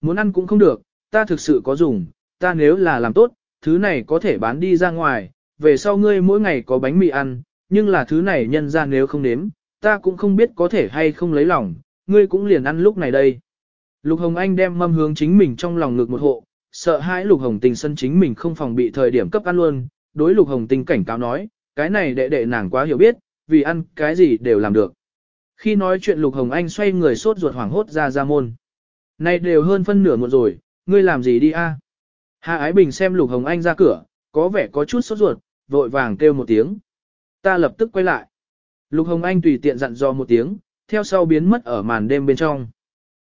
muốn ăn cũng không được, ta thực sự có dùng, ta nếu là làm tốt, thứ này có thể bán đi ra ngoài, về sau ngươi mỗi ngày có bánh mì ăn, nhưng là thứ này nhân ra nếu không nếm, ta cũng không biết có thể hay không lấy lòng, ngươi cũng liền ăn lúc này đây. Lục Hồng Anh đem mâm hướng chính mình trong lòng ngực một hộ, sợ hãi Lục Hồng Tình sân chính mình không phòng bị thời điểm cấp ăn luôn, đối Lục Hồng Tình cảnh cáo nói, cái này đệ đệ nàng quá hiểu biết, vì ăn cái gì đều làm được. Khi nói chuyện Lục Hồng Anh xoay người sốt ruột hoảng hốt ra ra môn. Này đều hơn phân nửa muộn rồi, ngươi làm gì đi a? Hà Ái Bình xem Lục Hồng Anh ra cửa, có vẻ có chút sốt ruột, vội vàng kêu một tiếng. Ta lập tức quay lại. Lục Hồng Anh tùy tiện dặn dò một tiếng, theo sau biến mất ở màn đêm bên trong.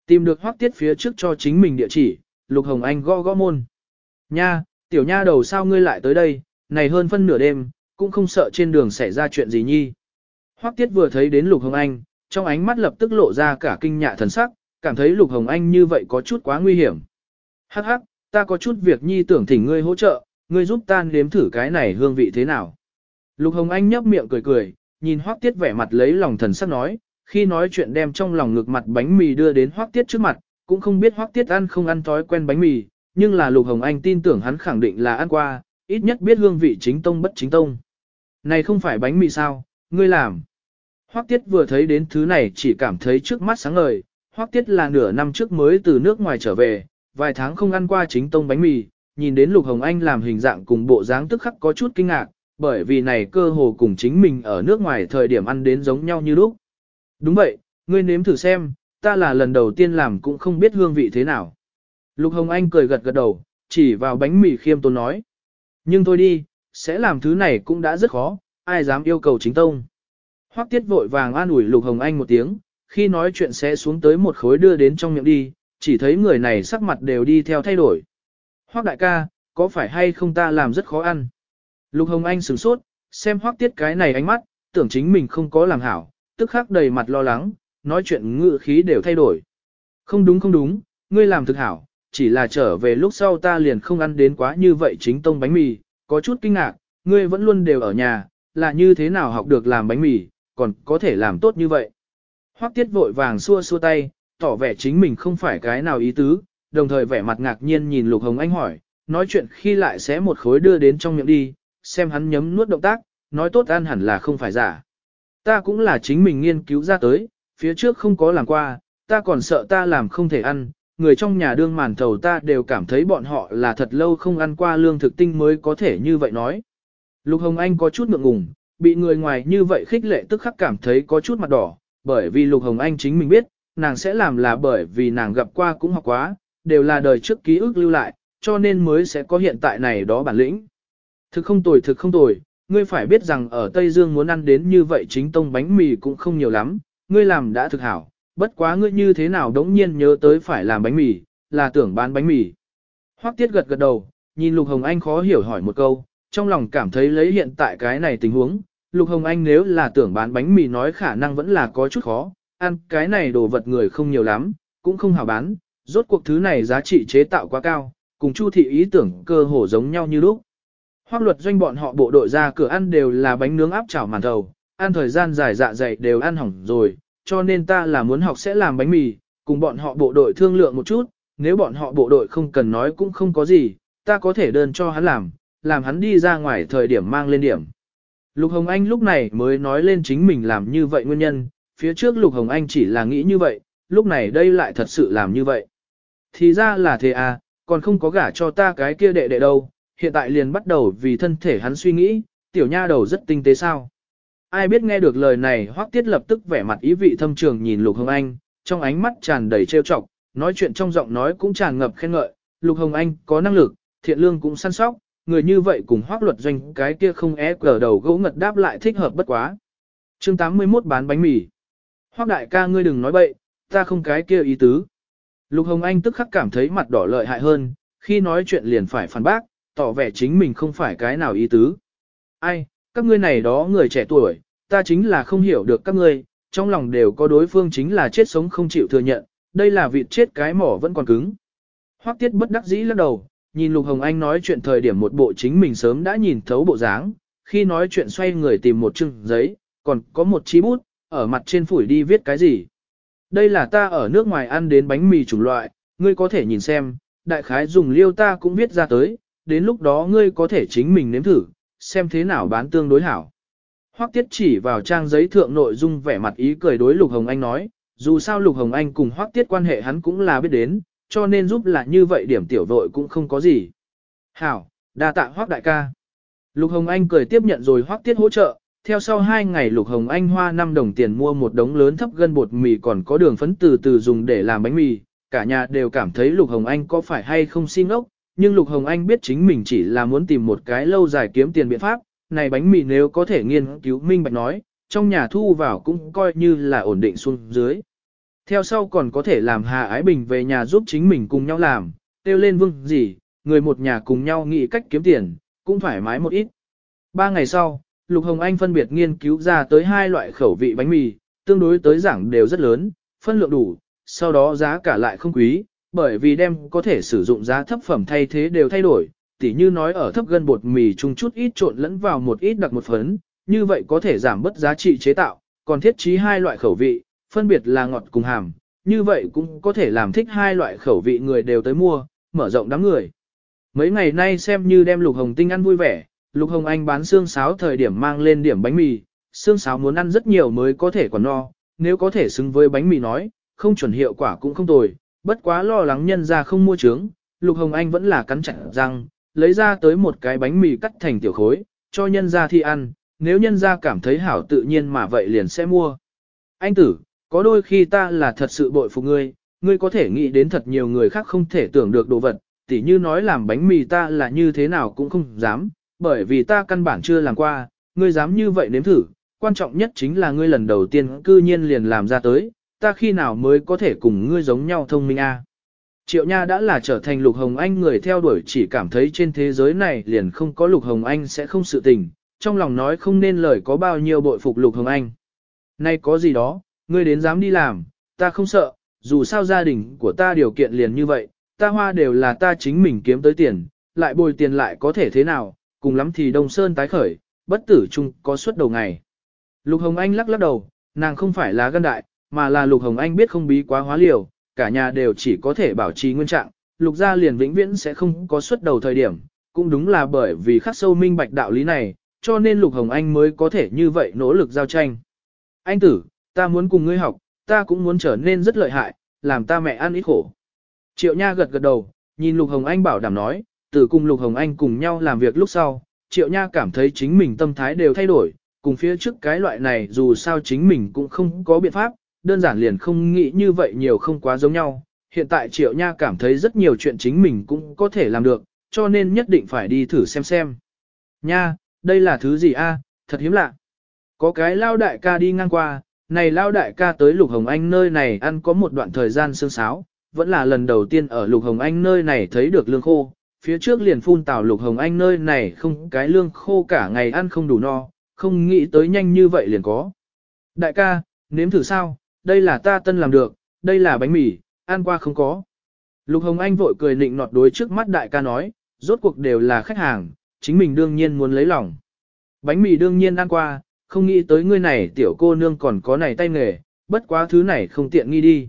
Tìm được hoác tiết phía trước cho chính mình địa chỉ, Lục Hồng Anh gõ gõ môn. Nha, tiểu nha đầu sao ngươi lại tới đây, này hơn phân nửa đêm, cũng không sợ trên đường xảy ra chuyện gì nhi. Hoác tiết vừa thấy đến Lục Hồng Anh, trong ánh mắt lập tức lộ ra cả kinh nhạ thần sắc, cảm thấy Lục Hồng Anh như vậy có chút quá nguy hiểm. Hắc hắc, ta có chút việc nhi tưởng thỉnh ngươi hỗ trợ, ngươi giúp ta nếm thử cái này hương vị thế nào. Lục Hồng Anh nhấp miệng cười cười, nhìn Hoắc Tiết vẻ mặt lấy lòng thần sắc nói, khi nói chuyện đem trong lòng ngực mặt bánh mì đưa đến Hoắc Tiết trước mặt, cũng không biết Hoắc Tiết ăn không ăn thói quen bánh mì, nhưng là Lục Hồng Anh tin tưởng hắn khẳng định là ăn qua, ít nhất biết hương vị chính tông bất chính tông. Này không phải bánh mì sao, ngươi làm. Hoắc Tiết vừa thấy đến thứ này chỉ cảm thấy trước mắt sáng ngời, Hoắc Tiết là nửa năm trước mới từ nước ngoài trở về, vài tháng không ăn qua chính tông bánh mì, nhìn đến Lục Hồng Anh làm hình dạng cùng bộ dáng tức khắc có chút kinh ngạc, bởi vì này cơ hồ cùng chính mình ở nước ngoài thời điểm ăn đến giống nhau như lúc. Đúng vậy, ngươi nếm thử xem, ta là lần đầu tiên làm cũng không biết hương vị thế nào. Lục Hồng Anh cười gật gật đầu, chỉ vào bánh mì khiêm tốn nói. Nhưng thôi đi, sẽ làm thứ này cũng đã rất khó, ai dám yêu cầu chính tông. Hoắc tiết vội vàng an ủi Lục Hồng Anh một tiếng, khi nói chuyện sẽ xuống tới một khối đưa đến trong miệng đi, chỉ thấy người này sắc mặt đều đi theo thay đổi. Hoắc đại ca, có phải hay không ta làm rất khó ăn? Lục Hồng Anh sửng sốt, xem hoắc tiết cái này ánh mắt, tưởng chính mình không có làm hảo, tức khắc đầy mặt lo lắng, nói chuyện ngự khí đều thay đổi. Không đúng không đúng, ngươi làm thực hảo, chỉ là trở về lúc sau ta liền không ăn đến quá như vậy chính tông bánh mì, có chút kinh ngạc, ngươi vẫn luôn đều ở nhà, là như thế nào học được làm bánh mì, còn có thể làm tốt như vậy. Hoắc tiết vội vàng xua xua tay, tỏ vẻ chính mình không phải cái nào ý tứ, đồng thời vẻ mặt ngạc nhiên nhìn Lục Hồng Anh hỏi, nói chuyện khi lại sẽ một khối đưa đến trong miệng đi, xem hắn nhấm nuốt động tác, nói tốt ăn hẳn là không phải giả. Ta cũng là chính mình nghiên cứu ra tới, phía trước không có làm qua, ta còn sợ ta làm không thể ăn, người trong nhà đương màn thầu ta đều cảm thấy bọn họ là thật lâu không ăn qua lương thực tinh mới có thể như vậy nói. Lục Hồng Anh có chút ngượng ngùng, bị người ngoài như vậy khích lệ tức khắc cảm thấy có chút mặt đỏ, bởi vì Lục Hồng Anh chính mình biết, nàng sẽ làm là bởi vì nàng gặp qua cũng học quá, đều là đời trước ký ức lưu lại, cho nên mới sẽ có hiện tại này đó bản lĩnh. Thực không tồi thực không tồi, ngươi phải biết rằng ở Tây Dương muốn ăn đến như vậy chính tông bánh mì cũng không nhiều lắm, ngươi làm đã thực hảo, bất quá ngươi như thế nào đống nhiên nhớ tới phải làm bánh mì, là tưởng bán bánh mì. Hoắc Tiết gật gật đầu, nhìn Lục Hồng Anh khó hiểu hỏi một câu, trong lòng cảm thấy lấy hiện tại cái này tình huống, Lục Hồng Anh nếu là tưởng bán bánh mì nói khả năng vẫn là có chút khó, ăn cái này đồ vật người không nhiều lắm, cũng không hảo bán, rốt cuộc thứ này giá trị chế tạo quá cao, cùng Chu thị ý tưởng cơ hồ giống nhau như lúc. Hoác luật doanh bọn họ bộ đội ra cửa ăn đều là bánh nướng áp chảo màn thầu, ăn thời gian dài dạ dày đều ăn hỏng rồi, cho nên ta là muốn học sẽ làm bánh mì, cùng bọn họ bộ đội thương lượng một chút, nếu bọn họ bộ đội không cần nói cũng không có gì, ta có thể đơn cho hắn làm, làm hắn đi ra ngoài thời điểm mang lên điểm. Lục Hồng Anh lúc này mới nói lên chính mình làm như vậy nguyên nhân, phía trước Lục Hồng Anh chỉ là nghĩ như vậy, lúc này đây lại thật sự làm như vậy. Thì ra là thế à, còn không có gả cho ta cái kia đệ đệ đâu, hiện tại liền bắt đầu vì thân thể hắn suy nghĩ, tiểu nha đầu rất tinh tế sao. Ai biết nghe được lời này hoắc tiết lập tức vẻ mặt ý vị thâm trường nhìn Lục Hồng Anh, trong ánh mắt tràn đầy trêu chọc, nói chuyện trong giọng nói cũng tràn ngập khen ngợi, Lục Hồng Anh có năng lực, thiện lương cũng săn sóc, người như vậy cùng hoắc luật doanh cái kia không é cờ đầu gỗ ngật đáp lại thích hợp bất quá. chương 81 bán bánh mì. Hoắc đại ca ngươi đừng nói bậy, ta không cái kia ý tứ. Lục Hồng Anh tức khắc cảm thấy mặt đỏ lợi hại hơn, khi nói chuyện liền phải phản bác, tỏ vẻ chính mình không phải cái nào ý tứ. Ai, các ngươi này đó người trẻ tuổi, ta chính là không hiểu được các ngươi, trong lòng đều có đối phương chính là chết sống không chịu thừa nhận, đây là vịt chết cái mỏ vẫn còn cứng. Hoắc tiết bất đắc dĩ lắc đầu, nhìn Lục Hồng Anh nói chuyện thời điểm một bộ chính mình sớm đã nhìn thấu bộ dáng, khi nói chuyện xoay người tìm một chừng giấy, còn có một chi bút, ở mặt trên phủi đi viết cái gì. Đây là ta ở nước ngoài ăn đến bánh mì chủng loại, ngươi có thể nhìn xem, đại khái dùng liêu ta cũng viết ra tới, đến lúc đó ngươi có thể chính mình nếm thử, xem thế nào bán tương đối hảo. Hoắc Tiết chỉ vào trang giấy thượng nội dung vẻ mặt ý cười đối Lục Hồng Anh nói, dù sao Lục Hồng Anh cùng Hoắc Tiết quan hệ hắn cũng là biết đến, cho nên giúp là như vậy điểm tiểu vội cũng không có gì. Hảo, đa tạ Hoắc đại ca. Lục Hồng Anh cười tiếp nhận rồi Hoắc Tiết hỗ trợ, theo sau hai ngày Lục Hồng Anh hoa 5 đồng tiền mua một đống lớn thấp gân bột mì còn có đường phấn từ từ dùng để làm bánh mì, cả nhà đều cảm thấy Lục Hồng Anh có phải hay không xin ốc, nhưng Lục Hồng Anh biết chính mình chỉ là muốn tìm một cái lâu dài kiếm tiền biện pháp, này bánh mì nếu có thể nghiên cứu minh bạch nói, trong nhà thu vào cũng coi như là ổn định xuống dưới. Theo sau còn có thể làm Hà Ái Bình về nhà giúp chính mình cùng nhau làm, tiêu lên vương gì, người một nhà cùng nhau nghĩ cách kiếm tiền, cũng thoải mái một ít. Ba ngày sau, Lục Hồng Anh phân biệt nghiên cứu ra tới hai loại khẩu vị bánh mì, tương đối tới giảng đều rất lớn, phân lượng đủ, sau đó giá cả lại không quý, bởi vì đem có thể sử dụng giá thấp phẩm thay thế đều thay đổi, tỉ như nói ở thấp gân bột mì chung chút ít trộn lẫn vào một ít đặc một phấn, như vậy có thể giảm bớt giá trị chế tạo, còn thiết trí hai loại khẩu vị, phân biệt là ngọt cùng hàm, như vậy cũng có thể làm thích hai loại khẩu vị người đều tới mua, mở rộng đám người. Mấy ngày nay xem như đem Lục Hồng Tinh ăn vui vẻ, Lục Hồng Anh bán xương sáo thời điểm mang lên điểm bánh mì, xương sáo muốn ăn rất nhiều mới có thể còn no, nếu có thể xứng với bánh mì nói, không chuẩn hiệu quả cũng không tồi, bất quá lo lắng nhân ra không mua trướng, Lục Hồng Anh vẫn là cắn chặt răng, lấy ra tới một cái bánh mì cắt thành tiểu khối, cho nhân ra thi ăn, nếu nhân ra cảm thấy hảo tự nhiên mà vậy liền sẽ mua. Anh tử, có đôi khi ta là thật sự bội phục ngươi, ngươi có thể nghĩ đến thật nhiều người khác không thể tưởng được đồ vật, tỉ như nói làm bánh mì ta là như thế nào cũng không dám, bởi vì ta căn bản chưa làm qua, ngươi dám như vậy nếm thử, quan trọng nhất chính là ngươi lần đầu tiên cư nhiên liền làm ra tới, ta khi nào mới có thể cùng ngươi giống nhau thông minh a? Triệu Nha đã là trở thành Lục Hồng Anh người theo đuổi chỉ cảm thấy trên thế giới này liền không có Lục Hồng Anh sẽ không sự tình, trong lòng nói không nên lời có bao nhiêu bội phục Lục Hồng Anh. Nay có gì đó, ngươi đến dám đi làm, ta không sợ, dù sao gia đình của ta điều kiện liền như vậy, ta hoa đều là ta chính mình kiếm tới tiền, lại bồi tiền lại có thể thế nào, cùng lắm thì Đông Sơn tái khởi, bất tử chung có suốt đầu ngày. Lục Hồng Anh lắc lắc đầu, nàng không phải là gân đại, mà là Lục Hồng Anh biết không bí quá hóa liều, cả nhà đều chỉ có thể bảo trì nguyên trạng, Lục gia liền vĩnh viễn sẽ không có suốt đầu thời điểm, cũng đúng là bởi vì khắc sâu minh bạch đạo lý này, cho nên Lục Hồng Anh mới có thể như vậy nỗ lực giao tranh. Anh tử, ta muốn cùng ngươi học, ta cũng muốn trở nên rất lợi hại, làm ta mẹ ăn ít khổ. Triệu Nha gật gật đầu, nhìn Lục Hồng Anh bảo đảm nói, từ cùng Lục Hồng Anh cùng nhau làm việc lúc sau, Triệu Nha cảm thấy chính mình tâm thái đều thay đổi, cùng phía trước cái loại này dù sao chính mình cũng không có biện pháp, đơn giản liền không nghĩ như vậy nhiều không quá giống nhau. Hiện tại Triệu Nha cảm thấy rất nhiều chuyện chính mình cũng có thể làm được, cho nên nhất định phải đi thử xem xem. Nha, đây là thứ gì a? thật hiếm lạ. Có cái lao đại ca đi ngang qua, này lao đại ca tới Lục Hồng Anh nơi này ăn có một đoạn thời gian sương sáo, vẫn là lần đầu tiên ở Lục Hồng Anh nơi này thấy được lương khô, phía trước liền phun tào Lục Hồng Anh nơi này không cái lương khô cả ngày ăn không đủ no, không nghĩ tới nhanh như vậy liền có. Đại ca, nếm thử sao, đây là ta tân làm được, đây là bánh mì, ăn qua không có. Lục Hồng Anh vội cười nịnh nọt đối trước mắt đại ca nói, rốt cuộc đều là khách hàng, chính mình đương nhiên muốn lấy lòng. Bánh mì đương nhiên ăn qua, không nghĩ tới ngươi này tiểu cô nương còn có này tay nghề, bất quá thứ này không tiện nghi đi.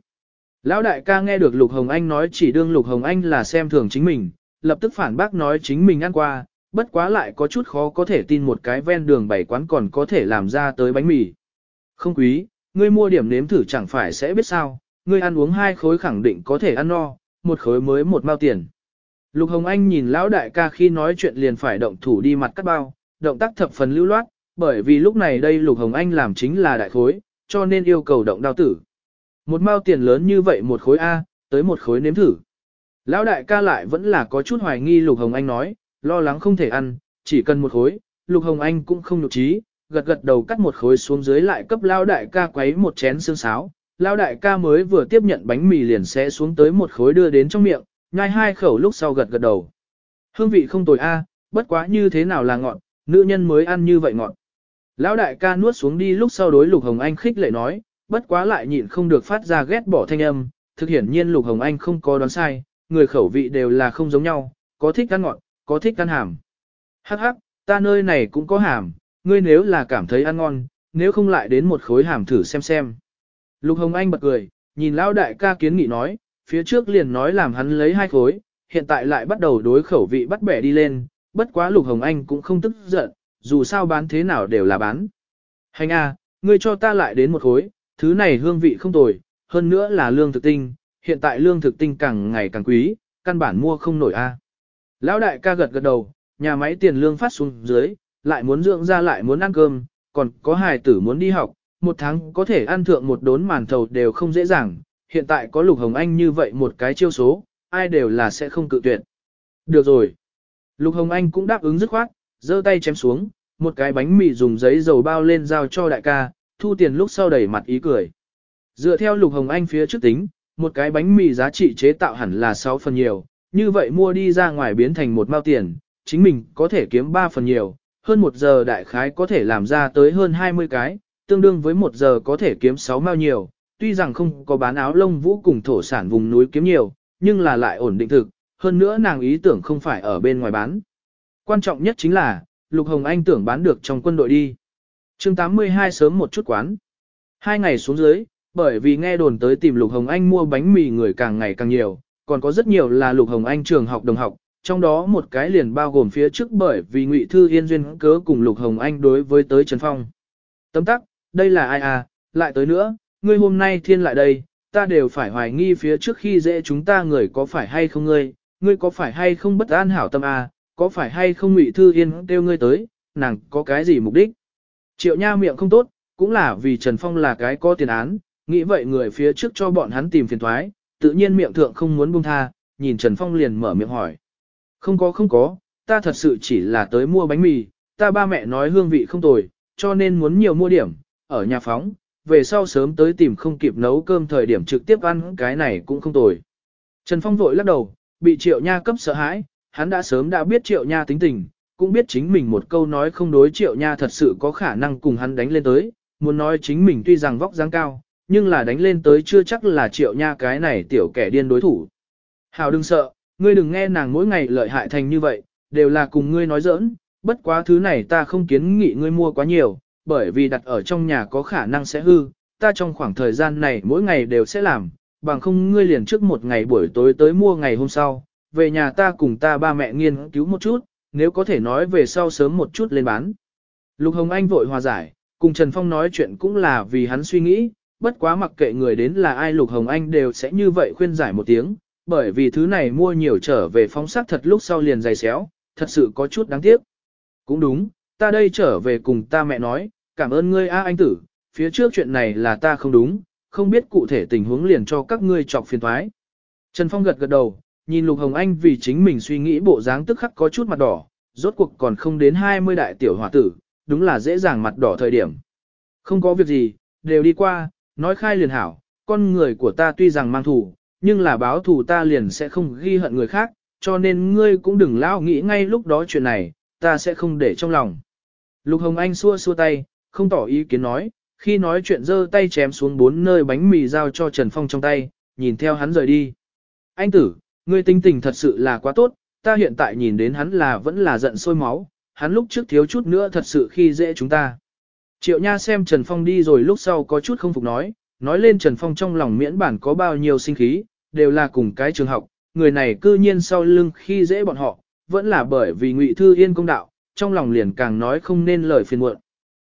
Lão đại ca nghe được Lục Hồng Anh nói chỉ đương Lục Hồng Anh là xem thường chính mình, lập tức phản bác nói chính mình ăn qua, bất quá lại có chút khó có thể tin một cái ven đường bảy quán còn có thể làm ra tới bánh mì. Không quý, ngươi mua điểm nếm thử chẳng phải sẽ biết sao, ngươi ăn uống hai khối khẳng định có thể ăn no, một khối mới một mao tiền. Lục Hồng Anh nhìn lão đại ca khi nói chuyện liền phải động thủ đi mặt cắt bao, động tác thập phần lưu loát, bởi vì lúc này đây Lục Hồng Anh làm chính là đại khối, cho nên yêu cầu động đao tử. Một mao tiền lớn như vậy một khối A, tới một khối nếm thử. Lão đại ca lại vẫn là có chút hoài nghi Lục Hồng Anh nói, lo lắng không thể ăn, chỉ cần một khối, Lục Hồng Anh cũng không nhục trí, gật gật đầu cắt một khối xuống dưới lại cấp Lão đại ca quấy một chén xương sáo. Lão đại ca mới vừa tiếp nhận bánh mì liền sẽ xuống tới một khối đưa đến trong miệng, nhai hai khẩu lúc sau gật gật đầu. Hương vị không tồi a, bất quá như thế nào là ngọt, nữ nhân mới ăn như vậy ngọt. Lão đại ca nuốt xuống đi lúc sau đối Lục Hồng Anh khích lệ nói, bất quá lại nhịn không được phát ra ghét bỏ thanh âm, thực hiển nhiên Lục Hồng Anh không có đoán sai, người khẩu vị đều là không giống nhau, có thích ăn ngọt, có thích ăn hàm. Hắc hắc, ta nơi này cũng có hàm, ngươi nếu là cảm thấy ăn ngon, nếu không lại đến một khối hàm thử xem xem. Lục Hồng Anh bật cười, nhìn Lão đại ca kiến nghị nói, phía trước liền nói làm hắn lấy hai khối, hiện tại lại bắt đầu đối khẩu vị bắt bẻ đi lên, bất quá Lục Hồng Anh cũng không tức giận, dù sao bán thế nào đều là bán. Hành a, ngươi cho ta lại đến một khối, thứ này hương vị không tồi, hơn nữa là lương thực tinh, hiện tại lương thực tinh càng ngày càng quý, căn bản mua không nổi a. Lão đại ca gật gật đầu, nhà máy tiền lương phát xuống dưới, lại muốn dưỡng ra lại muốn ăn cơm, còn có hài tử muốn đi học, một tháng có thể ăn thượng một đốn màn thầu đều không dễ dàng, hiện tại có Lục Hồng Anh như vậy một cái chiêu số, ai đều là sẽ không cự tuyệt. Được rồi. Lục Hồng Anh cũng đáp ứng dứt khoát, giơ tay chém xuống, một cái bánh mì dùng giấy dầu bao lên giao cho đại ca, thu tiền lúc sau đẩy mặt ý cười. Dựa theo Lục Hồng Anh phía trước tính, một cái bánh mì giá trị chế tạo hẳn là 6 phần nhiều, như vậy mua đi ra ngoài biến thành một mao tiền, chính mình có thể kiếm 3 phần nhiều, hơn một giờ đại khái có thể làm ra tới hơn 20 cái, tương đương với một giờ có thể kiếm 6 mao nhiều, tuy rằng không có bán áo lông vũ cùng thổ sản vùng núi kiếm nhiều, nhưng là lại ổn định thực, hơn nữa nàng ý tưởng không phải ở bên ngoài bán. Quan trọng nhất chính là, Lục Hồng Anh tưởng bán được trong quân đội đi. chương 82 sớm một chút quán. Hai ngày xuống dưới, bởi vì nghe đồn tới tìm Lục Hồng Anh mua bánh mì người càng ngày càng nhiều, còn có rất nhiều là Lục Hồng Anh trường học đồng học, trong đó một cái liền bao gồm phía trước bởi vì Ngụy Thư Yên duyên cớ cùng Lục Hồng Anh đối với tới Trần Phong. Tấm tắc, đây là ai à, lại tới nữa, ngươi hôm nay thiên lại đây, ta đều phải hoài nghi phía trước khi dễ chúng ta người có phải hay không ngươi, ngươi có phải hay không bất an hảo tâm à, có phải hay không Ngụy Thư Yên kêu ngươi tới, nàng có cái gì mục đích. Triệu Nha miệng không tốt, cũng là vì Trần Phong là cái có tiền án, nghĩ vậy người phía trước cho bọn hắn tìm phiền thoái, tự nhiên miệng thượng không muốn buông tha, nhìn Trần Phong liền mở miệng hỏi. Không có không có, ta thật sự chỉ là tới mua bánh mì, ta ba mẹ nói hương vị không tồi, cho nên muốn nhiều mua điểm, ở nhà phóng, về sau sớm tới tìm không kịp nấu cơm thời điểm trực tiếp ăn cái này cũng không tồi. Trần Phong vội lắc đầu, bị Triệu Nha cấp sợ hãi, hắn đã sớm đã biết Triệu Nha tính tình, cũng biết chính mình một câu nói không đối Triệu Nha thật sự có khả năng cùng hắn đánh lên tới, muốn nói chính mình tuy rằng vóc dáng cao, nhưng là đánh lên tới chưa chắc là Triệu Nha cái này tiểu kẻ điên đối thủ. Hào đừng sợ, ngươi đừng nghe nàng mỗi ngày lợi hại thành như vậy, đều là cùng ngươi nói giỡn, bất quá thứ này ta không kiến nghị ngươi mua quá nhiều, bởi vì đặt ở trong nhà có khả năng sẽ hư, ta trong khoảng thời gian này mỗi ngày đều sẽ làm, bằng không ngươi liền trước một ngày buổi tối tới mua ngày hôm sau, về nhà ta cùng ta ba mẹ nghiên cứu một chút, nếu có thể nói về sau sớm một chút lên bán. Lục Hồng Anh vội hòa giải, cùng Trần Phong nói chuyện cũng là vì hắn suy nghĩ, bất quá mặc kệ người đến là ai Lục Hồng Anh đều sẽ như vậy khuyên giải một tiếng, bởi vì thứ này mua nhiều trở về phóng sắc thật lúc sau liền dày xéo, thật sự có chút đáng tiếc. Cũng đúng, ta đây trở về cùng ta mẹ nói, cảm ơn ngươi a anh tử, phía trước chuyện này là ta không đúng, không biết cụ thể tình huống liền cho các ngươi chọc phiền thoái. Trần Phong gật gật đầu, nhìn Lục Hồng Anh vì chính mình suy nghĩ bộ dáng tức khắc có chút mặt đỏ, rốt cuộc còn không đến 20 đại tiểu hòa tử, đúng là dễ dàng mặt đỏ thời điểm. Không có việc gì, đều đi qua, nói khai liền hảo, con người của ta tuy rằng mang thủ, nhưng là báo thù ta liền sẽ không ghi hận người khác, cho nên ngươi cũng đừng lao nghĩ ngay lúc đó chuyện này, ta sẽ không để trong lòng. Lục Hồng Anh xua xua tay, không tỏ ý kiến nói, khi nói chuyện giơ tay chém xuống bốn nơi bánh mì giao cho Trần Phong trong tay, nhìn theo hắn rời đi. Anh tử, ngươi tinh tình thật sự là quá tốt, ta hiện tại nhìn đến hắn là vẫn là giận sôi máu, hắn lúc trước thiếu chút nữa thật sự khi dễ chúng ta. Triệu Nha xem Trần Phong đi rồi lúc sau có chút không phục nói, nói lên Trần Phong trong lòng miễn bản có bao nhiêu sinh khí, đều là cùng cái trường học, người này cư nhiên sau lưng khi dễ bọn họ, vẫn là bởi vì Ngụy Thư Yên công đạo, trong lòng liền càng nói không nên lời phiền muộn.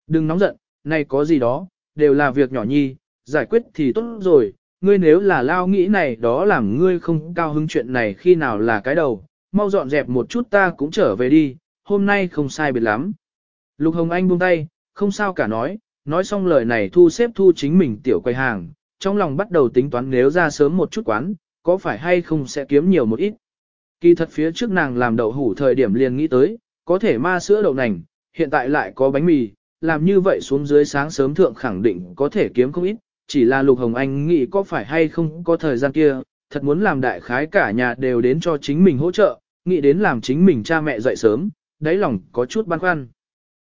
Đừng nóng giận, này có gì đó, đều là việc nhỏ nhi, giải quyết thì tốt rồi, ngươi nếu là lao nghĩ này đó làm ngươi không cao hứng chuyện này khi nào là cái đầu, mau dọn dẹp một chút ta cũng trở về đi, hôm nay không sai biệt lắm. Lục Hồng Anh buông tay, không sao cả nói, nói xong lời này thu xếp thu chính mình tiểu quầy hàng, trong lòng bắt đầu tính toán nếu ra sớm một chút quán, có phải hay không sẽ kiếm nhiều một ít. Kỳ thật phía trước nàng làm đậu hủ thời điểm liền nghĩ tới, có thể ma sữa đậu nành, hiện tại lại có bánh mì, làm như vậy xuống dưới sáng sớm thượng khẳng định có thể kiếm không ít, chỉ là Lục Hồng Anh nghĩ có phải hay không có thời gian kia, thật muốn làm đại khái cả nhà đều đến cho chính mình hỗ trợ, nghĩ đến làm chính mình cha mẹ dậy sớm, đáy lòng có chút băn khoăn.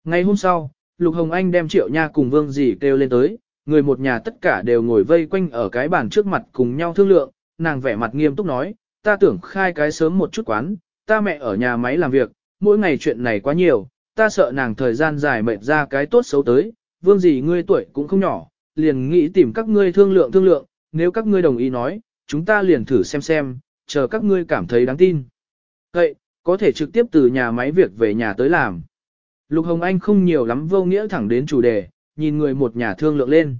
Ngày hôm sau, Lục Hồng Anh đem Triệu Nha cùng Vương Dì kêu lên tới, người một nhà tất cả đều ngồi vây quanh ở cái bàn trước mặt cùng nhau thương lượng, nàng vẻ mặt nghiêm túc nói, ta tưởng khai cái sớm một chút quán, ta mẹ ở nhà máy làm việc, mỗi ngày chuyện này quá nhiều, ta sợ nàng thời gian dài mệt ra cái tốt xấu tới, vương dì ngươi tuổi cũng không nhỏ, liền nghĩ tìm các ngươi thương lượng thương lượng, nếu các ngươi đồng ý nói, chúng ta liền thử xem xem, chờ các ngươi cảm thấy đáng tin. Vậy, có thể trực tiếp từ nhà máy việc về nhà tới làm. Lục Hồng Anh không nhiều lắm vô nghĩa thẳng đến chủ đề, nhìn người một nhà thương lượng lên.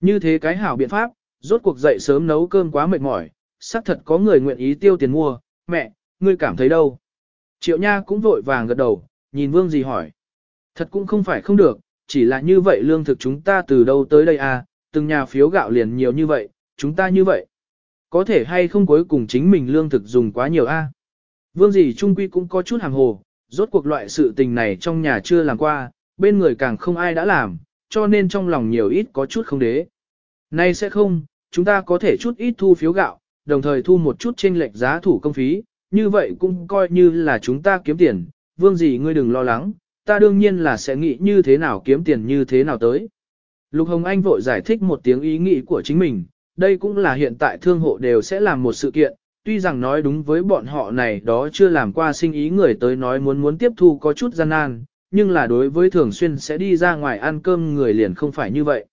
Như thế cái hảo biện pháp, rốt cuộc dậy sớm nấu cơm quá mệt mỏi, xác thật có người nguyện ý tiêu tiền mua, mẹ, ngươi cảm thấy đâu? Triệu Nha cũng vội vàng gật đầu, nhìn Vương gì hỏi. Thật cũng không phải không được, chỉ là như vậy lương thực chúng ta từ đâu tới đây à, từng nhà phiếu gạo liền nhiều như vậy, chúng ta như vậy. Có thể hay không cuối cùng chính mình lương thực dùng quá nhiều a? Vương dì Trung Quy cũng có chút hàng hồ, rốt cuộc loại sự tình này trong nhà chưa làm qua, bên người càng không ai đã làm, cho nên trong lòng nhiều ít có chút không đế. Nay sẽ không, chúng ta có thể chút ít thu phiếu gạo, đồng thời thu một chút chênh lệch giá thủ công phí, như vậy cũng coi như là chúng ta kiếm tiền, vương gì ngươi đừng lo lắng, ta đương nhiên là sẽ nghĩ như thế nào kiếm tiền như thế nào tới. Lục Hồng Anh vội giải thích một tiếng ý nghĩ của chính mình, đây cũng là hiện tại thương hộ đều sẽ làm một sự kiện, tuy rằng nói đúng với bọn họ này đó chưa làm qua sinh ý người tới nói muốn muốn tiếp thu có chút gian nan, nhưng là đối với thường xuyên sẽ đi ra ngoài ăn cơm người liền không phải như vậy.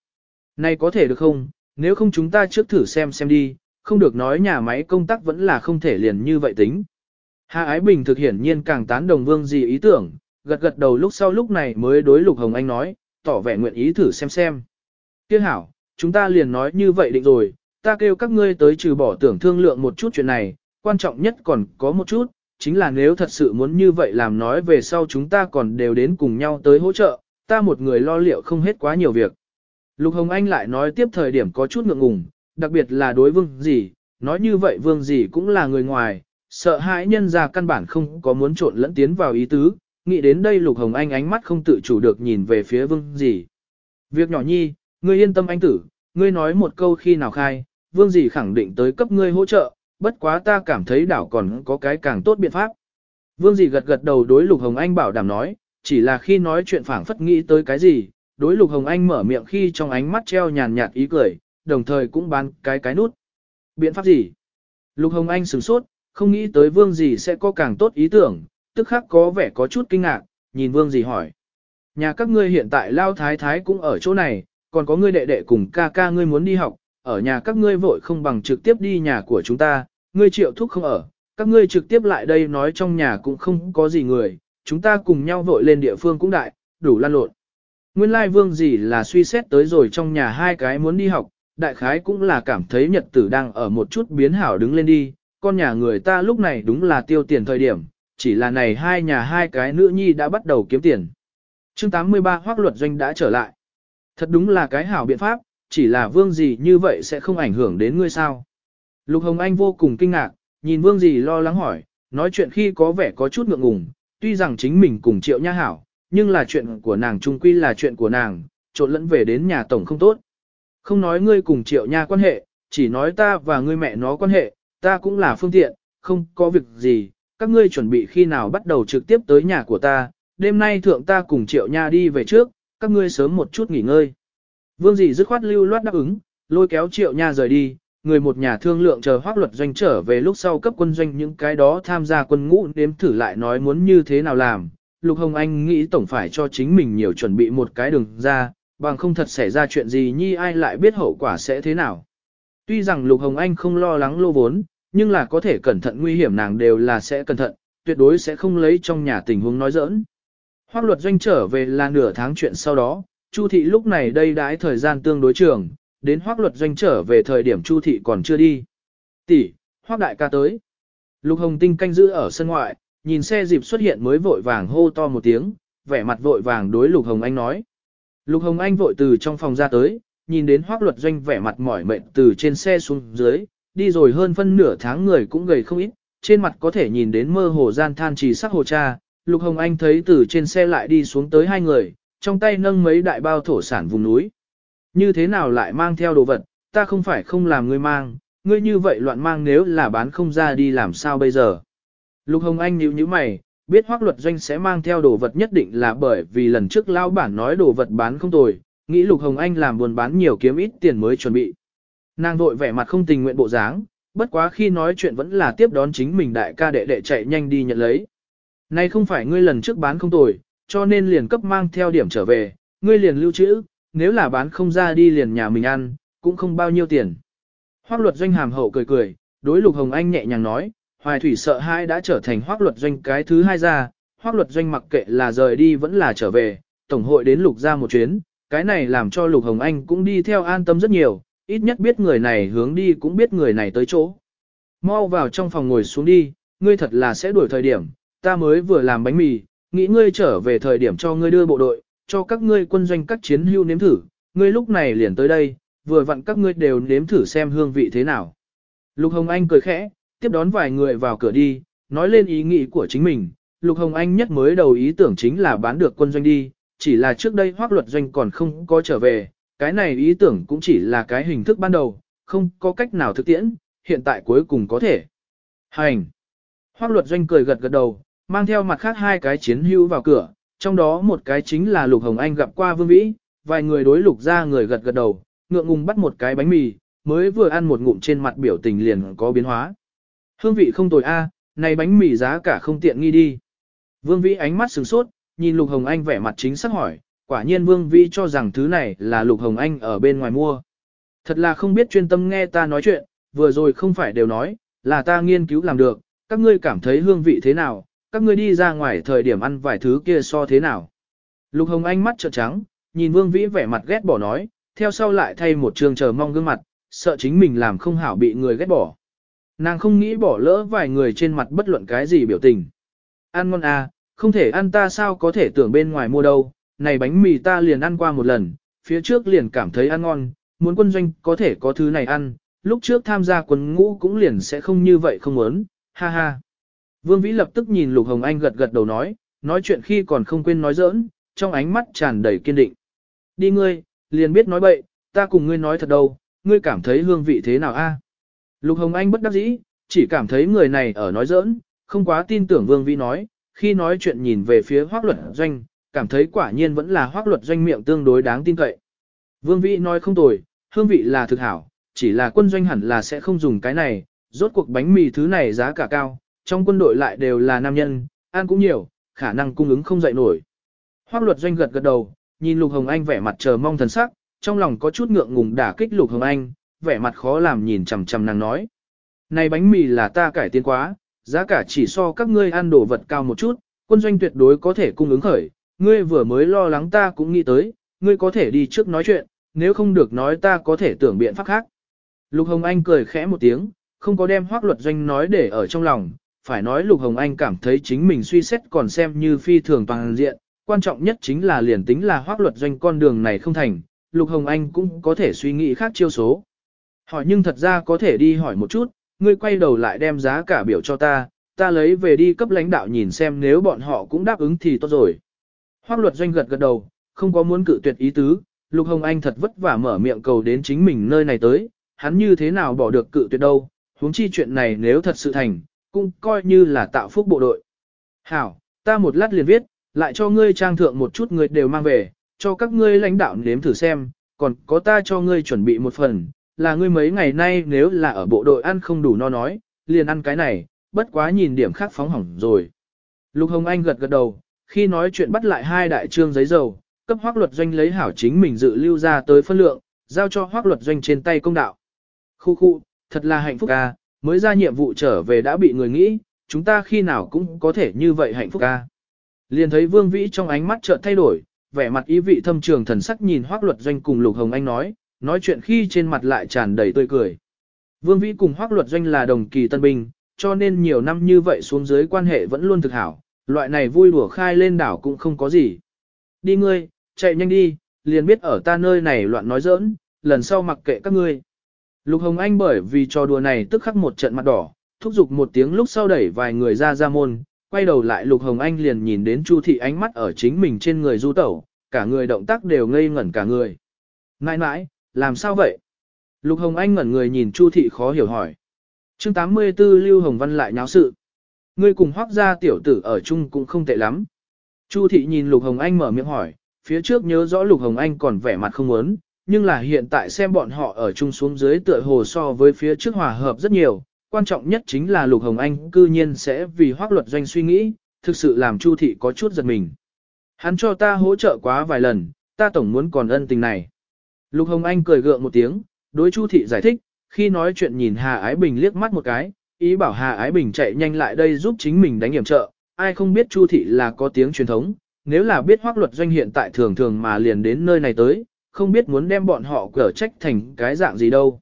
Này có thể được không, nếu không chúng ta trước thử xem xem đi, không được nói nhà máy công tác vẫn là không thể liền như vậy tính. Hạ Ái Bình thực hiển nhiên càng tán đồng vương gì ý tưởng, gật gật đầu lúc sau lúc này mới đối Lục Hồng Anh nói, tỏ vẻ nguyện ý thử xem xem. Tiếc hảo, chúng ta liền nói như vậy định rồi, ta kêu các ngươi tới trừ bỏ tưởng thương lượng một chút chuyện này, quan trọng nhất còn có một chút, chính là nếu thật sự muốn như vậy làm nói về sau chúng ta còn đều đến cùng nhau tới hỗ trợ, ta một người lo liệu không hết quá nhiều việc. Lục Hồng Anh lại nói tiếp thời điểm có chút ngượng ngùng, đặc biệt là đối vương gì, nói như vậy vương gì cũng là người ngoài, sợ hãi nhân ra căn bản không có muốn trộn lẫn tiến vào ý tứ, nghĩ đến đây Lục Hồng Anh ánh mắt không tự chủ được nhìn về phía vương dì. Việc nhỏ nhi, ngươi yên tâm anh tử, ngươi nói một câu khi nào khai, vương dì khẳng định tới cấp ngươi hỗ trợ, bất quá ta cảm thấy đảo còn có cái càng tốt biện pháp. Vương dì gật gật đầu đối Lục Hồng Anh bảo đảm nói, chỉ là khi nói chuyện phảng phất nghĩ tới cái gì, đối Lục Hồng Anh mở miệng khi trong ánh mắt treo nhàn nhạt ý cười, đồng thời cũng bán cái cái nút. Biện pháp gì? Lục Hồng Anh sửng sốt, không nghĩ tới vương dì sẽ có càng tốt ý tưởng, tức khắc có vẻ có chút kinh ngạc, nhìn vương gì hỏi. Nhà các ngươi hiện tại lao thái thái cũng ở chỗ này, còn có ngươi đệ đệ cùng ca ca ngươi muốn đi học, ở nhà các ngươi vội không bằng trực tiếp đi nhà của chúng ta, ngươi triệu thúc không ở, các ngươi trực tiếp lại đây nói trong nhà cũng không có gì người, chúng ta cùng nhau vội lên địa phương cũng đại, đủ lan lộn. Nguyên lai vương gì là suy xét tới rồi trong nhà hai cái muốn đi học, đại khái cũng là cảm thấy nhật tử đang ở một chút biến hảo đứng lên đi, con nhà người ta lúc này đúng là tiêu tiền thời điểm, chỉ là này hai nhà hai cái nữ nhi đã bắt đầu kiếm tiền. chương 83 hoác luật doanh đã trở lại. Thật đúng là cái hảo biện pháp, chỉ là vương gì như vậy sẽ không ảnh hưởng đến ngươi sao. Lục Hồng Anh vô cùng kinh ngạc, nhìn vương gì lo lắng hỏi, nói chuyện khi có vẻ có chút ngượng ngùng, tuy rằng chính mình cùng triệu nha hảo, nhưng là chuyện của nàng trung quy là chuyện của nàng, trộn lẫn về đến nhà tổng không tốt. Không nói ngươi cùng triệu nha quan hệ, chỉ nói ta và ngươi mẹ nó quan hệ, ta cũng là phương tiện, không có việc gì, các ngươi chuẩn bị khi nào bắt đầu trực tiếp tới nhà của ta, đêm nay thượng ta cùng triệu nha đi về trước, các ngươi sớm một chút nghỉ ngơi. Vương dì dứt khoát lưu loát đáp ứng, lôi kéo triệu nha rời đi, người một nhà thương lượng chờ hoác luật doanh trở về lúc sau cấp quân doanh những cái đó tham gia quân ngũ nếm thử lại nói muốn như thế nào làm. Lục Hồng Anh nghĩ tổng phải cho chính mình nhiều chuẩn bị một cái đường ra, bằng không thật xảy ra chuyện gì nhi ai lại biết hậu quả sẽ thế nào. Tuy rằng Lục Hồng Anh không lo lắng lô vốn, nhưng là có thể cẩn thận nguy hiểm nàng đều là sẽ cẩn thận, tuyệt đối sẽ không lấy trong nhà tình huống nói giỡn. Hoác luật doanh trở về là nửa tháng chuyện sau đó, Chu thị lúc này đây đãi thời gian tương đối trường, đến hoác luật doanh trở về thời điểm Chu thị còn chưa đi. Tỷ, hoác đại ca tới. Lục Hồng Tinh canh giữ ở sân ngoại, nhìn xe dịp xuất hiện mới vội vàng hô to một tiếng, vẻ mặt vội vàng đối Lục Hồng Anh nói. Lục Hồng Anh vội từ trong phòng ra tới, nhìn đến hoác luật doanh vẻ mặt mỏi mệt từ trên xe xuống dưới, đi rồi hơn phân nửa tháng người cũng gầy không ít, trên mặt có thể nhìn đến mơ hồ gian than trì sắc hồ cha. Lục Hồng Anh thấy từ trên xe lại đi xuống tới hai người, trong tay nâng mấy đại bao thổ sản vùng núi. Như thế nào lại mang theo đồ vật, ta không phải không làm ngươi mang, ngươi như vậy loạn mang nếu là bán không ra đi làm sao bây giờ. Lục Hồng Anh nhíu nhíu mày, biết hoác luật doanh sẽ mang theo đồ vật nhất định là bởi vì lần trước lao bản nói đồ vật bán không tồi, nghĩ Lục Hồng Anh làm buồn bán nhiều kiếm ít tiền mới chuẩn bị. Nàng vội vẻ mặt không tình nguyện bộ dáng, bất quá khi nói chuyện vẫn là tiếp đón chính mình đại ca đệ đệ chạy nhanh đi nhận lấy. Nay không phải ngươi lần trước bán không tồi, cho nên liền cấp mang theo điểm trở về, ngươi liền lưu trữ, nếu là bán không ra đi liền nhà mình ăn, cũng không bao nhiêu tiền. Hoác luật doanh hàm hậu cười cười, đối Lục Hồng Anh nhẹ nhàng nói, hoài thủy sợ hai đã trở thành hoác luật doanh cái thứ hai ra, hoác luật doanh mặc kệ là rời đi vẫn là trở về, tổng hội đến lục ra một chuyến, cái này làm cho Lục Hồng Anh cũng đi theo an tâm rất nhiều, ít nhất biết người này hướng đi cũng biết người này tới chỗ. Mau vào trong phòng ngồi xuống đi, ngươi thật là sẽ đuổi thời điểm, ta mới vừa làm bánh mì, nghĩ ngươi trở về thời điểm cho ngươi đưa bộ đội, cho các ngươi quân doanh các chiến hưu nếm thử, ngươi lúc này liền tới đây, vừa vặn các ngươi đều nếm thử xem hương vị thế nào. Lục Hồng Anh cười khẽ, tiếp đón vài người vào cửa đi, nói lên ý nghĩ của chính mình. Lục Hồng Anh nhất mới đầu ý tưởng chính là bán được quân doanh đi, chỉ là trước đây hoác luật doanh còn không có trở về, cái này ý tưởng cũng chỉ là cái hình thức ban đầu, không có cách nào thực tiễn, hiện tại cuối cùng có thể. Hành! Hoác luật doanh cười gật gật đầu, mang theo mặt khác hai cái chiến hữu vào cửa, trong đó một cái chính là Lục Hồng Anh gặp qua Vương Vĩ, vài người đối lục ra người gật gật đầu, ngượng ngùng bắt một cái bánh mì, mới vừa ăn một ngụm trên mặt biểu tình liền có biến hóa. Hương vị không tồi a, này bánh mì giá cả không tiện nghi đi. Vương Vĩ ánh mắt sửng sốt, nhìn Lục Hồng Anh vẻ mặt chính xác hỏi, quả nhiên Vương Vĩ cho rằng thứ này là Lục Hồng Anh ở bên ngoài mua. Thật là không biết chuyên tâm nghe ta nói chuyện, vừa rồi không phải đều nói, là ta nghiên cứu làm được, các ngươi cảm thấy hương vị thế nào, các ngươi đi ra ngoài thời điểm ăn vài thứ kia so thế nào. Lục Hồng Anh mắt trợn trắng, nhìn Vương Vĩ vẻ mặt ghét bỏ nói, theo sau lại thay một trường chờ mong gương mặt, sợ chính mình làm không hảo bị người ghét bỏ. Nàng không nghĩ bỏ lỡ vài người trên mặt bất luận cái gì biểu tình. Ăn ngon à, không thể ăn ta sao có thể tưởng bên ngoài mua đâu, này bánh mì ta liền ăn qua một lần, phía trước liền cảm thấy ăn ngon, muốn quân doanh có thể có thứ này ăn, lúc trước tham gia quân ngũ cũng liền sẽ không như vậy không muốn, ha ha. Vương Vĩ lập tức nhìn Lục Hồng Anh gật gật đầu nói, nói chuyện khi còn không quên nói giỡn, trong ánh mắt tràn đầy kiên định. Đi ngươi, liền biết nói bậy, ta cùng ngươi nói thật đâu, ngươi cảm thấy hương vị thế nào a? Lục Hồng Anh bất đắc dĩ, chỉ cảm thấy người này ở nói giỡn, không quá tin tưởng Vương Vĩ nói, khi nói chuyện nhìn về phía hoác luật doanh, cảm thấy quả nhiên vẫn là hoác luật doanh miệng tương đối đáng tin cậy. Vương Vĩ nói không tồi, hương vị là thực hảo, chỉ là quân doanh hẳn là sẽ không dùng cái này, rốt cuộc bánh mì thứ này giá cả cao, trong quân đội lại đều là nam nhân, ăn cũng nhiều, khả năng cung ứng không dậy nổi. Hoác luật doanh gật gật đầu, nhìn Lục Hồng Anh vẻ mặt chờ mong thần sắc, trong lòng có chút ngượng ngùng đả kích Lục Hồng Anh, vẻ mặt khó làm nhìn chằm chằm nàng nói. Này bánh mì là ta cải tiến quá, giá cả chỉ so các ngươi ăn đồ vật cao một chút, quân doanh tuyệt đối có thể cung ứng khởi, ngươi vừa mới lo lắng ta cũng nghĩ tới, ngươi có thể đi trước nói chuyện, nếu không được nói ta có thể tưởng biện pháp khác. Lục Hồng Anh cười khẽ một tiếng, không có đem hoác luật doanh nói để ở trong lòng, phải nói Lục Hồng Anh cảm thấy chính mình suy xét còn xem như phi thường toàn diện, quan trọng nhất chính là liền tính là hoác luật doanh con đường này không thành, Lục Hồng Anh cũng có thể suy nghĩ khác chiêu số. Hỏi nhưng thật ra có thể đi hỏi một chút, ngươi quay đầu lại đem giá cả biểu cho ta, ta lấy về đi cấp lãnh đạo nhìn xem nếu bọn họ cũng đáp ứng thì tốt rồi. Hoác luật doanh gật gật đầu, không có muốn cự tuyệt ý tứ, Lục Hồng Anh thật vất vả mở miệng cầu đến chính mình nơi này tới, hắn như thế nào bỏ được cự tuyệt đâu, huống chi chuyện này nếu thật sự thành, cũng coi như là tạo phúc bộ đội. Hảo, ta một lát liền viết, lại cho ngươi trang thượng một chút người đều mang về, cho các ngươi lãnh đạo nếm thử xem, còn có ta cho ngươi chuẩn bị một phần, là ngươi mấy ngày nay nếu là ở bộ đội ăn không đủ no nói, liền ăn cái này, bất quá nhìn điểm khác phóng hỏng rồi. Lục Hồng Anh gật gật đầu, khi nói chuyện bắt lại hai đại trương giấy dầu, cấp hoác luật doanh lấy hảo chính mình dự lưu ra tới phân lượng, giao cho hoác luật doanh trên tay công đạo. Khu khu, thật là hạnh phúc ca, mới ra nhiệm vụ trở về đã bị người nghĩ, chúng ta khi nào cũng có thể như vậy hạnh phúc ca. Liền thấy Vương Vĩ trong ánh mắt chợt thay đổi, vẻ mặt ý vị thâm trường thần sắc nhìn Hoắc Luật Doanh cùng Lục Hồng Anh nói, nói chuyện khi trên mặt lại tràn đầy tươi cười. Vương Vĩ cùng Hoắc Luật Doanh là đồng kỳ tân binh, cho nên nhiều năm như vậy xuống dưới quan hệ vẫn luôn thực hảo, loại này vui đùa khai lên đảo cũng không có gì. Đi ngươi, chạy nhanh đi, liền biết ở ta nơi này loạn nói giỡn, lần sau mặc kệ các ngươi. Lục Hồng Anh bởi vì trò đùa này tức khắc một trận mặt đỏ, thúc giục một tiếng lúc sau đẩy vài người ra ra môn, quay đầu lại Lục Hồng Anh liền nhìn đến Chu thị ánh mắt ở chính mình trên người du tẩu, cả người động tác đều ngây ngẩn cả người. Nãi nãi, làm sao vậy? Lục Hồng Anh ngẩn người nhìn Chu thị khó hiểu hỏi. chương 84 Lưu Hồng Văn lại nháo sự. Ngươi cùng hoác gia tiểu tử ở chung cũng không tệ lắm. Chu thị nhìn Lục Hồng Anh mở miệng hỏi, phía trước nhớ rõ Lục Hồng Anh còn vẻ mặt không muốn, nhưng là hiện tại xem bọn họ ở chung xuống dưới tựa hồ so với phía trước hòa hợp rất nhiều, quan trọng nhất chính là Lục Hồng Anh cư nhiên sẽ vì hoác luật doanh suy nghĩ, thực sự làm Chu thị có chút giật mình. Hắn cho ta hỗ trợ quá vài lần, ta tổng muốn còn ân tình này. Lục Hồng Anh cười gượng một tiếng, đối Chu thị giải thích, khi nói chuyện nhìn Hà Ái Bình liếc mắt một cái, ý bảo Hà Ái Bình chạy nhanh lại đây giúp chính mình đánh hiểm trợ, ai không biết Chu thị là có tiếng truyền thống, nếu là biết hoác luật doanh hiện tại thường thường mà liền đến nơi này tới, không biết muốn đem bọn họ cở trách thành cái dạng gì đâu.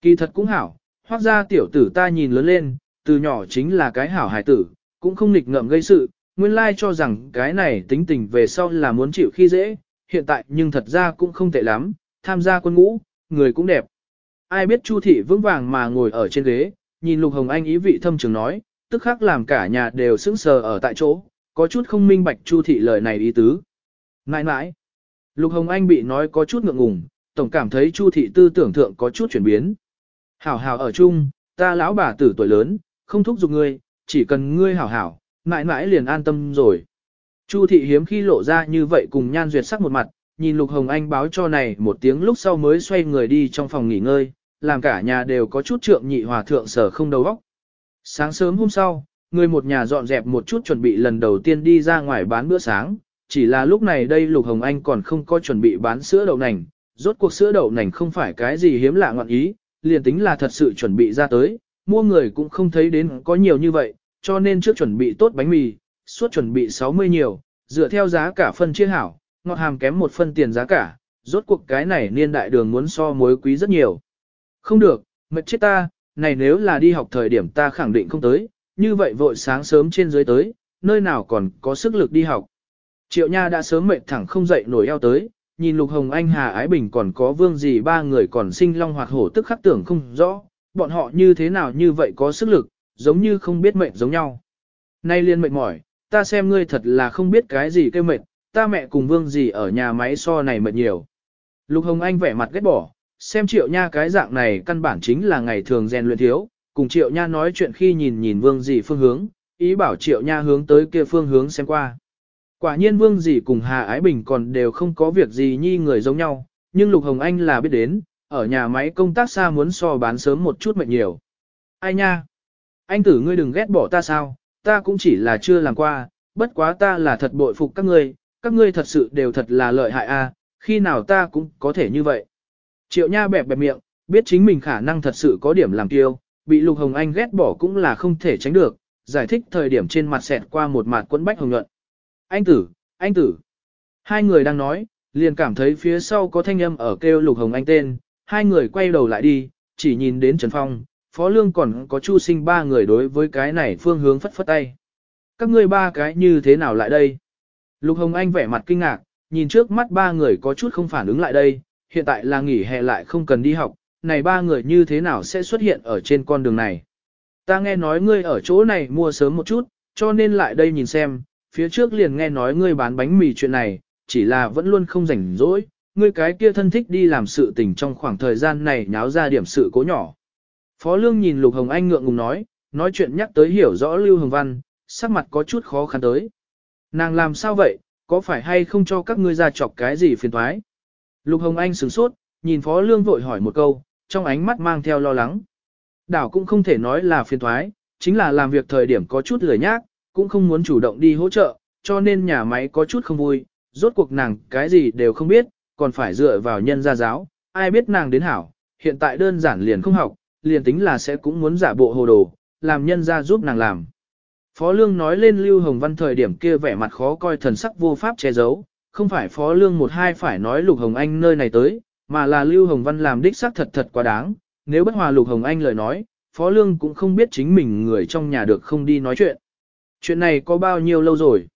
Kỳ thật cũng hảo, hoác ra tiểu tử ta nhìn lớn lên, từ nhỏ chính là cái hảo hài tử, cũng không nghịch ngợm gây sự, nguyên lai cho rằng cái này tính tình về sau là muốn chịu khi dễ, hiện tại nhưng thật ra cũng không tệ lắm, tham gia quân ngũ, người cũng đẹp. Ai biết Chu thị vững vàng mà ngồi ở trên ghế, nhìn Lục Hồng Anh ý vị thâm trường nói, tức khắc làm cả nhà đều sững sờ ở tại chỗ, có chút không minh bạch Chu thị lời này ý tứ. Nãi nãi, Lục Hồng Anh bị nói có chút ngượng ngùng, tổng cảm thấy Chu thị tư tưởng thượng có chút chuyển biến. Hảo hảo ở chung, ta lão bà tử tuổi lớn, không thúc giục ngươi, chỉ cần ngươi hảo hảo, mãi mãi liền an tâm rồi. Chu thị hiếm khi lộ ra như vậy cùng nhan duyệt sắc một mặt, nhìn Lục Hồng Anh báo cho này một tiếng lúc sau mới xoay người đi trong phòng nghỉ ngơi, làm cả nhà đều có chút trượng nhị hòa thượng sở không đầu óc. Sáng sớm hôm sau, người một nhà dọn dẹp một chút chuẩn bị lần đầu tiên đi ra ngoài bán bữa sáng, chỉ là lúc này đây Lục Hồng Anh còn không có chuẩn bị bán sữa đậu nành, rốt cuộc sữa đậu nành không phải cái gì hiếm lạ ngọn ý, liền tính là thật sự chuẩn bị ra tới, mua người cũng không thấy đến có nhiều như vậy, cho nên trước chuẩn bị tốt bánh mì, suốt chuẩn bị 60 nhiều, dựa theo giá cả phân chia hảo, ngọt hàm kém một phân tiền giá cả, rốt cuộc cái này niên đại đường muốn so mối quý rất nhiều. Không được, mệt chết ta, này nếu là đi học thời điểm ta khẳng định không tới, như vậy vội sáng sớm trên dưới tới, nơi nào còn có sức lực đi học. Triệu Nha đã sớm mệt thẳng không dậy nổi eo tới, nhìn Lục Hồng Anh Hà Ái Bình còn có vương gì ba người còn sinh long hoạt hổ tức khắc tưởng không rõ, bọn họ như thế nào như vậy có sức lực, giống như không biết mệt giống nhau. Nay liên mệt mỏi, ta xem ngươi thật là không biết cái gì kêu mệt, ta mẹ cùng vương gì ở nhà máy so này mệt nhiều. Lục Hồng Anh vẻ mặt ghét bỏ, xem triệu nha cái dạng này căn bản chính là ngày thường rèn luyện thiếu, cùng triệu nha nói chuyện khi nhìn nhìn vương dì phương hướng, ý bảo triệu nha hướng tới kia phương hướng xem qua. Quả nhiên vương dì cùng Hà Ái Bình còn đều không có việc gì nhi người giống nhau, nhưng Lục Hồng Anh là biết đến, ở nhà máy công tác xa muốn so bán sớm một chút mệt nhiều. Ai nha? Anh tử ngươi đừng ghét bỏ ta sao, ta cũng chỉ là chưa làm qua, bất quá ta là thật bội phục các ngươi, các ngươi thật sự đều thật là lợi hại a, khi nào ta cũng có thể như vậy. Triệu Nha bẹp bẹp miệng, biết chính mình khả năng thật sự có điểm làm tiêu, bị Lục Hồng Anh ghét bỏ cũng là không thể tránh được, giải thích thời điểm trên mặt xẹt qua một mặt quấn bách hồng nhuận. Anh tử, anh tử. Hai người đang nói, liền cảm thấy phía sau có thanh âm ở kêu Lục Hồng Anh tên, hai người quay đầu lại đi, chỉ nhìn đến Trần Phong, Phó Lương còn có Chu Sinh ba người đối với cái này phương hướng phất phất tay. Các ngươi ba cái như thế nào lại đây? Lục Hồng Anh vẻ mặt kinh ngạc, nhìn trước mắt ba người có chút không phản ứng lại đây, hiện tại là nghỉ hè lại không cần đi học, này ba người như thế nào sẽ xuất hiện ở trên con đường này? Ta nghe nói ngươi ở chỗ này mua sớm một chút, cho nên lại đây nhìn xem, phía trước liền nghe nói ngươi bán bánh mì chuyện này, chỉ là vẫn luôn không rảnh rỗi, ngươi cái kia thân thích đi làm sự tình trong khoảng thời gian này nháo ra điểm sự cố nhỏ. Phó Lương nhìn Lục Hồng Anh ngượng ngùng nói, nói chuyện nhắc tới hiểu rõ Lưu Hồng Văn, sắc mặt có chút khó khăn tới. Nàng làm sao vậy, có phải hay không cho các ngươi ra chọc cái gì phiền thoái? Lục Hồng Anh sửng sốt, nhìn Phó Lương vội hỏi một câu, trong ánh mắt mang theo lo lắng. Đảo cũng không thể nói là phiền thoái, chính là làm việc thời điểm có chút lười nhác, cũng không muốn chủ động đi hỗ trợ, cho nên nhà máy có chút không vui, rốt cuộc nàng cái gì đều không biết, còn phải dựa vào nhân gia giáo, ai biết nàng đến hảo, hiện tại đơn giản liền không học, liền tính là sẽ cũng muốn giả bộ hồ đồ, làm nhân gia giúp nàng làm. Phó Lương nói lên Lưu Hồng Văn thời điểm kia vẻ mặt khó coi thần sắc vô pháp che giấu, không phải Phó Lương một hai phải nói Lục Hồng Anh nơi này tới, mà là Lưu Hồng Văn làm đích xác thật thật quá đáng, nếu bất hòa Lục Hồng Anh lời nói, Phó Lương cũng không biết chính mình người trong nhà được không đi nói chuyện. Chuyện này có bao nhiêu lâu rồi?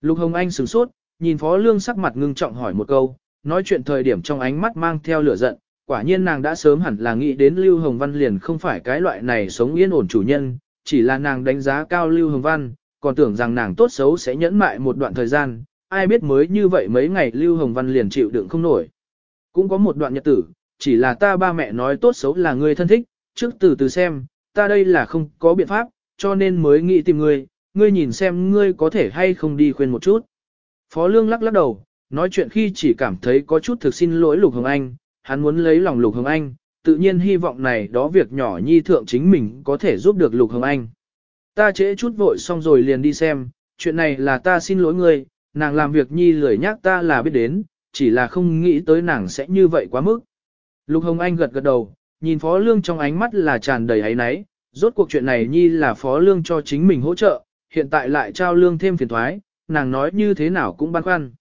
Lục Hồng Anh sửng sốt, nhìn Phó Lương sắc mặt ngưng trọng hỏi một câu, nói chuyện thời điểm trong ánh mắt mang theo lửa giận, quả nhiên nàng đã sớm hẳn là nghĩ đến Lưu Hồng Văn liền không phải cái loại này sống yên ổn chủ nhân, chỉ là nàng đánh giá cao Lưu Hồng Văn, còn tưởng rằng nàng tốt xấu sẽ nhẫn mại một đoạn thời gian, ai biết mới như vậy mấy ngày Lưu Hồng Văn liền chịu đựng không nổi. Cũng có một đoạn nhật tử, chỉ là ta ba mẹ nói tốt xấu là người thân thích, trước từ từ xem, ta đây là không có biện pháp, cho nên mới nghĩ tìm ngươi, ngươi nhìn xem ngươi có thể hay không đi khuyên một chút. Phó Lương lắc lắc đầu, nói chuyện khi chỉ cảm thấy có chút thực xin lỗi Lục Hồng Anh, hắn muốn lấy lòng Lục Hồng Anh, tự nhiên hy vọng này đó việc nhỏ nhi thượng chính mình có thể giúp được Lục Hồng Anh. Ta trễ chút vội xong rồi liền đi xem, chuyện này là ta xin lỗi ngươi, nàng làm việc nhi lười nhắc ta là biết đến, chỉ là không nghĩ tới nàng sẽ như vậy quá mức. Lục Hồng Anh gật gật đầu, nhìn Phó Lương trong ánh mắt là tràn đầy ấy náy, rốt cuộc chuyện này nhi là Phó Lương cho chính mình hỗ trợ, hiện tại lại trao lương thêm phiền thoái, nàng nói như thế nào cũng băn khoăn.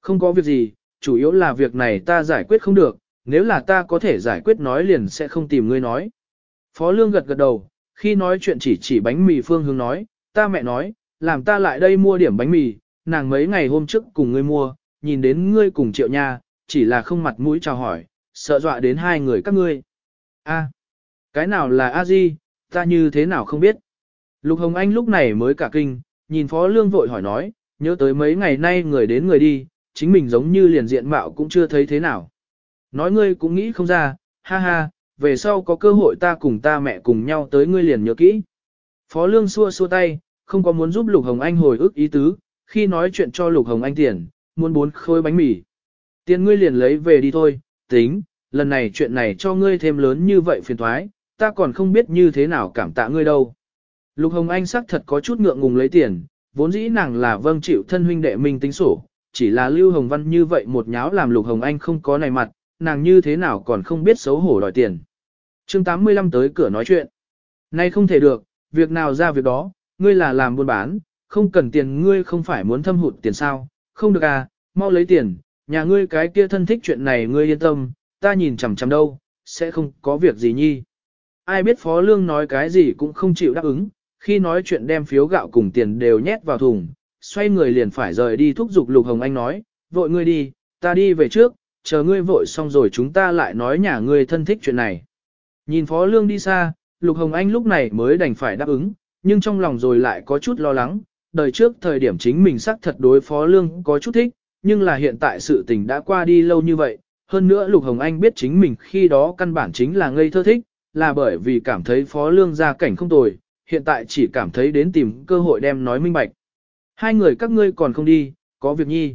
Không có việc gì, chủ yếu là việc này ta giải quyết không được, nếu là ta có thể giải quyết nói liền sẽ không tìm ngươi nói. Phó Lương gật gật đầu, khi nói chuyện chỉ chỉ bánh mì phương hướng nói, ta mẹ nói, làm ta lại đây mua điểm bánh mì, nàng mấy ngày hôm trước cùng ngươi mua, nhìn đến ngươi cùng triệu nha, chỉ là không mặt mũi chào hỏi, sợ dọa đến hai người các ngươi. A, cái nào là A Di, ta như thế nào không biết. Lục Hồng Anh lúc này mới cả kinh, nhìn Phó Lương vội hỏi nói, nhớ tới mấy ngày nay người đến người đi, chính mình giống như liền diện mạo cũng chưa thấy thế nào. Nói ngươi cũng nghĩ không ra, ha ha, về sau có cơ hội ta cùng ta mẹ cùng nhau tới ngươi liền nhớ kỹ. Phó Lương xua xua tay, không có muốn giúp Lục Hồng Anh hồi ức ý tứ, khi nói chuyện cho Lục Hồng Anh tiền, muốn bốn khối bánh mì. Tiền ngươi liền lấy về đi thôi, tính, lần này chuyện này cho ngươi thêm lớn như vậy phiền thoái, ta còn không biết như thế nào cảm tạ ngươi đâu. Lục Hồng Anh xác thật có chút ngượng ngùng lấy tiền, vốn dĩ nàng là vâng chịu thân huynh đệ mình tính sổ, chỉ là Lưu Hồng Văn như vậy một nháo làm Lục Hồng Anh không có này mặt, nàng như thế nào còn không biết xấu hổ đòi tiền. chương 85 tới cửa nói chuyện. Nay không thể được, việc nào ra việc đó, ngươi là làm buôn bán, không cần tiền ngươi không phải muốn thâm hụt tiền sao, không được à, mau lấy tiền, nhà ngươi cái kia thân thích chuyện này ngươi yên tâm, ta nhìn chằm chằm đâu, sẽ không có việc gì nhi. Ai biết Phó Lương nói cái gì cũng không chịu đáp ứng, khi nói chuyện đem phiếu gạo cùng tiền đều nhét vào thùng, xoay người liền phải rời đi thúc giục Lục Hồng Anh nói, vội ngươi đi, ta đi về trước, chờ ngươi vội xong rồi chúng ta lại nói nhà ngươi thân thích chuyện này. Nhìn Phó Lương đi xa, Lục Hồng Anh lúc này mới đành phải đáp ứng, nhưng trong lòng rồi lại có chút lo lắng, đời trước thời điểm chính mình xác thật đối Phó Lương có chút thích, nhưng là hiện tại sự tình đã qua đi lâu như vậy, hơn nữa Lục Hồng Anh biết chính mình khi đó căn bản chính là ngây thơ thích, là bởi vì cảm thấy Phó Lương gia cảnh không tồi, hiện tại chỉ cảm thấy đến tìm cơ hội đem nói minh bạch. Hai người các ngươi còn không đi, có việc nhi.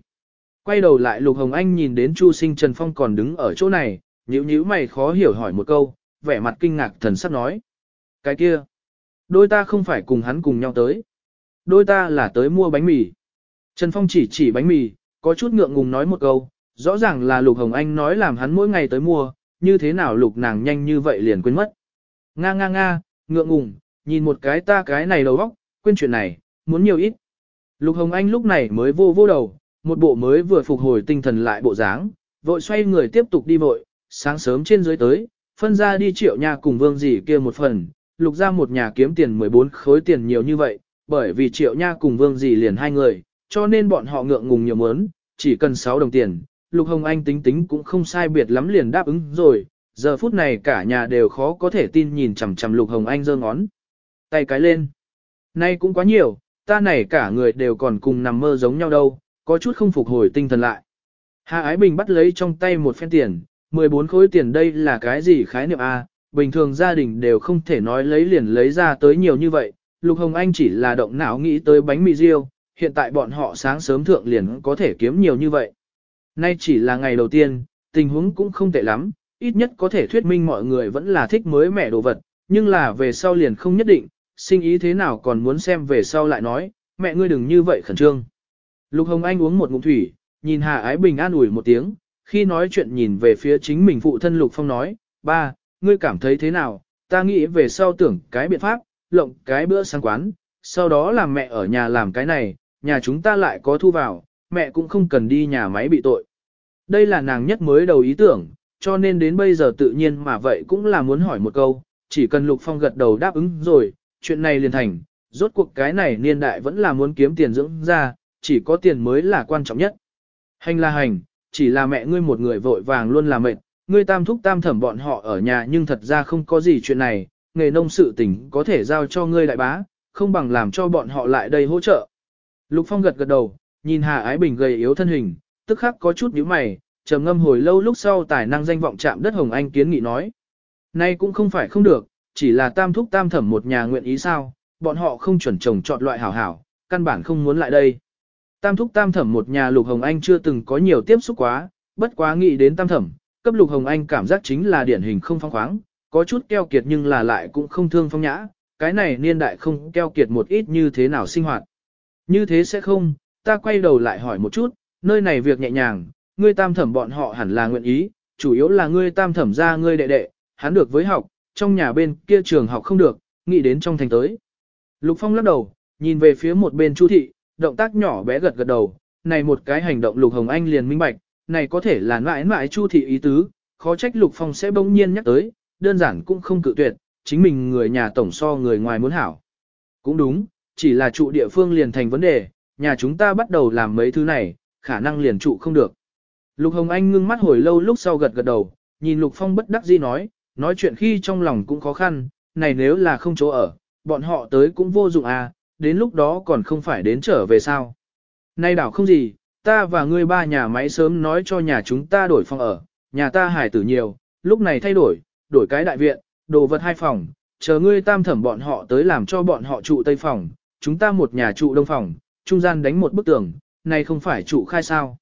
Quay đầu lại Lục Hồng Anh nhìn đến Chu Sinh Trần Phong còn đứng ở chỗ này, nhíu nhíu mày khó hiểu hỏi một câu, vẻ mặt kinh ngạc thần sắc nói. Cái kia, đôi ta không phải cùng hắn cùng nhau tới. Đôi ta là tới mua bánh mì. Trần Phong chỉ chỉ bánh mì, có chút ngượng ngùng nói một câu, rõ ràng là Lục Hồng Anh nói làm hắn mỗi ngày tới mua, như thế nào Lục nàng nhanh như vậy liền quên mất. Nga nga nga, ngượng ngùng, nhìn một cái ta cái này đầu óc, quên chuyện này, muốn nhiều ít. Lục Hồng Anh lúc này mới vô vô đầu, một bộ mới vừa phục hồi tinh thần lại bộ dáng, vội xoay người tiếp tục đi vội, sáng sớm trên dưới tới, phân ra đi triệu nhà cùng vương dì kia một phần, lục ra một nhà kiếm tiền 14 khối tiền nhiều như vậy, bởi vì triệu nha cùng vương dì liền hai người, cho nên bọn họ ngượng ngùng nhiều mớn, chỉ cần 6 đồng tiền, lục hồng anh tính tính cũng không sai biệt lắm liền đáp ứng rồi, giờ phút này cả nhà đều khó có thể tin nhìn chằm chằm lục hồng anh giơ ngón tay cái lên. Nay cũng quá nhiều, ta này cả người đều còn cùng nằm mơ giống nhau đâu, có chút không phục hồi tinh thần lại. Hạ Ái Bình bắt lấy trong tay một phen tiền, 14 khối tiền đây là cái gì khái niệm A, bình thường gia đình đều không thể nói lấy liền lấy ra tới nhiều như vậy, Lục Hồng Anh chỉ là động não nghĩ tới bánh mì riêu, hiện tại bọn họ sáng sớm thượng liền có thể kiếm nhiều như vậy. Nay chỉ là ngày đầu tiên, tình huống cũng không tệ lắm, ít nhất có thể thuyết minh mọi người vẫn là thích mới mẻ đồ vật, nhưng là về sau liền không nhất định, sinh ý thế nào còn muốn xem về sau lại nói, mẹ ngươi đừng như vậy khẩn trương. Lục Hồng Anh uống một ngụm thủy, nhìn Hà Ái Bình an ủi một tiếng, khi nói chuyện nhìn về phía chính mình phụ thân Lục Phong nói, ba, ngươi cảm thấy thế nào, ta nghĩ về sau tưởng cái biện pháp, lộng cái bữa sáng quán, sau đó làm mẹ ở nhà làm cái này, nhà chúng ta lại có thu vào, mẹ cũng không cần đi nhà máy bị tội. Đây là nàng nhất mới đầu ý tưởng, cho nên đến bây giờ tự nhiên mà vậy cũng là muốn hỏi một câu, chỉ cần Lục Phong gật đầu đáp ứng rồi, chuyện này liền thành, rốt cuộc cái này niên đại vẫn là muốn kiếm tiền dưỡng ra, chỉ có tiền mới là quan trọng nhất. Hành là hành, chỉ là mẹ ngươi một người vội vàng luôn là mệt, ngươi tam thúc tam thẩm bọn họ ở nhà nhưng thật ra không có gì chuyện này, nghề nông sự tình có thể giao cho ngươi đại bá, không bằng làm cho bọn họ lại đây hỗ trợ. Lục Phong gật gật đầu, nhìn Hà Ái Bình gầy yếu thân hình, tức khắc có chút nhíu mày, trầm ngâm hồi lâu lúc sau tài năng danh vọng chạm đất Hồng Anh kiến nghị nói. Nay cũng không phải không được, chỉ là tam thúc tam thẩm một nhà nguyện ý sao, bọn họ không chuẩn trồng chọn loại hảo hảo, căn bản không muốn lại đây. Tam thúc tam thẩm một nhà Lục Hồng Anh chưa từng có nhiều tiếp xúc quá, bất quá nghĩ đến tam thẩm, cấp Lục Hồng Anh cảm giác chính là điển hình không phong khoáng, có chút keo kiệt nhưng là lại cũng không thương phong nhã, cái này niên đại không keo kiệt một ít như thế nào sinh hoạt. Như thế sẽ không, ta quay đầu lại hỏi một chút, nơi này việc nhẹ nhàng, ngươi tam thẩm bọn họ hẳn là nguyện ý, chủ yếu là ngươi tam thẩm ra ngươi đệ đệ, hắn được với học, trong nhà bên kia trường học không được, nghĩ đến trong thành tới. Lục Phong lắc đầu, nhìn về phía một bên Chu thị, động tác nhỏ bé gật gật đầu, này một cái hành động Lục Hồng Anh liền minh bạch, này có thể là mãi mãi Chu thị ý tứ, khó trách Lục Phong sẽ bỗng nhiên nhắc tới, đơn giản cũng không cự tuyệt, chính mình người nhà tổng so người ngoài muốn hảo. Cũng đúng, chỉ là trụ địa phương liền thành vấn đề, nhà chúng ta bắt đầu làm mấy thứ này, khả năng liền trụ không được. Lục Hồng Anh ngưng mắt hồi lâu lúc sau gật gật đầu, nhìn Lục Phong bất đắc dĩ nói, nói chuyện khi trong lòng cũng khó khăn, này nếu là không chỗ ở, bọn họ tới cũng vô dụng à, đến lúc đó còn không phải đến trở về sao. Nay đảo không gì, ta và ngươi ba nhà máy sớm nói cho nhà chúng ta đổi phòng ở, nhà ta hải tử nhiều, lúc này thay đổi, đổi cái đại viện, đồ vật hai phòng, chờ ngươi tam thẩm bọn họ tới làm cho bọn họ trụ tây phòng, chúng ta một nhà trụ đông phòng, trung gian đánh một bức tường, này không phải trụ khai sao.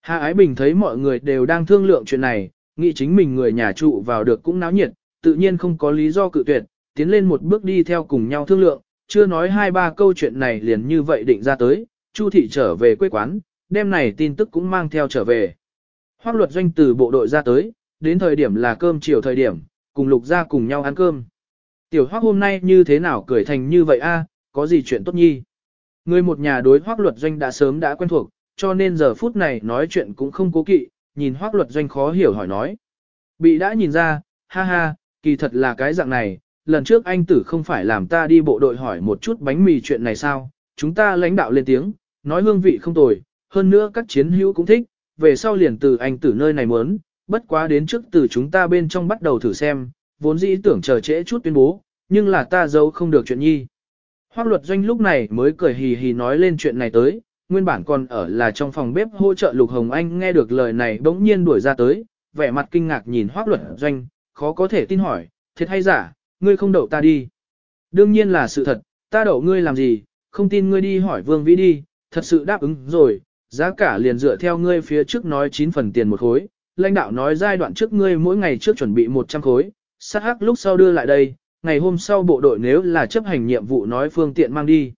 Hạ Ái Bình thấy mọi người đều đang thương lượng chuyện này, nghĩ chính mình người nhà trụ vào được cũng náo nhiệt, tự nhiên không có lý do cự tuyệt, tiến lên một bước đi theo cùng nhau thương lượng, chưa nói hai ba câu chuyện này liền như vậy định ra tới, Chu thị trở về quê quán, đêm này tin tức cũng mang theo trở về. Hoác luật doanh từ bộ đội ra tới, đến thời điểm là cơm chiều thời điểm, cùng lục ra cùng nhau ăn cơm. Tiểu hoác hôm nay như thế nào cười thành như vậy a à, có gì chuyện tốt nhi. Người một nhà đối hoác luật doanh đã sớm đã quen thuộc, cho nên giờ phút này nói chuyện cũng không cố kỵ, nhìn hoác luật doanh khó hiểu hỏi nói. Bị đã nhìn ra, ha ha, kỳ thật là cái dạng này, lần trước anh tử không phải làm ta đi bộ đội hỏi một chút bánh mì chuyện này sao, chúng ta lãnh đạo lên tiếng, nói hương vị không tồi, hơn nữa các chiến hữu cũng thích, về sau liền từ anh tử nơi này muốn, bất quá đến trước từ chúng ta bên trong bắt đầu thử xem, vốn dĩ tưởng chờ trễ chút tuyên bố, nhưng là ta giấu không được chuyện nhi. Hoác luật doanh lúc này mới cười hì hì nói lên chuyện này tới, nguyên bản còn ở là trong phòng bếp hỗ trợ Lục Hồng Anh nghe được lời này bỗng nhiên đuổi ra tới, vẻ mặt kinh ngạc nhìn hoác luật doanh, khó có thể tin hỏi, thiệt hay giả, ngươi không đậu ta đi. Đương nhiên là sự thật, ta đậu ngươi làm gì, không tin ngươi đi hỏi Vương Vĩ đi, thật sự đáp ứng rồi, giá cả liền dựa theo ngươi phía trước nói 9 phần tiền một khối, lãnh đạo nói giai đoạn trước ngươi mỗi ngày trước chuẩn bị 100 khối, sát hắc lúc sau đưa lại đây, ngày hôm sau bộ đội nếu là chấp hành nhiệm vụ nói phương tiện mang đi.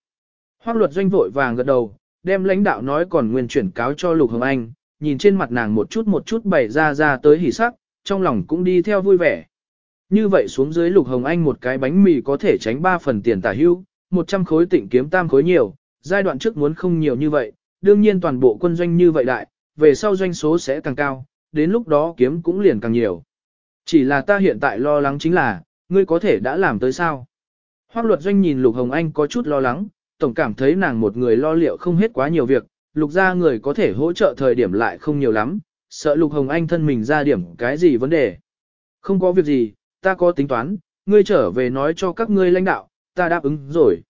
Hoác luật doanh vội vàng gật đầu, đem lãnh đạo nói còn nguyên chuyển cáo cho Lục Hồng Anh, nhìn trên mặt nàng một chút một chút bày ra ra tới hỉ sắc, trong lòng cũng đi theo vui vẻ. Như vậy xuống dưới Lục Hồng Anh một cái bánh mì có thể tránh 3 phần tiền tả hưu, 100 khối tịnh kiếm tam khối nhiều, giai đoạn trước muốn không nhiều như vậy, đương nhiên toàn bộ quân doanh như vậy đại, về sau doanh số sẽ càng cao, đến lúc đó kiếm cũng liền càng nhiều. Chỉ là ta hiện tại lo lắng chính là, ngươi có thể đã làm tới sao? Hoác luật doanh nhìn Lục Hồng Anh có chút lo lắng, tổng cảm thấy nàng một người lo liệu không hết quá nhiều việc, lục ra người có thể hỗ trợ thời điểm lại không nhiều lắm, sợ Lục Hồng Anh thân mình ra điểm cái gì vấn đề. Không có việc gì, ta có tính toán, ngươi trở về nói cho các ngươi lãnh đạo, ta đáp ứng rồi.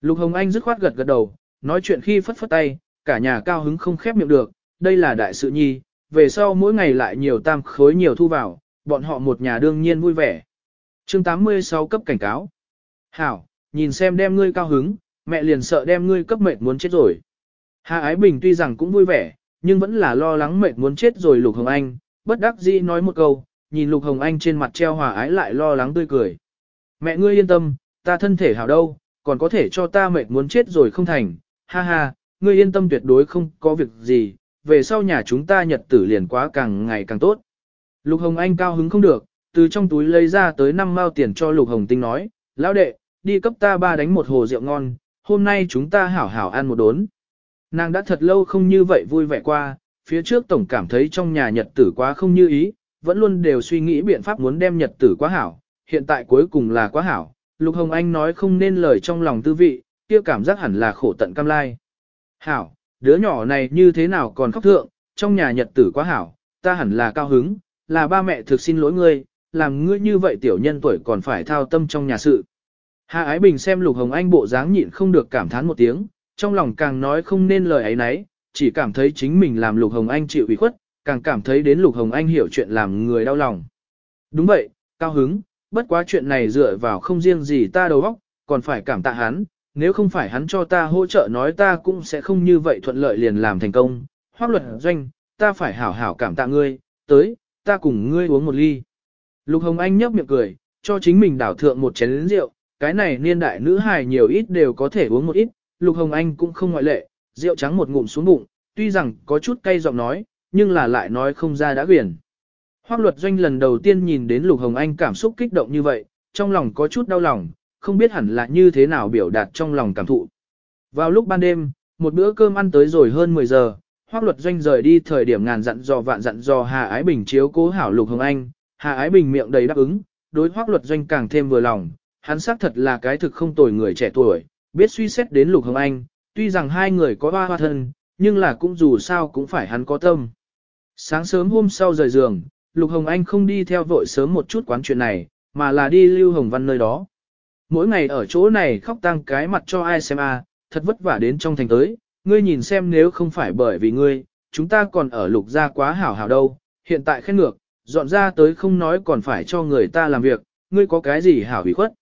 Lục Hồng Anh dứt khoát gật gật đầu, nói chuyện khi phất phất tay, cả nhà cao hứng không khép miệng được, đây là đại sự nhi, về sau mỗi ngày lại nhiều tam khối nhiều thu vào, bọn họ một nhà đương nhiên vui vẻ. chương 86 cấp cảnh cáo. Hảo, nhìn xem đem ngươi cao hứng, mẹ liền sợ đem ngươi cấp mệt muốn chết rồi. Hà Ái Bình tuy rằng cũng vui vẻ, nhưng vẫn là lo lắng mệt muốn chết rồi Lục Hồng Anh, bất đắc dĩ nói một câu, nhìn Lục Hồng Anh trên mặt treo hòa ái lại lo lắng tươi cười. Mẹ ngươi yên tâm, ta thân thể hảo đâu, còn có thể cho ta mệt muốn chết rồi không thành, ha ha, ngươi yên tâm tuyệt đối không có việc gì, về sau nhà chúng ta nhật tử liền quá càng ngày càng tốt. Lục Hồng Anh cao hứng không được, từ trong túi lấy ra tới 5 mao tiền cho Lục Hồng Tinh nói, lão đệ, đi cấp ta ba đánh một hồ rượu ngon, hôm nay chúng ta hảo hảo ăn một đốn. Nàng đã thật lâu không như vậy vui vẻ qua, phía trước tổng cảm thấy trong nhà nhật tử quá không như ý, vẫn luôn đều suy nghĩ biện pháp muốn đem nhật tử quá hảo, hiện tại cuối cùng là quá hảo. Lục Hồng Anh nói không nên lời trong lòng tư vị, kia cảm giác hẳn là khổ tận cam lai. Hảo, đứa nhỏ này như thế nào còn khóc thượng, trong nhà nhật tử quá hảo, ta hẳn là cao hứng, là ba mẹ thực xin lỗi ngươi, làm ngươi như vậy tiểu nhân tuổi còn phải thao tâm trong nhà sự. Hạ Ái Bình xem Lục Hồng Anh bộ dáng nhịn không được cảm thán một tiếng, trong lòng càng nói không nên lời ấy nấy, chỉ cảm thấy chính mình làm Lục Hồng Anh chịu ủy khuất, càng cảm thấy đến Lục Hồng Anh hiểu chuyện làm người đau lòng. Đúng vậy, cao hứng, bất quá chuyện này dựa vào không riêng gì ta đầu óc, còn phải cảm tạ hắn, nếu không phải hắn cho ta hỗ trợ nói ta cũng sẽ không như vậy thuận lợi liền làm thành công. Hoác luật doanh, ta phải hảo hảo cảm tạ ngươi, tới, ta cùng ngươi uống một ly. Lục Hồng Anh nhấp miệng cười, cho chính mình đảo thượng một chén rượu, cái này niên đại nữ hài nhiều ít đều có thể uống một ít, Lục Hồng Anh cũng không ngoại lệ, rượu trắng một ngụm xuống bụng, tuy rằng có chút cay giọng nói, nhưng là lại nói không ra đã quyển. Hoác luật doanh lần đầu tiên nhìn đến Lục Hồng Anh cảm xúc kích động như vậy, trong lòng có chút đau lòng, không biết hẳn là như thế nào biểu đạt trong lòng cảm thụ. Vào lúc ban đêm, một bữa cơm ăn tới rồi hơn 10 giờ, Hoắc luật doanh rời đi thời điểm ngàn dặn dò vạn dặn dò Hà Ái Bình chiếu cố hảo Lục Hồng Anh, Hà Ái Bình miệng đầy đáp ứng, đối Hoắc luật doanh càng thêm vừa lòng, hắn xác thật là cái thực không tồi người trẻ tuổi, biết suy xét đến Lục Hồng Anh, tuy rằng hai người có hoa hoa thân, nhưng là cũng dù sao cũng phải hắn có tâm. Sáng sớm hôm sau rời giường, Lục Hồng Anh không đi theo vội sớm một chút quán chuyện này, mà là đi Lưu Hồng Văn nơi đó. Mỗi ngày ở chỗ này khóc tăng cái mặt cho ai xem a, à, thật vất vả đến trong thành tới, ngươi nhìn xem nếu không phải bởi vì ngươi, chúng ta còn ở lục gia quá hảo hảo đâu, hiện tại khét ngược, dọn ra tới không nói còn phải cho người ta làm việc, ngươi có cái gì hảo hủy khuất.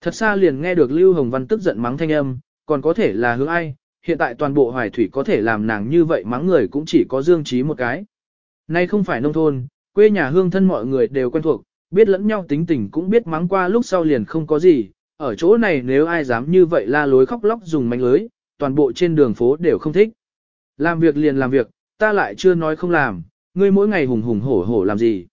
Thật xa liền nghe được Lưu Hồng Văn tức giận mắng thanh âm, còn có thể là hướng ai, hiện tại toàn bộ hoài thủy có thể làm nàng như vậy mắng người cũng chỉ có Dương Trí một cái. Nay không phải nông thôn, quê nhà hương thân mọi người đều quen thuộc, biết lẫn nhau tính tình cũng biết mắng qua lúc sau liền không có gì, ở chỗ này nếu ai dám như vậy la lối khóc lóc dùng mánh lưới, toàn bộ trên đường phố đều không thích. Làm việc liền làm việc, ta lại chưa nói không làm, ngươi mỗi ngày hùng hùng hổ hổ làm gì.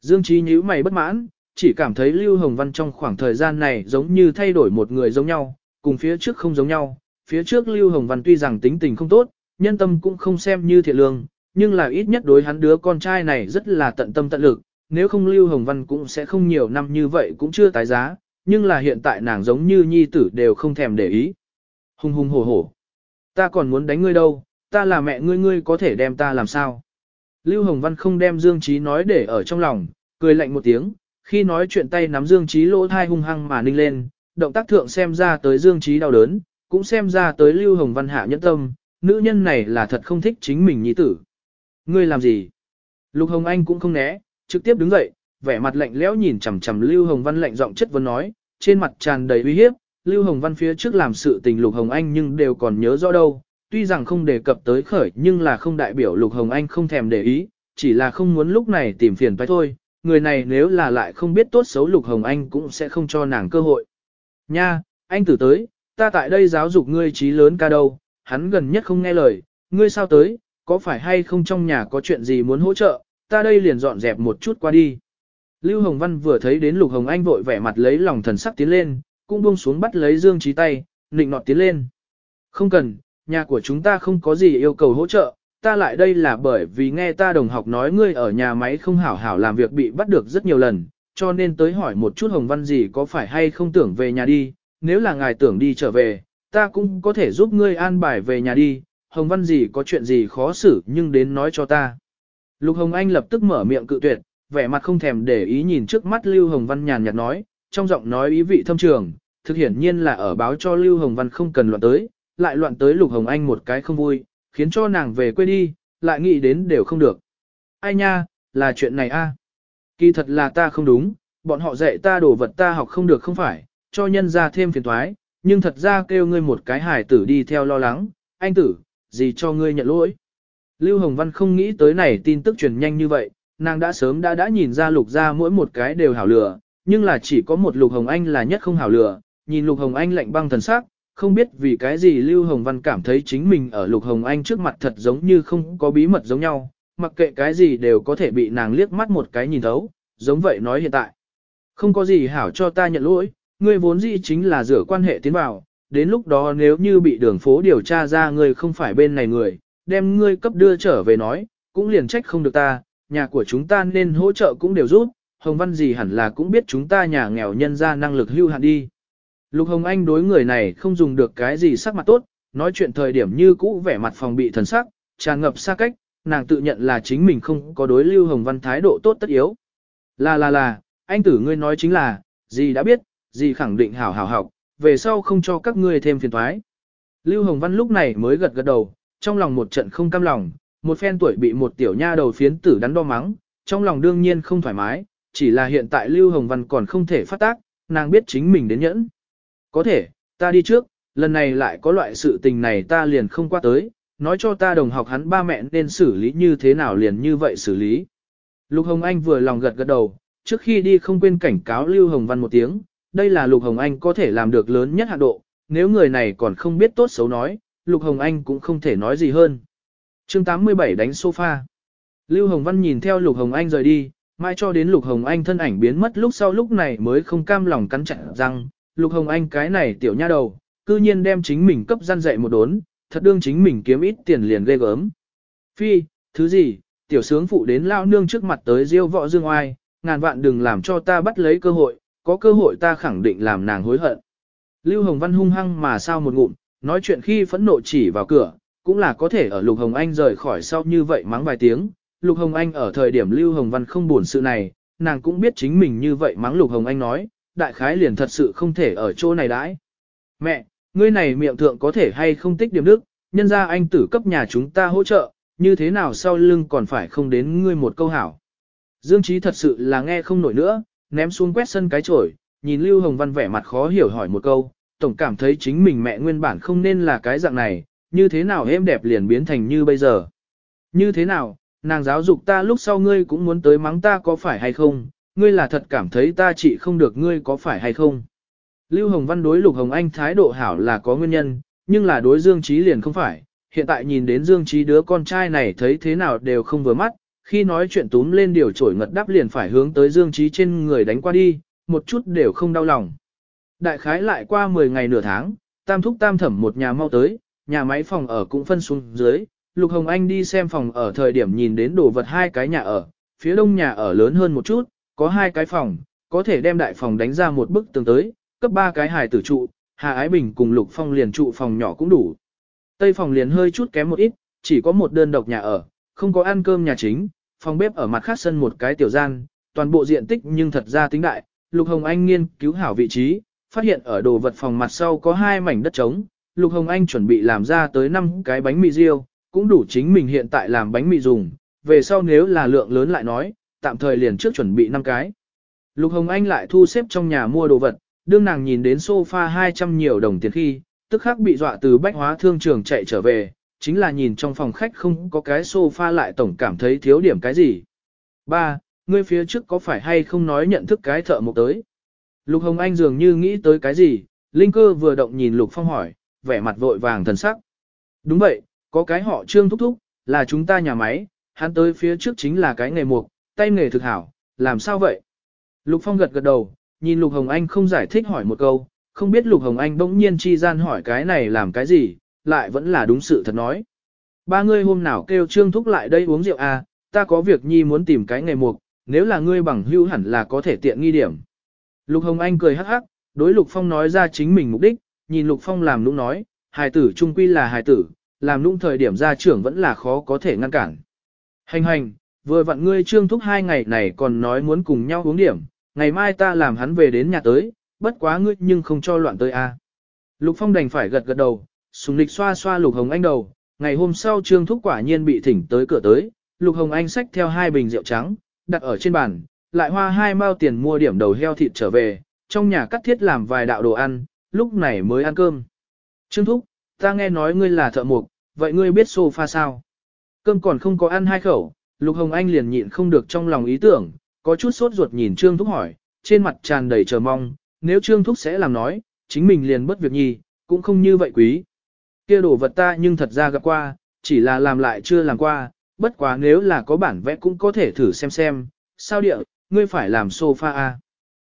Dương Trí nhíu mày bất mãn, chỉ cảm thấy Lưu Hồng Văn trong khoảng thời gian này giống như thay đổi một người giống nhau, cùng phía trước không giống nhau. Phía trước Lưu Hồng Văn tuy rằng tính tình không tốt, nhân tâm cũng không xem như thiện lương, nhưng là ít nhất đối hắn đứa con trai này rất là tận tâm tận lực, nếu không Lưu Hồng Văn cũng sẽ không nhiều năm như vậy cũng chưa tái giá, nhưng là hiện tại nàng giống như nhi tử đều không thèm để ý. Hùng hùng hổ hổ. Ta còn muốn đánh ngươi đâu, ta là mẹ ngươi ngươi có thể đem ta làm sao? Lưu Hồng Văn không đem Dương Trí nói để ở trong lòng, cười lạnh một tiếng, khi nói chuyện tay nắm Dương Trí lỗ thai hung hăng mà ninh lên, động tác thượng xem ra tới Dương Trí đau đớn, cũng xem ra tới Lưu Hồng Văn hạ nhẫn tâm, nữ nhân này là thật không thích chính mình nhi tử. Ngươi làm gì? Lục Hồng Anh cũng không né, trực tiếp đứng dậy, vẻ mặt lạnh lẽo nhìn chằm chằm Lưu Hồng Văn lạnh giọng chất vấn nói, trên mặt tràn đầy uy hiếp, Lưu Hồng Văn phía trước làm sự tình Lục Hồng Anh nhưng đều còn nhớ rõ đâu, tuy rằng không đề cập tới khởi nhưng là không đại biểu Lục Hồng Anh không thèm để ý, chỉ là không muốn lúc này tìm phiền phải thôi, người này nếu là lại không biết tốt xấu Lục Hồng Anh cũng sẽ không cho nàng cơ hội. Nha, anh tử tới, ta tại đây giáo dục ngươi trí lớn ca đâu, hắn gần nhất không nghe lời, ngươi sao tới, có phải hay không trong nhà có chuyện gì muốn hỗ trợ, ta đây liền dọn dẹp một chút qua đi. Lưu Hồng Văn vừa thấy đến Lục Hồng Anh vội vẻ mặt lấy lòng thần sắc tiến lên, cũng buông xuống bắt lấy Dương Trí tay, nịnh nọt tiến lên. Không cần, nhà của chúng ta không có gì yêu cầu hỗ trợ, ta lại đây là bởi vì nghe ta đồng học nói ngươi ở nhà máy không hảo hảo làm việc bị bắt được rất nhiều lần, cho nên tới hỏi một chút Hồng Văn gì có phải hay không tưởng về nhà đi, nếu là ngài tưởng đi trở về, ta cũng có thể giúp ngươi an bài về nhà đi, Hồng Văn gì có chuyện gì khó xử nhưng đến nói cho ta. Lục Hồng Anh lập tức mở miệng cự tuyệt, vẻ mặt không thèm để ý nhìn trước mắt Lưu Hồng Văn nhàn nhạt nói, trong giọng nói ý vị thâm trường, thực hiển nhiên là ở báo cho Lưu Hồng Văn không cần loạn tới, lại loạn tới Lục Hồng Anh một cái không vui, khiến cho nàng về quê đi, lại nghĩ đến đều không được. Ai nha, là chuyện này a. À? Kỳ thật là ta không đúng, bọn họ dạy ta đồ vật ta học không được không phải, cho nhân ra thêm phiền thoái, nhưng thật ra kêu ngươi một cái hải tử đi theo lo lắng, anh tử, gì cho ngươi nhận lỗi. Lưu Hồng Văn không nghĩ tới này tin tức truyền nhanh như vậy, nàng đã sớm đã đã nhìn ra lục ra mỗi một cái đều hảo lửa, nhưng là chỉ có một lục hồng anh là nhất không hảo lửa, nhìn lục hồng anh lạnh băng thần sắc, không biết vì cái gì Lưu Hồng Văn cảm thấy chính mình ở lục hồng anh trước mặt thật giống như không có bí mật giống nhau, mặc kệ cái gì đều có thể bị nàng liếc mắt một cái nhìn thấu, giống vậy nói hiện tại. Không có gì hảo cho ta nhận lỗi, ngươi vốn dĩ chính là rửa quan hệ tiến vào, đến lúc đó nếu như bị đường phố điều tra ra ngươi không phải bên này người, đem ngươi cấp đưa trở về nói, cũng liền trách không được ta, nhà của chúng ta nên hỗ trợ cũng đều giúp, Hồng Văn gì hẳn là cũng biết chúng ta nhà nghèo nhân ra năng lực hưu hạn đi. Lục Hồng Anh đối người này không dùng được cái gì sắc mặt tốt, nói chuyện thời điểm như cũ vẻ mặt phòng bị thần sắc, tràn ngập xa cách, nàng tự nhận là chính mình không có đối Lưu Hồng Văn thái độ tốt tất yếu. Là là là, anh tử ngươi nói chính là, gì đã biết, gì khẳng định hảo hảo học, về sau không cho các ngươi thêm phiền toái. Lưu Hồng Văn lúc này mới gật gật đầu, trong lòng một trận không cam lòng, một phen tuổi bị một tiểu nha đầu phiến tử đắn đo mắng, trong lòng đương nhiên không thoải mái, chỉ là hiện tại Lưu Hồng Văn còn không thể phát tác, nàng biết chính mình đến nhẫn. Có thể, ta đi trước, lần này lại có loại sự tình này ta liền không qua tới, nói cho ta đồng học hắn ba mẹ nên xử lý như thế nào liền như vậy xử lý. Lục Hồng Anh vừa lòng gật gật đầu, trước khi đi không quên cảnh cáo Lưu Hồng Văn một tiếng, đây là Lục Hồng Anh có thể làm được lớn nhất hạ độ, nếu người này còn không biết tốt xấu nói, Lục Hồng Anh cũng không thể nói gì hơn chương 87 đánh sofa. Lưu Hồng Văn nhìn theo Lục Hồng Anh rời đi, mai cho đến Lục Hồng Anh thân ảnh biến mất lúc sau lúc này mới không cam lòng cắn chặt răng, Lục Hồng Anh cái này tiểu nha đầu, cư nhiên đem chính mình cấp gian dạy một đốn, thật đương chính mình kiếm ít tiền liền ghê gớm. Phi, thứ gì, tiểu sướng phụ đến lao nương trước mặt tới diêu võ dương oai, ngàn vạn đừng làm cho ta bắt lấy cơ hội, có cơ hội ta khẳng định làm nàng hối hận. Lưu Hồng Văn hung hăng mà sao một ngụm, nói chuyện khi phẫn nộ chỉ vào cửa, cũng là có thể ở Lục Hồng Anh rời khỏi sau như vậy mắng vài tiếng. Lục Hồng Anh ở thời điểm Lưu Hồng Văn không buồn sự này, nàng cũng biết chính mình như vậy mắng Lục Hồng Anh nói, đại khái liền thật sự không thể ở chỗ này đãi. Mẹ, ngươi này miệng thượng có thể hay không tích điểm đức, nhân ra anh tử cấp nhà chúng ta hỗ trợ, như thế nào sau lưng còn phải không đến ngươi một câu hảo. Dương Trí thật sự là nghe không nổi nữa, ném xuống quét sân cái chổi, nhìn Lưu Hồng Văn vẻ mặt khó hiểu hỏi một câu, tổng cảm thấy chính mình mẹ nguyên bản không nên là cái dạng này, như thế nào êm đẹp liền biến thành như bây giờ. Như thế nào, nàng giáo dục ta lúc sau ngươi cũng muốn tới mắng ta có phải hay không, ngươi là thật cảm thấy ta chỉ không được ngươi có phải hay không. Lưu Hồng Văn đối Lục Hồng Anh thái độ hảo là có nguyên nhân, nhưng là đối Dương Trí liền không phải. Hiện tại nhìn đến Dương Trí đứa con trai này thấy thế nào đều không vừa mắt, khi nói chuyện túm lên điều trổi ngật đáp liền phải hướng tới Dương Trí trên người đánh qua đi, một chút đều không đau lòng. Đại khái lại qua 10 ngày nửa tháng, tam thúc tam thẩm một nhà mau tới, nhà máy phòng ở cũng phân xuống dưới. Lục Hồng Anh đi xem phòng ở thời điểm nhìn đến đồ vật hai cái nhà ở, phía đông nhà ở lớn hơn một chút, có hai cái phòng, có thể đem đại phòng đánh ra một bức tường tới, cấp ba cái hài tử trụ, Hà Ái Bình cùng Lục Phong liền trụ phòng nhỏ cũng đủ. Tây phòng liền hơi chút kém một ít, chỉ có một đơn độc nhà ở, không có ăn cơm nhà chính, phòng bếp ở mặt khác sân một cái tiểu gian, toàn bộ diện tích nhưng thật ra tính đại. Lục Hồng Anh nghiên cứu hảo vị trí, phát hiện ở đồ vật phòng mặt sau có hai mảnh đất trống. Lục Hồng Anh chuẩn bị làm ra tới 5 cái bánh mì riêu, cũng đủ chính mình hiện tại làm bánh mì dùng, về sau nếu là lượng lớn lại nói, tạm thời liền trước chuẩn bị 5 cái. Lục Hồng Anh lại thu xếp trong nhà mua đồ vật, đương nàng nhìn đến sofa 200 nhiều đồng tiền khi, tức khắc bị dọa từ bách hóa thương trường chạy trở về, chính là nhìn trong phòng khách không có cái sofa lại tổng cảm thấy thiếu điểm cái gì. Ba, ngươi phía trước có phải hay không nói nhận thức cái thợ mộc tới? Lục Hồng Anh dường như nghĩ tới cái gì, Linh cơ vừa động nhìn Lục Phong hỏi, vẻ mặt vội vàng thần sắc. Đúng vậy, có cái họ trương thúc thúc, là chúng ta nhà máy, hắn tới phía trước chính là cái nghề mộc, tay nghề thực hảo, làm sao vậy? Lục Phong gật gật đầu, nhìn Lục Hồng Anh không giải thích hỏi một câu, không biết Lục Hồng Anh bỗng nhiên chi gian hỏi cái này làm cái gì, lại vẫn là đúng sự thật nói. Ba ngươi hôm nào kêu Trương Thúc lại đây uống rượu à, ta có việc nhi muốn tìm cái nghề mục, nếu là ngươi bằng hữu hẳn là có thể tiện nghi điểm. Lục Hồng Anh cười hắc hắc, đối Lục Phong nói ra chính mình mục đích, nhìn Lục Phong làm nũng nói, hài tử trung quy là hài tử, làm nũng thời điểm ra trưởng vẫn là khó có thể ngăn cản. Hành hành, vừa vặn ngươi Trương Thúc hai ngày này còn nói muốn cùng nhau uống điểm, ngày mai ta làm hắn về đến nhà tới, bất quá ngươi nhưng không cho loạn tới a. Lục Phong đành phải gật gật đầu, sùng lịch xoa xoa Lục Hồng Anh đầu, ngày hôm sau Trương Thúc quả nhiên bị thỉnh tới cửa tới, Lục Hồng Anh xách theo hai bình rượu trắng, đặt ở trên bàn, lại hoa hai mao tiền mua điểm đầu heo thịt trở về, trong nhà cắt thiết làm vài đạo đồ ăn, lúc này mới ăn cơm. Trương Thúc, ta nghe nói ngươi là thợ mộc, vậy ngươi biết sofa sao? Cơm còn không có ăn hai khẩu, Lục Hồng Anh liền nhịn không được trong lòng ý tưởng, có chút sốt ruột nhìn Trương Thúc hỏi, trên mặt tràn đầy chờ mong, nếu Trương Thúc sẽ làm nói, chính mình liền bất việc nhi, cũng không như vậy quý. Kia đồ vật ta nhưng thật ra gặp qua, chỉ là làm lại chưa làm qua, bất quá nếu là có bản vẽ cũng có thể thử xem xem, sao địa, ngươi phải làm sofa à.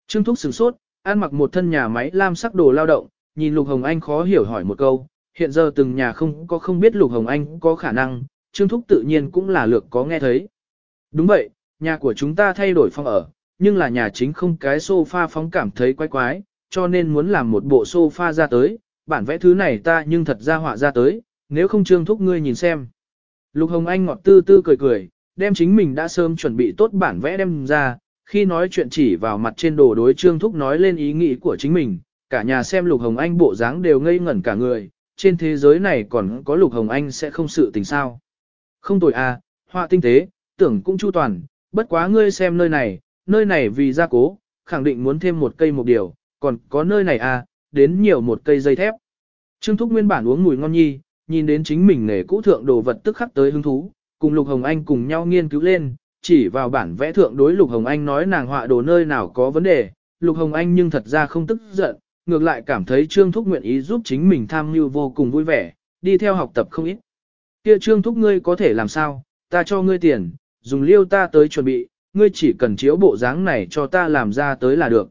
Trương Thúc sửng sốt, ăn mặc một thân nhà máy lam sắc đồ lao động, nhìn Lục Hồng Anh khó hiểu hỏi một câu, hiện giờ từng nhà không có không biết Lục Hồng Anh có khả năng, Trương Thúc tự nhiên cũng là lược có nghe thấy. Đúng vậy, nhà của chúng ta thay đổi phòng ở, nhưng là nhà chính không cái sofa phóng cảm thấy quái quái, cho nên muốn làm một bộ sofa ra tới, bản vẽ thứ này ta nhưng thật ra họa ra tới, nếu không trương thúc ngươi nhìn xem. Lục Hồng Anh ngọt tư tư cười cười, đem chính mình đã sớm chuẩn bị tốt bản vẽ đem ra, khi nói chuyện chỉ vào mặt trên đồ đối trương thúc nói lên ý nghĩ của chính mình, cả nhà xem Lục Hồng Anh bộ dáng đều ngây ngẩn cả người, trên thế giới này còn có Lục Hồng Anh sẽ không sự tình sao. Không tội à, họa tinh tế, tưởng cũng chu toàn, bất quá ngươi xem nơi này, nơi này vì gia cố, khẳng định muốn thêm một cây một điều, còn có nơi này à, đến nhiều một cây dây thép. Trương Thúc nguyên bản uống mùi ngon nhi, nhìn đến chính mình nghề cũ thượng đồ vật tức khắc tới hứng thú, cùng Lục Hồng Anh cùng nhau nghiên cứu lên, chỉ vào bản vẽ thượng đối Lục Hồng Anh nói nàng họa đồ nơi nào có vấn đề, Lục Hồng Anh nhưng thật ra không tức giận, ngược lại cảm thấy Trương Thúc nguyện ý giúp chính mình tham mưu vô cùng vui vẻ, đi theo học tập không ít. Kia Trương Thúc ngươi có thể làm sao, ta cho ngươi tiền, dùng liêu ta tới chuẩn bị, ngươi chỉ cần chiếu bộ dáng này cho ta làm ra tới là được.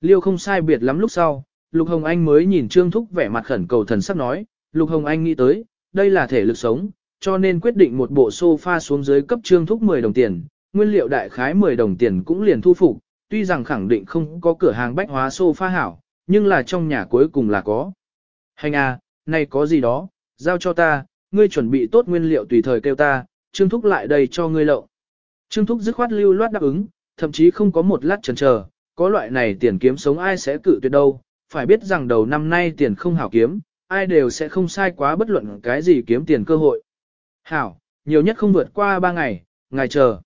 Liêu không sai biệt lắm lúc sau, Lục Hồng Anh mới nhìn Trương Thúc vẻ mặt khẩn cầu thần sắc nói, Lục Hồng Anh nghĩ tới, đây là thể lực sống, cho nên quyết định một bộ sofa xuống dưới cấp Trương Thúc 10 đồng tiền, nguyên liệu đại khái 10 đồng tiền cũng liền thu phục, tuy rằng khẳng định không có cửa hàng bách hóa sofa hảo, nhưng là trong nhà cuối cùng là có. Hành à, này có gì đó, giao cho ta, ngươi chuẩn bị tốt nguyên liệu tùy thời kêu ta, Trương Thúc lại đây cho ngươi lậu. Trương Thúc dứt khoát lưu loát đáp ứng, thậm chí không có một lát chần chờ, có loại này tiền kiếm sống ai sẽ cự tuyệt đâu, phải biết rằng đầu năm nay tiền không hảo kiếm, ai đều sẽ không sai quá bất luận cái gì kiếm tiền cơ hội. Hảo, nhiều nhất không vượt qua 3 ngày, Ngài chờ.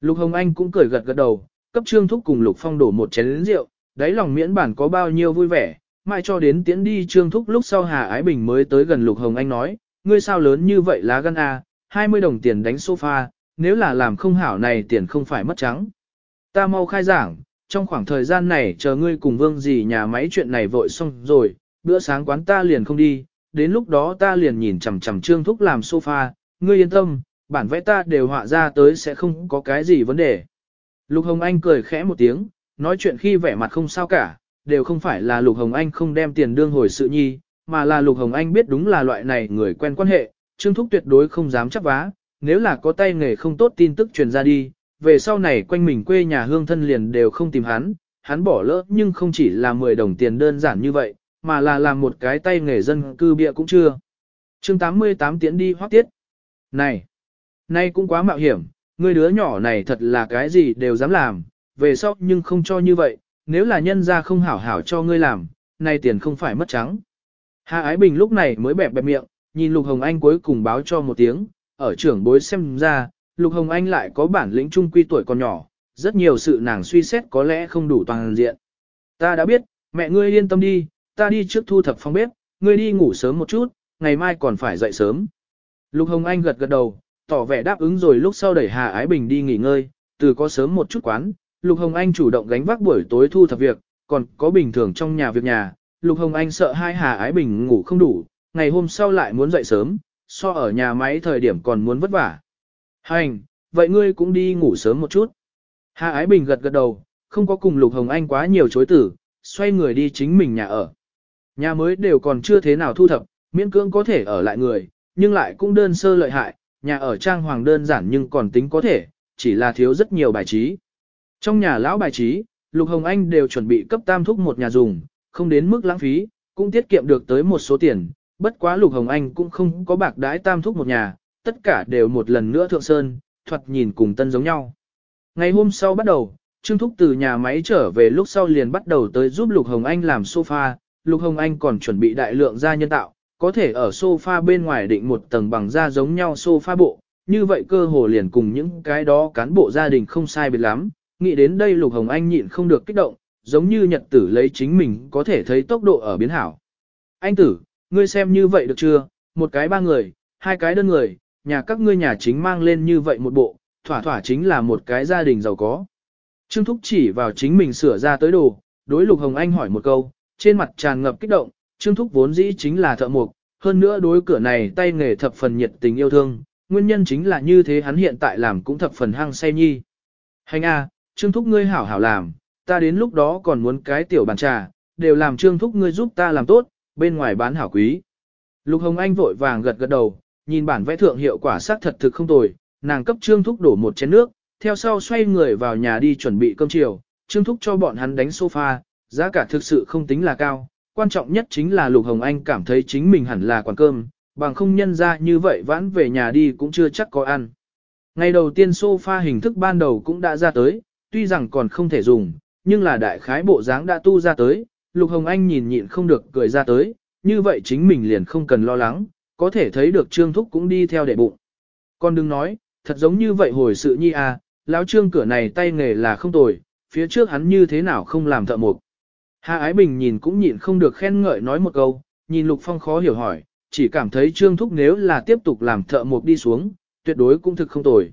Lục Hồng Anh cũng cười gật gật đầu, cấp Trương Thúc cùng Lục Phong đổ một chén rượu, đáy lòng miễn bản có bao nhiêu vui vẻ, mãi cho đến tiễn đi Trương Thúc lúc sau Hà Ái Bình mới tới gần Lục Hồng Anh nói, ngươi sao lớn như vậy lá gan à, 20 đồng tiền đánh sofa, nếu là làm không hảo này tiền không phải mất trắng. Ta mau khai giảng, trong khoảng thời gian này chờ ngươi cùng vương gì nhà máy chuyện này vội xong rồi, bữa sáng quán ta liền không đi, đến lúc đó ta liền nhìn chằm chằm trương thúc làm sofa, ngươi yên tâm, bản vẽ ta đều họa ra tới sẽ không có cái gì vấn đề. Lục Hồng Anh cười khẽ một tiếng, nói chuyện khi vẻ mặt không sao cả, đều không phải là Lục Hồng Anh không đem tiền đương hồi sự nhi, mà là Lục Hồng Anh biết đúng là loại này người quen quan hệ, Trương Thúc tuyệt đối không dám chấp vá, nếu là có tay nghề không tốt tin tức truyền ra đi, về sau này quanh mình quê nhà hương thân liền đều không tìm hắn, hắn bỏ lỡ nhưng không chỉ là 10 đồng tiền đơn giản như vậy, mà là làm một cái tay nghề dân cư bịa cũng chưa. chương 88 tiến đi hoác tiết. Này, nay cũng quá mạo hiểm, người đứa nhỏ này thật là cái gì đều dám làm, về sau nhưng không cho như vậy, nếu là nhân ra không hảo hảo cho ngươi làm, nay tiền không phải mất trắng. Hà Ái Bình lúc này mới bẹp bẹp miệng, nhìn Lục Hồng Anh cuối cùng báo cho một tiếng, ở trưởng bối xem ra, Lục Hồng Anh lại có bản lĩnh trung quy tuổi còn nhỏ, rất nhiều sự nàng suy xét có lẽ không đủ toàn diện. Ta đã biết, mẹ ngươi yên tâm đi, ta đi trước thu thập phòng bếp, ngươi đi ngủ sớm một chút, ngày mai còn phải dậy sớm. Lục Hồng Anh gật gật đầu, tỏ vẻ đáp ứng rồi lúc sau đẩy Hà Ái Bình đi nghỉ ngơi, từ có sớm một chút quán, Lục Hồng Anh chủ động gánh vác buổi tối thu thập việc, còn có bình thường trong nhà việc nhà, Lục Hồng Anh sợ hai Hà Ái Bình ngủ không đủ, ngày hôm sau lại muốn dậy sớm, so ở nhà máy thời điểm còn muốn vất vả. Hành, vậy ngươi cũng đi ngủ sớm một chút. Hà Ái Bình gật gật đầu, không có cùng Lục Hồng Anh quá nhiều chối tử, xoay người đi chính mình nhà ở. Nhà mới đều còn chưa thế nào thu thập, miễn cưỡng có thể ở lại người, nhưng lại cũng đơn sơ lợi hại, nhà ở trang hoàng đơn giản nhưng còn tính có thể, chỉ là thiếu rất nhiều bài trí. Trong nhà lão bài trí, Lục Hồng Anh đều chuẩn bị cấp tam thúc một nhà dùng, không đến mức lãng phí, cũng tiết kiệm được tới một số tiền, bất quá Lục Hồng Anh cũng không có bạc đái tam thúc một nhà, tất cả đều một lần nữa thượng sơn, thuật nhìn cùng tân giống nhau. Ngày hôm sau bắt đầu, Trương Thúc từ nhà máy trở về lúc sau liền bắt đầu tới giúp Lục Hồng Anh làm sofa, Lục Hồng Anh còn chuẩn bị đại lượng da nhân tạo, có thể ở sofa bên ngoài định một tầng bằng da giống nhau sofa bộ, như vậy cơ hồ liền cùng những cái đó cán bộ gia đình không sai biệt lắm, nghĩ đến đây Lục Hồng Anh nhịn không được kích động, giống như nhật tử lấy chính mình có thể thấy tốc độ ở biến hảo. Anh tử, ngươi xem như vậy được chưa, một cái ba người, hai cái đơn người, nhà các ngươi nhà chính mang lên như vậy một bộ, thỏa thỏa chính là một cái gia đình giàu có. Trương Thúc chỉ vào chính mình sửa ra tới đồ, đối Lục Hồng Anh hỏi một câu, trên mặt tràn ngập kích động, Trương Thúc vốn dĩ chính là thợ mộc, hơn nữa đối cửa này tay nghề thập phần nhiệt tình yêu thương, nguyên nhân chính là như thế hắn hiện tại làm cũng thập phần hăng say nhi. Hành a, Trương Thúc ngươi hảo hảo làm, ta đến lúc đó còn muốn cái tiểu bàn trà, đều làm Trương Thúc ngươi giúp ta làm tốt, bên ngoài bán hảo quý. Lục Hồng Anh vội vàng gật gật đầu, nhìn bản vẽ thượng hiệu quả sắc thật thực không tồi, nàng cấp Trương Thúc đổ một chén nước, theo sau xoay người vào nhà đi chuẩn bị cơm chiều, Trương Thúc cho bọn hắn đánh sofa, giá cả thực sự không tính là cao, quan trọng nhất chính là Lục Hồng Anh cảm thấy chính mình hẳn là quán cơm, bằng không nhân ra như vậy vãn về nhà đi cũng chưa chắc có ăn. Ngày đầu tiên sofa hình thức ban đầu cũng đã ra tới, tuy rằng còn không thể dùng, nhưng là đại khái bộ dáng đã tu ra tới, Lục Hồng Anh nhìn nhịn không được cười ra tới, như vậy chính mình liền không cần lo lắng, có thể thấy được Trương Thúc cũng đi theo đệ bụng. Con đừng nói, thật giống như vậy hồi sự nhi à, lão Trương cửa này tay nghề là không tồi, phía trước hắn như thế nào không làm thợ mộc. Hà Ái Bình nhìn cũng nhịn không được khen ngợi nói một câu, nhìn Lục Phong khó hiểu hỏi, chỉ cảm thấy Trương Thúc nếu là tiếp tục làm thợ mộc đi xuống, tuyệt đối cũng thực không tồi.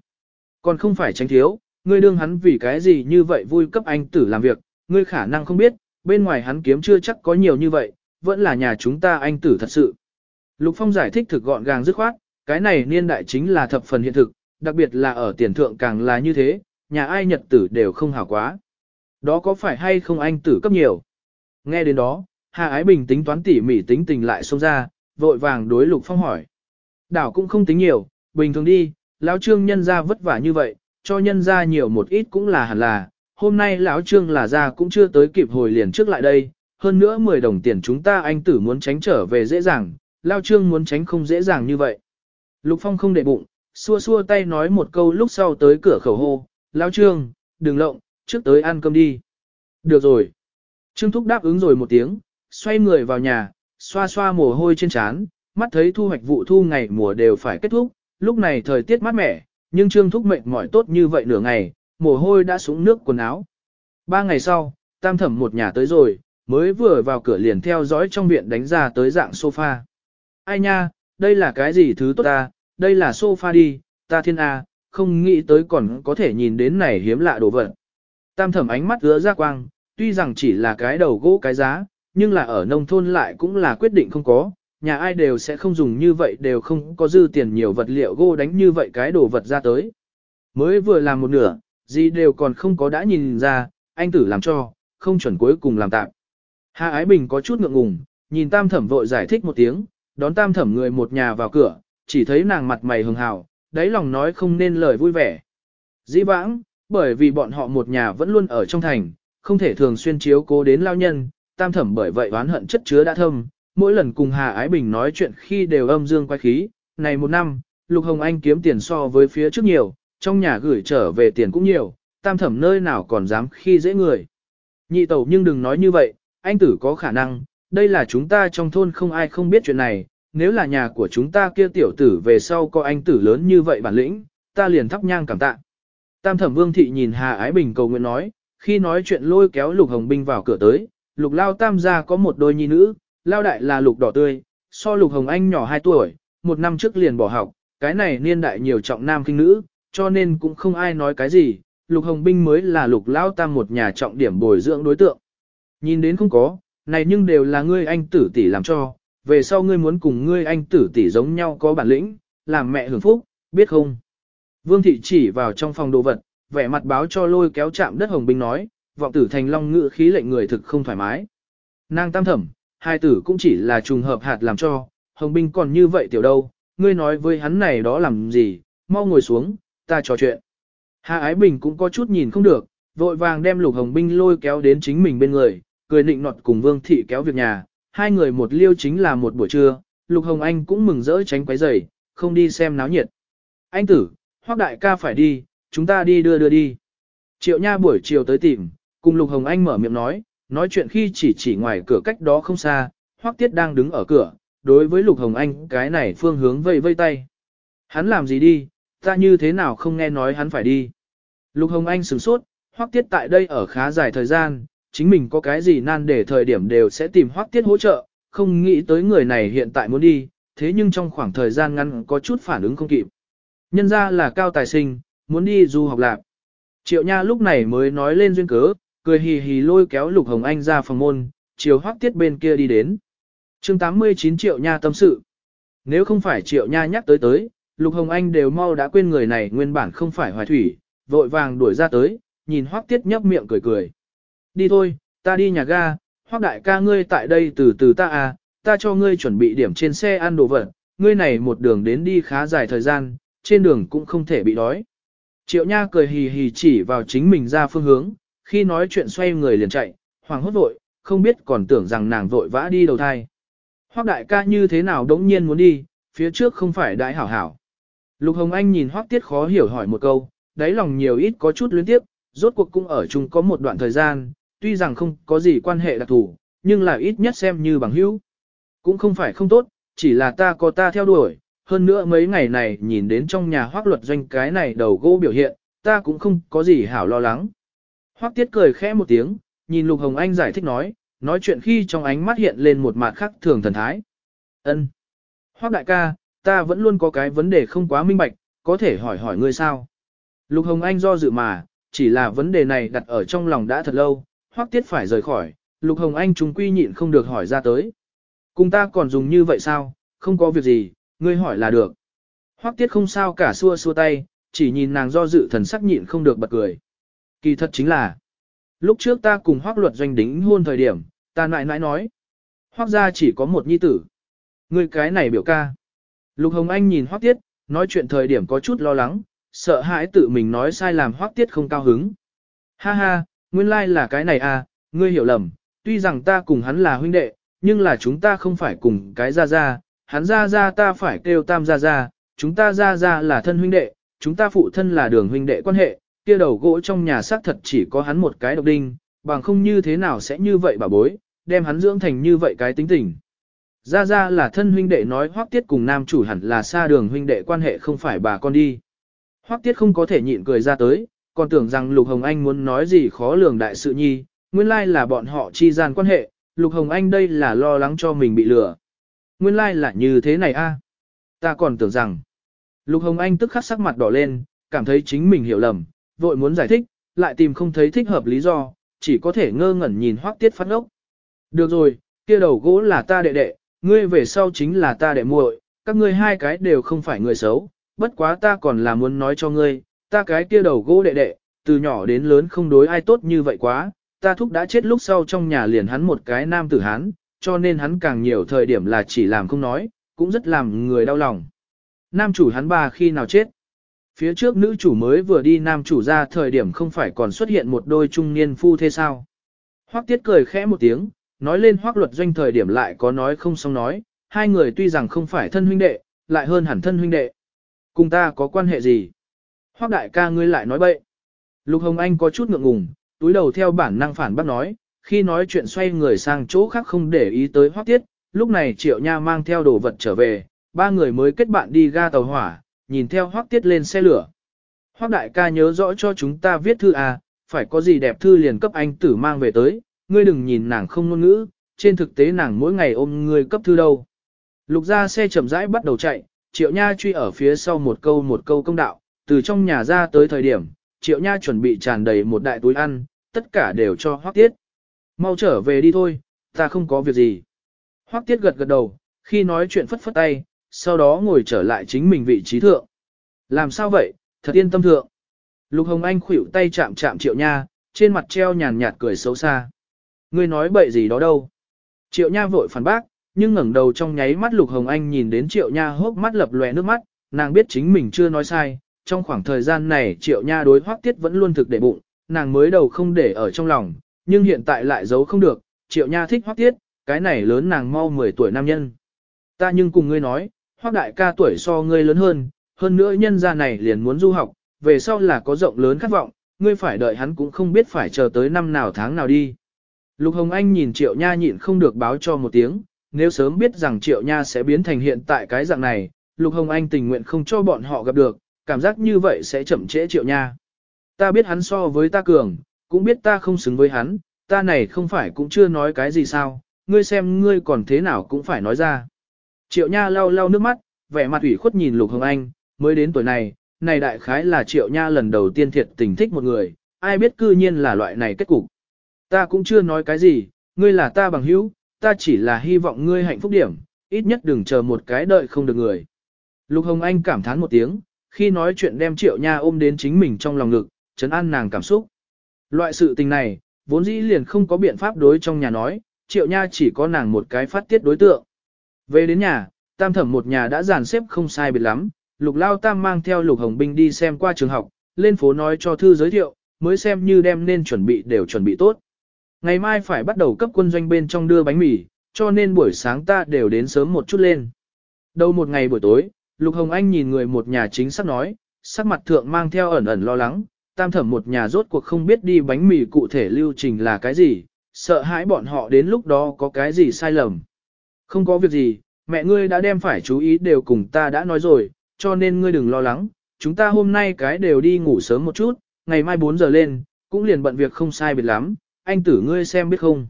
Còn không phải tránh thiếu, ngươi đương hắn vì cái gì như vậy vui cấp anh tử làm việc, ngươi khả năng không biết, bên ngoài hắn kiếm chưa chắc có nhiều như vậy, vẫn là nhà chúng ta anh tử thật sự. Lục Phong giải thích thực gọn gàng dứt khoát, cái này niên đại chính là thập phần hiện thực, đặc biệt là ở tiền thượng càng là như thế, nhà ai nhật tử đều không hảo quá. Đó có phải hay không anh tử cấp nhiều? Nghe đến đó, Hà Ái Bình tính toán tỉ mỉ tính tình lại xông ra, vội vàng đối Lục Phong hỏi. Đảo cũng không tính nhiều, bình thường đi, lão trương nhân ra vất vả như vậy, cho nhân ra nhiều một ít cũng là hẳn là, hôm nay lão trương là ra cũng chưa tới kịp hồi liền trước lại đây, hơn nữa 10 đồng tiền chúng ta anh tử muốn tránh trở về dễ dàng, lão trương muốn tránh không dễ dàng như vậy. Lục Phong không để bụng, xua xua tay nói một câu lúc sau tới cửa khẩu hô, lão trương, đừng lộng, trước tới ăn cơm đi. Được rồi. Trương Thúc đáp ứng rồi một tiếng, xoay người vào nhà, xoa xoa mồ hôi trên trán, mắt thấy thu hoạch vụ thu ngày mùa đều phải kết thúc, lúc này thời tiết mát mẻ, nhưng Trương Thúc mệt mỏi tốt như vậy nửa ngày, mồ hôi đã súng nước quần áo. Ba ngày sau, tam thẩm một nhà tới rồi, mới vừa vào cửa liền theo dõi trong viện đánh ra tới dạng sofa. Ai nha, đây là cái gì thứ tốt ta, đây là sofa đi, ta thiên A, không nghĩ tới còn có thể nhìn đến này hiếm lạ đồ vật. Tam thẩm ánh mắt ứa ra quang, tuy rằng chỉ là cái đầu gỗ cái giá, nhưng là ở nông thôn lại cũng là quyết định không có, nhà ai đều sẽ không dùng như vậy đều không có dư tiền nhiều vật liệu gỗ đánh như vậy cái đồ vật ra tới. Mới vừa làm một nửa, gì đều còn không có đã nhìn ra, anh tử làm cho, không chuẩn cuối cùng làm tạm. Hà Ái Bình có chút ngượng ngùng, nhìn tam thẩm vội giải thích một tiếng, đón tam thẩm người một nhà vào cửa, chỉ thấy nàng mặt mày hường hào, đáy lòng nói không nên lời vui vẻ. Dĩ vãng, bởi vì bọn họ một nhà vẫn luôn ở trong thành, không thể thường xuyên chiếu cố đến lao nhân, tam thẩm bởi vậy oán hận chất chứa đã thâm, mỗi lần cùng Hà Ái Bình nói chuyện khi đều âm dương quay khí, này một năm, Lục Hồng Anh kiếm tiền so với phía trước nhiều, trong nhà gửi trở về tiền cũng nhiều, tam thẩm nơi nào còn dám khi dễ người. Nhị tẩu nhưng đừng nói như vậy, anh tử có khả năng, đây là chúng ta trong thôn không ai không biết chuyện này, nếu là nhà của chúng ta kia tiểu tử về sau có anh tử lớn như vậy bản lĩnh, ta liền thắp nhang cảm tạ. Tam thẩm vương thị nhìn Hà Ái Bình cầu nguyện nói, khi nói chuyện lôi kéo Lục Hồng Binh vào cửa tới, Lục Lao Tam gia có một đôi nhi nữ, Lao Đại là Lục Đỏ Tươi, so Lục Hồng Anh nhỏ 2 tuổi, một năm trước liền bỏ học, cái này niên đại nhiều trọng nam kinh nữ, cho nên cũng không ai nói cái gì, Lục Hồng Binh mới là Lục Lao Tam một nhà trọng điểm bồi dưỡng đối tượng. Nhìn đến không có, này nhưng đều là ngươi anh tử tỷ làm cho, về sau ngươi muốn cùng ngươi anh tử tỷ giống nhau có bản lĩnh, làm mẹ hưởng phúc, biết không? Vương thị chỉ vào trong phòng đồ vật, vẻ mặt báo cho lôi kéo chạm đất hồng binh nói, vọng tử thành long ngự khí lệnh người thực không thoải mái. Nàng tam thẩm, hai tử cũng chỉ là trùng hợp hạt làm cho, hồng binh còn như vậy tiểu đâu, ngươi nói với hắn này đó làm gì, mau ngồi xuống, ta trò chuyện. Hà Ái Bình cũng có chút nhìn không được, vội vàng đem lục hồng binh lôi kéo đến chính mình bên người, cười nịnh nọt cùng vương thị kéo việc nhà, hai người một liêu chính là một buổi trưa, lục hồng anh cũng mừng rỡ tránh quấy rầy, không đi xem náo nhiệt. Anh tử, hoác đại ca phải đi, chúng ta đi đưa đưa đi. Triệu Nha buổi chiều tới tìm, cùng Lục Hồng Anh mở miệng nói, nói chuyện khi chỉ chỉ ngoài cửa cách đó không xa, Hoắc Tiết đang đứng ở cửa, đối với Lục Hồng Anh cái này phương hướng vây vây tay. Hắn làm gì đi, ta như thế nào không nghe nói hắn phải đi. Lục Hồng Anh sửng sốt, Hoắc Tiết tại đây ở khá dài thời gian, chính mình có cái gì nan để thời điểm đều sẽ tìm Hoắc Tiết hỗ trợ, không nghĩ tới người này hiện tại muốn đi, thế nhưng trong khoảng thời gian ngắn có chút phản ứng không kịp. Nhân ra là cao tài sinh, muốn đi du học lạc. Triệu Nha lúc này mới nói lên duyên cớ, cười hì hì lôi kéo Lục Hồng Anh ra phòng môn, chiều hoác tiết bên kia đi đến. chương 89 Triệu Nha tâm sự. Nếu không phải Triệu Nha nhắc tới tới, Lục Hồng Anh đều mau đã quên người này nguyên bản không phải hoài thủy, vội vàng đuổi ra tới, nhìn hoác tiết nhấp miệng cười cười. Đi thôi, ta đi nhà ga, hoác đại ca ngươi tại đây từ từ ta à, ta cho ngươi chuẩn bị điểm trên xe ăn đồ vật, ngươi này một đường đến đi khá dài thời gian, trên đường cũng không thể bị đói. Triệu Nha cười hì hì chỉ vào chính mình ra phương hướng, khi nói chuyện xoay người liền chạy, hoàng hốt vội, không biết còn tưởng rằng nàng vội vã đi đầu thai. Hoắc đại ca như thế nào đống nhiên muốn đi, phía trước không phải đại hảo hảo. Lục Hồng Anh nhìn Hoắc Tiết khó hiểu hỏi một câu, đáy lòng nhiều ít có chút luyến tiếp, rốt cuộc cũng ở chung có một đoạn thời gian, tuy rằng không có gì quan hệ đặc thù, nhưng là ít nhất xem như bằng hữu. Cũng không phải không tốt, chỉ là ta có ta theo đuổi, hơn nữa mấy ngày này nhìn đến trong nhà hoác luật doanh cái này đầu gỗ biểu hiện, ta cũng không có gì hảo lo lắng. Hoác tiết cười khẽ một tiếng, nhìn Lục Hồng Anh giải thích nói, nói chuyện khi trong ánh mắt hiện lên một mặt khác thường thần thái. ân Hoác đại ca, ta vẫn luôn có cái vấn đề không quá minh bạch, có thể hỏi hỏi ngươi sao? Lục Hồng Anh do dự mà, chỉ là vấn đề này đặt ở trong lòng đã thật lâu, hoác tiết phải rời khỏi, Lục Hồng Anh chúng quy nhịn không được hỏi ra tới. Cùng ta còn dùng như vậy sao, không có việc gì, ngươi hỏi là được. Hoắc tiết không sao cả xua xua tay, chỉ nhìn nàng do dự thần sắc nhịn không được bật cười. Kỳ thật chính là, lúc trước ta cùng Hoắc luật doanh đính hôn thời điểm, ta nại nãi nói. Hoắc gia chỉ có một nhi tử. Ngươi cái này biểu ca. Lục Hồng Anh nhìn Hoắc tiết, nói chuyện thời điểm có chút lo lắng, sợ hãi tự mình nói sai làm Hoắc tiết không cao hứng. Ha ha, nguyên lai like là cái này à, ngươi hiểu lầm, tuy rằng ta cùng hắn là huynh đệ, nhưng là chúng ta không phải cùng cái ra ra, hắn ra ra ta phải kêu tam ra ra, chúng ta ra ra là thân huynh đệ, chúng ta phụ thân là đường huynh đệ quan hệ, kia đầu gỗ trong nhà xác thật chỉ có hắn một cái độc đinh, bằng không như thế nào sẽ như vậy bà bối, đem hắn dưỡng thành như vậy cái tính tình. Ra ra là thân huynh đệ nói hoắc tiết cùng nam chủ hẳn là xa đường huynh đệ quan hệ không phải bà con đi. Hoắc tiết không có thể nhịn cười ra tới, còn tưởng rằng Lục Hồng Anh muốn nói gì khó lường đại sự nhi, nguyên lai là bọn họ chi gian quan hệ, Lục Hồng Anh đây là lo lắng cho mình bị lừa. Nguyên lai là như thế này a. Ta còn tưởng rằng. Lục Hồng Anh tức khắc sắc mặt đỏ lên, cảm thấy chính mình hiểu lầm, vội muốn giải thích, lại tìm không thấy thích hợp lý do, chỉ có thể ngơ ngẩn nhìn Hoắc Tiết phát ốc. Được rồi, kia đầu gỗ là ta đệ đệ, ngươi về sau chính là ta đệ muội, các ngươi hai cái đều không phải người xấu, bất quá ta còn là muốn nói cho ngươi, ta cái kia đầu gỗ đệ đệ, từ nhỏ đến lớn không đối ai tốt như vậy quá, ta thúc đã chết lúc sau trong nhà liền hắn một cái nam tử hán, cho nên hắn càng nhiều thời điểm là chỉ làm không nói, cũng rất làm người đau lòng. Nam chủ hắn ba khi nào chết? Phía trước nữ chủ mới vừa đi nam chủ ra thời điểm không phải còn xuất hiện một đôi trung niên phu thế sao? Hoắc tiết cười khẽ một tiếng, nói lên hoắc luật doanh thời điểm lại có nói không xong nói, hai người tuy rằng không phải thân huynh đệ, lại hơn hẳn thân huynh đệ. Cùng ta có quan hệ gì? Hoắc đại ca ngươi lại nói bậy. Lục Hồng Anh có chút ngượng ngùng, túi đầu theo bản năng phản bác nói, khi nói chuyện xoay người sang chỗ khác không để ý tới hoắc tiết, lúc này triệu nha mang theo đồ vật trở về, ba người mới kết bạn đi ga tàu hỏa, nhìn theo hoắc tiết lên xe lửa. Hoắc đại ca nhớ rõ cho chúng ta viết thư à, phải có gì đẹp thư liền cấp anh tử mang về tới, ngươi đừng nhìn nàng không ngôn ngữ, trên thực tế nàng mỗi ngày ôm ngươi cấp thư đâu. Lục ra xe chậm rãi bắt đầu chạy, triệu nha truy ở phía sau một câu một câu công đạo, từ trong nhà ra tới thời điểm, triệu nha chuẩn bị tràn đầy một đại túi ăn, tất cả đều cho hoắc tiết. Mau trở về đi thôi, ta không có việc gì. Hoắc tiết gật gật đầu, khi nói chuyện phất phất tay, sau đó ngồi trở lại chính mình vị trí thượng. Làm sao vậy, thật yên tâm thượng. Lục Hồng Anh khuỷu tay chạm chạm triệu nha, trên mặt treo nhàn nhạt cười xấu xa. Ngươi nói bậy gì đó đâu. Triệu nha vội phản bác, nhưng ngẩng đầu trong nháy mắt Lục Hồng Anh nhìn đến triệu nha hốc mắt lập lòe nước mắt, nàng biết chính mình chưa nói sai. Trong khoảng thời gian này triệu nha đối hoắc tiết vẫn luôn thực để bụng, nàng mới đầu không để ở trong lòng, nhưng hiện tại lại giấu không được, triệu nha thích hoác tiết, cái này lớn nàng mau 10 tuổi nam nhân. Ta nhưng cùng ngươi nói, hoác đại ca tuổi so ngươi lớn hơn, hơn nữa nhân gia này liền muốn du học, về sau là có rộng lớn khát vọng, ngươi phải đợi hắn cũng không biết phải chờ tới năm nào tháng nào đi. Lục Hồng Anh nhìn Triệu Nha nhịn không được báo cho một tiếng, nếu sớm biết rằng Triệu Nha sẽ biến thành hiện tại cái dạng này, Lục Hồng Anh tình nguyện không cho bọn họ gặp được, cảm giác như vậy sẽ chậm trễ Triệu Nha. Ta biết hắn so với ta cường, cũng biết ta không xứng với hắn, ta này không phải cũng chưa nói cái gì sao, ngươi xem ngươi còn thế nào cũng phải nói ra. Triệu Nha lau lau nước mắt, vẻ mặt ủy khuất nhìn Lục Hồng Anh, mới đến tuổi này, này đại khái là Triệu Nha lần đầu tiên thiệt tình thích một người, ai biết cư nhiên là loại này kết cục. Ta cũng chưa nói cái gì, ngươi là ta bằng hữu, ta chỉ là hy vọng ngươi hạnh phúc điểm, ít nhất đừng chờ một cái đợi không được người. Lục Hồng Anh cảm thán một tiếng, khi nói chuyện đem Triệu Nha ôm đến chính mình trong lòng ngực, chấn an nàng cảm xúc. Loại sự tình này, vốn dĩ liền không có biện pháp đối trong nhà nói, Triệu Nha chỉ có nàng một cái phát tiết đối tượng. Về đến nhà, tam thẩm một nhà đã dàn xếp không sai biệt lắm, lục lao tam mang theo lục hồng binh đi xem qua trường học, lên phố nói cho thư giới thiệu, mới xem như đem nên chuẩn bị đều chuẩn bị tốt. Ngày mai phải bắt đầu cấp quân doanh bên trong đưa bánh mì, cho nên buổi sáng ta đều đến sớm một chút lên. Đầu một ngày buổi tối, Lục Hồng Anh nhìn người một nhà chính xác nói, sắc mặt thượng mang theo ẩn ẩn lo lắng, tam thẩm một nhà rốt cuộc không biết đi bánh mì cụ thể lưu trình là cái gì, sợ hãi bọn họ đến lúc đó có cái gì sai lầm. Không có việc gì, mẹ ngươi đã đem phải chú ý đều cùng ta đã nói rồi, cho nên ngươi đừng lo lắng, chúng ta hôm nay cái đều đi ngủ sớm một chút, ngày mai 4 giờ lên, cũng liền bận việc không sai biệt lắm, anh tử ngươi xem biết không.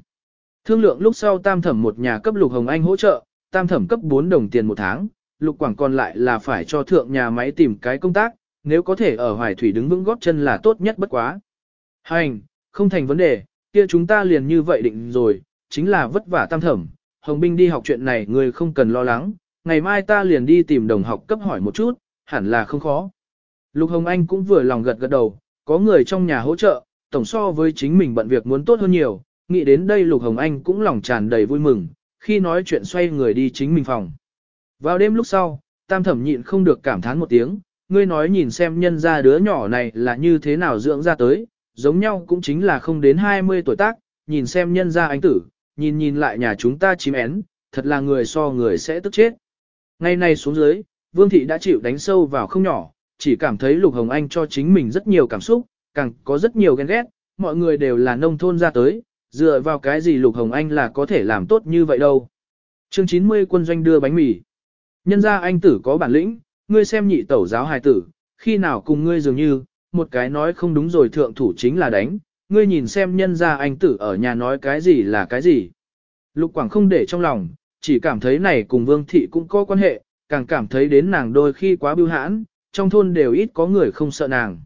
Thương lượng lúc sau tam thẩm một nhà cấp lục hồng anh hỗ trợ, tam thẩm cấp 4 đồng tiền một tháng, lục quảng còn lại là phải cho thượng nhà máy tìm cái công tác, nếu có thể ở hoài thủy đứng vững góp chân là tốt nhất bất quá. Hành, không thành vấn đề, kia chúng ta liền như vậy định rồi, chính là vất vả tam thẩm, hồng binh đi học chuyện này người không cần lo lắng, ngày mai ta liền đi tìm đồng học cấp hỏi một chút, hẳn là không khó. Lục Hồng Anh cũng vừa lòng gật gật đầu, có người trong nhà hỗ trợ, tổng so với chính mình bận việc muốn tốt hơn nhiều, nghĩ đến đây Lục Hồng Anh cũng lòng tràn đầy vui mừng, khi nói chuyện xoay người đi chính mình phòng. Vào đêm lúc sau, tam thẩm nhịn không được cảm thán một tiếng, ngươi nói nhìn xem nhân ra đứa nhỏ này là như thế nào dưỡng ra tới, giống nhau cũng chính là không đến 20 tuổi tác, nhìn xem nhân ra anh tử, nhìn nhìn lại nhà chúng ta chím én, thật là người so người sẽ tức chết. Ngày nay xuống dưới, Vương Thị đã chịu đánh sâu vào không nhỏ, chỉ cảm thấy Lục Hồng Anh cho chính mình rất nhiều cảm xúc, càng có rất nhiều ghen ghét, mọi người đều là nông thôn ra tới, dựa vào cái gì Lục Hồng Anh là có thể làm tốt như vậy đâu. Chương 90 quân doanh đưa bánh mì. Nhân ra anh tử có bản lĩnh, ngươi xem nhị tẩu giáo hài tử, khi nào cùng ngươi dường như, một cái nói không đúng rồi thượng thủ chính là đánh, ngươi nhìn xem nhân ra anh tử ở nhà nói cái gì là cái gì. Lục Quảng không để trong lòng, chỉ cảm thấy này cùng Vương Thị cũng có quan hệ, càng cảm thấy đến nàng đôi khi quá bưu hãn, trong thôn đều ít có người không sợ nàng.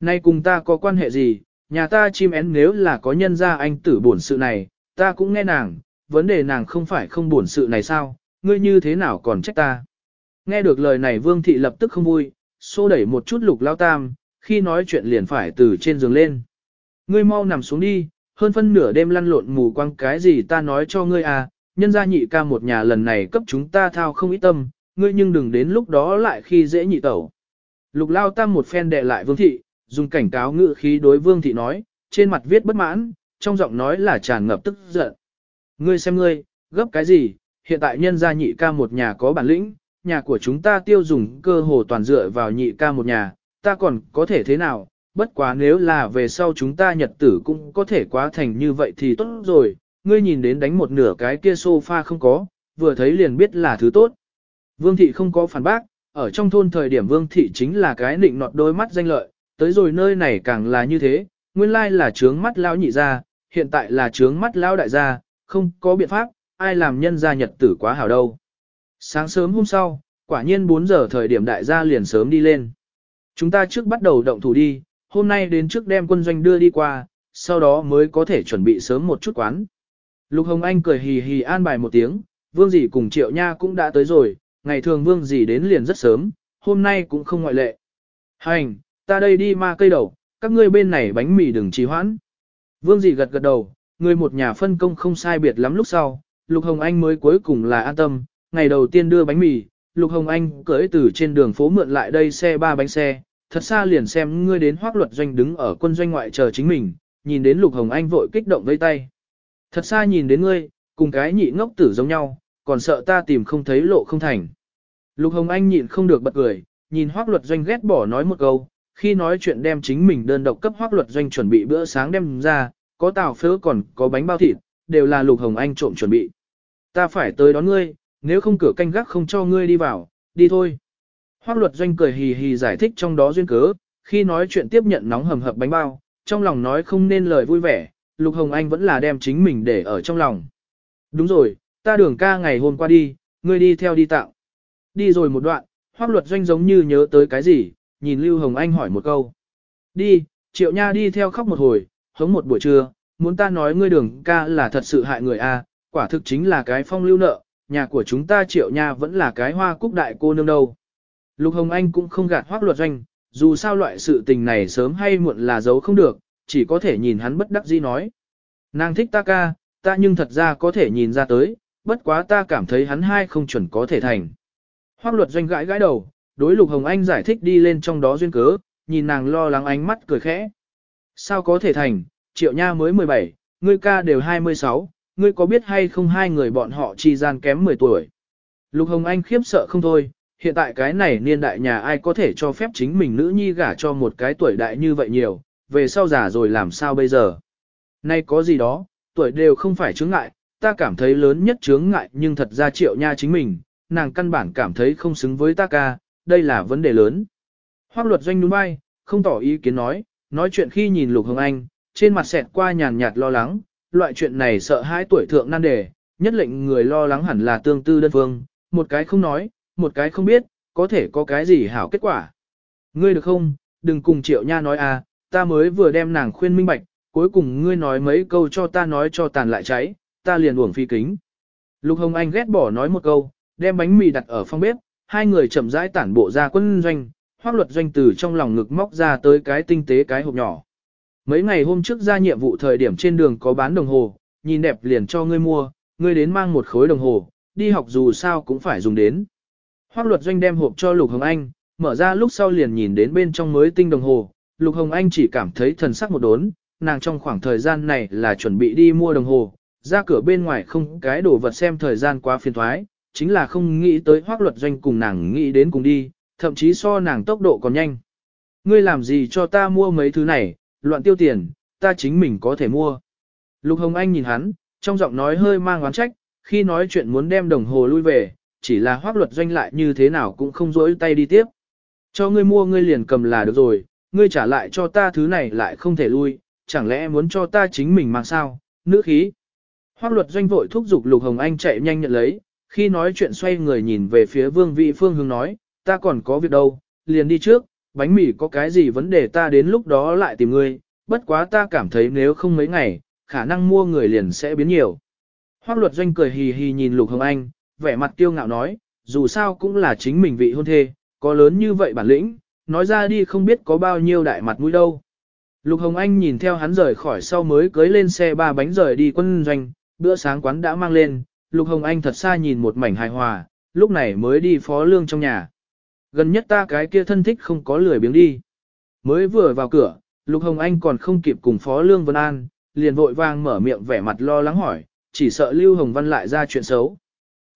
Nay cùng ta có quan hệ gì, nhà ta chim én nếu là có nhân ra anh tử bổn sự này, ta cũng nghe nàng, vấn đề nàng không phải không bổn sự này sao, ngươi như thế nào còn trách ta. Nghe được lời này Vương Thị lập tức không vui, xô đẩy một chút lục lao tam, khi nói chuyện liền phải từ trên giường lên. Ngươi mau nằm xuống đi, hơn phân nửa đêm lăn lộn mù quăng cái gì ta nói cho ngươi à, nhân gia nhị ca một nhà lần này cấp chúng ta thao không ít tâm, ngươi nhưng đừng đến lúc đó lại khi dễ nhị tẩu. Lục lao tam một phen đệ lại vương thị, dùng cảnh cáo ngự khí đối vương thị nói, trên mặt viết bất mãn, trong giọng nói là tràn ngập tức giận. Ngươi xem ngươi, gấp cái gì, hiện tại nhân gia nhị ca một nhà có bản lĩnh, nhà của chúng ta tiêu dùng cơ hồ toàn dựa vào nhị ca một nhà, ta còn có thể thế nào, bất quá nếu là về sau chúng ta nhật tử cũng có thể quá thành như vậy thì tốt rồi, ngươi nhìn đến đánh một nửa cái kia sofa không có, vừa thấy liền biết là thứ tốt. Vương thị không có phản bác, ở trong thôn thời điểm vương thị chính là cái nịnh nọt đôi mắt danh lợi, tới rồi nơi này càng là như thế, nguyên lai là trướng mắt lao nhị ra, hiện tại là trướng mắt lao đại gia, không có biện pháp, ai làm nhân gia nhật tử quá hảo đâu. Sáng sớm hôm sau, quả nhiên 4 giờ thời điểm đại gia liền sớm đi lên. Chúng ta trước bắt đầu động thủ đi, hôm nay đến trước đem quân doanh đưa đi qua, sau đó mới có thể chuẩn bị sớm một chút quán. Lục Hồng Anh cười hì hì an bài một tiếng, Vương dì cùng Triệu Nha cũng đã tới rồi, ngày thường Vương dì đến liền rất sớm, hôm nay cũng không ngoại lệ. Hành, ta đây đi ma cây đầu, các ngươi bên này bánh mì đừng trì hoãn. Vương dì gật gật đầu, người một nhà phân công không sai biệt lắm lúc sau, Lục Hồng Anh mới cuối cùng là an tâm, ngày đầu tiên đưa bánh mì, Lục Hồng Anh cưỡi từ trên đường phố mượn lại đây xe ba bánh xe, thật xa liền xem ngươi đến hoác luật doanh đứng ở quân doanh ngoại chờ chính mình, nhìn đến Lục Hồng Anh vội kích động vây tay. Thật xa nhìn đến ngươi, cùng cái nhị ngốc tử giống nhau, còn sợ ta tìm không thấy lộ không thành. Lục Hồng Anh nhịn không được bật cười, nhìn hoác luật doanh ghét bỏ nói một câu, khi nói chuyện đem chính mình đơn độc cấp hoác luật doanh chuẩn bị bữa sáng đem ra, có tàu phớ còn có bánh bao thịt, đều là Lục Hồng Anh trộm chuẩn bị. Ta phải tới đón ngươi, nếu không cửa canh gác không cho ngươi đi vào, đi thôi. Hoác luật doanh cười hì hì giải thích trong đó duyên cớ, khi nói chuyện tiếp nhận nóng hầm hập bánh bao, trong lòng nói không nên lời vui vẻ, Lục Hồng Anh vẫn là đem chính mình để ở trong lòng. Đúng rồi, ta đường ca ngày hôm qua đi, ngươi đi theo đi tạo. Đi rồi một đoạn, hoác luật doanh giống như nhớ tới cái gì, nhìn Lưu Hồng Anh hỏi một câu. Đi, triệu nha đi theo khóc một hồi, hống một buổi trưa, muốn ta nói ngươi đường ca là thật sự hại người a, à, quả thực chính là cái phong lưu nợ, nhà của chúng ta triệu nha vẫn là cái hoa cúc đại cô nương đâu. Lục Hồng Anh cũng không gạt hoác luật doanh, dù sao loại sự tình này sớm hay muộn là giấu không được, chỉ có thể nhìn hắn bất đắc dĩ nói. Nàng thích ta ca, ta nhưng thật ra có thể nhìn ra tới, bất quá ta cảm thấy hắn hai không chuẩn có thể thành. Hoác luật doanh gãi gãi đầu, đối Lục Hồng Anh giải thích đi lên trong đó duyên cớ, nhìn nàng lo lắng ánh mắt cười khẽ. Sao có thể thành, triệu nha mới 17, ngươi ca đều 26, ngươi có biết hay không hai người bọn họ chi gian kém 10 tuổi. Lục Hồng Anh khiếp sợ không thôi, hiện tại cái này niên đại nhà ai có thể cho phép chính mình nữ nhi gả cho một cái tuổi đại như vậy nhiều, về sau già rồi làm sao bây giờ. Nay có gì đó, tuổi đều không phải chướng ngại, ta cảm thấy lớn nhất chướng ngại nhưng thật ra triệu nha chính mình, nàng căn bản cảm thấy không xứng với ta ca, đây là vấn đề lớn. Hoác luật doanh đúng bay, không tỏ ý kiến nói, nói chuyện khi nhìn Lục Hồng Anh, trên mặt xẹt qua nhàn nhạt lo lắng, loại chuyện này sợ hai tuổi thượng nan đề, nhất lệnh người lo lắng hẳn là tương tư đơn phương, một cái không nói, một cái không biết, có thể có cái gì hảo kết quả. Ngươi được không, đừng cùng triệu nha nói à, ta mới vừa đem nàng khuyên minh bạch, cuối cùng ngươi nói mấy câu cho ta nói cho tàn lại cháy, ta liền uổng phi kính. Lục Hồng Anh ghét bỏ nói một câu, đem bánh mì đặt ở phòng bếp, hai người chậm rãi tản bộ ra quân doanh, Hoác luật doanh từ trong lòng ngực móc ra tới cái tinh tế cái hộp nhỏ. Mấy ngày hôm trước ra nhiệm vụ thời điểm trên đường có bán đồng hồ, nhìn đẹp liền cho ngươi mua, ngươi đến mang một khối đồng hồ, đi học dù sao cũng phải dùng đến. Hoác luật doanh đem hộp cho Lục Hồng Anh, mở ra lúc sau liền nhìn đến bên trong mới tinh đồng hồ, Lục Hồng Anh chỉ cảm thấy thần sắc một đốn, nàng trong khoảng thời gian này là chuẩn bị đi mua đồng hồ, ra cửa bên ngoài không cái đồ vật xem thời gian quá phiền thoái, chính là không nghĩ tới hoác luật doanh cùng nàng nghĩ đến cùng đi, thậm chí so nàng tốc độ còn nhanh. Ngươi làm gì cho ta mua mấy thứ này, loạn tiêu tiền, ta chính mình có thể mua. Lục Hồng Anh nhìn hắn, trong giọng nói hơi mang oán trách, khi nói chuyện muốn đem đồng hồ lui về, chỉ là hoác luật doanh lại như thế nào cũng không rỗi tay đi tiếp. Cho ngươi mua ngươi liền cầm là được rồi, ngươi trả lại cho ta thứ này lại không thể lui, chẳng lẽ muốn cho ta chính mình mang sao, nữ khí. Hoác luật doanh vội thúc giục Lục Hồng Anh chạy nhanh nhận lấy, khi nói chuyện xoay người nhìn về phía vương vị phương hướng nói, ta còn có việc đâu, liền đi trước, bánh mì có cái gì vấn đề ta đến lúc đó lại tìm ngươi, bất quá ta cảm thấy nếu không mấy ngày, khả năng mua người liền sẽ biến nhiều. Hoác luật doanh cười hì hì nhìn Lục Hồng Anh, vẻ mặt kiêu ngạo nói, dù sao cũng là chính mình vị hôn thê, có lớn như vậy bản lĩnh, nói ra đi không biết có bao nhiêu đại mặt mũi đâu. Lục Hồng Anh nhìn theo hắn rời khỏi sau mới cưới lên xe ba bánh rời đi quân doanh, bữa sáng quán đã mang lên, Lục Hồng Anh thật xa nhìn một mảnh hài hòa, lúc này mới đi phó lương trong nhà. Gần nhất ta cái kia thân thích không có lười biếng đi. Mới vừa vào cửa, Lục Hồng Anh còn không kịp cùng phó lương Vân An, liền vội vàng mở miệng vẻ mặt lo lắng hỏi, chỉ sợ Lưu Hồng Văn lại ra chuyện xấu.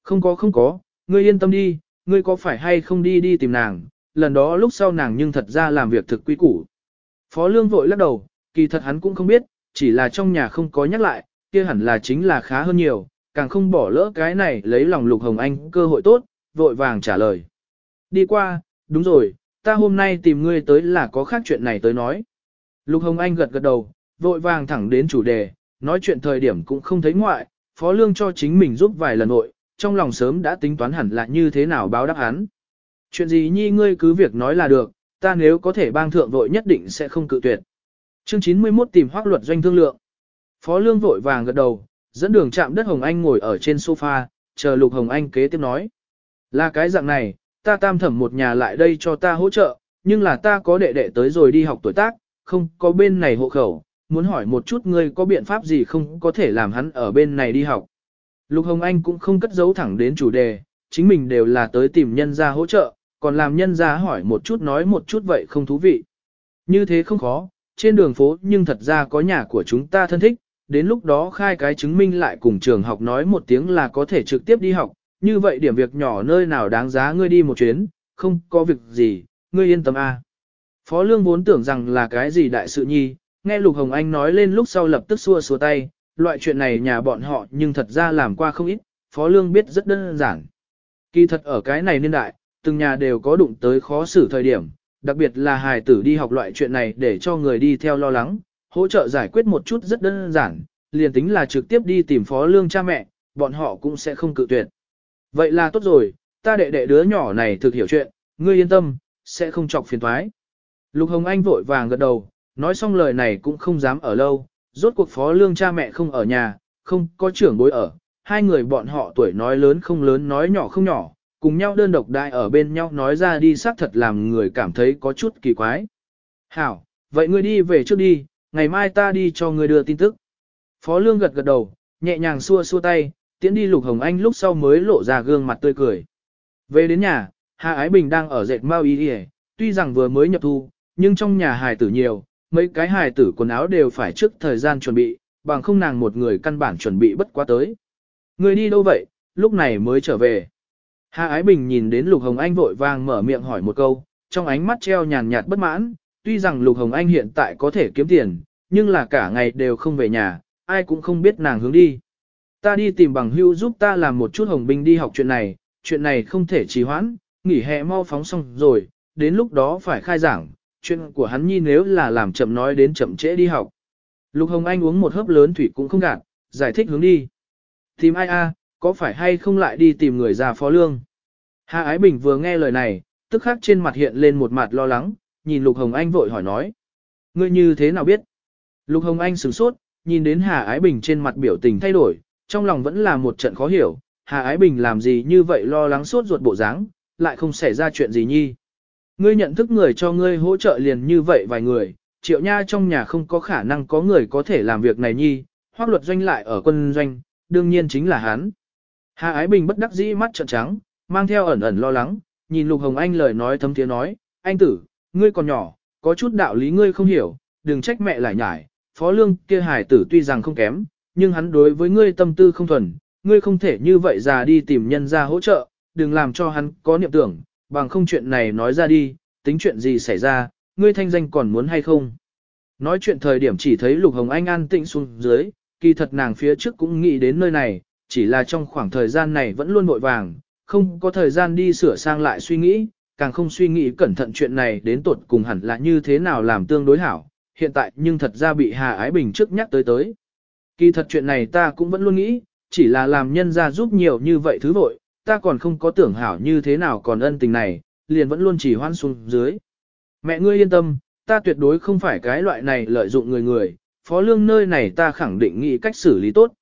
Không có không có, ngươi yên tâm đi, ngươi có phải hay không đi đi tìm nàng, lần đó lúc sau nàng nhưng thật ra làm việc thực quy củ. Phó Lương vội lắc đầu, kỳ thật hắn cũng không biết, chỉ là trong nhà không có nhắc lại, kia hẳn là chính là khá hơn nhiều, càng không bỏ lỡ cái này lấy lòng Lục Hồng Anh cơ hội tốt, vội vàng trả lời. Đi qua, đúng rồi, ta hôm nay tìm ngươi tới là có khác chuyện này tới nói. Lục Hồng Anh gật gật đầu, vội vàng thẳng đến chủ đề, nói chuyện thời điểm cũng không thấy ngoại, Phó Lương cho chính mình giúp vài lần nội, trong lòng sớm đã tính toán hẳn là như thế nào báo đáp hắn. Chuyện gì nhi ngươi cứ việc nói là được, ta nếu có thể bang thượng vội nhất định sẽ không cự tuyệt. Chương 91 tìm hoác luật doanh thương lượng. Phó Lương vội vàng gật đầu, dẫn đường chạm đất Hồng Anh ngồi ở trên sofa, chờ Lục Hồng Anh kế tiếp nói. Là cái dạng này, ta tam thẩm một nhà lại đây cho ta hỗ trợ, nhưng là ta có đệ đệ tới rồi đi học tuổi tác, không có bên này hộ khẩu, muốn hỏi một chút ngươi có biện pháp gì không có thể làm hắn ở bên này đi học. Lục Hồng Anh cũng không cất giấu thẳng đến chủ đề, chính mình đều là tới tìm nhân gia hỗ trợ, còn làm nhân gia hỏi một chút nói một chút vậy không thú vị. Như thế không khó, trên đường phố nhưng thật ra có nhà của chúng ta thân thích, đến lúc đó khai cái chứng minh lại cùng trường học nói một tiếng là có thể trực tiếp đi học, như vậy điểm việc nhỏ nơi nào đáng giá ngươi đi một chuyến, không có việc gì, ngươi yên tâm a. Phó Lương vốn tưởng rằng là cái gì đại sự nhi, nghe Lục Hồng Anh nói lên lúc sau lập tức xua xua tay, loại chuyện này nhà bọn họ nhưng thật ra làm qua không ít, Phó Lương biết rất đơn giản. Kỳ thật ở cái này niên đại, từng nhà đều có đụng tới khó xử thời điểm, đặc biệt là hài tử đi học loại chuyện này để cho người đi theo lo lắng, hỗ trợ giải quyết một chút rất đơn giản, liền tính là trực tiếp đi tìm Phó Lương cha mẹ, bọn họ cũng sẽ không cự tuyệt. Vậy là tốt rồi, ta đệ đệ đứa nhỏ này thực hiểu chuyện, ngươi yên tâm, sẽ không chọc phiền thoái. Lục Hồng Anh vội vàng gật đầu, nói xong lời này cũng không dám ở lâu, rốt cuộc phó lương cha mẹ không ở nhà, không có trưởng bối ở, hai người bọn họ tuổi nói lớn không lớn nói nhỏ không nhỏ, cùng nhau đơn độc đại ở bên nhau nói ra đi xác thật làm người cảm thấy có chút kỳ quái. Hảo, vậy ngươi đi về trước đi, ngày mai ta đi cho ngươi đưa tin tức. Phó lương gật gật đầu, nhẹ nhàng xua xua tay, tiễn đi lục hồng anh lúc sau mới lộ ra gương mặt tươi cười. Về đến nhà, Hà Ái Bình đang ở dệt mau y tuy rằng vừa mới nhập thu, nhưng trong nhà hài tử nhiều, mấy cái hài tử quần áo đều phải trước thời gian chuẩn bị, bằng không nàng một người căn bản chuẩn bị bất quá tới. Người đi đâu vậy, lúc này mới trở về. Hà Ái Bình nhìn đến Lục Hồng Anh vội vàng mở miệng hỏi một câu, trong ánh mắt treo nhàn nhạt bất mãn, tuy rằng Lục Hồng Anh hiện tại có thể kiếm tiền, nhưng là cả ngày đều không về nhà, ai cũng không biết nàng hướng đi. Ta đi tìm bằng hưu giúp ta làm một chút hồng binh đi học chuyện này, chuyện này không thể trì hoãn, nghỉ hè mau phóng xong rồi, đến lúc đó phải khai giảng, chuyện của hắn nhi nếu là làm chậm nói đến chậm trễ đi học. Lục Hồng Anh uống một hớp lớn thủy cũng không gạt, giải thích hướng đi. Tìm ai a, có phải hay không lại đi tìm người già phó lương? Hà Ái Bình vừa nghe lời này, tức khắc trên mặt hiện lên một mặt lo lắng, nhìn Lục Hồng Anh vội hỏi nói. Ngươi như thế nào biết? Lục Hồng Anh sửng sốt, nhìn đến Hà Ái Bình trên mặt biểu tình thay đổi, trong lòng vẫn là một trận khó hiểu, Hà Ái Bình làm gì như vậy lo lắng suốt ruột bộ dáng, lại không xảy ra chuyện gì nhi. Ngươi nhận thức người cho ngươi hỗ trợ liền như vậy vài người, triệu nha trong nhà không có khả năng có người có thể làm việc này nhi, hoác luật doanh lại ở quân doanh, đương nhiên chính là hắn. Hà Ái Bình bất đắc dĩ mắt trợn trắng, mang theo ẩn ẩn lo lắng, nhìn Lục Hồng Anh lời nói thấm tiếng nói, anh tử, ngươi còn nhỏ, có chút đạo lý ngươi không hiểu, đừng trách mẹ lại nhải, phó lương kia hải tử tuy rằng không kém, nhưng hắn đối với ngươi tâm tư không thuần, ngươi không thể như vậy già đi tìm nhân ra hỗ trợ, đừng làm cho hắn có niệm tưởng, bằng không chuyện này nói ra đi, tính chuyện gì xảy ra, ngươi thanh danh còn muốn hay không. Nói chuyện thời điểm chỉ thấy Lục Hồng Anh an tĩnh xuống dưới, kỳ thật nàng phía trước cũng nghĩ đến nơi này, chỉ là trong khoảng thời gian này vẫn luôn vội vàng, không có thời gian đi sửa sang lại suy nghĩ, càng không suy nghĩ cẩn thận chuyện này đến tột cùng hẳn là như thế nào làm tương đối hảo, hiện tại nhưng thật ra bị Hà Ái Bình trước nhắc tới tới. Kỳ thật chuyện này ta cũng vẫn luôn nghĩ, chỉ là làm nhân ra giúp nhiều như vậy thứ vội, ta còn không có tưởng hảo như thế nào còn ân tình này, liền vẫn luôn chỉ hoan xuống dưới. Mẹ ngươi yên tâm, ta tuyệt đối không phải cái loại này lợi dụng người người, phó lương nơi này ta khẳng định nghĩ cách xử lý tốt.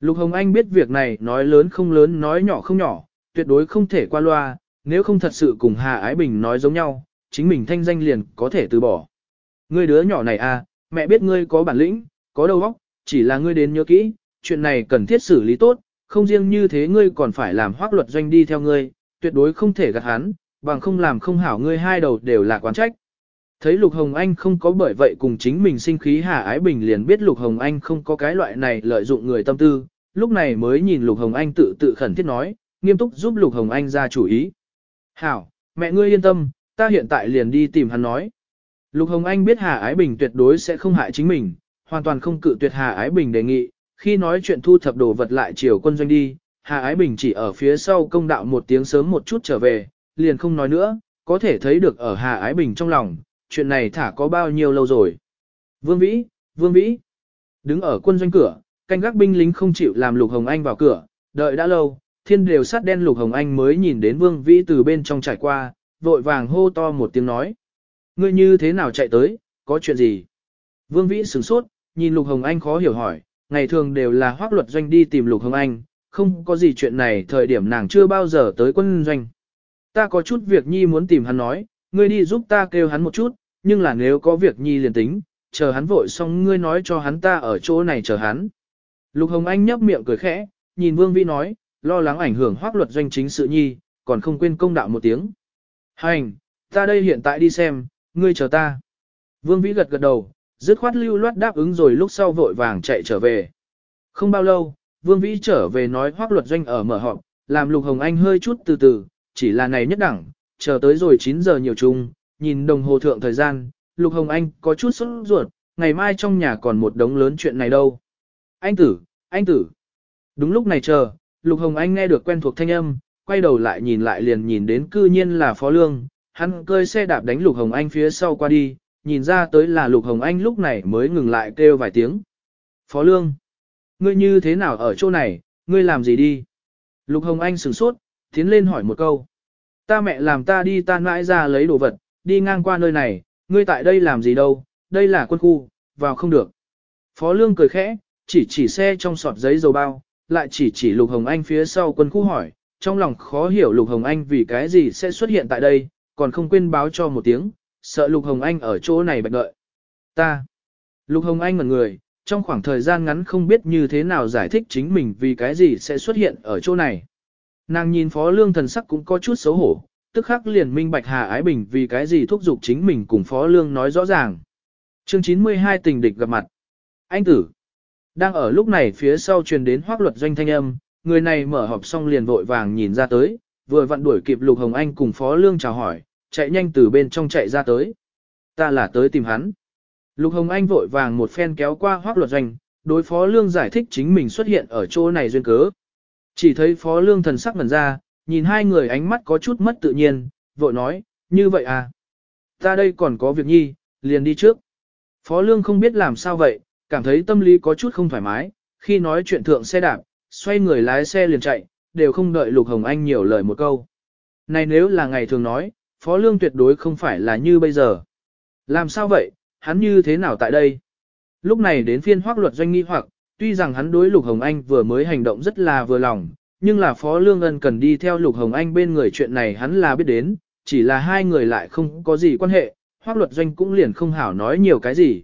Lục Hồng Anh biết việc này nói lớn không lớn nói nhỏ không nhỏ, tuyệt đối không thể qua loa, nếu không thật sự cùng Hà Ái Bình nói giống nhau, chính mình thanh danh liền có thể từ bỏ. Ngươi đứa nhỏ này à, mẹ biết ngươi có bản lĩnh, có đầu óc, chỉ là ngươi đến nhớ kỹ, chuyện này cần thiết xử lý tốt, không riêng như thế ngươi còn phải làm hoác luật doanh đi theo ngươi, tuyệt đối không thể gạt hắn, bằng không làm không hảo ngươi hai đầu đều là quán trách. Thấy Lục Hồng Anh không có bởi vậy cùng chính mình sinh khí Hà Ái Bình liền biết Lục Hồng Anh không có cái loại này lợi dụng người tâm tư, lúc này mới nhìn Lục Hồng Anh tự tự khẩn thiết nói, nghiêm túc giúp Lục Hồng Anh ra chủ ý. Hảo, mẹ ngươi yên tâm, ta hiện tại liền đi tìm hắn nói. Lục Hồng Anh biết Hà Ái Bình tuyệt đối sẽ không hại chính mình, hoàn toàn không cự tuyệt Hà Ái Bình đề nghị, khi nói chuyện thu thập đồ vật lại chiều quân doanh đi, Hà Ái Bình chỉ ở phía sau công đạo một tiếng sớm một chút trở về, liền không nói nữa, có thể thấy được ở Hà Ái Bình trong lòng, chuyện này thả có bao nhiêu lâu rồi. Vương Vĩ, Vương Vĩ, đứng ở quân doanh cửa, canh gác binh lính không chịu làm Lục Hồng Anh vào cửa, đợi đã lâu, thiên đều sát đen Lục Hồng Anh mới nhìn đến Vương Vĩ từ bên trong trải qua, vội vàng hô to một tiếng nói. Ngươi như thế nào chạy tới, có chuyện gì? Vương Vĩ sửng sốt, nhìn Lục Hồng Anh khó hiểu hỏi, ngày thường đều là hoác luật doanh đi tìm Lục Hồng Anh, không có gì chuyện này thời điểm nàng chưa bao giờ tới quân doanh. Ta có chút việc nhi muốn tìm hắn nói, ngươi đi giúp ta kêu hắn một chút, nhưng là nếu có việc nhi liền tính, chờ hắn vội xong ngươi nói cho hắn ta ở chỗ này chờ hắn. Lục Hồng Anh nhấp miệng cười khẽ, nhìn Vương Vĩ nói, lo lắng ảnh hưởng hoác luật doanh chính sự nhi, còn không quên công đạo một tiếng. Hành, ta đây hiện tại đi xem, ngươi chờ ta. Vương Vĩ gật gật đầu, dứt khoát lưu loát đáp ứng rồi lúc sau vội vàng chạy trở về. Không bao lâu, Vương Vĩ trở về nói hoác luật doanh ở mở họp, làm Lục Hồng Anh hơi chút từ từ, chỉ là này nhất đẳng, chờ tới rồi 9 giờ nhiều chung, nhìn đồng hồ thượng thời gian, Lục Hồng Anh có chút sốt ruột, ngày mai trong nhà còn một đống lớn chuyện này đâu. Anh tử, anh tử. Đúng lúc này chờ, Lục Hồng Anh nghe được quen thuộc thanh âm, quay đầu lại nhìn lại liền nhìn đến cư nhiên là Phó Lương, hắn cơi xe đạp đánh Lục Hồng Anh phía sau qua đi, nhìn ra tới là Lục Hồng Anh lúc này mới ngừng lại kêu vài tiếng. Phó Lương, ngươi như thế nào ở chỗ này, ngươi làm gì đi? Lục Hồng Anh sửng sốt, tiến lên hỏi một câu. Ta mẹ làm ta đi tan mãi ra lấy đồ vật, đi ngang qua nơi này, ngươi tại đây làm gì đâu, đây là quân khu, vào không được. Phó Lương cười khẽ, chỉ chỉ xe trong sọt giấy dầu bao, lại chỉ chỉ Lục Hồng Anh phía sau quân khu hỏi, trong lòng khó hiểu Lục Hồng Anh vì cái gì sẽ xuất hiện tại đây, còn không quên báo cho một tiếng, sợ Lục Hồng Anh ở chỗ này bạch đợi. Ta. Lục Hồng Anh ngẩn người, trong khoảng thời gian ngắn không biết như thế nào giải thích chính mình vì cái gì sẽ xuất hiện ở chỗ này. Nàng nhìn Phó Lương thần sắc cũng có chút xấu hổ, tức khắc liền minh bạch Hà Ái Bình vì cái gì thúc giục chính mình cùng Phó Lương nói rõ ràng. Chương 92 tình địch gặp mặt. Anh tử. Đang ở lúc này phía sau truyền đến hoác luật doanh thanh âm, người này mở họp xong liền vội vàng nhìn ra tới, vừa vặn đuổi kịp Lục Hồng Anh cùng Phó Lương chào hỏi, chạy nhanh từ bên trong chạy ra tới. Ta là tới tìm hắn. Lục Hồng Anh vội vàng một phen kéo qua hoác luật doanh, đối Phó Lương giải thích chính mình xuất hiện ở chỗ này duyên cớ. Chỉ thấy Phó Lương thần sắc ngần ra, nhìn hai người ánh mắt có chút mất tự nhiên, vội nói, như vậy à. Ta đây còn có việc nhi, liền đi trước. Phó Lương không biết làm sao vậy, cảm thấy tâm lý có chút không thoải mái, khi nói chuyện thượng xe đạp, xoay người lái xe liền chạy, đều không đợi Lục Hồng Anh nhiều lời một câu. Này nếu là ngày thường nói, Phó Lương tuyệt đối không phải là như bây giờ. Làm sao vậy, hắn như thế nào tại đây? Lúc này đến phiên hoác luật doanh nghi hoặc, tuy rằng hắn đối Lục Hồng Anh vừa mới hành động rất là vừa lòng, nhưng là Phó Lương Ân cần đi theo Lục Hồng Anh bên người chuyện này hắn là biết đến, chỉ là hai người lại không có gì quan hệ, hoác luật doanh cũng liền không hảo nói nhiều cái gì.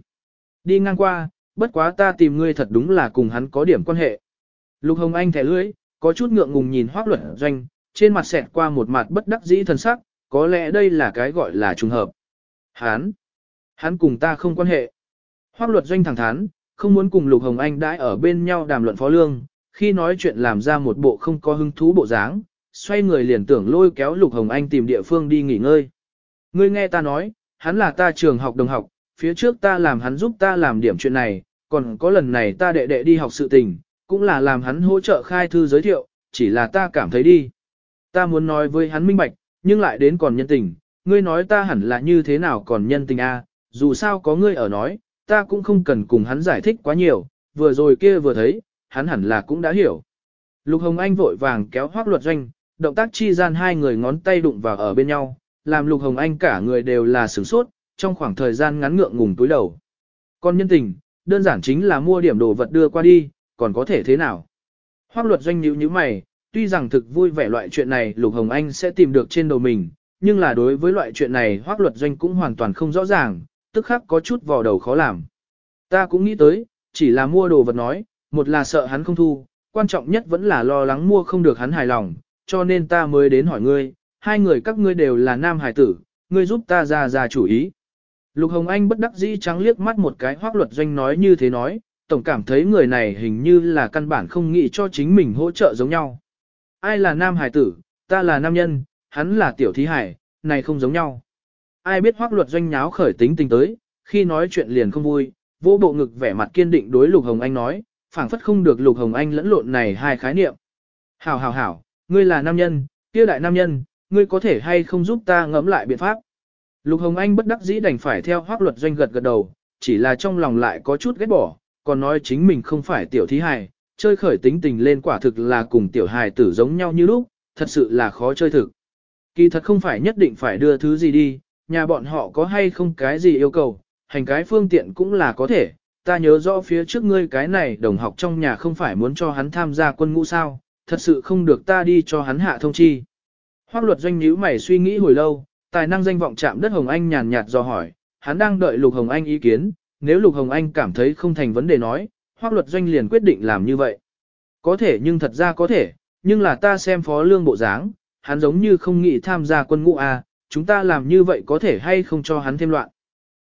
Đi ngang qua, bất quá ta tìm ngươi thật đúng là cùng hắn có điểm quan hệ. Lục Hồng Anh thẻ lưỡi, có chút ngượng ngùng nhìn hoác luật doanh, trên mặt xẹt qua một mặt bất đắc dĩ thần sắc, có lẽ đây là cái gọi là trùng hợp. Hắn, hắn cùng ta không quan hệ. Hoác luật doanh thẳng thắn, không muốn cùng Lục Hồng Anh đãi ở bên nhau đàm luận phó lương, khi nói chuyện làm ra một bộ không có hứng thú bộ dáng, xoay người liền tưởng lôi kéo Lục Hồng Anh tìm địa phương đi nghỉ ngơi. Ngươi nghe ta nói, hắn là ta trường học đồng học, phía trước ta làm hắn giúp ta làm điểm chuyện này, còn có lần này ta đệ đệ đi học sự tình, cũng là làm hắn hỗ trợ khai thư giới thiệu, chỉ là ta cảm thấy đi. Ta muốn nói với hắn minh bạch, nhưng lại đến còn nhân tình, ngươi nói ta hẳn là như thế nào còn nhân tình a? dù sao có ngươi ở nói, ta cũng không cần cùng hắn giải thích quá nhiều, vừa rồi kia vừa thấy, hắn hẳn là cũng đã hiểu. Lục Hồng Anh vội vàng kéo hoác luật doanh, động tác chi gian hai người ngón tay đụng vào ở bên nhau, làm Lục Hồng Anh cả người đều là sửng sốt, trong khoảng thời gian ngắn ngượng ngùng túi đầu. Còn nhân tình, đơn giản chính là mua điểm đồ vật đưa qua đi, còn có thể thế nào? Hoác luật doanh nhíu như mày, tuy rằng thực vui vẻ loại chuyện này Lục Hồng Anh sẽ tìm được trên đầu mình, nhưng là đối với loại chuyện này hoác luật doanh cũng hoàn toàn không rõ ràng, tức khắc có chút vò đầu khó làm. Ta cũng nghĩ tới, chỉ là mua đồ vật nói, một là sợ hắn không thu, quan trọng nhất vẫn là lo lắng mua không được hắn hài lòng, cho nên ta mới đến hỏi ngươi, hai người các ngươi đều là nam hài tử, ngươi giúp ta ra ra chủ ý. Lục Hồng Anh bất đắc dĩ trắng liếc mắt một cái hoác luật doanh nói như thế nói, tổng cảm thấy người này hình như là căn bản không nghĩ cho chính mình hỗ trợ giống nhau. Ai là nam Hải tử, ta là nam nhân, hắn là tiểu thí hải, này không giống nhau. Ai biết hoác luật doanh nháo khởi tính tình tới, khi nói chuyện liền không vui, vô bộ ngực vẻ mặt kiên định đối Lục Hồng Anh nói, phảng phất không được Lục Hồng Anh lẫn lộn này hai khái niệm. Hảo hảo hảo, ngươi là nam nhân, kia đại nam nhân, ngươi có thể hay không giúp ta ngẫm lại biện pháp. Lục Hồng Anh bất đắc dĩ đành phải theo hoác luật doanh gật gật đầu, chỉ là trong lòng lại có chút ghét bỏ, còn nói chính mình không phải tiểu thí hài, chơi khởi tính tình lên quả thực là cùng tiểu hài tử giống nhau như lúc, thật sự là khó chơi thực. Kỳ thật không phải nhất định phải đưa thứ gì đi, nhà bọn họ có hay không cái gì yêu cầu, hành cái phương tiện cũng là có thể. Ta nhớ rõ phía trước ngươi cái này đồng học trong nhà không phải muốn cho hắn tham gia quân ngũ sao, thật sự không được ta đi cho hắn hạ thông chi. Hoác luật doanh nhíu mày suy nghĩ hồi lâu, tài năng danh vọng chạm đất Hồng Anh nhàn nhạt do hỏi, hắn đang đợi Lục Hồng Anh ý kiến, nếu Lục Hồng Anh cảm thấy không thành vấn đề nói, hoác luật doanh liền quyết định làm như vậy. Có thể nhưng thật ra có thể, nhưng là ta xem phó lương bộ dáng, hắn giống như không nghĩ tham gia quân ngũ A, chúng ta làm như vậy có thể hay không cho hắn thêm loạn.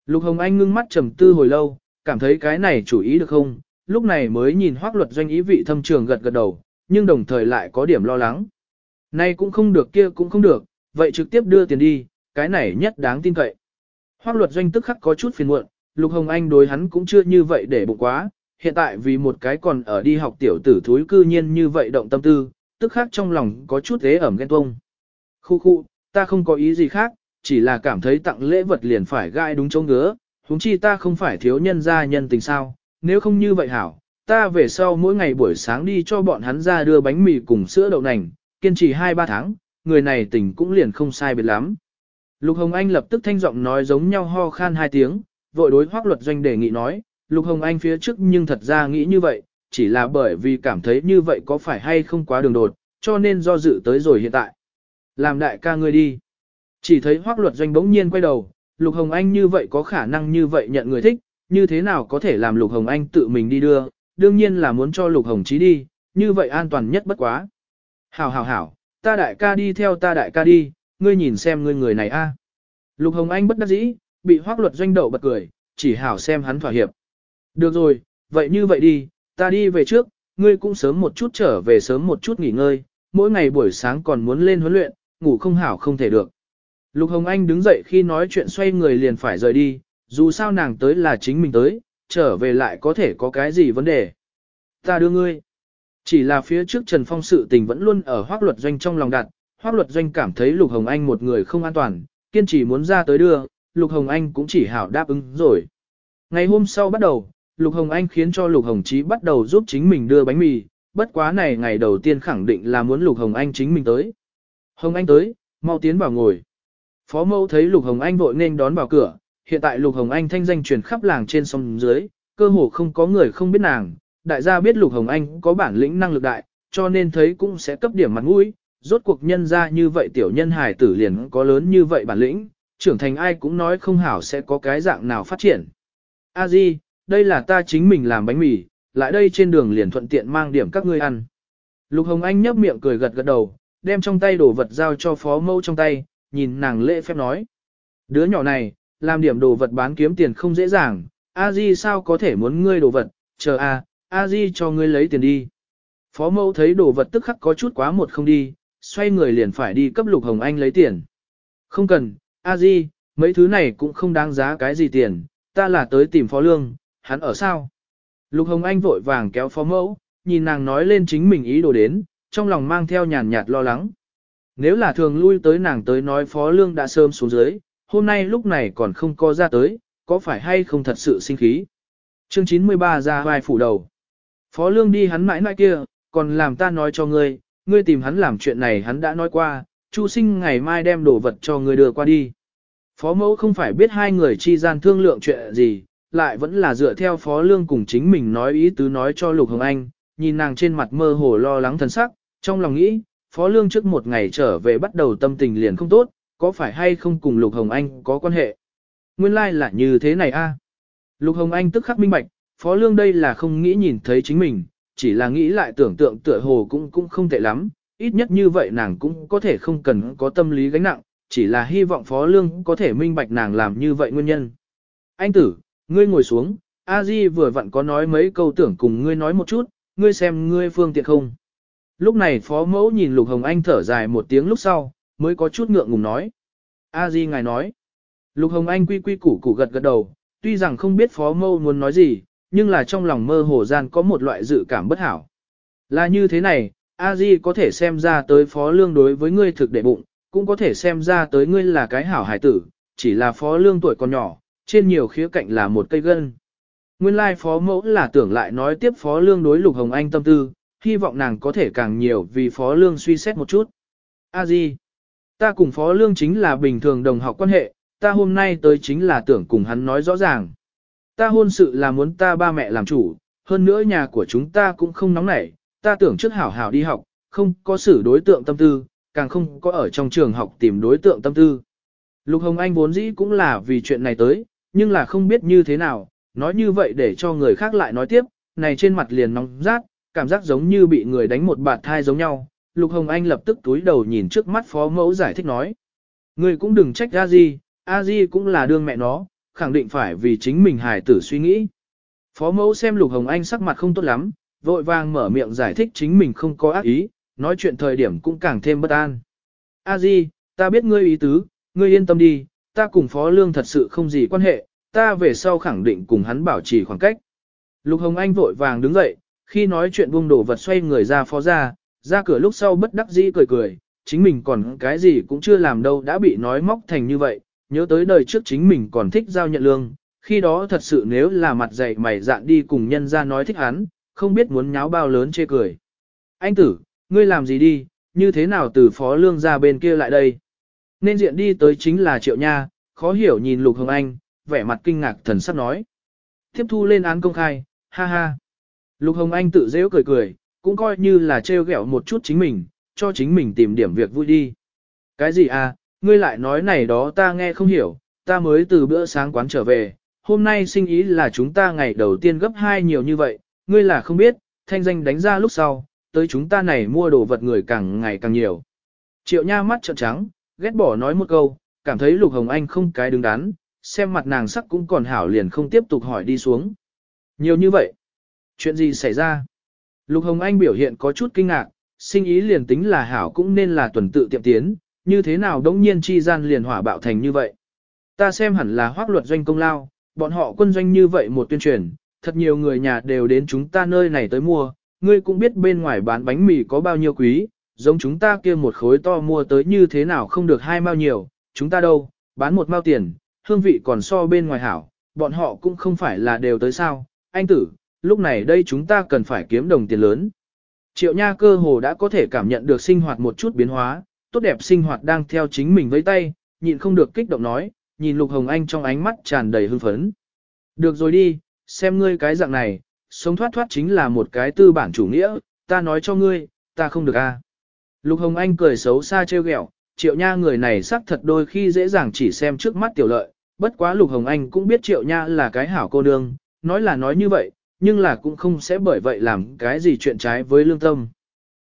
Lục Hồng Anh ngưng mắt trầm tư hồi lâu, cảm thấy cái này chủ ý được không, lúc này mới nhìn hoác luật doanh ý vị thâm trường gật gật đầu, nhưng đồng thời lại có điểm lo lắng. Nay cũng không được kia cũng không được, vậy trực tiếp đưa tiền đi, cái này nhất đáng tin cậy. Hoác luật doanh tức khắc có chút phiền muộn, Lục Hồng Anh đối hắn cũng chưa như vậy để bụng quá, hiện tại vì một cái còn ở đi học tiểu tử thúi cư nhiên như vậy động tâm tư, tức khắc trong lòng có chút thế ẩm ghen tuông. Khu khu, ta không có ý gì khác, chỉ là cảm thấy tặng lễ vật liền phải gai đúng chỗ ngứa, huống chi ta không phải thiếu nhân gia nhân tình sao, nếu không như vậy hảo, ta về sau mỗi ngày buổi sáng đi cho bọn hắn ra đưa bánh mì cùng sữa đậu nành, kiên trì 2-3 tháng, người này tình cũng liền không sai biệt lắm. Lục Hồng Anh lập tức thanh giọng nói giống nhau ho khan hai tiếng, vội đối hoác luật doanh đề nghị nói, Lục Hồng Anh phía trước nhưng thật ra nghĩ như vậy, chỉ là bởi vì cảm thấy như vậy có phải hay không quá đường đột, cho nên do dự tới rồi hiện tại. Làm đại ca ngươi đi. Chỉ thấy hoác luật doanh bỗng nhiên quay đầu, Lục Hồng Anh như vậy có khả năng như vậy nhận người thích, như thế nào có thể làm Lục Hồng Anh tự mình đi đưa, đương nhiên là muốn cho Lục Hồng Chí đi, như vậy an toàn nhất bất quá. Hảo hảo hảo, ta đại ca đi theo ta đại ca đi, ngươi nhìn xem ngươi người này a. Lục Hồng Anh bất đắc dĩ, bị hoác luật doanh đậu bật cười, chỉ hảo xem hắn thỏa hiệp. Được rồi, vậy như vậy đi, ta đi về trước, ngươi cũng sớm một chút trở về sớm một chút nghỉ ngơi, mỗi ngày buổi sáng còn muốn lên huấn luyện, ngủ không hảo không thể được. Lục Hồng Anh đứng dậy khi nói chuyện xoay người liền phải rời đi, dù sao nàng tới là chính mình tới, trở về lại có thể có cái gì vấn đề. Ta đưa ngươi. Chỉ là phía trước Trần Phong sự tình vẫn luôn ở hoác luật doanh trong lòng đặt, hoác luật doanh cảm thấy Lục Hồng Anh một người không an toàn, kiên trì muốn ra tới đưa, Lục Hồng Anh cũng chỉ hảo đáp ứng rồi. Ngày hôm sau bắt đầu, Lục Hồng Anh khiến cho Lục Hồng Chí bắt đầu giúp chính mình đưa bánh mì, bất quá này ngày đầu tiên khẳng định là muốn Lục Hồng Anh chính mình tới. Hồng Anh tới, mau tiến vào ngồi. Phó mẫu thấy Lục Hồng Anh vội nên đón vào cửa, hiện tại Lục Hồng Anh thanh danh truyền khắp làng trên sông dưới, cơ hồ không có người không biết nàng, đại gia biết Lục Hồng Anh có bản lĩnh năng lực đại, cho nên thấy cũng sẽ cấp điểm mặt mũi, Rốt cuộc nhân ra như vậy tiểu nhân hài tử liền có lớn như vậy bản lĩnh, trưởng thành ai cũng nói không hảo sẽ có cái dạng nào phát triển. A Di, đây là ta chính mình làm bánh mì, lại đây trên đường liền thuận tiện mang điểm các ngươi ăn. Lục Hồng Anh nhấp miệng cười gật gật đầu, đem trong tay đồ vật giao cho phó mâu trong tay, nhìn nàng lễ phép nói. Đứa nhỏ này, làm điểm đồ vật bán kiếm tiền không dễ dàng, A Di sao có thể muốn ngươi đồ vật, chờ A, A Di cho ngươi lấy tiền đi. Phó mâu thấy đồ vật tức khắc có chút quá một không đi, xoay người liền phải đi cấp Lục Hồng Anh lấy tiền. Không cần, A Di, mấy thứ này cũng không đáng giá cái gì tiền, ta là tới tìm phó lương, hắn ở sao? Lục Hồng Anh vội vàng kéo phó mẫu, nhìn nàng nói lên chính mình ý đồ đến, trong lòng mang theo nhàn nhạt lo lắng. Nếu là thường lui tới nàng tới nói phó lương đã sớm xuống dưới, hôm nay lúc này còn không có ra tới, có phải hay không thật sự sinh khí. Chương 93 ra vai phủ đầu. Phó lương đi hắn mãi mãi kia, còn làm ta nói cho ngươi, ngươi tìm hắn làm chuyện này hắn đã nói qua, Chu sinh ngày mai đem đồ vật cho ngươi đưa qua đi. Phó mẫu không phải biết hai người chi gian thương lượng chuyện gì, lại vẫn là dựa theo phó lương cùng chính mình nói ý tứ nói cho Lục Hồng Anh, nhìn nàng trên mặt mơ hồ lo lắng thần sắc, trong lòng nghĩ, phó lương trước một ngày trở về bắt đầu tâm tình liền không tốt, có phải hay không cùng Lục Hồng Anh có quan hệ. Nguyên lai like là như thế này a. Lục Hồng Anh tức khắc minh bạch, phó lương đây là không nghĩ nhìn thấy chính mình, chỉ là nghĩ lại tưởng tượng tựa hồ cũng cũng không tệ lắm, ít nhất như vậy nàng cũng có thể không cần có tâm lý gánh nặng, chỉ là hy vọng phó lương có thể minh bạch nàng làm như vậy nguyên nhân. Anh tử, ngươi ngồi xuống, A Di vừa vặn có nói mấy câu tưởng cùng ngươi nói một chút, ngươi xem ngươi phương tiện không. Lúc này phó mẫu nhìn Lục Hồng Anh thở dài một tiếng lúc sau, mới có chút ngượng ngùng nói. A Di ngài nói. Lục Hồng Anh quy quy củ củ gật gật đầu, tuy rằng không biết phó mẫu muốn nói gì, nhưng là trong lòng mơ hồ gian có một loại dự cảm bất hảo. Là như thế này, A Di có thể xem ra tới phó lương đối với ngươi thực để bụng, cũng có thể xem ra tới ngươi là cái hảo hải tử, chỉ là phó lương tuổi còn nhỏ, trên nhiều khía cạnh là một cây gân. Nguyên lai phó mẫu là tưởng lại nói tiếp phó lương đối lục hồng anh tâm tư, hy vọng nàng có thể càng nhiều vì phó lương suy xét một chút. A Di, ta cùng phó lương chính là bình thường đồng học quan hệ, ta hôm nay tới chính là tưởng cùng hắn nói rõ ràng. Ta hôn sự là muốn ta ba mẹ làm chủ, hơn nữa nhà của chúng ta cũng không nóng nảy, ta tưởng trước hảo hảo đi học, không có xử đối tượng tâm tư, càng không có ở trong trường học tìm đối tượng tâm tư. Lục Hồng Anh vốn dĩ cũng là vì chuyện này tới, nhưng là không biết như thế nào, nói như vậy để cho người khác lại nói tiếp, này trên mặt liền nóng rát, cảm giác giống như bị người đánh một bạt thai giống nhau. Lục Hồng Anh lập tức túi đầu nhìn trước mắt phó mẫu giải thích nói. Người cũng đừng trách A Di, A Di cũng là đương mẹ nó, khẳng định phải vì chính mình hài tử suy nghĩ. Phó mẫu xem Lục Hồng Anh sắc mặt không tốt lắm, vội vàng mở miệng giải thích chính mình không có ác ý, nói chuyện thời điểm cũng càng thêm bất an. A Di, ta biết ngươi ý tứ, ngươi yên tâm đi, ta cùng Phó Lương thật sự không gì quan hệ, ta về sau khẳng định cùng hắn bảo trì khoảng cách. Lục Hồng Anh vội vàng đứng dậy, khi nói chuyện buông đổ vật xoay người ra phó ra, ra cửa lúc sau bất đắc dĩ cười cười, chính mình còn cái gì cũng chưa làm đâu đã bị nói móc thành như vậy, nhớ tới đời trước chính mình còn thích giao nhận lương, khi đó thật sự nếu là mặt dày mày dạn đi cùng nhân ra nói thích hắn, không biết muốn nháo bao lớn chê cười. Anh tử, ngươi làm gì đi, như thế nào từ phó lương ra bên kia lại đây? Nên diện đi tới chính là triệu nha, khó hiểu nhìn Lục Hồng Anh, vẻ mặt kinh ngạc thần sắp nói. Tiếp thu lên án công khai, ha ha. Lục Hồng Anh tự dễ cười cười, cũng coi như là trêu ghẹo một chút chính mình, cho chính mình tìm điểm việc vui đi. Cái gì à, ngươi lại nói này đó ta nghe không hiểu, ta mới từ bữa sáng quán trở về, hôm nay sinh ý là chúng ta ngày đầu tiên gấp hai nhiều như vậy, ngươi là không biết, thanh danh đánh ra lúc sau, tới chúng ta này mua đồ vật người càng ngày càng nhiều. Triệu nha mắt trợn trắng, ghét bỏ nói một câu, cảm thấy Lục Hồng Anh không cái đứng đắn, xem mặt nàng sắc cũng còn hảo liền không tiếp tục hỏi đi xuống. Nhiều như vậy, chuyện gì xảy ra? Lục Hồng Anh biểu hiện có chút kinh ngạc, sinh ý liền tính là hảo cũng nên là tuần tự tiệm tiến, như thế nào đống nhiên chi gian liền hỏa bạo thành như vậy. Ta xem hẳn là hoác luật doanh công lao, bọn họ quân doanh như vậy một tuyên truyền, thật nhiều người nhà đều đến chúng ta nơi này tới mua, ngươi cũng biết bên ngoài bán bánh mì có bao nhiêu quý, giống chúng ta kia một khối to mua tới như thế nào không được hai mao nhiều, chúng ta đâu, bán một mao tiền, hương vị còn so bên ngoài hảo, bọn họ cũng không phải là đều tới sao, anh tử, lúc này đây chúng ta cần phải kiếm đồng tiền lớn. Triệu Nha cơ hồ đã có thể cảm nhận được sinh hoạt một chút biến hóa, tốt đẹp sinh hoạt đang theo chính mình với tay, nhịn không được kích động nói, nhìn Lục Hồng Anh trong ánh mắt tràn đầy hưng phấn. Được rồi đi, xem ngươi cái dạng này, sống thoát thoát chính là một cái tư bản chủ nghĩa, ta nói cho ngươi, ta không được a. Lục Hồng Anh cười xấu xa trêu ghẹo, triệu nha người này xác thật đôi khi dễ dàng chỉ xem trước mắt tiểu lợi, bất quá Lục Hồng Anh cũng biết triệu nha là cái hảo cô nương, nói là nói như vậy, nhưng là cũng không sẽ bởi vậy làm cái gì chuyện trái với lương tâm.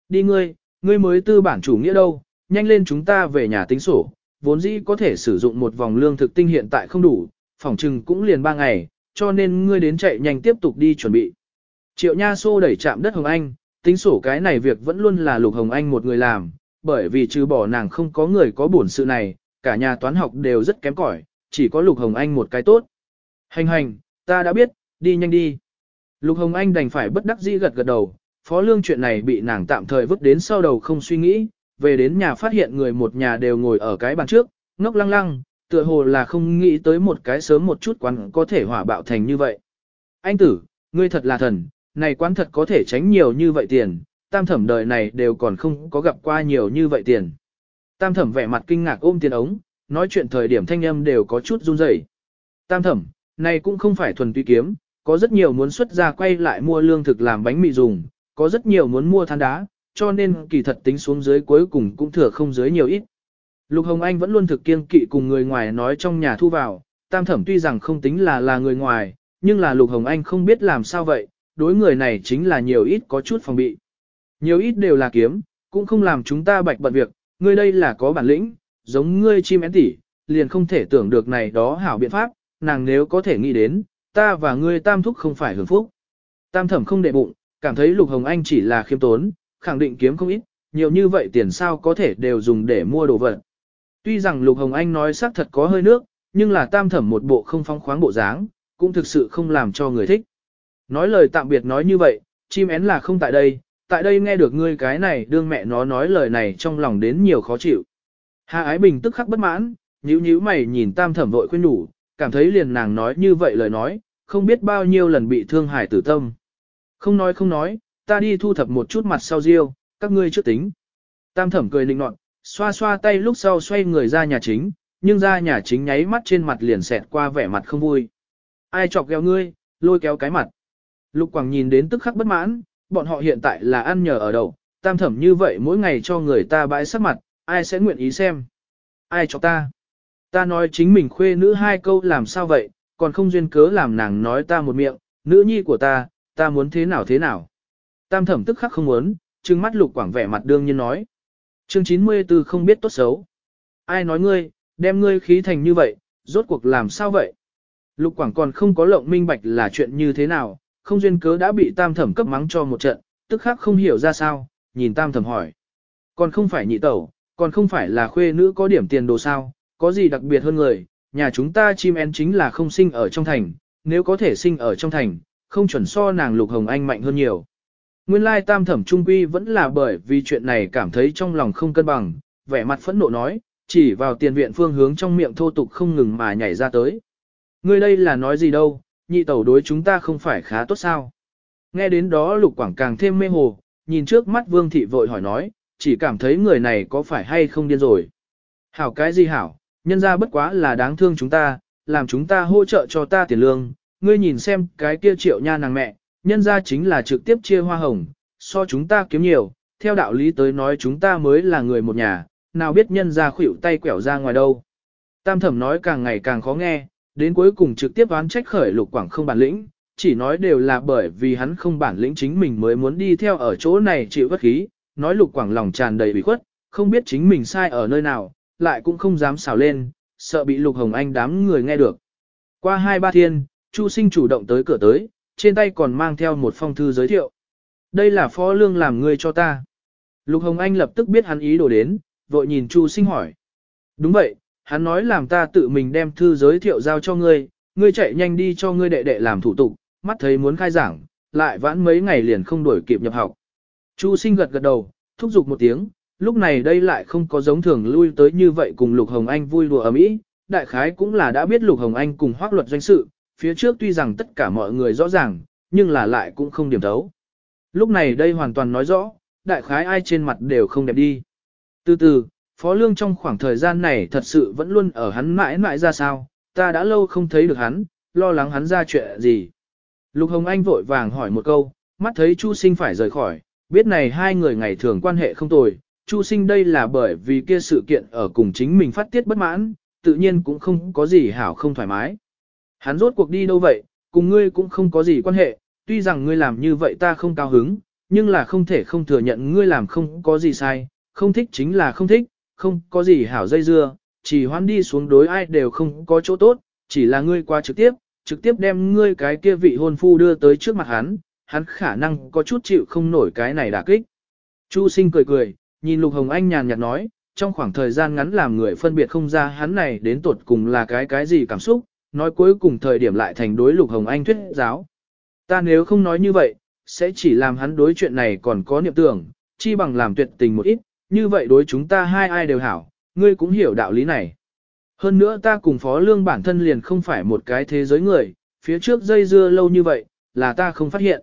Đi ngươi, ngươi mới tư bản chủ nghĩa đâu, nhanh lên chúng ta về nhà tính sổ, vốn dĩ có thể sử dụng một vòng lương thực tinh hiện tại không đủ, phòng trừng cũng liền ba ngày, cho nên ngươi đến chạy nhanh tiếp tục đi chuẩn bị. Triệu Nha xô đẩy chạm đất Hồng Anh, tính sổ cái này việc vẫn luôn là Lục Hồng Anh một người làm, bởi vì trừ bỏ nàng không có người có bổn sự này, cả nhà toán học đều rất kém cỏi, chỉ có Lục Hồng Anh một cái tốt. Hành hành, ta đã biết, đi nhanh đi. Lục Hồng Anh đành phải bất đắc dĩ gật gật đầu, phó lương chuyện này bị nàng tạm thời vứt đến sau đầu không suy nghĩ, về đến nhà phát hiện người một nhà đều ngồi ở cái bàn trước, ngốc lăng lăng, tựa hồ là không nghĩ tới một cái sớm một chút quán có thể hỏa bạo thành như vậy. Anh tử, ngươi thật là thần, này quán thật có thể tránh nhiều như vậy tiền, tam thẩm đời này đều còn không có gặp qua nhiều như vậy tiền. Tam thẩm vẻ mặt kinh ngạc ôm tiền ống, nói chuyện thời điểm thanh âm đều có chút run rẩy. Tam thẩm, này cũng không phải thuần túy kiếm, có rất nhiều muốn xuất ra quay lại mua lương thực làm bánh mì dùng, có rất nhiều muốn mua than đá, cho nên kỳ thật tính xuống dưới cuối cùng cũng thừa không dưới nhiều ít. Lục Hồng Anh vẫn luôn thực kiên kỵ cùng người ngoài nói trong nhà thu vào, tam thẩm tuy rằng không tính là là người ngoài, nhưng là Lục Hồng Anh không biết làm sao vậy, đối người này chính là nhiều ít có chút phòng bị. Nhiều ít đều là kiếm, cũng không làm chúng ta bạch bận việc, ngươi đây là có bản lĩnh, giống ngươi chim én tỉ, liền không thể tưởng được này đó hảo biện pháp, nàng nếu có thể nghĩ đến, ta và ngươi tam thúc không phải hưởng phúc. Tam thẩm không đệ bụng, cảm thấy Lục Hồng Anh chỉ là khiêm tốn, khẳng định kiếm không ít, nhiều như vậy tiền sao có thể đều dùng để mua đồ vật. Tuy rằng Lục Hồng Anh nói xác thật có hơi nước, nhưng là tam thẩm một bộ không phong khoáng bộ dáng, cũng thực sự không làm cho người thích. Nói lời tạm biệt nói như vậy, chim én là không tại đây, tại đây nghe được ngươi cái này đương mẹ nó nói lời này trong lòng đến nhiều khó chịu. Hà Ái Bình tức khắc bất mãn, nhíu nhíu mày nhìn tam thẩm vội khuyên nhủ, cảm thấy liền nàng nói như vậy lời nói, không biết bao nhiêu lần bị thương hải tử tâm. Không nói không nói, ta đi thu thập một chút mặt sau riêu, các ngươi chưa tính. Tam thẩm cười nịnh nọt, xoa xoa tay lúc sau xoay người ra nhà chính, nhưng ra nhà chính nháy mắt trên mặt liền xẹt qua vẻ mặt không vui. Ai chọc gheo ngươi, lôi kéo cái mặt. Lục Quảng nhìn đến tức khắc bất mãn, bọn họ hiện tại là ăn nhờ ở đầu, tam thẩm như vậy mỗi ngày cho người ta bãi sắc mặt, ai sẽ nguyện ý xem. Ai cho ta? Ta nói chính mình khuê nữ hai câu làm sao vậy, còn không duyên cớ làm nàng nói ta một miệng, nữ nhi của ta, ta muốn thế nào thế nào. Tam thẩm tức khắc không muốn, trừng mắt lục quảng vẻ mặt đương nhiên nói. Chương 94 không biết tốt xấu. Ai nói ngươi, đem ngươi khí thành như vậy, rốt cuộc làm sao vậy? Lục quảng còn không có lộng minh bạch là chuyện như thế nào, không duyên cớ đã bị tam thẩm cấp mắng cho một trận, tức khắc không hiểu ra sao, nhìn tam thẩm hỏi. Còn không phải nhị tẩu, còn không phải là khuê nữ có điểm tiền đồ sao, có gì đặc biệt hơn người, nhà chúng ta chim én chính là không sinh ở trong thành, nếu có thể sinh ở trong thành, không chuẩn so nàng Lục Hồng Anh mạnh hơn nhiều. Nguyên lai tam thẩm trung quy vẫn là bởi vì chuyện này cảm thấy trong lòng không cân bằng, vẻ mặt phẫn nộ nói, chỉ vào tiền viện phương hướng trong miệng thô tục không ngừng mà nhảy ra tới. Ngươi đây là nói gì đâu, nhị tẩu đối chúng ta không phải khá tốt sao. Nghe đến đó lục quảng càng thêm mê hồ, nhìn trước mắt vương thị vội hỏi nói, chỉ cảm thấy người này có phải hay không điên rồi. Hảo cái gì hảo, nhân ra bất quá là đáng thương chúng ta, làm chúng ta hỗ trợ cho ta tiền lương, ngươi nhìn xem cái kia triệu nha nàng mẹ, nhân ra chính là trực tiếp chia hoa hồng, so chúng ta kiếm nhiều, theo đạo lý tới nói chúng ta mới là người một nhà, nào biết nhân ra khuỷu tay quẻo ra ngoài đâu. Tam thẩm nói càng ngày càng khó nghe, đến cuối cùng trực tiếp oán trách khởi lục quảng không bản lĩnh, chỉ nói đều là bởi vì hắn không bản lĩnh chính mình mới muốn đi theo ở chỗ này chịu bất khí, nói lục quảng lòng tràn đầy bị khuất, không biết chính mình sai ở nơi nào, lại cũng không dám xào lên, sợ bị lục hồng anh đám người nghe được. Qua hai ba thiên, Chu sinh chủ động tới cửa tới, trên tay còn mang theo một phong thư giới thiệu. Đây là phó lương làm người cho ta. Lục Hồng Anh lập tức biết hắn ý đồ đến, vội nhìn Chu sinh hỏi. Đúng vậy, hắn nói làm ta tự mình đem thư giới thiệu giao cho ngươi, ngươi chạy nhanh đi cho ngươi đệ đệ làm thủ tục, mắt thấy muốn khai giảng, lại vãn mấy ngày liền không đổi kịp nhập học. Chu sinh gật gật đầu, thúc giục một tiếng, lúc này đây lại không có giống thường lui tới như vậy cùng Lục Hồng Anh vui đùa ở mỹ, đại khái cũng là đã biết Lục Hồng Anh cùng hoác luật doanh sự, phía trước tuy rằng tất cả mọi người rõ ràng, nhưng là lại cũng không điểm thấu. Lúc này đây hoàn toàn nói rõ, đại khái ai trên mặt đều không đẹp đi. Từ từ, Phó Lương trong khoảng thời gian này thật sự vẫn luôn ở hắn mãi mãi ra sao, ta đã lâu không thấy được hắn, lo lắng hắn ra chuyện gì. Lục Hồng Anh vội vàng hỏi một câu, mắt thấy Chu Sinh phải rời khỏi, biết này hai người ngày thường quan hệ không tồi, Chu sinh đây là bởi vì kia sự kiện ở cùng chính mình phát tiết bất mãn, tự nhiên cũng không có gì hảo không thoải mái. Hắn rốt cuộc đi đâu vậy, cùng ngươi cũng không có gì quan hệ, tuy rằng ngươi làm như vậy ta không cao hứng, nhưng là không thể không thừa nhận ngươi làm không có gì sai, không thích chính là không thích, không có gì hảo dây dưa, chỉ hoán đi xuống đối ai đều không có chỗ tốt, chỉ là ngươi qua trực tiếp, trực tiếp đem ngươi cái kia vị hôn phu đưa tới trước mặt hắn, hắn khả năng có chút chịu không nổi cái này đả kích. Chu sinh cười cười, nhìn Lục Hồng Anh nhàn nhạt nói, trong khoảng thời gian ngắn làm người phân biệt không ra hắn này đến tột cùng là cái cái gì cảm xúc, nói cuối cùng thời điểm lại thành đối Lục Hồng Anh thuyết giáo. Ta nếu không nói như vậy, sẽ chỉ làm hắn đối chuyện này còn có niệm tưởng, chi bằng làm tuyệt tình một ít, như vậy đối chúng ta hai ai đều hảo, ngươi cũng hiểu đạo lý này. Hơn nữa ta cùng Phó Lương bản thân liền không phải một cái thế giới người, phía trước dây dưa lâu như vậy, là ta không phát hiện.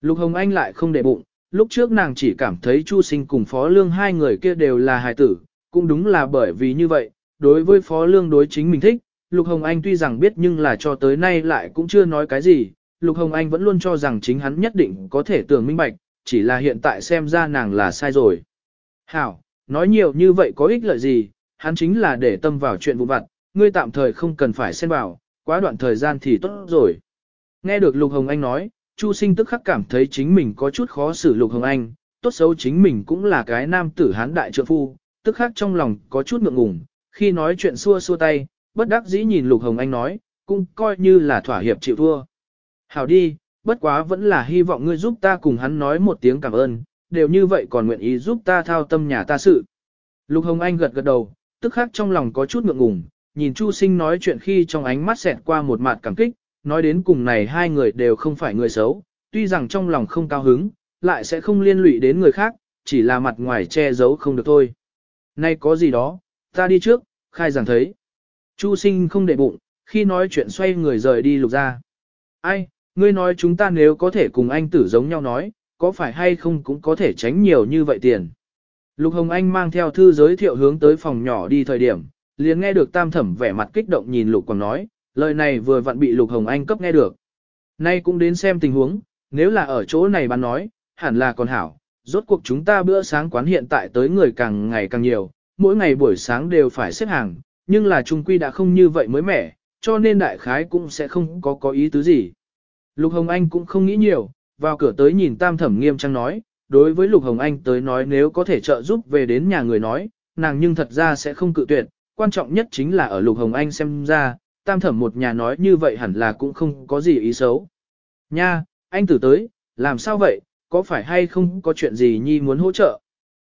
Lục Hồng Anh lại không để bụng, lúc trước nàng chỉ cảm thấy Chu Sinh cùng Phó Lương hai người kia đều là hài tử, cũng đúng là bởi vì như vậy, đối với Phó Lương đối chính mình thích, Lục Hồng Anh tuy rằng biết nhưng là cho tới nay lại cũng chưa nói cái gì, Lục Hồng Anh vẫn luôn cho rằng chính hắn nhất định có thể tưởng minh bạch, chỉ là hiện tại xem ra nàng là sai rồi. Hảo, nói nhiều như vậy có ích lợi gì, hắn chính là để tâm vào chuyện vụ vặt, ngươi tạm thời không cần phải xen vào, quá đoạn thời gian thì tốt rồi. Nghe được Lục Hồng Anh nói, Chu sinh tức khắc cảm thấy chính mình có chút khó xử Lục Hồng Anh, tốt xấu chính mình cũng là cái nam tử hán đại trượng phu, tức khắc trong lòng có chút ngượng ngùng, khi nói chuyện xua xua tay, bất đắc dĩ nhìn Lục Hồng Anh nói, cũng coi như là thỏa hiệp chịu thua. Hảo đi, bất quá vẫn là hy vọng ngươi giúp ta cùng hắn nói một tiếng cảm ơn, đều như vậy còn nguyện ý giúp ta thao tâm nhà ta sự. Lục Hồng Anh gật gật đầu, tức khắc trong lòng có chút ngượng ngùng, nhìn Chu Sinh nói chuyện khi trong ánh mắt xẹt qua một mặt cảm kích, nói đến cùng này hai người đều không phải người xấu, tuy rằng trong lòng không cao hứng, lại sẽ không liên lụy đến người khác, chỉ là mặt ngoài che giấu không được thôi. Nay có gì đó, ta đi trước, khai giảng thấy. Chu sinh không để bụng, khi nói chuyện xoay người rời đi lục ra. Ai, ngươi nói chúng ta nếu có thể cùng anh tử giống nhau nói, có phải hay không cũng có thể tránh nhiều như vậy tiền. Lục Hồng Anh mang theo thư giới thiệu hướng tới phòng nhỏ đi thời điểm, liền nghe được tam thẩm vẻ mặt kích động nhìn Lục Quảng nói, lời này vừa vặn bị Lục Hồng Anh cấp nghe được. Nay cũng đến xem tình huống, nếu là ở chỗ này bán nói, hẳn là còn hảo, rốt cuộc chúng ta bữa sáng quán hiện tại tới người càng ngày càng nhiều, mỗi ngày buổi sáng đều phải xếp hàng, nhưng là trung quy đã không như vậy mới mẻ, cho nên đại khái cũng sẽ không có có ý tứ gì. Lục Hồng Anh cũng không nghĩ nhiều, vào cửa tới nhìn tam thẩm nghiêm trang nói, đối với Lục Hồng Anh tới nói nếu có thể trợ giúp về đến nhà người nói, nàng nhưng thật ra sẽ không cự tuyệt, quan trọng nhất chính là ở Lục Hồng Anh xem ra, tam thẩm một nhà nói như vậy hẳn là cũng không có gì ý xấu. Nha, anh tử tới, làm sao vậy, có phải hay không có chuyện gì nhi muốn hỗ trợ?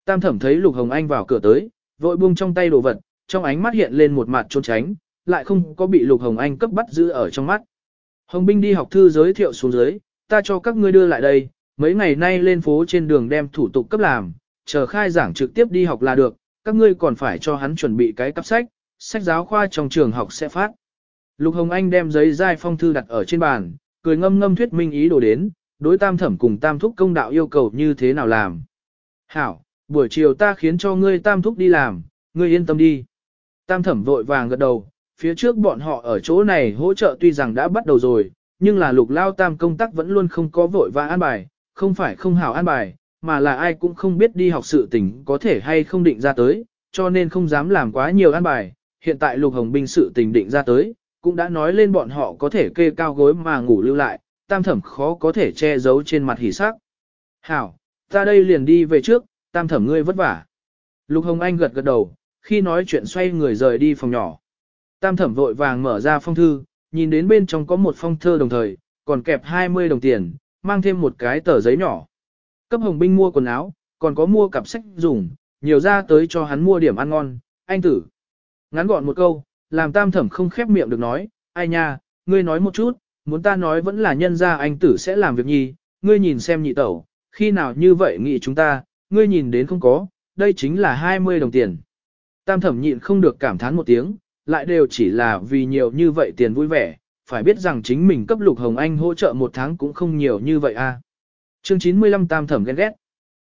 Tam thẩm thấy Lục Hồng Anh vào cửa tới, vội buông trong tay đồ vật, trong ánh mắt hiện lên một mặt trốn tránh, lại không có bị Lục Hồng Anh cấp bắt giữ ở trong mắt. Hồng binh đi học thư giới thiệu xuống dưới, ta cho các ngươi đưa lại đây, mấy ngày nay lên phố trên đường đem thủ tục cấp làm, chờ khai giảng trực tiếp đi học là được, các ngươi còn phải cho hắn chuẩn bị cái cặp sách, sách giáo khoa trong trường học sẽ phát. Lục Hồng Anh đem giấy giai phong thư đặt ở trên bàn, cười ngâm ngâm thuyết minh ý đồ đến, đối tam thẩm cùng tam thúc công đạo yêu cầu như thế nào làm. Hảo, buổi chiều ta khiến cho ngươi tam thúc đi làm, ngươi yên tâm đi. Tam thẩm vội vàng gật đầu, phía trước bọn họ ở chỗ này hỗ trợ tuy rằng đã bắt đầu rồi, nhưng là lục lao tam công tác vẫn luôn không có vội và an bài, không phải không hảo an bài, mà là ai cũng không biết đi học sự tình có thể hay không định ra tới, cho nên không dám làm quá nhiều an bài. Hiện tại lục hồng binh sự tình định ra tới, cũng đã nói lên bọn họ có thể kê cao gối mà ngủ lưu lại, tam thẩm khó có thể che giấu trên mặt hỉ sắc. Hảo, ta đây liền đi về trước, tam thẩm ngươi vất vả. Lục Hồng Anh gật gật đầu, khi nói chuyện xoay người rời đi phòng nhỏ. Tam thẩm vội vàng mở ra phong thư, nhìn đến bên trong có một phong thơ đồng thời, còn kẹp 20 đồng tiền, mang thêm một cái tờ giấy nhỏ. Cấp Hồng Binh mua quần áo, còn có mua cặp sách dùng, nhiều ra tới cho hắn mua điểm ăn ngon, anh tử. Ngắn gọn một câu, làm tam thẩm không khép miệng được nói, ai nha, ngươi nói một chút, muốn ta nói vẫn là nhân ra anh tử sẽ làm việc nhi, ngươi nhìn xem nhị tẩu, khi nào như vậy nghĩ chúng ta, ngươi nhìn đến không có, đây chính là 20 đồng tiền. Tam thẩm nhịn không được cảm thán một tiếng, lại đều chỉ là vì nhiều như vậy tiền vui vẻ, phải biết rằng chính mình cấp lục hồng anh hỗ trợ một tháng cũng không nhiều như vậy a. À. Chương 95 tam thẩm ghen ghét.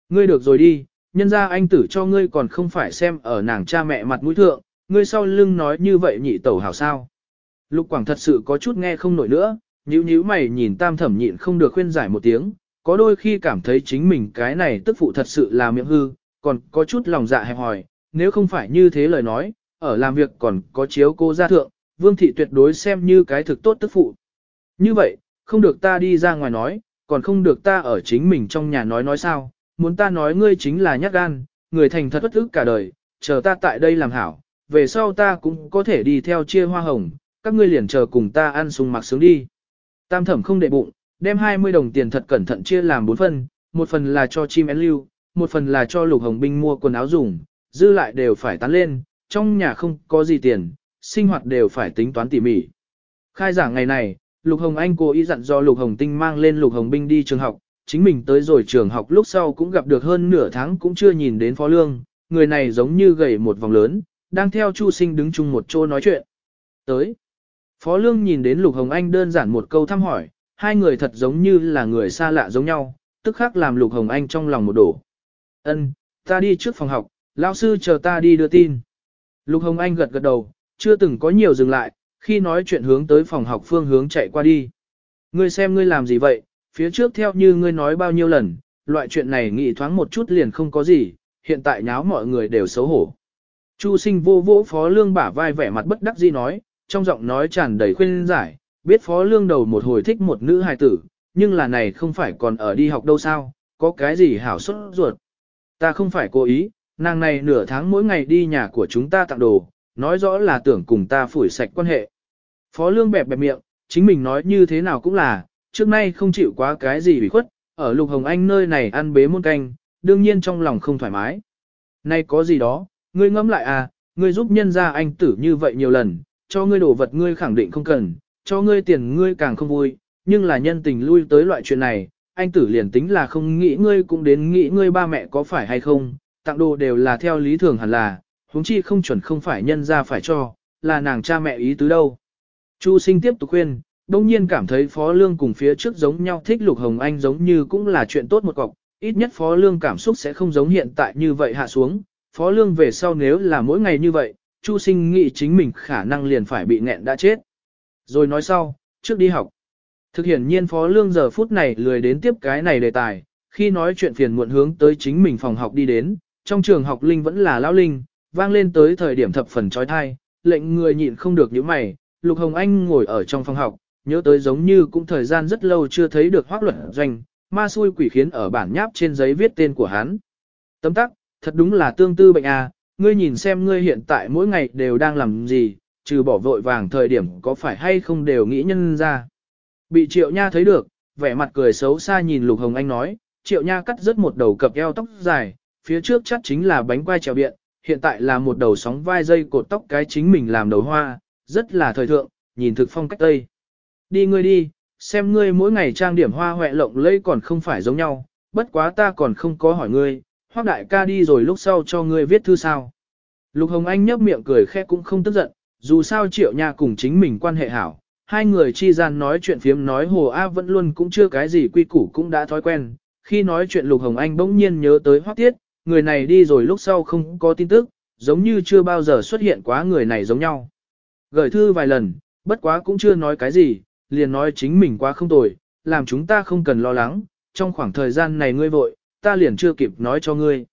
Ngươi được rồi đi, nhân ra anh tử cho ngươi còn không phải xem ở nàng cha mẹ mặt mũi thượng, ngươi sau lưng nói như vậy nhị tẩu hảo sao. Lục Quảng thật sự có chút nghe không nổi nữa, nhíu nhíu mày nhìn tam thẩm nhịn không được khuyên giải một tiếng, có đôi khi cảm thấy chính mình cái này tức phụ thật sự là miệng hư, còn có chút lòng dạ hẹp hòi, nếu không phải như thế lời nói, ở làm việc còn có chiếu cô gia thượng, Vương Thị tuyệt đối xem như cái thực tốt tức phụ. Như vậy, không được ta đi ra ngoài nói, còn không được ta ở chính mình trong nhà nói nói sao, muốn ta nói ngươi chính là nhát gan, người thành thật bất ức cả đời, chờ ta tại đây làm hảo, về sau ta cũng có thể đi theo chia hoa hồng, các ngươi liền chờ cùng ta ăn sung mặc sướng đi. Tam thẩm không để bụng, đem 20 đồng tiền thật cẩn thận chia làm 4 phần, một phần là cho chim én lưu, một phần là cho lục hồng binh mua quần áo dùng, dư lại đều phải tán lên, trong nhà không có gì tiền, sinh hoạt đều phải tính toán tỉ mỉ. Khai giảng ngày này, Lục Hồng Anh cố ý dặn do Lục Hồng Tinh mang lên Lục Hồng Binh đi trường học, chính mình tới rồi trường học lúc sau cũng gặp được hơn nửa tháng cũng chưa nhìn đến Phó Lương, người này giống như gầy một vòng lớn, đang theo Chu Sinh đứng chung một chỗ nói chuyện. Tới, Phó Lương nhìn đến Lục Hồng Anh đơn giản một câu thăm hỏi, hai người thật giống như là người xa lạ giống nhau, tức khắc làm Lục Hồng Anh trong lòng một đổ. Ân, ta đi trước phòng học, lão sư chờ ta đi đưa tin. Lục Hồng Anh gật gật đầu, chưa từng có nhiều dừng lại, khi nói chuyện hướng tới phòng học phương hướng chạy qua đi. Ngươi xem ngươi làm gì vậy, phía trước theo như ngươi nói bao nhiêu lần, loại chuyện này nghĩ thoáng một chút liền không có gì, hiện tại nháo mọi người đều xấu hổ. Chu sinh vô vỗ phó lương bả vai vẻ mặt bất đắc dĩ nói, trong giọng nói tràn đầy khuyên giải, biết phó lương đầu một hồi thích một nữ hài tử, nhưng là này không phải còn ở đi học đâu sao, có cái gì hảo xuất ruột. Ta không phải cố ý, nàng này nửa tháng mỗi ngày đi nhà của chúng ta tặng đồ, nói rõ là tưởng cùng ta phủi sạch quan hệ. Phó lương bẹp bẹp miệng, chính mình nói như thế nào cũng là, trước nay không chịu quá cái gì bị khuất, ở Lục Hồng Anh nơi này ăn bế muôn canh, đương nhiên trong lòng không thoải mái. Nay có gì đó, ngươi ngẫm lại à, ngươi giúp nhân ra anh tử như vậy nhiều lần, cho ngươi đồ vật ngươi khẳng định không cần, cho ngươi tiền ngươi càng không vui, nhưng là nhân tình lui tới loại chuyện này, anh tử liền tính là không nghĩ ngươi cũng đến nghĩ ngươi ba mẹ có phải hay không, tặng đồ đều là theo lý thường hẳn là, huống chi không chuẩn không phải nhân ra phải cho, là nàng cha mẹ ý tứ đâu. Chu sinh tiếp tục khuyên, đông nhiên cảm thấy Phó Lương cùng phía trước giống nhau thích Lục Hồng Anh giống như cũng là chuyện tốt một cọc, ít nhất Phó Lương cảm xúc sẽ không giống hiện tại như vậy hạ xuống, Phó Lương về sau nếu là mỗi ngày như vậy, Chu sinh nghĩ chính mình khả năng liền phải bị nghẹn đã chết. Rồi nói sau, trước đi học. Thực hiện nhiên Phó Lương giờ phút này lười đến tiếp cái này đề tài, khi nói chuyện phiền muộn hướng tới chính mình phòng học đi đến, trong trường học Linh vẫn là lão Linh, vang lên tới thời điểm thập phần trói thai, lệnh người nhịn không được những mày, Lục Hồng Anh ngồi ở trong phòng học, nhớ tới giống như cũng thời gian rất lâu chưa thấy được hoác luật doanh, ma xui quỷ khiến ở bản nháp trên giấy viết tên của hắn. Tấm tắc, thật đúng là tương tư bệnh à, ngươi nhìn xem ngươi hiện tại mỗi ngày đều đang làm gì, trừ bỏ vội vàng thời điểm có phải hay không đều nghĩ nhân ra. Bị triệu nha thấy được, vẻ mặt cười xấu xa nhìn Lục Hồng Anh nói, triệu nha cắt rất một đầu cập eo tóc dài, phía trước chắc chính là bánh quai trèo biện, hiện tại là một đầu sóng vai dây cột tóc cái chính mình làm đầu hoa, rất là thời thượng, nhìn thực phong cách tây. Đi ngươi đi, xem ngươi mỗi ngày trang điểm hoa hoẹ lộng lẫy còn không phải giống nhau, bất quá ta còn không có hỏi ngươi, hoác đại ca đi rồi lúc sau cho ngươi viết thư sao. Lục Hồng Anh nhấp miệng cười khẽ cũng không tức giận, dù sao triệu nha cùng chính mình quan hệ hảo, hai người chi gian nói chuyện phiếm nói hồ A vẫn luôn cũng chưa cái gì quy củ cũng đã thói quen, khi nói chuyện Lục Hồng Anh bỗng nhiên nhớ tới hoác tiết, người này đi rồi lúc sau không có tin tức, giống như chưa bao giờ xuất hiện quá người này giống nhau. Gửi thư vài lần, bất quá cũng chưa nói cái gì, liền nói chính mình quá không tồi, làm chúng ta không cần lo lắng, trong khoảng thời gian này ngươi vội, ta liền chưa kịp nói cho ngươi.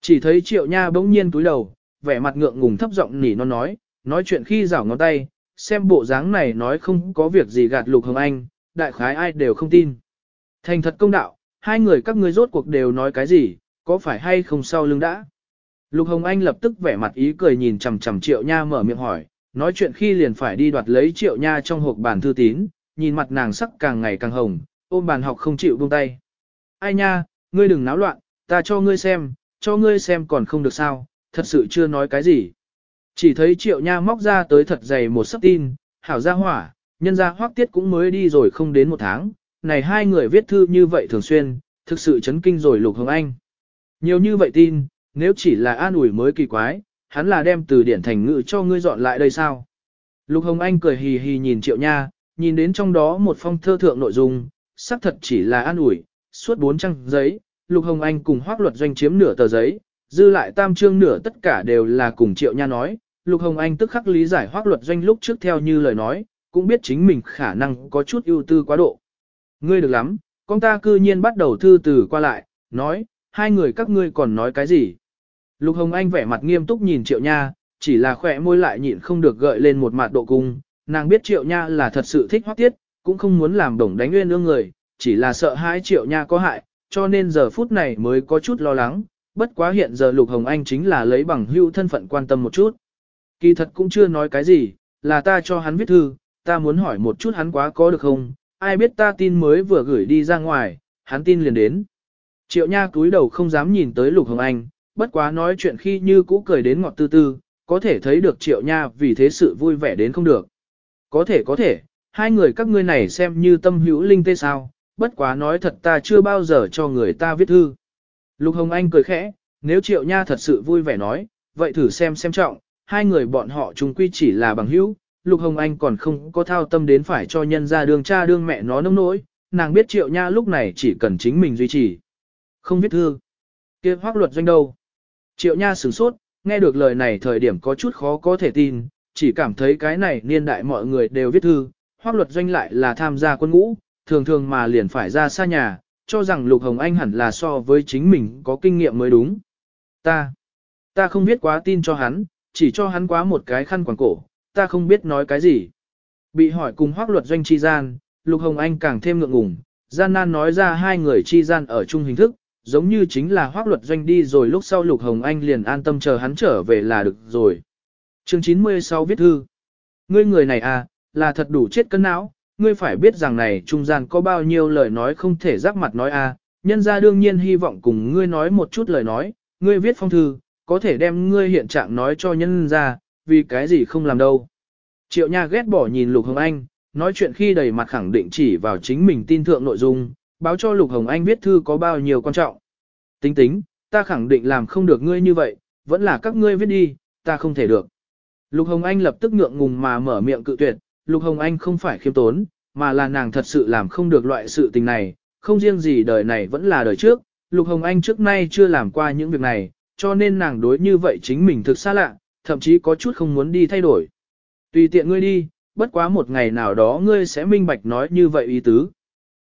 Chỉ thấy triệu nha bỗng nhiên túi đầu, vẻ mặt ngượng ngùng thấp giọng nỉ nó nói, nói chuyện khi rảo ngón tay, xem bộ dáng này nói không có việc gì gạt lục hồng anh, đại khái ai đều không tin. Thành thật công đạo, hai người các ngươi rốt cuộc đều nói cái gì, có phải hay không sau lưng đã? Lục Hồng Anh lập tức vẻ mặt ý cười nhìn chằm chằm Triệu Nha mở miệng hỏi, nói chuyện khi liền phải đi đoạt lấy Triệu Nha trong hộp bàn thư tín, nhìn mặt nàng sắc càng ngày càng hồng, ôm bàn học không chịu buông tay. Ai nha, ngươi đừng náo loạn, ta cho ngươi xem, cho ngươi xem còn không được sao, thật sự chưa nói cái gì. Chỉ thấy Triệu Nha móc ra tới thật dày một sấp tin, hảo ra hỏa, nhân ra hoác tiết cũng mới đi rồi không đến một tháng, này hai người viết thư như vậy thường xuyên, thực sự chấn kinh rồi Lục Hồng Anh. Nhiều như vậy tin, nếu chỉ là an ủi mới kỳ quái, hắn là đem từ điển thành ngữ cho ngươi dọn lại đây sao? Lục Hồng Anh cười hì hì nhìn Triệu Nha, nhìn đến trong đó một phong thơ thượng nội dung, xác thật chỉ là an ủi, suốt bốn trang giấy, Lục Hồng Anh cùng hoác luật doanh chiếm nửa tờ giấy, dư lại tam trương nửa tất cả đều là cùng Triệu Nha nói. Lục Hồng Anh tức khắc lý giải hoác luật doanh lúc trước theo như lời nói, cũng biết chính mình khả năng có chút ưu tư quá độ. Ngươi được lắm, con ta cư nhiên bắt đầu thư từ qua lại, nói, hai người các ngươi còn nói cái gì? Lục Hồng Anh vẻ mặt nghiêm túc nhìn Triệu Nha, chỉ là khỏe môi lại nhịn không được gợi lên một mặt độ cung, nàng biết Triệu Nha là thật sự thích Hoắc Tiết, cũng không muốn làm đồng đánh nguyên ương người, chỉ là sợ hãi Triệu Nha có hại, cho nên giờ phút này mới có chút lo lắng, bất quá hiện giờ Lục Hồng Anh chính là lấy bằng hữu thân phận quan tâm một chút. Kỳ thật cũng chưa nói cái gì, là ta cho hắn viết thư, ta muốn hỏi một chút hắn quá có được không, ai biết ta tin mới vừa gửi đi ra ngoài, hắn tin liền đến. Triệu Nha cúi đầu không dám nhìn tới Lục Hồng Anh, bất quá nói chuyện khi như cũ cười đến ngọt tư tư, có thể thấy được Triệu Nha vì thế sự vui vẻ đến không được. Có thể có thể, hai người các ngươi này xem như tâm hữu linh tê sao, bất quá nói thật ta chưa bao giờ cho người ta viết thư. Lục Hồng Anh cười khẽ, nếu Triệu Nha thật sự vui vẻ nói, vậy thử xem xem trọng, hai người bọn họ chung quy chỉ là bằng hữu, Lục Hồng Anh còn không có thao tâm đến phải cho nhân ra đường cha đương mẹ nó nông nỗi, nàng biết Triệu Nha lúc này chỉ cần chính mình duy trì. Không viết thư. kia hoác luật doanh đâu. Triệu Nha sửng sốt, nghe được lời này thời điểm có chút khó có thể tin, chỉ cảm thấy cái này niên đại mọi người đều viết thư, hoác luật doanh lại là tham gia quân ngũ, thường thường mà liền phải ra xa nhà, cho rằng Lục Hồng Anh hẳn là so với chính mình có kinh nghiệm mới đúng. Ta, ta không biết quá tin cho hắn, chỉ cho hắn quá một cái khăn quàng cổ, ta không biết nói cái gì. Bị hỏi cùng hoác luật doanh chi gian, Lục Hồng Anh càng thêm ngượng ngùng, gian nan nói ra hai người chi gian ở chung hình thức, giống như chính là hoác luật doanh đi rồi lúc sau Lục Hồng Anh liền an tâm chờ hắn trở về là được rồi. Chương 96 viết thư. Ngươi người này à, là thật đủ chết cân não, ngươi phải biết rằng này trung gian có bao nhiêu lời nói không thể rắc mặt nói à, nhân ra đương nhiên hy vọng cùng ngươi nói một chút lời nói, ngươi viết phong thư, có thể đem ngươi hiện trạng nói cho nhân ra, vì cái gì không làm đâu. Triệu Nha ghét bỏ nhìn Lục Hồng Anh, nói chuyện khi đầy mặt khẳng định chỉ vào chính mình tin thượng nội dung, báo cho Lục Hồng Anh viết thư có bao nhiêu quan trọng. Tính tính, ta khẳng định làm không được ngươi như vậy, vẫn là các ngươi viết đi, ta không thể được. Lục Hồng Anh lập tức ngượng ngùng mà mở miệng cự tuyệt, Lục Hồng Anh không phải khiêm tốn, mà là nàng thật sự làm không được loại sự tình này, không riêng gì đời này vẫn là đời trước, Lục Hồng Anh trước nay chưa làm qua những việc này, cho nên nàng đối như vậy chính mình thực xa lạ, thậm chí có chút không muốn đi thay đổi. Tùy tiện ngươi đi, bất quá một ngày nào đó ngươi sẽ minh bạch nói như vậy ý tứ.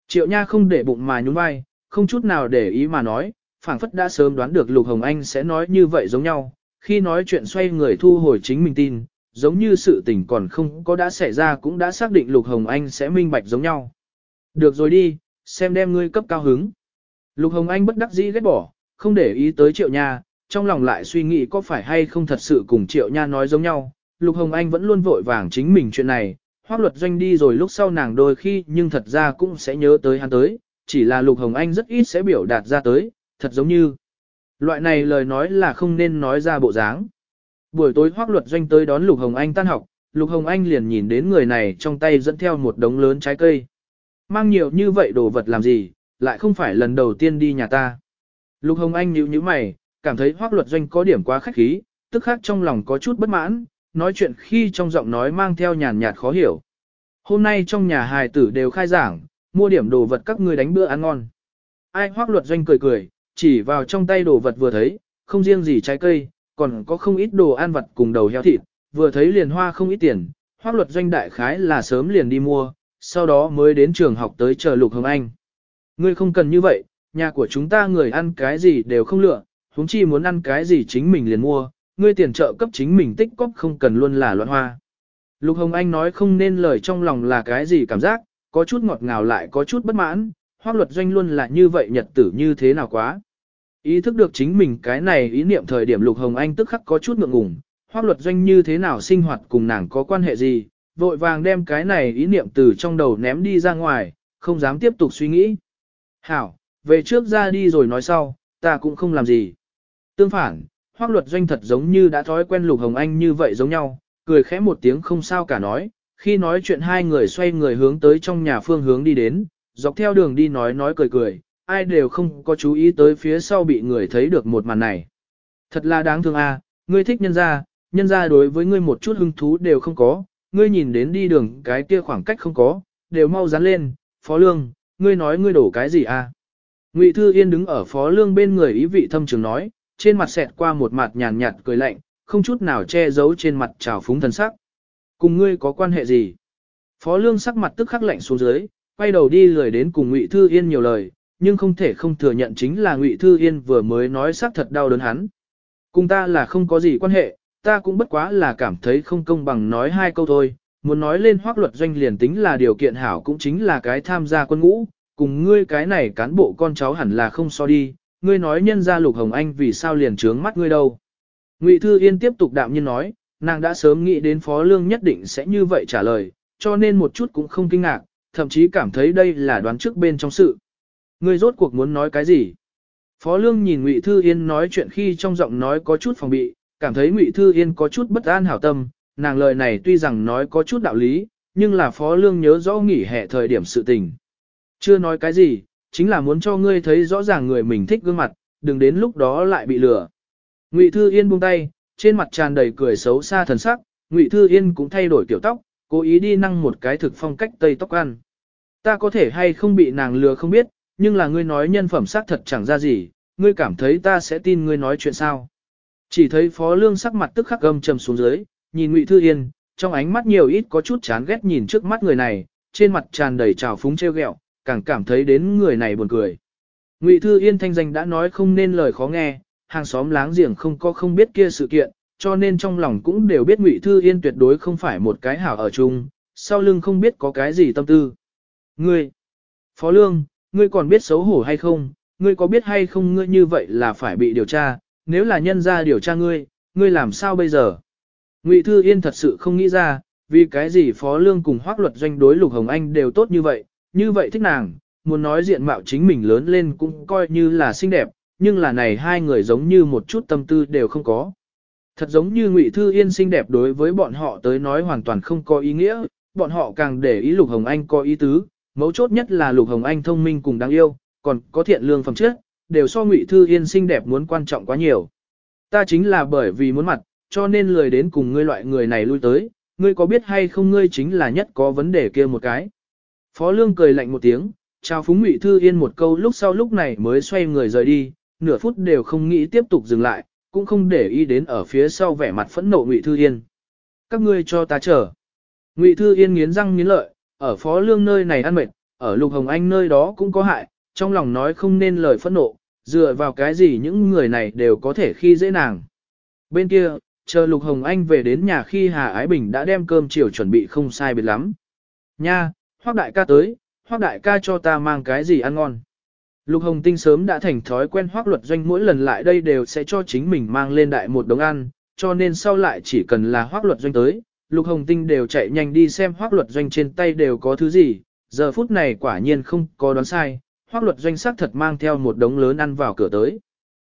Triệu Nha không để bụng mà nhún vai, không chút nào để ý mà nói, phảng phất đã sớm đoán được Lục Hồng Anh sẽ nói như vậy giống nhau, khi nói chuyện xoay người thu hồi chính mình tin, giống như sự tình còn không có đã xảy ra cũng đã xác định Lục Hồng Anh sẽ minh bạch giống nhau. Được rồi đi, xem đem ngươi cấp cao hứng. Lục Hồng Anh bất đắc dĩ ghét bỏ, không để ý tới Triệu Nha, trong lòng lại suy nghĩ có phải hay không thật sự cùng Triệu Nha nói giống nhau. Lục Hồng Anh vẫn luôn vội vàng chính mình chuyện này, hoác luật doanh đi rồi lúc sau nàng đôi khi nhưng thật ra cũng sẽ nhớ tới hắn tới, chỉ là Lục Hồng Anh rất ít sẽ biểu đạt ra tới, thật giống như. Loại này lời nói là không nên nói ra bộ dáng. Buổi tối hoác luật doanh tới đón Lục Hồng Anh tan học, Lục Hồng Anh liền nhìn đến người này trong tay dẫn theo một đống lớn trái cây. Mang nhiều như vậy đồ vật làm gì, lại không phải lần đầu tiên đi nhà ta. Lục Hồng Anh nhíu nhíu mày, cảm thấy hoác luật doanh có điểm quá khách khí, tức khác trong lòng có chút bất mãn, nói chuyện khi trong giọng nói mang theo nhàn nhạt khó hiểu. Hôm nay trong nhà hài tử đều khai giảng, mua điểm đồ vật các ngươi đánh bữa ăn ngon. Ai hoác luật doanh cười cười, chỉ vào trong tay đồ vật vừa thấy, không riêng gì trái cây, còn có không ít đồ ăn vật cùng đầu heo thịt, vừa thấy liền hoa không ít tiền, hoác luật doanh đại khái là sớm liền đi mua, sau đó mới đến trường học tới chờ Lục Hồng Anh. Ngươi không cần như vậy, nhà của chúng ta người ăn cái gì đều không lựa, huống chi muốn ăn cái gì chính mình liền mua, ngươi tiền trợ cấp chính mình tích cóp không cần luôn là loạn hoa. Lục Hồng Anh nói không nên lời trong lòng là cái gì cảm giác, có chút ngọt ngào lại có chút bất mãn, hoác luật doanh luôn là như vậy nhật tử như thế nào quá. Ý thức được chính mình cái này ý niệm thời điểm Lục Hồng Anh tức khắc có chút ngượng ngùng, hoác luật doanh như thế nào sinh hoạt cùng nàng có quan hệ gì, vội vàng đem cái này ý niệm từ trong đầu ném đi ra ngoài, không dám tiếp tục suy nghĩ. Hảo, về trước ra đi rồi nói sau, ta cũng không làm gì. Tương phản, hoác luật doanh thật giống như đã thói quen Lục Hồng Anh như vậy giống nhau, cười khẽ một tiếng không sao cả nói, khi nói chuyện hai người xoay người hướng tới trong nhà phương hướng đi đến, dọc theo đường đi nói nói cười cười, ai đều không có chú ý tới phía sau bị người thấy được một màn này. Thật là đáng thương a, ngươi thích nhân gia, nhân gia đối với ngươi một chút hứng thú đều không có, ngươi nhìn đến đi đường cái kia khoảng cách không có, đều mau dán lên, phó lương, ngươi nói ngươi đổ cái gì a? Ngụy Thư Yên đứng ở phó lương bên người ý vị thâm trường nói, trên mặt xẹt qua một mặt nhàn nhạt cười lạnh, không chút nào che giấu trên mặt trào phúng thần sắc. Cùng ngươi có quan hệ gì? Phó lương sắc mặt tức khắc lạnh xuống dưới, quay đầu đi lười đến cùng Ngụy Thư Yên nhiều lời, nhưng không thể không thừa nhận chính là Ngụy Thư Yên vừa mới nói xác thật đau đớn hắn. Cùng ta là không có gì quan hệ, ta cũng bất quá là cảm thấy không công bằng nói hai câu thôi, muốn nói lên hoác luật doanh liền tính là điều kiện hảo cũng chính là cái tham gia quân ngũ, cùng ngươi cái này cán bộ con cháu hẳn là không so đi, ngươi nói nhân ra Lục Hồng Anh vì sao liền trướng mắt ngươi đâu. Ngụy Thư Yên tiếp tục đạm nhiên nói, nàng đã sớm nghĩ đến Phó Lương nhất định sẽ như vậy trả lời, cho nên một chút cũng không kinh ngạc, thậm chí cảm thấy đây là đoán trước bên trong sự. Ngươi rốt cuộc muốn nói cái gì? Phó Lương nhìn Ngụy Thư Yên nói chuyện khi trong giọng nói có chút phòng bị, cảm thấy Ngụy Thư Yên có chút bất an hảo tâm, nàng lời này tuy rằng nói có chút đạo lý, nhưng là Phó Lương nhớ rõ nghỉ hè thời điểm sự tình. Chưa nói cái gì, chính là muốn cho ngươi thấy rõ ràng người mình thích gương mặt, đừng đến lúc đó lại bị lừa. Ngụy Thư Yên buông tay, trên mặt tràn đầy cười xấu xa thần sắc, Ngụy Thư Yên cũng thay đổi kiểu tóc, cố ý đi năng một cái thực phong cách tây tóc ăn. Ta có thể hay không bị nàng lừa không biết, nhưng là ngươi nói nhân phẩm xác thật chẳng ra gì, ngươi cảm thấy ta sẽ tin ngươi nói chuyện sao. Chỉ thấy Phó Lương sắc mặt tức khắc gầm trầm xuống dưới, nhìn Ngụy Thư Yên, trong ánh mắt nhiều ít có chút chán ghét nhìn trước mắt người này, trên mặt tràn đầy trào phúng trêu ghẹo, càng cảm thấy đến người này buồn cười. Ngụy Thư Yên thanh danh đã nói không nên lời khó nghe, hàng xóm láng giềng không có không biết kia sự kiện, cho nên trong lòng cũng đều biết Ngụy Thư Yên tuyệt đối không phải một cái hảo ở chung, sau lưng không biết có cái gì tâm tư. Ngươi, Phó Lương, ngươi còn biết xấu hổ hay không, ngươi có biết hay không ngươi như vậy là phải bị điều tra, nếu là nhân ra điều tra ngươi, ngươi làm sao bây giờ? Ngụy Thư Yên thật sự không nghĩ ra, vì cái gì Phó Lương cùng Hoác Luật Doanh đối Lục Hồng Anh đều tốt như vậy, như vậy thích nàng, muốn nói diện mạo chính mình lớn lên cũng coi như là xinh đẹp, nhưng là này hai người giống như một chút tâm tư đều không có. Thật giống như Ngụy Thư Yên xinh đẹp đối với bọn họ tới nói hoàn toàn không có ý nghĩa, bọn họ càng để ý Lục Hồng Anh có ý tứ, mấu chốt nhất là Lục Hồng Anh thông minh cùng đáng yêu, còn có thiện lương phẩm chất, đều so Ngụy Thư Yên xinh đẹp muốn quan trọng quá nhiều. Ta chính là bởi vì muốn mặt, cho nên lười đến cùng ngươi loại người này lui tới, ngươi có biết hay không ngươi chính là nhất có vấn đề kia một cái. Phó Lương cười lạnh một tiếng, chào phúng Ngụy Thư Yên một câu lúc sau lúc này mới xoay người rời đi, nửa phút đều không nghĩ tiếp tục dừng lại, cũng không để ý đến ở phía sau vẻ mặt phẫn nộ Ngụy Thư Yên. Các ngươi cho ta chờ. Ngụy Thư Yên nghiến răng nghiến lợi, ở Phó Lương nơi này ăn mệt, ở Lục Hồng Anh nơi đó cũng có hại, trong lòng nói không nên lời phẫn nộ, dựa vào cái gì những người này đều có thể khi dễ nàng. Bên kia, chờ Lục Hồng Anh về đến nhà khi Hà Ái Bình đã đem cơm chiều chuẩn bị không sai biệt lắm. Nha, Hoác đại ca tới, Hoác đại ca cho ta mang cái gì ăn ngon. Lục Hồng Tinh sớm đã thành thói quen Hoác luật doanh mỗi lần lại đây đều sẽ cho chính mình mang lên đại một đống ăn, cho nên sau lại chỉ cần là Hoác luật doanh tới, Lục Hồng Tinh đều chạy nhanh đi xem Hoác luật doanh trên tay đều có thứ gì, giờ phút này quả nhiên không có đoán sai, Hoác luật doanh sắc thật mang theo một đống lớn ăn vào cửa tới.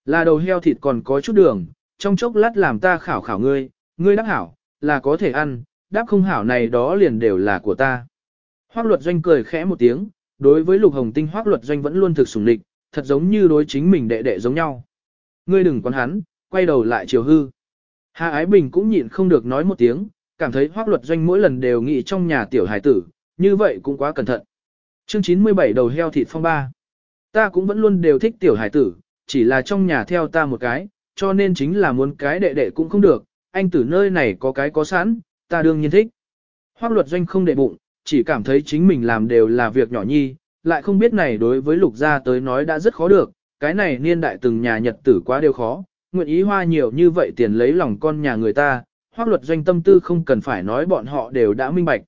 Là đầu heo thịt còn có chút đường, trong chốc lát làm ta khảo khảo ngươi, ngươi đắc hảo, là có thể ăn, đáp không hảo này đó liền đều là của ta. Hoác luật doanh cười khẽ một tiếng, đối với lục hồng tinh hoác luật doanh vẫn luôn thực sủng lịch, thật giống như đối chính mình đệ đệ giống nhau. Ngươi đừng quán hắn, quay đầu lại chiều hư. Hà Ái Bình cũng nhịn không được nói một tiếng, cảm thấy hoác luật doanh mỗi lần đều nghĩ trong nhà tiểu hải tử, như vậy cũng quá cẩn thận. Chương 97 đầu heo thịt phong ba. Ta cũng vẫn luôn đều thích tiểu hải tử, chỉ là trong nhà theo ta một cái, cho nên chính là muốn cái đệ đệ cũng không được, anh tử nơi này có cái có sẵn, ta đương nhiên thích. Hoác luật doanh không đệ bụng, chỉ cảm thấy chính mình làm đều là việc nhỏ nhi, lại không biết này đối với lục gia tới nói đã rất khó được, cái này niên đại từng nhà nhật tử quá đều khó, nguyện ý hoa nhiều như vậy tiền lấy lòng con nhà người ta, hoác luật doanh tâm tư không cần phải nói bọn họ đều đã minh bạch.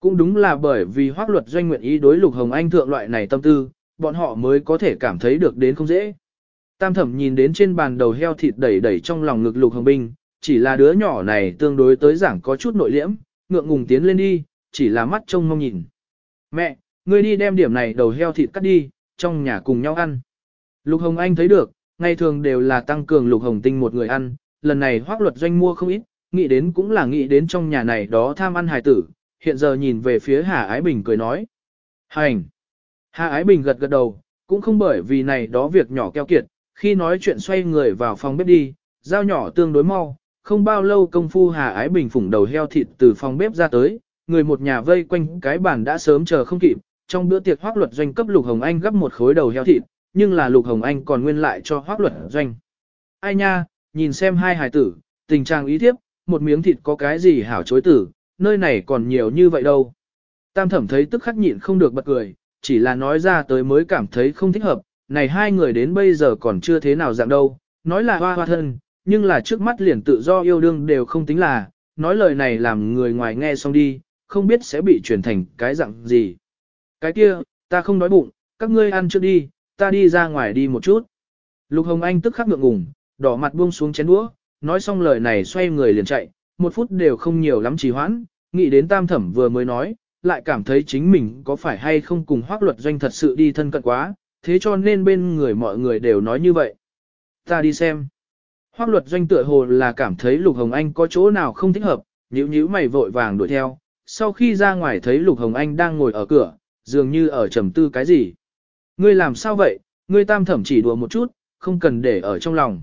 Cũng đúng là bởi vì hoác luật doanh nguyện ý đối lục hồng anh thượng loại này tâm tư, bọn họ mới có thể cảm thấy được đến không dễ. Tam thẩm nhìn đến trên bàn đầu heo thịt đẩy đẩy trong lòng ngực lục hồng binh, chỉ là đứa nhỏ này tương đối tới giảng có chút nội liễm, ngượng ngùng tiến lên đi, chỉ là mắt trông mong nhìn. Mẹ, ngươi đi đem điểm này đầu heo thịt cắt đi, trong nhà cùng nhau ăn. Lục Hồng Anh thấy được, ngày thường đều là tăng cường Lục Hồng Tinh một người ăn, lần này hoác luật doanh mua không ít, nghĩ đến cũng là nghĩ đến trong nhà này đó tham ăn hài tử, hiện giờ nhìn về phía Hà Ái Bình cười nói. Hành! Hà Ái Bình gật gật đầu, cũng không bởi vì này đó việc nhỏ keo kiệt, khi nói chuyện xoay người vào phòng bếp đi, dao nhỏ tương đối mau, không bao lâu công phu Hà Ái Bình phủng đầu heo thịt từ phòng bếp ra tới, người một nhà vây quanh cái bàn đã sớm chờ không kịp, trong bữa tiệc hoác luật doanh cấp Lục Hồng Anh gấp một khối đầu heo thịt, nhưng là Lục Hồng Anh còn nguyên lại cho hoác luật doanh. Ai nha, nhìn xem hai hài tử, tình trạng ý thiếp, một miếng thịt có cái gì hảo chối tử, nơi này còn nhiều như vậy đâu. Tam thẩm thấy tức khắc nhịn không được bật cười, chỉ là nói ra tới mới cảm thấy không thích hợp, này hai người đến bây giờ còn chưa thế nào dạng đâu, nói là hoa hoa thân, nhưng là trước mắt liền tự do yêu đương đều không tính là, nói lời này làm người ngoài nghe xong đi, không biết sẽ bị truyền thành cái dạng gì. Cái kia, ta không đói bụng, các ngươi ăn trước đi, ta đi ra ngoài đi một chút. Lục Hồng Anh tức khắc ngượng ngùng, đỏ mặt buông xuống chén đũa, nói xong lời này xoay người liền chạy, một phút đều không nhiều lắm trì hoãn, nghĩ đến tam thẩm vừa mới nói, lại cảm thấy chính mình có phải hay không cùng hoác luật doanh thật sự đi thân cận quá, thế cho nên bên người mọi người đều nói như vậy. Ta đi xem. Hoác luật doanh tựa hồ là cảm thấy Lục Hồng Anh có chỗ nào không thích hợp, nhíu nhíu mày vội vàng đuổi theo, sau khi ra ngoài thấy Lục Hồng Anh đang ngồi ở cửa, dường như ở trầm tư cái gì. Ngươi làm sao vậy, ngươi tam thẩm chỉ đùa một chút, không cần để ở trong lòng.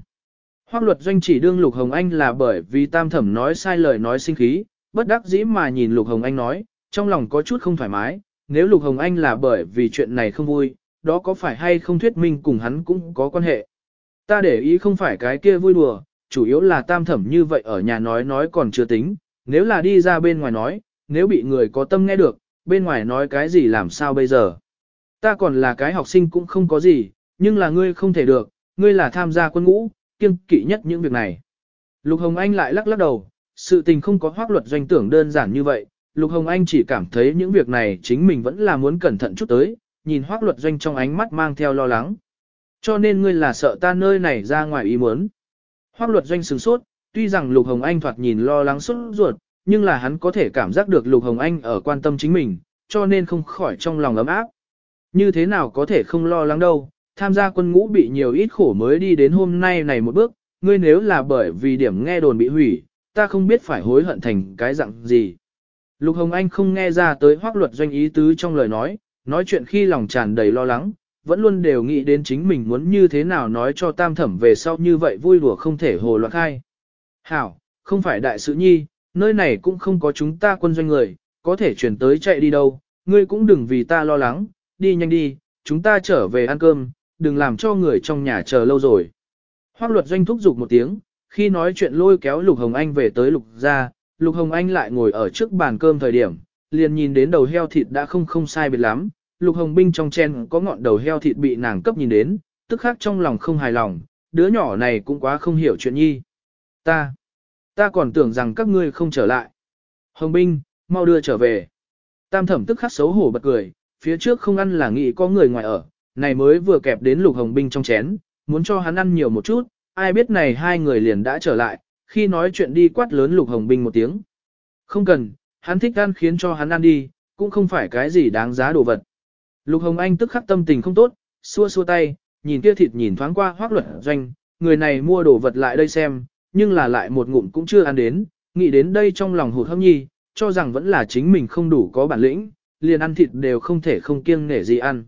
Hoác luật doanh chỉ đương Lục Hồng Anh là bởi vì tam thẩm nói sai lời nói sinh khí, bất đắc dĩ mà nhìn Lục Hồng Anh nói, trong lòng có chút không thoải mái, nếu Lục Hồng Anh là bởi vì chuyện này không vui, đó có phải hay không thuyết minh cùng hắn cũng có quan hệ. Ta để ý không phải cái kia vui đùa, chủ yếu là tam thẩm như vậy ở nhà nói nói còn chưa tính, nếu là đi ra bên ngoài nói, nếu bị người có tâm nghe được, bên ngoài nói cái gì làm sao bây giờ. Ta còn là cái học sinh cũng không có gì, nhưng là ngươi không thể được, ngươi là tham gia quân ngũ, kiêng kỵ nhất những việc này. Lục Hồng Anh lại lắc lắc đầu, sự tình không có hoác luật doanh tưởng đơn giản như vậy, Lục Hồng Anh chỉ cảm thấy những việc này chính mình vẫn là muốn cẩn thận chút tới, nhìn hoác luật doanh trong ánh mắt mang theo lo lắng. Cho nên ngươi là sợ ta nơi này ra ngoài ý muốn. Hoác luật doanh sừng sốt, tuy rằng Lục Hồng Anh thoạt nhìn lo lắng suốt ruột, nhưng là hắn có thể cảm giác được Lục Hồng Anh ở quan tâm chính mình, cho nên không khỏi trong lòng ấm áp. Như thế nào có thể không lo lắng đâu, tham gia quân ngũ bị nhiều ít khổ mới đi đến hôm nay này một bước, ngươi nếu là bởi vì điểm nghe đồn bị hủy, ta không biết phải hối hận thành cái dạng gì. Lục Hồng Anh không nghe ra tới hoác luật doanh ý tứ trong lời nói, nói chuyện khi lòng tràn đầy lo lắng, vẫn luôn đều nghĩ đến chính mình muốn như thế nào nói cho tam thẩm về sau như vậy vui đùa không thể hồ loạn khai. Hảo, không phải đại sự nhi, nơi này cũng không có chúng ta quân doanh người, có thể chuyển tới chạy đi đâu, ngươi cũng đừng vì ta lo lắng, đi nhanh đi, chúng ta trở về ăn cơm, đừng làm cho người trong nhà chờ lâu rồi. Hoác luật doanh thúc giục một tiếng, khi nói chuyện lôi kéo Lục Hồng Anh về tới Lục ra, Lục Hồng Anh lại ngồi ở trước bàn cơm thời điểm, liền nhìn đến đầu heo thịt đã không không sai biệt lắm, Lục Hồng Binh trong chen có ngọn đầu heo thịt bị nàng cấp nhìn đến, tức khác trong lòng không hài lòng, đứa nhỏ này cũng quá không hiểu chuyện nhi. Ta, ta còn tưởng rằng các ngươi không trở lại. Hồng Binh, mau đưa trở về. Tam thẩm tức khắc xấu hổ bật cười, phía trước không ăn là nghĩ có người ngoài ở, này mới vừa kẹp đến Lục Hồng Binh trong chén, muốn cho hắn ăn nhiều một chút, ai biết này hai người liền đã trở lại, khi nói chuyện đi quát lớn Lục Hồng Binh một tiếng. Không cần, hắn thích ăn khiến cho hắn ăn đi, cũng không phải cái gì đáng giá đồ vật. Lục Hồng Anh tức khắc tâm tình không tốt, xua xua tay, nhìn kia thịt nhìn thoáng qua hoác luật doanh, người này mua đồ vật lại đây xem, nhưng là lại một ngụm cũng chưa ăn đến, nghĩ đến đây trong lòng hụt hâm nhi, cho rằng vẫn là chính mình không đủ có bản lĩnh, liền ăn thịt đều không thể không kiêng nể gì ăn.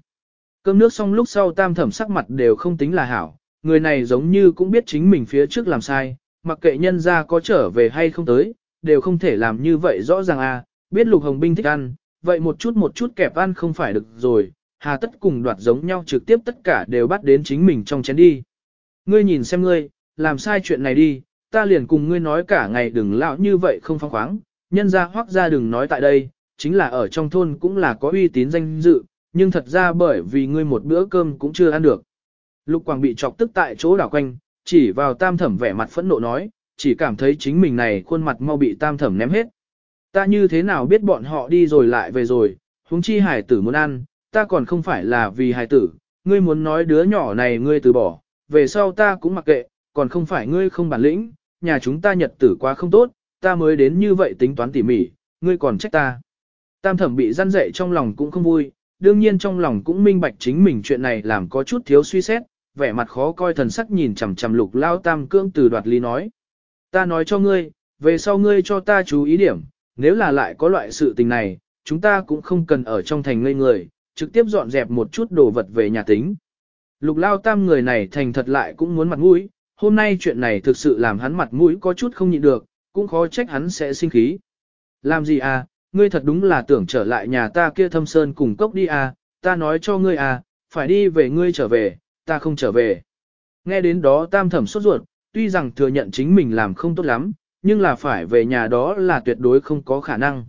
Cơm nước xong lúc sau tam thẩm sắc mặt đều không tính là hảo, người này giống như cũng biết chính mình phía trước làm sai, mặc kệ nhân ra có trở về hay không tới, đều không thể làm như vậy rõ ràng à, biết lục hồng binh thích ăn, vậy một chút một chút kẹp ăn không phải được rồi, hà tất cùng đoạt giống nhau trực tiếp tất cả đều bắt đến chính mình trong chén đi. Ngươi nhìn xem ngươi, làm sai chuyện này đi, ta liền cùng ngươi nói cả ngày đừng lão như vậy không phong khoáng, nhân ra hoác ra đừng nói tại đây, chính là ở trong thôn cũng là có uy tín danh dự, nhưng thật ra bởi vì ngươi một bữa cơm cũng chưa ăn được. Lục Quảng bị chọc tức tại chỗ đảo quanh, chỉ vào tam thẩm vẻ mặt phẫn nộ nói, chỉ cảm thấy chính mình này khuôn mặt mau bị tam thẩm ném hết. Ta như thế nào biết bọn họ đi rồi lại về rồi, huống chi hải tử muốn ăn, ta còn không phải là vì hải tử, ngươi muốn nói đứa nhỏ này ngươi từ bỏ, về sau ta cũng mặc kệ, còn không phải ngươi không bản lĩnh, nhà chúng ta nhật tử quá không tốt, ta mới đến như vậy tính toán tỉ mỉ, ngươi còn trách ta. Tam thẩm bị gian dậy trong lòng cũng không vui, đương nhiên trong lòng cũng minh bạch chính mình chuyện này làm có chút thiếu suy xét, vẻ mặt khó coi thần sắc nhìn chằm chằm lục lao tam cưỡng từ đoạt lý nói. Ta nói cho ngươi, về sau ngươi cho ta chú ý điểm, nếu là lại có loại sự tình này, chúng ta cũng không cần ở trong thành ngây người, trực tiếp dọn dẹp một chút đồ vật về nhà tính. Lục lao tam người này thành thật lại cũng muốn mặt mũi, hôm nay chuyện này thực sự làm hắn mặt mũi có chút không nhịn được, cũng khó trách hắn sẽ sinh khí. Làm gì à, ngươi thật đúng là tưởng trở lại nhà ta kia thâm sơn cùng cốc đi à, ta nói cho ngươi à, phải đi về ngươi trở về, ta không trở về. Nghe đến đó tam thẩm sốt ruột, tuy rằng thừa nhận chính mình làm không tốt lắm, nhưng là phải về nhà đó là tuyệt đối không có khả năng.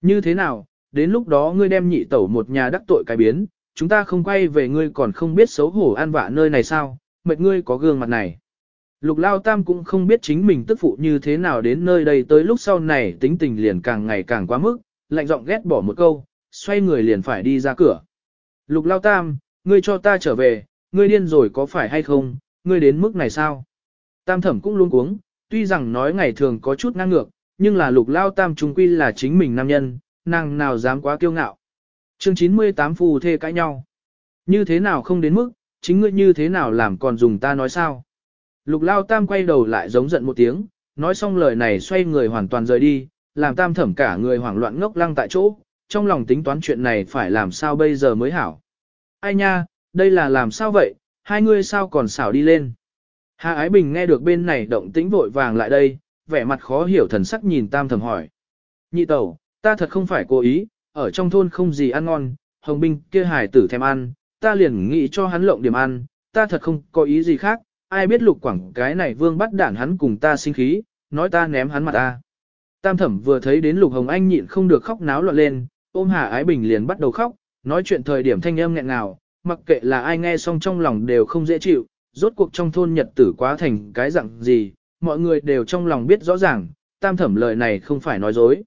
Như thế nào, đến lúc đó ngươi đem nhị tẩu một nhà đắc tội cái biến, chúng ta không quay về ngươi còn không biết xấu hổ an vạ nơi này sao, mệt ngươi có gương mặt này. Lục lao tam cũng không biết chính mình tức phụ như thế nào đến nơi đây tới lúc sau này tính tình liền càng ngày càng quá mức, lạnh giọng ghét bỏ một câu, xoay người liền phải đi ra cửa. Lục lao tam, ngươi cho ta trở về, ngươi điên rồi có phải hay không, ngươi đến mức này sao? Tam thẩm cũng luôn cuống, tuy rằng nói ngày thường có chút ngang ngược, nhưng là lục lao tam trung quy là chính mình nam nhân, nàng nào dám quá kiêu ngạo. Chương 98 phù thê cãi nhau. Như thế nào không đến mức, chính ngươi như thế nào làm còn dùng ta nói sao? Lục lao tam quay đầu lại giống giận một tiếng, nói xong lời này xoay người hoàn toàn rời đi, làm tam thẩm cả người hoảng loạn ngốc lăng tại chỗ, trong lòng tính toán chuyện này phải làm sao bây giờ mới hảo. Ai nha, đây là làm sao vậy, hai ngươi sao còn xảo đi lên. Hà Ái Bình nghe được bên này động tĩnh vội vàng lại đây, vẻ mặt khó hiểu thần sắc nhìn tam thẩm hỏi. Nhị tẩu, ta thật không phải cố ý, ở trong thôn không gì ăn ngon, hồng binh kia hải tử thèm ăn, ta liền nghĩ cho hắn lộng điểm ăn, ta thật không có ý gì khác, ai biết lục quảng cái này vương bắt đản hắn cùng ta sinh khí, nói ta ném hắn mặt ta. Tam thẩm vừa thấy đến lục hồng anh nhịn không được khóc náo loạn lên, ôm Hà Ái Bình liền bắt đầu khóc, nói chuyện thời điểm thanh âm nghẹn ngào, mặc kệ là ai nghe xong trong lòng đều không dễ chịu, rốt cuộc trong thôn nhật tử quá thành cái dạng gì, mọi người đều trong lòng biết rõ ràng, tam thẩm lời này không phải nói dối.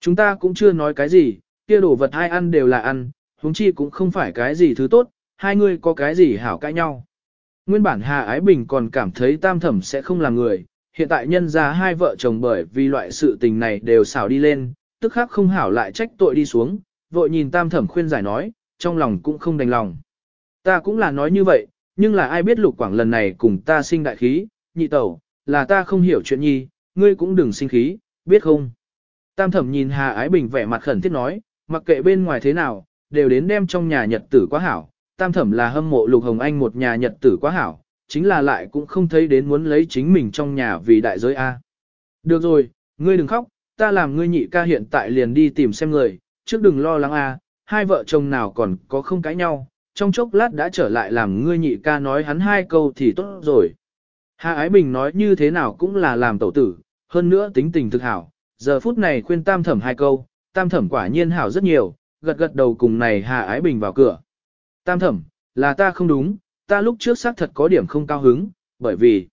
Chúng ta cũng chưa nói cái gì, kia đồ vật hai ăn đều là ăn, huống chi cũng không phải cái gì thứ tốt, hai người có cái gì hảo cãi nhau. Nguyên bản Hà Ái Bình còn cảm thấy tam thẩm sẽ không là người, hiện tại nhân ra hai vợ chồng bởi vì loại sự tình này đều xảo đi lên, tức khắc không hảo lại trách tội đi xuống, vội nhìn tam thẩm khuyên giải nói, trong lòng cũng không đành lòng. Ta cũng là nói như vậy, nhưng là ai biết lục quảng lần này cùng ta sinh đại khí, nhị tẩu, là ta không hiểu chuyện nhi, ngươi cũng đừng sinh khí, biết không? Tam thẩm nhìn Hà Ái Bình vẻ mặt khẩn thiết nói, mặc kệ bên ngoài thế nào, đều đến đem trong nhà nhật tử quá hảo. Tam thẩm là hâm mộ Lục Hồng Anh một nhà nhật tử quá hảo, chính là lại cũng không thấy đến muốn lấy chính mình trong nhà vì đại giới A. Được rồi, ngươi đừng khóc, ta làm ngươi nhị ca hiện tại liền đi tìm xem người, trước đừng lo lắng A, hai vợ chồng nào còn có không cãi nhau, trong chốc lát đã trở lại làm ngươi nhị ca nói hắn hai câu thì tốt rồi. Hà Ái Bình nói như thế nào cũng là làm tẩu tử, hơn nữa tính tình thực hảo, giờ phút này khuyên tam thẩm hai câu, tam thẩm quả nhiên hảo rất nhiều, gật gật đầu cùng này Hà Ái Bình vào cửa. Tam thẩm, là ta không đúng, ta lúc trước xác thật có điểm không cao hứng, bởi vì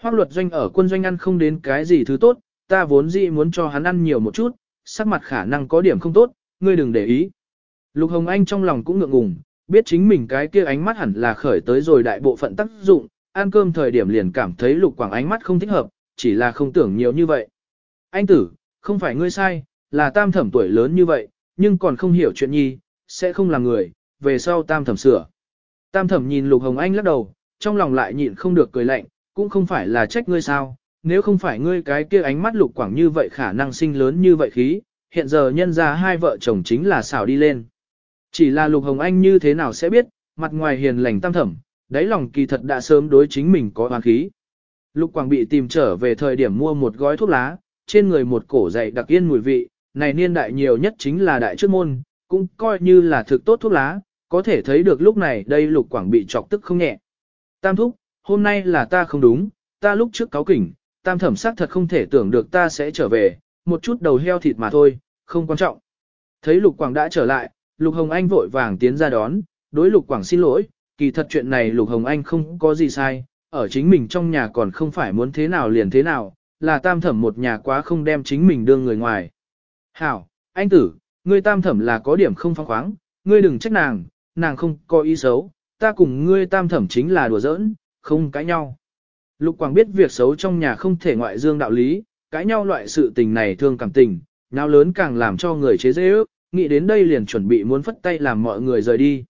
hoác luật doanh ở quân doanh ăn không đến cái gì thứ tốt, ta vốn dĩ muốn cho hắn ăn nhiều một chút, sắc mặt khả năng có điểm không tốt, ngươi đừng để ý. Lục Hồng Anh trong lòng cũng ngượng ngùng, biết chính mình cái kia ánh mắt hẳn là khởi tới rồi đại bộ phận tác dụng, ăn cơm thời điểm liền cảm thấy lục quảng ánh mắt không thích hợp, chỉ là không tưởng nhiều như vậy. Anh tử, không phải ngươi sai, là tam thẩm tuổi lớn như vậy, nhưng còn không hiểu chuyện nhi, sẽ không là người, về sau tam thẩm sửa. Tam thẩm nhìn lục hồng anh lắc đầu, trong lòng lại nhịn không được cười lạnh, cũng không phải là trách ngươi sao, nếu không phải ngươi cái kia ánh mắt lục quảng như vậy khả năng sinh lớn như vậy khí, hiện giờ nhân ra hai vợ chồng chính là xảo đi lên. Chỉ là lục hồng anh như thế nào sẽ biết, mặt ngoài hiền lành tam thẩm, đáy lòng kỳ thật đã sớm đối chính mình có oán khí. Lục quảng bị tìm trở về thời điểm mua một gói thuốc lá, trên người một cổ dày đặc yên mùi vị, này niên đại nhiều nhất chính là đại trước môn, cũng coi như là thực tốt thuốc lá, có thể thấy được lúc này đây lục quảng bị chọc tức không nhẹ. Tam thúc, hôm nay là ta không đúng, ta lúc trước cáo kỉnh, tam thẩm sắc thật không thể tưởng được ta sẽ trở về, một chút đầu heo thịt mà thôi, không quan trọng. Thấy lục quảng đã trở lại, lục hồng anh vội vàng tiến ra đón, đối lục quảng xin lỗi, kỳ thật chuyện này lục hồng anh không có gì sai, ở chính mình trong nhà còn không phải muốn thế nào liền thế nào, là tam thẩm một nhà quá không đem chính mình đưa người ngoài. Hảo, anh tử, ngươi tam thẩm là có điểm không phong khoáng, ngươi đừng trách nàng, nàng không có ý xấu, ta cùng ngươi tam thẩm chính là đùa giỡn, không cãi nhau. Lục Quảng biết việc xấu trong nhà không thể ngoại dương đạo lý, cãi nhau loại sự tình này thương cảm tình, nào lớn càng làm cho người chế dễ ước, nghĩ đến đây liền chuẩn bị muốn phất tay làm mọi người rời đi.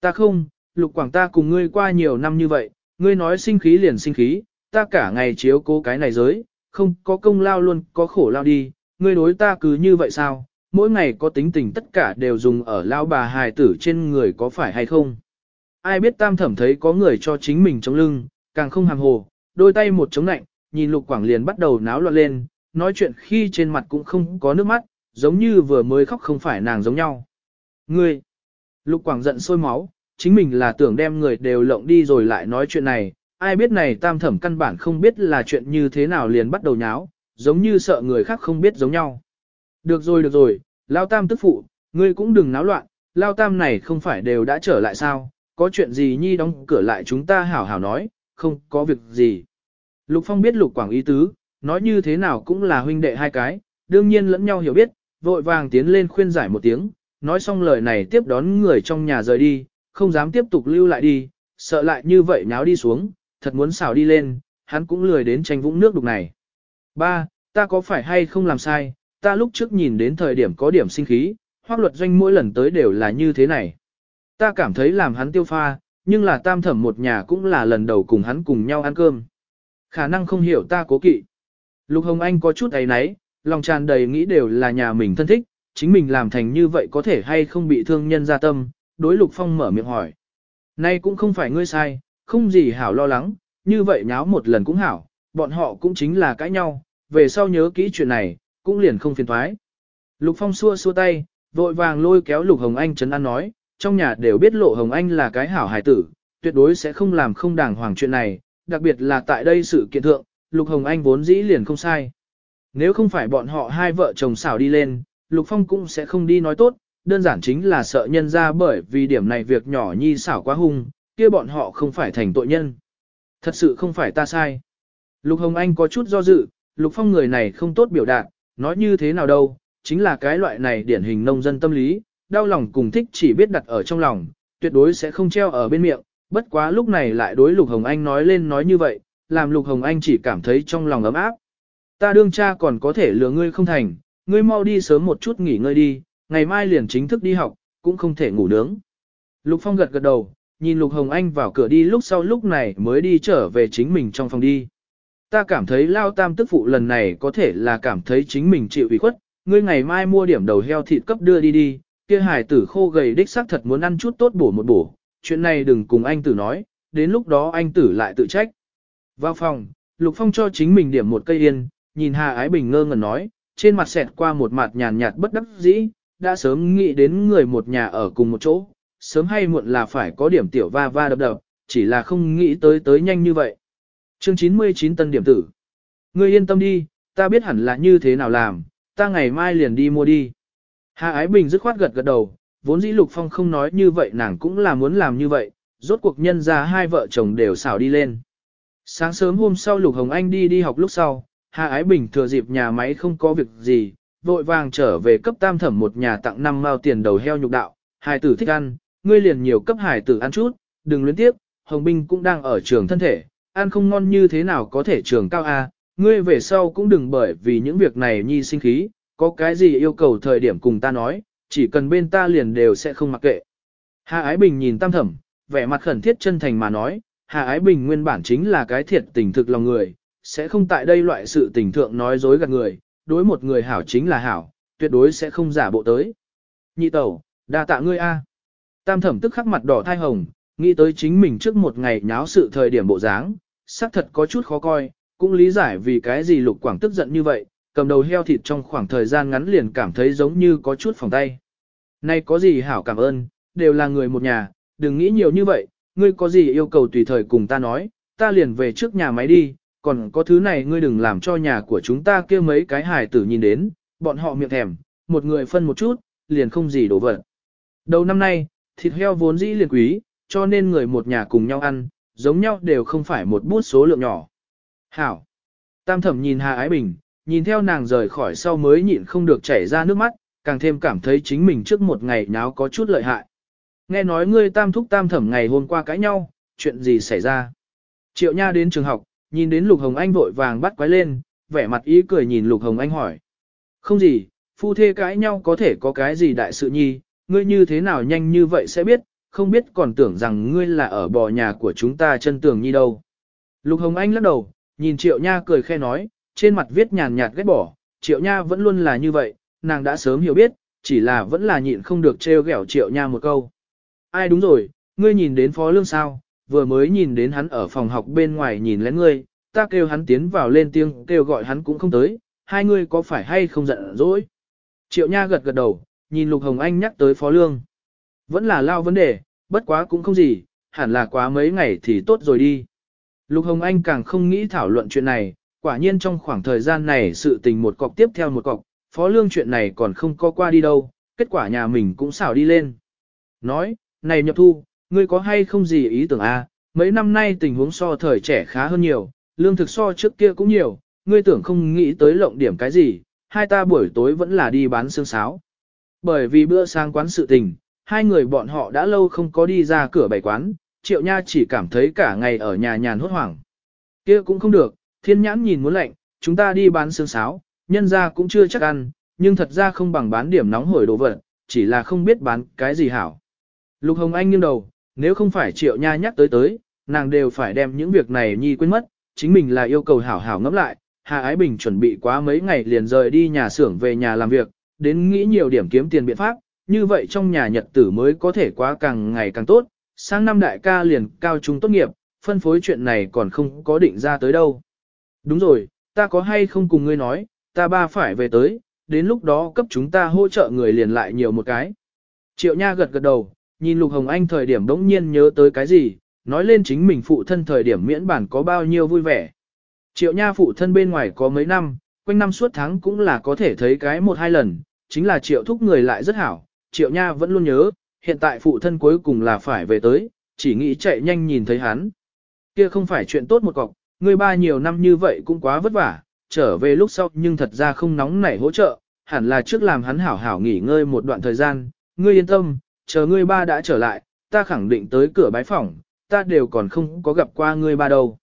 Ta không, Lục Quảng ta cùng ngươi qua nhiều năm như vậy, ngươi nói sinh khí liền sinh khí, ta cả ngày chiếu cố cái này giới, không có công lao luôn có khổ lao đi, ngươi đối ta cứ như vậy sao, mỗi ngày có tính tình tất cả đều dùng ở lao bà hài tử trên người có phải hay không. Ai biết tam thẩm thấy có người cho chính mình chống lưng, càng không hàng hồ, đôi tay một chống nạnh, nhìn lục quảng liền bắt đầu náo loạn lên, nói chuyện khi trên mặt cũng không có nước mắt, giống như vừa mới khóc không phải nàng giống nhau. Ngươi! Lục quảng giận sôi máu, chính mình là tưởng đem người đều lộng đi rồi lại nói chuyện này, ai biết này tam thẩm căn bản không biết là chuyện như thế nào liền bắt đầu nháo, giống như sợ người khác không biết giống nhau. Được rồi được rồi, lao tam tức phụ, ngươi cũng đừng náo loạn, lao tam này không phải đều đã trở lại sao, có chuyện gì nhi đóng cửa lại chúng ta hảo hảo nói, không có việc gì. Lục Phong biết Lục Quảng ý tứ, nói như thế nào cũng là huynh đệ hai cái, đương nhiên lẫn nhau hiểu biết, vội vàng tiến lên khuyên giải một tiếng, nói xong lời này tiếp đón người trong nhà rời đi, không dám tiếp tục lưu lại đi, sợ lại như vậy nháo đi xuống, thật muốn xào đi lên, hắn cũng lười đến tranh vũng nước đục này. Ba, ta có phải hay không làm sai, ta lúc trước nhìn đến thời điểm có điểm sinh khí, hoác luật doanh mỗi lần tới đều là như thế này. Ta cảm thấy làm hắn tiêu pha, nhưng là tam thẩm một nhà cũng là lần đầu cùng hắn cùng nhau ăn cơm. Khả năng không hiểu ta cố kỵ. Lục Hồng Anh có chút ấy náy, lòng tràn đầy nghĩ đều là nhà mình thân thích, chính mình làm thành như vậy có thể hay không bị thương nhân ra tâm, đối Lục Phong mở miệng hỏi. Nay cũng không phải ngươi sai, không gì hảo lo lắng, như vậy nháo một lần cũng hảo, bọn họ cũng chính là cãi nhau, về sau nhớ kỹ chuyện này, cũng liền không phiền thoái. Lục Phong xua xua tay, vội vàng lôi kéo Lục Hồng Anh chấn an nói, trong nhà đều biết Lộ Hồng Anh là cái hảo hài tử, tuyệt đối sẽ không làm không đàng hoàng chuyện này, đặc biệt là tại đây sự kiện thượng, Lục Hồng Anh vốn dĩ liền không sai. Nếu không phải bọn họ hai vợ chồng xảo đi lên, Lục Phong cũng sẽ không đi nói tốt, đơn giản chính là sợ nhân ra bởi vì điểm này việc nhỏ nhi xảo quá hung, kia bọn họ không phải thành tội nhân. Thật sự không phải ta sai. Lục Hồng Anh có chút do dự, Lục Phong người này không tốt biểu đạt, nói như thế nào đâu, chính là cái loại này điển hình nông dân tâm lý, đau lòng cùng thích chỉ biết đặt ở trong lòng, tuyệt đối sẽ không treo ở bên miệng, bất quá lúc này lại đối Lục Hồng Anh nói lên nói như vậy, làm Lục Hồng Anh chỉ cảm thấy trong lòng ấm áp. Ta đương cha còn có thể lừa ngươi không thành, ngươi mau đi sớm một chút nghỉ ngơi đi, ngày mai liền chính thức đi học, cũng không thể ngủ nướng. Lục Phong gật gật đầu, nhìn Lục Hồng Anh vào cửa đi lúc sau lúc này mới đi trở về chính mình trong phòng đi. Ta cảm thấy lao tam tức phụ lần này có thể là cảm thấy chính mình chịu ủy khuất, ngươi ngày mai mua điểm đầu heo thịt cấp đưa đi đi, kia hải tử khô gầy đích xác thật muốn ăn chút tốt bổ một bổ, chuyện này đừng cùng anh tử nói, đến lúc đó anh tử lại tự trách. Vào phòng, Lục Phong cho chính mình điểm một cây yên, nhìn Hà Ái Bình ngơ ngẩn nói, trên mặt xẹt qua một mặt nhàn nhạt bất đắc dĩ, đã sớm nghĩ đến người một nhà ở cùng một chỗ, sớm hay muộn là phải có điểm tiểu va va đập đập, chỉ là không nghĩ tới tới nhanh như vậy. Chương 99 tân điểm tử. Ngươi yên tâm đi, ta biết hẳn là như thế nào làm, ta ngày mai liền đi mua đi. Hà Ái Bình dứt khoát gật gật đầu, vốn dĩ Lục Phong không nói như vậy nàng cũng là muốn làm như vậy, rốt cuộc nhân ra hai vợ chồng đều xảo đi lên. Sáng sớm hôm sau Lục Hồng Anh đi đi học lúc sau, Hà Ái Bình thừa dịp nhà máy không có việc gì, vội vàng trở về cấp tam thẩm một nhà tặng năm mao tiền đầu heo nhục đạo, hài tử thích ăn, ngươi liền nhiều cấp hài tử ăn chút, đừng luyến tiếp, Hồng Bình cũng đang ở trường thân thể, ăn không ngon như thế nào có thể trường cao a, ngươi về sau cũng đừng bởi vì những việc này nhi sinh khí, có cái gì yêu cầu thời điểm cùng ta nói, chỉ cần bên ta liền đều sẽ không mặc kệ. Hà Ái Bình nhìn tam thẩm, vẻ mặt khẩn thiết chân thành mà nói, Hà Ái Bình nguyên bản chính là cái thiệt tình thực lòng người, sẽ không tại đây loại sự tình thượng nói dối gạt người, đối một người hảo chính là hảo, tuyệt đối sẽ không giả bộ tới. Nhị tẩu, đa tạ ngươi a. Tam thẩm tức khắc mặt đỏ thai hồng, nghĩ tới chính mình trước một ngày nháo sự thời điểm bộ dáng, xác thật có chút khó coi, cũng lý giải vì cái gì lục quảng tức giận như vậy, cầm đầu heo thịt trong khoảng thời gian ngắn liền cảm thấy giống như có chút phòng tay. Nay có gì hảo cảm ơn, đều là người một nhà, đừng nghĩ nhiều như vậy, ngươi có gì yêu cầu tùy thời cùng ta nói, ta liền về trước nhà máy đi, còn có thứ này ngươi đừng làm cho nhà của chúng ta kia mấy cái hài tử nhìn đến, bọn họ miệng thèm, một người phân một chút, liền không gì đổ vật. Đầu năm nay, thịt heo vốn dĩ liền quý, cho nên người một nhà cùng nhau ăn, giống nhau đều không phải một bút số lượng nhỏ. Hảo! Tam thẩm nhìn Hà Ái Bình, nhìn theo nàng rời khỏi sau mới nhịn không được chảy ra nước mắt, càng thêm cảm thấy chính mình trước một ngày nháo có chút lợi hại. Nghe nói ngươi tam thúc tam thẩm ngày hôm qua cãi nhau, chuyện gì xảy ra? Triệu Nha đến trường học, nhìn đến Lục Hồng Anh vội vàng bắt quái lên, vẻ mặt ý cười nhìn Lục Hồng Anh hỏi. Không gì, phu thê cãi nhau có thể có cái gì đại sự nhi, ngươi như thế nào nhanh như vậy sẽ biết, không biết còn tưởng rằng ngươi là ở bò nhà của chúng ta chân tường nhi đâu. Lục Hồng Anh lắc đầu, nhìn Triệu Nha cười khe nói, trên mặt viết nhàn nhạt ghét bỏ, Triệu Nha vẫn luôn là như vậy, nàng đã sớm hiểu biết, chỉ là vẫn là nhịn không được trêu ghẹo Triệu Nha một câu. Ai đúng rồi, ngươi nhìn đến Phó Lương sao, vừa mới nhìn đến hắn ở phòng học bên ngoài nhìn lén ngươi, ta kêu hắn tiến vào lên tiếng kêu gọi hắn cũng không tới, hai ngươi có phải hay không giận dỗi? Triệu Nha gật gật đầu, nhìn Lục Hồng Anh nhắc tới Phó Lương. Vẫn là lao vấn đề, bất quá cũng không gì, hẳn là quá mấy ngày thì tốt rồi đi. Lục Hồng Anh càng không nghĩ thảo luận chuyện này, quả nhiên trong khoảng thời gian này sự tình một cọc tiếp theo một cọc, Phó Lương chuyện này còn không có qua đi đâu, kết quả nhà mình cũng xảo đi lên. Nói, này nhập thu, ngươi có hay không gì ý tưởng a? À? mấy năm nay tình huống so thời trẻ khá hơn nhiều, lương thực so trước kia cũng nhiều, ngươi tưởng không nghĩ tới lộng điểm cái gì, hai ta buổi tối vẫn là đi bán xương sáo. Bởi vì bữa sáng quán sự tình, hai người bọn họ đã lâu không có đi ra cửa bày quán, triệu nha chỉ cảm thấy cả ngày ở nhà nhàn hốt hoảng. kia cũng không được, thiên nhãn nhìn muốn lạnh, chúng ta đi bán sương sáo, nhân ra cũng chưa chắc ăn, nhưng thật ra không bằng bán điểm nóng hổi đồ vật, chỉ là không biết bán cái gì hảo. Lục Hồng Anh nghiêng đầu, nếu không phải triệu nha nhắc tới tới, nàng đều phải đem những việc này nhi quên mất, chính mình là yêu cầu hảo hảo ngẫm lại. Hà Ái Bình chuẩn bị quá mấy ngày liền rời đi nhà xưởng về nhà làm việc, đến nghĩ nhiều điểm kiếm tiền biện pháp, như vậy trong nhà nhật tử mới có thể quá càng ngày càng tốt. Sang năm đại ca liền cao trung tốt nghiệp, phân phối chuyện này còn không có định ra tới đâu. Đúng rồi, ta có hay không cùng ngươi nói, ta ba phải về tới, đến lúc đó cấp chúng ta hỗ trợ người liền lại nhiều một cái. Triệu Nha gật gật đầu, nhìn Lục Hồng Anh thời điểm đống nhiên nhớ tới cái gì, nói lên chính mình phụ thân thời điểm miễn bản có bao nhiêu vui vẻ. Triệu Nha phụ thân bên ngoài có mấy năm, quanh năm suốt tháng cũng là có thể thấy cái một hai lần, chính là Triệu thúc người lại rất hảo, Triệu Nha vẫn luôn nhớ, hiện tại phụ thân cuối cùng là phải về tới, chỉ nghĩ chạy nhanh nhìn thấy hắn. Kia không phải chuyện tốt một cọc, người ba nhiều năm như vậy cũng quá vất vả, trở về lúc sau nhưng thật ra không nóng nảy hỗ trợ, hẳn là trước làm hắn hảo hảo nghỉ ngơi một đoạn thời gian, ngươi yên tâm, chờ ngươi ba đã trở lại, ta khẳng định tới cửa bái phòng, ta đều còn không có gặp qua ngươi ba đâu.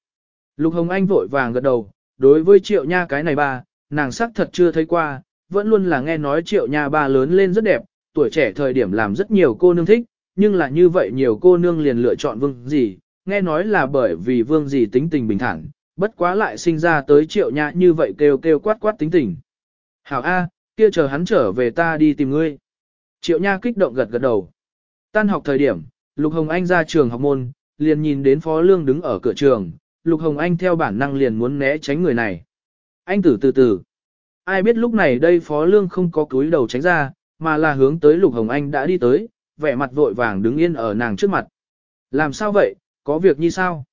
Lục Hồng Anh vội vàng gật đầu, đối với triệu nha cái này ba, nàng sắc thật chưa thấy qua, vẫn luôn là nghe nói triệu nha ba lớn lên rất đẹp, tuổi trẻ thời điểm làm rất nhiều cô nương thích, nhưng là như vậy nhiều cô nương liền lựa chọn vương gì, nghe nói là bởi vì vương gì tính tình bình thản, bất quá lại sinh ra tới triệu nha như vậy kêu kêu quát quát tính tình. Hảo A, kia chờ hắn trở về ta đi tìm ngươi. Triệu nha kích động gật gật đầu. Tan học thời điểm, Lục Hồng Anh ra trường học môn, liền nhìn đến Phó Lương đứng ở cửa trường, Lục Hồng Anh theo bản năng liền muốn né tránh người này. Anh tử từ từ. Ai biết lúc này đây Phó Lương không có cúi đầu tránh ra, mà là hướng tới Lục Hồng Anh đã đi tới, vẻ mặt vội vàng đứng yên ở nàng trước mặt. Làm sao vậy, có việc như sao?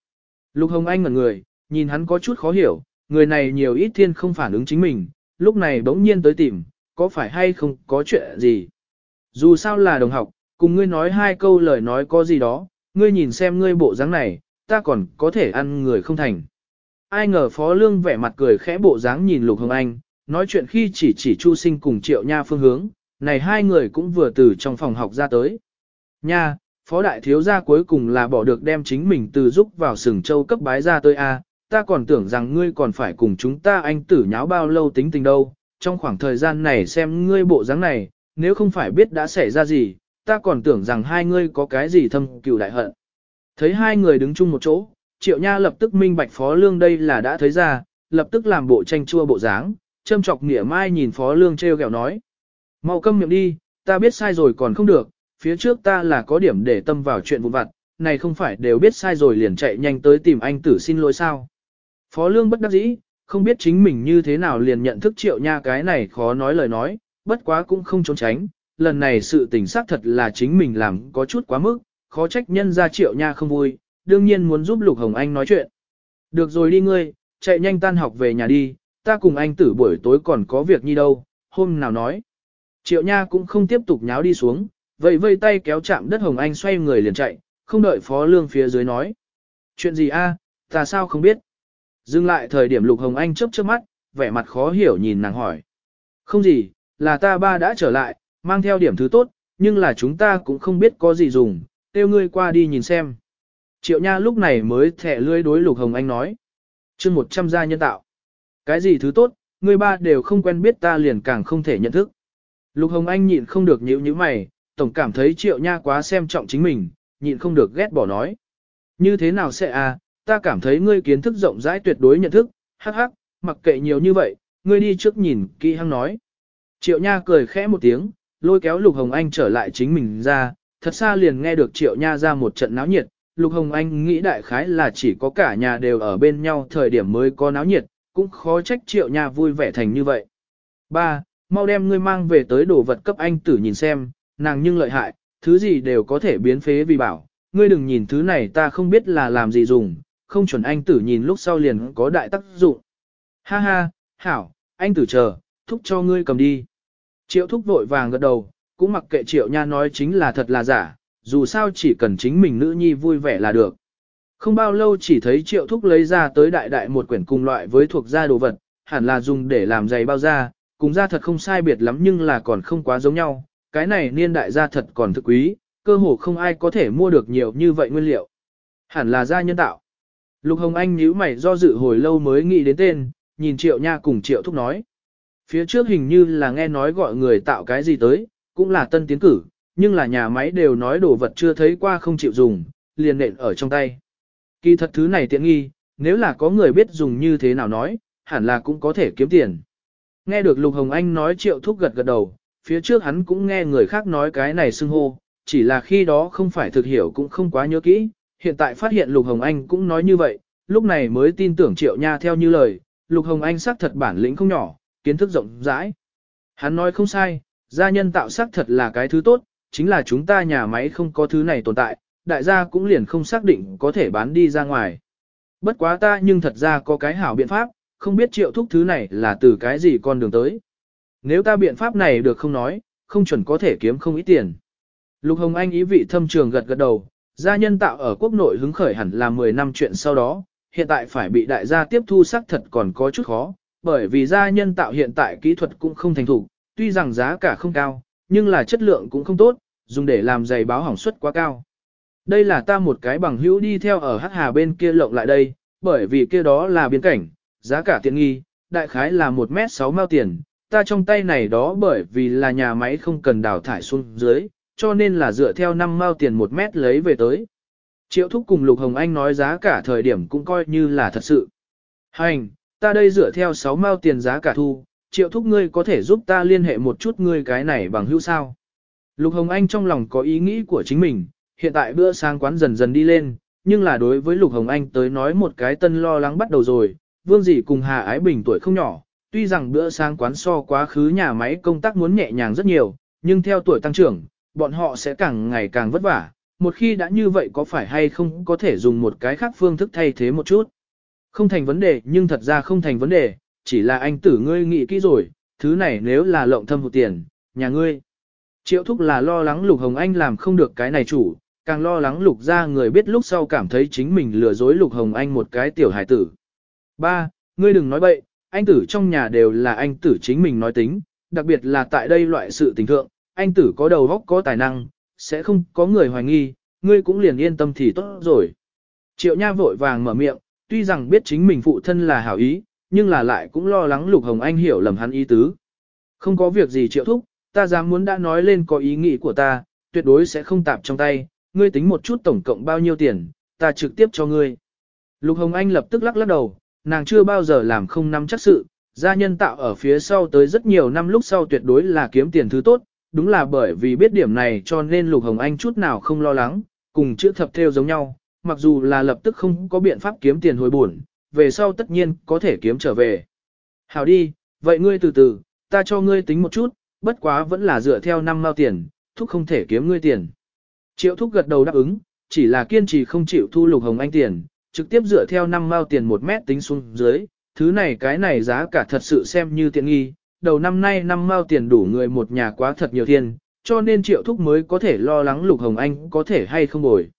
Lục Hồng Anh ngẩn người, nhìn hắn có chút khó hiểu, người này nhiều ít thiên không phản ứng chính mình, lúc này bỗng nhiên tới tìm, có phải hay không có chuyện gì? Dù sao là đồng học, cùng ngươi nói hai câu lời nói có gì đó, ngươi nhìn xem ngươi bộ dáng này, ta còn có thể ăn người không thành. Ai ngờ Phó Lương vẻ mặt cười khẽ bộ dáng nhìn Lục Hồng Anh, nói chuyện khi chỉ chỉ Chu Sinh cùng Triệu Nha phương hướng, này hai người cũng vừa từ trong phòng học ra tới. Nha, Phó Đại Thiếu gia cuối cùng là bỏ được đem chính mình từ giúp vào sừng châu cấp bái ra tới A, ta còn tưởng rằng ngươi còn phải cùng chúng ta anh tử nháo bao lâu tính tình đâu, trong khoảng thời gian này xem ngươi bộ dáng này, nếu không phải biết đã xảy ra gì, ta còn tưởng rằng hai ngươi có cái gì thâm cừu đại hận. Thấy hai người đứng chung một chỗ, triệu nha lập tức minh bạch phó lương đây là đã thấy ra, lập tức làm bộ tranh chua bộ dáng, châm chọc nghĩa mai nhìn phó lương treo gẹo nói mau câm miệng đi, ta biết sai rồi còn không được, phía trước ta là có điểm để tâm vào chuyện vụn vặt, này không phải đều biết sai rồi liền chạy nhanh tới tìm anh tử xin lỗi sao. Phó lương bất đắc dĩ, không biết chính mình như thế nào liền nhận thức triệu nha cái này khó nói lời nói, bất quá cũng không trốn tránh, lần này sự tình xác thật là chính mình làm có chút quá mức, khó trách nhân ra triệu nha không vui, đương nhiên muốn giúp Lục Hồng Anh nói chuyện. Được rồi đi ngươi, chạy nhanh tan học về nhà đi, ta cùng anh tử buổi tối còn có việc như đâu, hôm nào nói. Triệu nha cũng không tiếp tục nháo đi xuống, vậy vây tay kéo chạm đất Hồng Anh xoay người liền chạy, không đợi phó lương phía dưới nói. Chuyện gì a? ta sao không biết? Dừng lại thời điểm Lục Hồng Anh chớp chớp mắt, vẻ mặt khó hiểu nhìn nàng hỏi. Không gì, là ta ba đã trở lại, mang theo điểm thứ tốt, nhưng là chúng ta cũng không biết có gì dùng, kêu ngươi qua đi nhìn xem. Triệu Nha lúc này mới thẻ lưỡi đối Lục Hồng Anh nói. chương 100 gia nhân tạo. Cái gì thứ tốt, ngươi ba đều không quen biết ta liền càng không thể nhận thức. Lục Hồng Anh nhịn không được nhíu nhíu mày, tổng cảm thấy Triệu Nha quá xem trọng chính mình, nhịn không được ghét bỏ nói. Như thế nào sẽ à, ta cảm thấy ngươi kiến thức rộng rãi tuyệt đối nhận thức, hắc hắc, mặc kệ nhiều như vậy, ngươi đi trước nhìn kỹ hăng nói. Triệu Nha cười khẽ một tiếng, lôi kéo Lục Hồng Anh trở lại chính mình ra, thật xa liền nghe được Triệu Nha ra một trận náo nhiệt, Lục Hồng Anh nghĩ đại khái là chỉ có cả nhà đều ở bên nhau thời điểm mới có náo nhiệt, cũng khó trách Triệu Nha vui vẻ thành như vậy. Ba, mau đem ngươi mang về tới đồ vật cấp anh tử nhìn xem, nàng nhưng lợi hại, thứ gì đều có thể biến phế vì bảo, ngươi đừng nhìn thứ này ta không biết là làm gì dùng, không chuẩn anh tử nhìn lúc sau liền có đại tác dụng. Ha ha, hảo, anh tử chờ, thúc cho ngươi cầm đi. Triệu thúc vội vàng gật đầu, cũng mặc kệ triệu nha nói chính là thật là giả, dù sao chỉ cần chính mình nữ nhi vui vẻ là được. Không bao lâu chỉ thấy triệu thúc lấy ra tới đại đại một quyển cùng loại với thuộc gia đồ vật, hẳn là dùng để làm giày bao da, cùng da thật không sai biệt lắm nhưng là còn không quá giống nhau, cái này niên đại da thật còn thực quý, cơ hồ không ai có thể mua được nhiều như vậy nguyên liệu. Hẳn là da nhân tạo. Lục Hồng Anh nhíu mày do dự hồi lâu mới nghĩ đến tên, nhìn Triệu Nha cùng Triệu Thúc nói. Phía trước hình như là nghe nói gọi người tạo cái gì tới, cũng là tân tiến cử, nhưng là nhà máy đều nói đồ vật chưa thấy qua không chịu dùng, liền nện ở trong tay. Kỳ thật thứ này tiện nghi, nếu là có người biết dùng như thế nào nói, hẳn là cũng có thể kiếm tiền. Nghe được Lục Hồng Anh nói Triệu Thúc gật gật đầu, phía trước hắn cũng nghe người khác nói cái này xưng hô, chỉ là khi đó không phải thực hiểu cũng không quá nhớ kỹ, hiện tại phát hiện Lục Hồng Anh cũng nói như vậy, lúc này mới tin tưởng Triệu Nha theo như lời, Lục Hồng Anh xác thật bản lĩnh không nhỏ, kiến thức rộng rãi. Hắn nói không sai, gia nhân tạo xác thật là cái thứ tốt, chính là chúng ta nhà máy không có thứ này tồn tại, đại gia cũng liền không xác định có thể bán đi ra ngoài. Bất quá ta nhưng thật ra có cái hảo biện pháp, không biết triệu thúc thứ này là từ cái gì con đường tới. Nếu ta biện pháp này được không nói, không chuẩn có thể kiếm không ít tiền. Lục Hồng Anh ý vị thâm trường gật gật đầu, gia nhân tạo ở quốc nội hứng khởi hẳn là 10 năm chuyện sau đó, hiện tại phải bị đại gia tiếp thu xác thật còn có chút khó, bởi vì gia nhân tạo hiện tại kỹ thuật cũng không thành thủ, tuy rằng giá cả không cao, nhưng là chất lượng cũng không tốt, dùng để làm giày báo hỏng suất quá cao. Đây là ta một cái bằng hữu đi theo ở hắc hà bên kia lộng lại đây, bởi vì kia đó là biên cảnh, giá cả tiện nghi, đại khái là 1 mét 6 mao tiền, ta trong tay này đó bởi vì là nhà máy không cần đào thải xuống dưới, cho nên là dựa theo 5 mao tiền 1 mét lấy về tới. Triệu thúc cùng Lục Hồng Anh nói giá cả thời điểm cũng coi như là thật sự. Hành, ta đây dựa theo 6 mao tiền giá cả thu, triệu thúc ngươi có thể giúp ta liên hệ một chút ngươi cái này bằng hữu sao. Lục Hồng Anh trong lòng có ý nghĩ của chính mình, hiện tại bữa sáng quán dần dần đi lên, nhưng là đối với Lục Hồng Anh tới nói một cái tân lo lắng bắt đầu rồi, Vương Dĩ cùng Hà Ái Bình tuổi không nhỏ, tuy rằng bữa sáng quán so quá khứ nhà máy công tác muốn nhẹ nhàng rất nhiều, nhưng theo tuổi tăng trưởng, bọn họ sẽ càng ngày càng vất vả, một khi đã như vậy có phải hay không có thể dùng một cái khác phương thức thay thế một chút. Không thành vấn đề nhưng thật ra không thành vấn đề, chỉ là anh tử ngươi nghĩ kỹ rồi, thứ này nếu là lộng thâm hụt tiền, nhà ngươi. Triệu thúc là lo lắng Lục Hồng Anh làm không được cái này chủ, càng lo lắng Lục ra người biết lúc sau cảm thấy chính mình lừa dối Lục Hồng Anh một cái tiểu hải tử. Ba, ngươi đừng nói bậy, anh tử trong nhà đều là anh tử chính mình nói tính, đặc biệt là tại đây loại sự tình thượng, anh tử có đầu óc có tài năng, sẽ không có người hoài nghi, ngươi cũng liền yên tâm thì tốt rồi. Triệu Nha vội vàng mở miệng, tuy rằng biết chính mình phụ thân là hảo ý, nhưng là lại cũng lo lắng Lục Hồng Anh hiểu lầm hắn ý tứ. Không có việc gì Triệu Thúc, ta dám muốn đã nói lên có ý nghĩ của ta, tuyệt đối sẽ không tạp trong tay, ngươi tính một chút tổng cộng bao nhiêu tiền, ta trực tiếp cho ngươi. Lục Hồng Anh lập tức lắc lắc đầu, nàng chưa bao giờ làm không nắm chắc sự, gia nhân tạo ở phía sau tới rất nhiều năm lúc sau tuyệt đối là kiếm tiền thứ tốt, đúng là bởi vì biết điểm này cho nên Lục Hồng Anh chút nào không lo lắng, cùng chữ thập theo giống nhau, mặc dù là lập tức không có biện pháp kiếm tiền hồi buồn, về sau tất nhiên có thể kiếm trở về. Hảo đi, vậy ngươi từ từ, ta cho ngươi tính một chút, bất quá vẫn là dựa theo năm mao tiền, thúc không thể kiếm ngươi tiền. Triệu thúc gật đầu đáp ứng, chỉ là kiên trì không chịu thu Lục Hồng Anh tiền, trực tiếp dựa theo năm mao tiền một mét tính xuống dưới, thứ này cái này giá cả thật sự xem như tiện nghi, đầu năm nay năm mao tiền đủ người một nhà quá thật nhiều tiền cho nên triệu thúc mới có thể lo lắng Lục Hồng Anh có thể hay không bồi.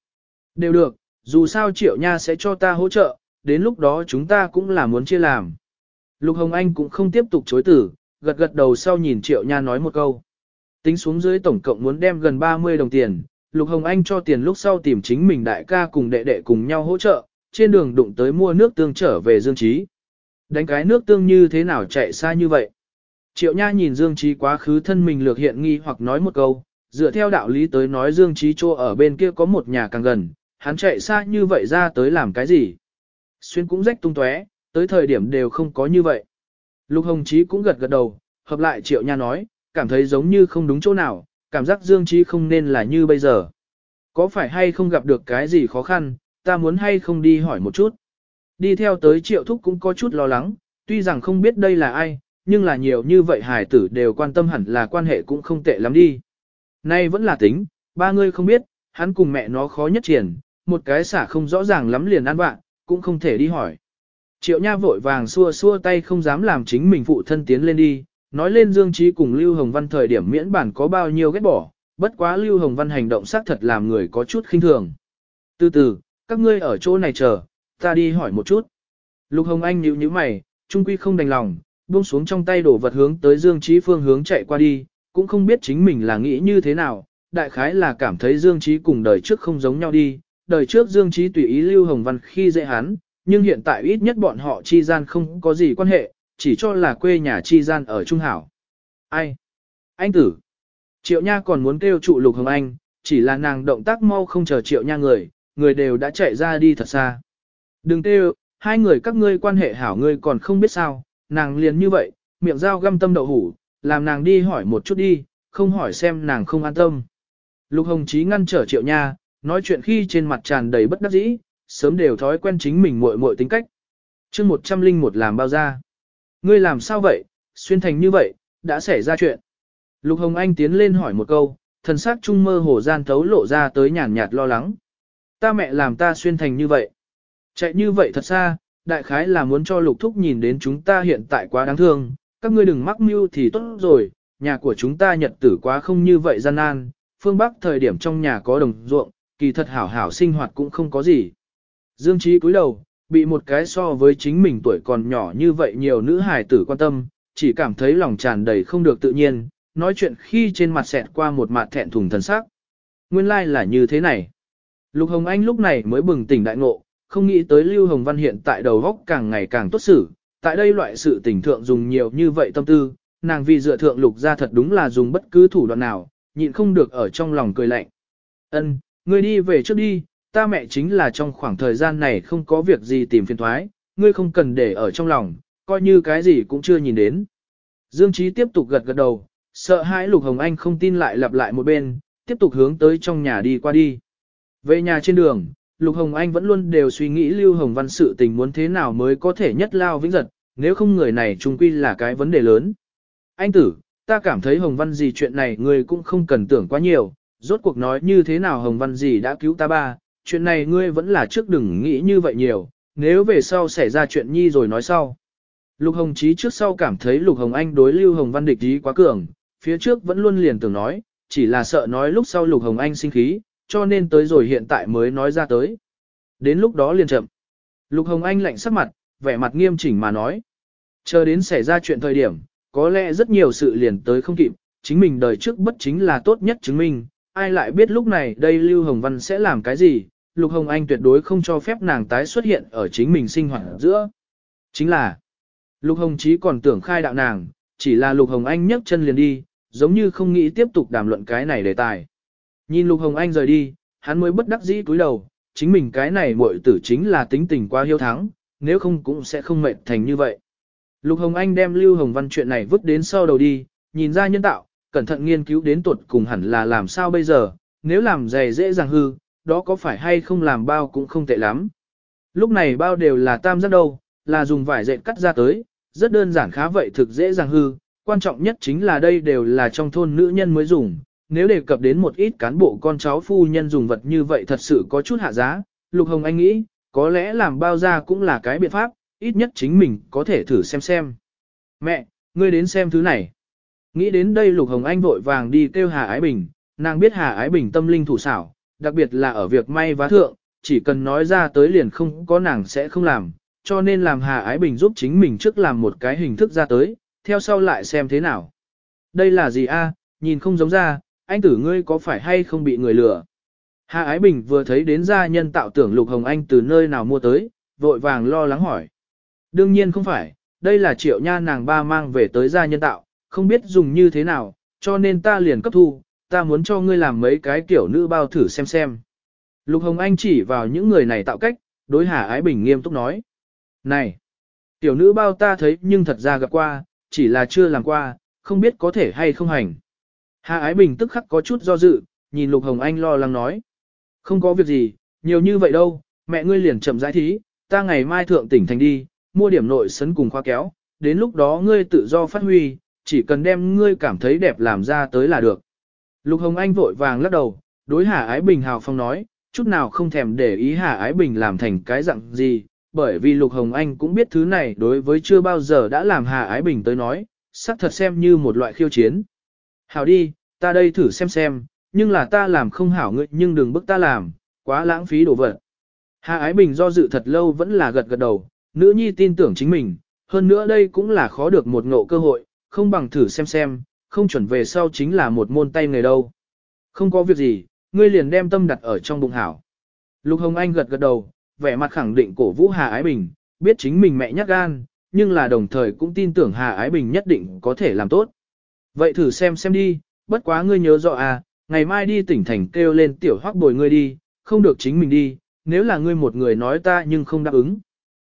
Đều được, dù sao triệu nha sẽ cho ta hỗ trợ, đến lúc đó chúng ta cũng là muốn chia làm. Lục Hồng Anh cũng không tiếp tục chối tử, gật gật đầu sau nhìn triệu nha nói một câu. Tính xuống dưới tổng cộng muốn đem gần 30 đồng tiền, Lục Hồng Anh cho tiền lúc sau tìm chính mình đại ca cùng đệ đệ cùng nhau hỗ trợ, trên đường đụng tới mua nước tương trở về Dương Trí. Đánh cái nước tương như thế nào chạy xa như vậy? Triệu Nha nhìn Dương Trí quá khứ thân mình lược hiện nghi hoặc nói một câu, dựa theo đạo lý tới nói Dương Trí Chô ở bên kia có một nhà càng gần, hắn chạy xa như vậy ra tới làm cái gì? Xuyên cũng rách tung tóe, tới thời điểm đều không có như vậy. Lục Hồng trí cũng gật gật đầu, hợp lại Triệu Nha nói, cảm thấy giống như không đúng chỗ nào, cảm giác Dương Trí không nên là như bây giờ. Có phải hay không gặp được cái gì khó khăn, ta muốn hay không đi hỏi một chút. Đi theo tới Triệu Thúc cũng có chút lo lắng, tuy rằng không biết đây là ai, nhưng là nhiều như vậy hải tử đều quan tâm hẳn là quan hệ cũng không tệ lắm đi. Nay vẫn là tính, ba người không biết, hắn cùng mẹ nó khó nhất triển, một cái xả không rõ ràng lắm liền ăn bạn, cũng không thể đi hỏi. Triệu Nha vội vàng xua xua tay không dám làm chính mình phụ thân tiến lên đi, nói lên Dương Trí cùng Lưu Hồng Văn thời điểm miễn bản có bao nhiêu ghét bỏ, bất quá Lưu Hồng Văn hành động xác thật làm người có chút khinh thường. Từ từ, các ngươi ở chỗ này chờ, ta đi hỏi một chút. Lục Hồng Anh nhíu nhíu mày, trung quy không đành lòng, buông xuống trong tay đổ vật hướng tới Dương Chí phương hướng chạy qua đi, cũng không biết chính mình là nghĩ như thế nào, đại khái là cảm thấy Dương Chí cùng đời trước không giống nhau đi, đời trước Dương Chí tùy ý Lưu Hồng Văn khi dễ hắn, nhưng hiện tại ít nhất bọn họ chi gian không có gì quan hệ, chỉ cho là quê nhà chi gian ở Trung Hảo. Ai? Anh tử! Triệu Nha còn muốn kêu trụ Lục Hồng Anh, chỉ là nàng động tác mau không chờ Triệu Nha người, người đều đã chạy ra đi thật xa. Đừng tê hai người các ngươi quan hệ hảo ngươi còn không biết sao, nàng liền như vậy, miệng dao găm tâm đậu hủ, làm nàng đi hỏi một chút đi, không hỏi xem nàng không an tâm. Lục Hồng Chí ngăn trở Triệu Nha, nói chuyện khi trên mặt tràn đầy bất đắc dĩ, sớm đều thói quen chính mình muội muội tính cách. chương 101 làm bao ra. Ngươi làm sao vậy, xuyên thành như vậy, đã xảy ra chuyện. Lục Hồng Anh tiến lên hỏi một câu, thần sắc trung mơ hồ gian thấu lộ ra tới nhàn nhạt lo lắng. Ta mẹ làm ta xuyên thành như vậy. Chạy như vậy thật xa, đại khái là muốn cho lục thúc nhìn đến chúng ta hiện tại quá đáng thương, các ngươi đừng mắc mưu thì tốt rồi, nhà của chúng ta nhật tử quá không như vậy gian nan, phương Bắc thời điểm trong nhà có đồng ruộng, kỳ thật hảo hảo sinh hoạt cũng không có gì. Dương Trí cúi đầu, bị một cái so với chính mình tuổi còn nhỏ như vậy nhiều nữ hài tử quan tâm, chỉ cảm thấy lòng tràn đầy không được tự nhiên, nói chuyện khi trên mặt xẹt qua một mặt thẹn thùng thần sắc. Nguyên lai like là như thế này. Lục Hồng Anh lúc này mới bừng tỉnh đại ngộ, không nghĩ tới Lưu Hồng Văn hiện tại đầu góc càng ngày càng tốt xử, tại đây loại sự tình thượng dùng nhiều như vậy tâm tư, nàng vì dựa thượng lục ra thật đúng là dùng bất cứ thủ đoạn nào, nhịn không được ở trong lòng cười lạnh. Ân, ngươi đi về trước đi, ta mẹ chính là trong khoảng thời gian này không có việc gì tìm phiền thoái, ngươi không cần để ở trong lòng, coi như cái gì cũng chưa nhìn đến. Dương Trí tiếp tục gật gật đầu, sợ hãi Lục Hồng Anh không tin lại lặp lại một bên, tiếp tục hướng tới trong nhà đi qua đi. Về nhà trên đường, Lục Hồng Anh vẫn luôn đều suy nghĩ Lưu Hồng Văn sự tình muốn thế nào mới có thể nhất lao vĩnh giật, nếu không người này trung quy là cái vấn đề lớn. Anh tử, ta cảm thấy Hồng Văn gì chuyện này ngươi cũng không cần tưởng quá nhiều, rốt cuộc nói như thế nào Hồng Văn gì đã cứu ta ba, chuyện này ngươi vẫn là trước đừng nghĩ như vậy nhiều, nếu về sau xảy ra chuyện nhi rồi nói sau. Lục Hồng Chí trước sau cảm thấy Lục Hồng Anh đối Lưu Hồng Văn địch ý quá cường, phía trước vẫn luôn liền tưởng nói, chỉ là sợ nói lúc sau Lục Hồng Anh sinh khí, cho nên tới rồi hiện tại mới nói ra tới. Đến lúc đó liền chậm. Lục Hồng Anh lạnh sắc mặt, vẻ mặt nghiêm chỉnh mà nói. Chờ đến xảy ra chuyện thời điểm, có lẽ rất nhiều sự liền tới không kịp, chính mình đời trước bất chính là tốt nhất chứng minh, ai lại biết lúc này đây Lưu Hồng Văn sẽ làm cái gì, Lục Hồng Anh tuyệt đối không cho phép nàng tái xuất hiện ở chính mình sinh hoạt giữa. Chính là, Lục Hồng Chí còn tưởng khai đạo nàng, chỉ là Lục Hồng Anh nhấc chân liền đi, giống như không nghĩ tiếp tục đàm luận cái này đề tài. Nhìn Lục Hồng Anh rời đi, hắn mới bất đắc dĩ cúi đầu, chính mình cái này muội tử chính là tính tình quá hiếu thắng, nếu không cũng sẽ không mệt thành như vậy. Lục Hồng Anh đem Lưu Hồng Văn chuyện này vứt đến sau đầu đi, nhìn ra nhân tạo, cẩn thận nghiên cứu đến tuột cùng hẳn là làm sao bây giờ, nếu làm dày dễ dàng hư, đó có phải hay không làm bao cũng không tệ lắm. Lúc này bao đều là tam giác đâu, là dùng vải dệt cắt ra tới, rất đơn giản khá vậy thực dễ dàng hư, quan trọng nhất chính là đây đều là trong thôn nữ nhân mới dùng, nếu đề cập đến một ít cán bộ con cháu phu nhân dùng vật như vậy thật sự có chút hạ giá, Lục Hồng Anh nghĩ, có lẽ làm bao ra cũng là cái biện pháp, ít nhất chính mình có thể thử xem xem. Mẹ, ngươi đến xem thứ này. Nghĩ đến đây Lục Hồng Anh vội vàng đi kêu Hà Ái Bình, nàng biết Hà Ái Bình tâm linh thủ xảo, đặc biệt là ở việc may vá thượng, chỉ cần nói ra tới liền không có nàng sẽ không làm, cho nên làm Hà Ái Bình giúp chính mình trước làm một cái hình thức ra tới, theo sau lại xem thế nào. Đây là gì a? nhìn không giống ra, anh tử ngươi có phải hay không bị người lừa? Hà Ái Bình vừa thấy đến gia nhân tạo tưởng Lục Hồng Anh từ nơi nào mua tới, vội vàng lo lắng hỏi. Đương nhiên không phải, đây là triệu nha nàng ba mang về tới gia nhân tạo, không biết dùng như thế nào, cho nên ta liền cấp thu, ta muốn cho ngươi làm mấy cái kiểu nữ bao thử xem xem. Lục Hồng Anh chỉ vào những người này tạo cách, đối Hà Ái Bình nghiêm túc nói. Này, tiểu nữ bao ta thấy nhưng thật ra gặp qua, chỉ là chưa làm qua, không biết có thể hay không hành. Hà Ái Bình tức khắc có chút do dự, nhìn Lục Hồng Anh lo lắng nói. Không có việc gì, nhiều như vậy đâu, mẹ ngươi liền chậm rãi thí, ta ngày mai thượng tỉnh thành đi, mua điểm nội sấn cùng khoa kéo, đến lúc đó ngươi tự do phát huy, chỉ cần đem ngươi cảm thấy đẹp làm ra tới là được. Lục Hồng Anh vội vàng lắc đầu, đối Hà Ái Bình hào phong nói, chút nào không thèm để ý Hà Ái Bình làm thành cái dạng gì, bởi vì Lục Hồng Anh cũng biết thứ này đối với chưa bao giờ đã làm Hà Ái Bình tới nói, sắc thật xem như một loại khiêu chiến. Hảo đi, ta đây thử xem xem, nhưng là ta làm không hảo ngươi nhưng đừng bức ta làm, quá lãng phí đồ vật. Hà Ái Bình do dự thật lâu vẫn là gật gật đầu, nữ nhi tin tưởng chính mình, hơn nữa đây cũng là khó được một ngộ cơ hội, không bằng thử xem xem, không chuẩn về sau chính là một môn tay nghề đâu. Không có việc gì, ngươi liền đem tâm đặt ở trong bụng hảo. Lục Hồng Anh gật gật đầu, vẻ mặt khẳng định cổ vũ Hà Ái Bình, biết chính mình mẹ nhắc gan, nhưng là đồng thời cũng tin tưởng Hà Ái Bình nhất định có thể làm tốt. Vậy thử xem xem đi, bất quá ngươi nhớ rõ à, ngày mai đi tỉnh thành kêu lên tiểu hoắc bồi ngươi đi, không được chính mình đi, nếu là ngươi một người nói ta nhưng không đáp ứng.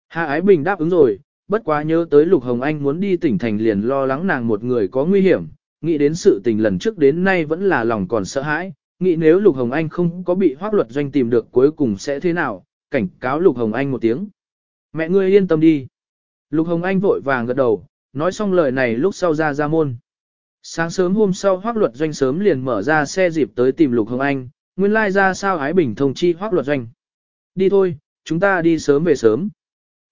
Hà Ái Bình đáp ứng rồi, bất quá nhớ tới Lục Hồng Anh muốn đi tỉnh thành liền lo lắng nàng một người có nguy hiểm, nghĩ đến sự tình lần trước đến nay vẫn là lòng còn sợ hãi, nghĩ nếu Lục Hồng Anh không có bị hoác luật doanh tìm được cuối cùng sẽ thế nào, cảnh cáo Lục Hồng Anh một tiếng. Mẹ ngươi yên tâm đi. Lục Hồng Anh vội vàng gật đầu, nói xong lời này lúc sau ra ra môn. Sáng sớm hôm sau hoác luật doanh sớm liền mở ra xe dịp tới tìm Lục Hồng Anh, nguyên lai ra sao Ái Bình thông chi hoác luật doanh. Đi thôi, chúng ta đi sớm về sớm.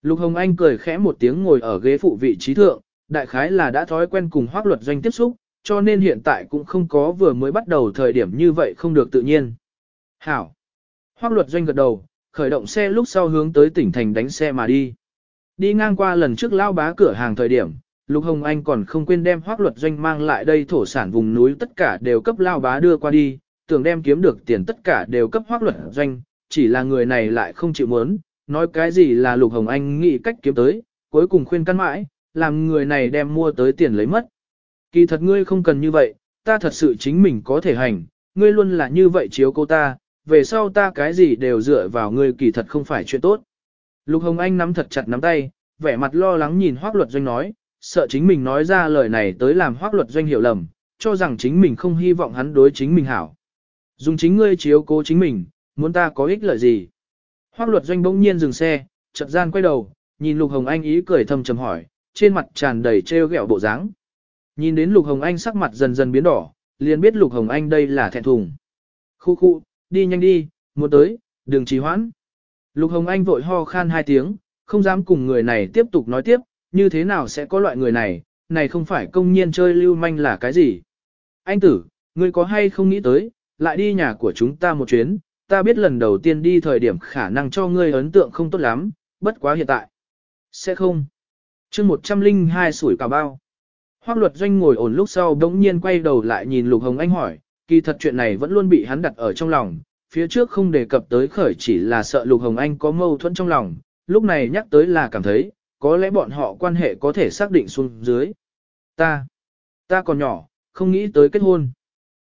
Lục Hồng Anh cười khẽ một tiếng ngồi ở ghế phụ vị trí thượng, đại khái là đã thói quen cùng hoác luật doanh tiếp xúc, cho nên hiện tại cũng không có vừa mới bắt đầu thời điểm như vậy không được tự nhiên. Hảo. Hoác luật doanh gật đầu, khởi động xe lúc sau hướng tới tỉnh thành đánh xe mà đi. Đi ngang qua lần trước lao bá cửa hàng thời điểm, Lục Hồng Anh còn không quên đem hoác luật doanh mang lại đây thổ sản vùng núi tất cả đều cấp lao bá đưa qua đi, tưởng đem kiếm được tiền tất cả đều cấp hoác luật doanh, chỉ là người này lại không chịu muốn, nói cái gì là Lục Hồng Anh nghĩ cách kiếm tới, cuối cùng khuyên căn mãi, làm người này đem mua tới tiền lấy mất. Kỳ thật ngươi không cần như vậy, ta thật sự chính mình có thể hành, ngươi luôn là như vậy chiếu cô ta, về sau ta cái gì đều dựa vào ngươi kỳ thật không phải chuyện tốt. Lục Hồng Anh nắm thật chặt nắm tay, vẻ mặt lo lắng nhìn Hoác Luật Doanh nói, sợ chính mình nói ra lời này tới làm Hoác Luật Doanh hiểu lầm, cho rằng chính mình không hy vọng hắn đối chính mình hảo. Dùng chính ngươi chiếu cố chính mình, muốn ta có ích lợi gì? Hoác Luật Doanh bỗng nhiên dừng xe, chợt gian quay đầu, nhìn Lục Hồng Anh ý cười thầm trầm hỏi, trên mặt tràn đầy trêu ghẹo bộ dáng. Nhìn đến Lục Hồng Anh sắc mặt dần dần biến đỏ, liền biết Lục Hồng Anh đây là thẹn thùng. Khu khu, đi nhanh đi, muốn tới, đừng trì hoãn. Lục Hồng Anh vội ho khan hai tiếng, không dám cùng người này tiếp tục nói tiếp, như thế nào sẽ có loại người này, này không phải công nhiên chơi lưu manh là cái gì. Anh tử, ngươi có hay không nghĩ tới, lại đi nhà của chúng ta một chuyến, ta biết lần đầu tiên đi thời điểm khả năng cho ngươi ấn tượng không tốt lắm, bất quá hiện tại. Sẽ không. chương 102 sủi cà bao. Hoác luật doanh ngồi ổn lúc sau đống nhiên quay đầu lại nhìn Lục Hồng Anh hỏi, kỳ thật chuyện này vẫn luôn bị hắn đặt ở trong lòng, phía trước không đề cập tới khởi chỉ là sợ Lục Hồng Anh có mâu thuẫn trong lòng, lúc này nhắc tới là cảm thấy, có lẽ bọn họ quan hệ có thể xác định xuống dưới. Ta, ta còn nhỏ, không nghĩ tới kết hôn.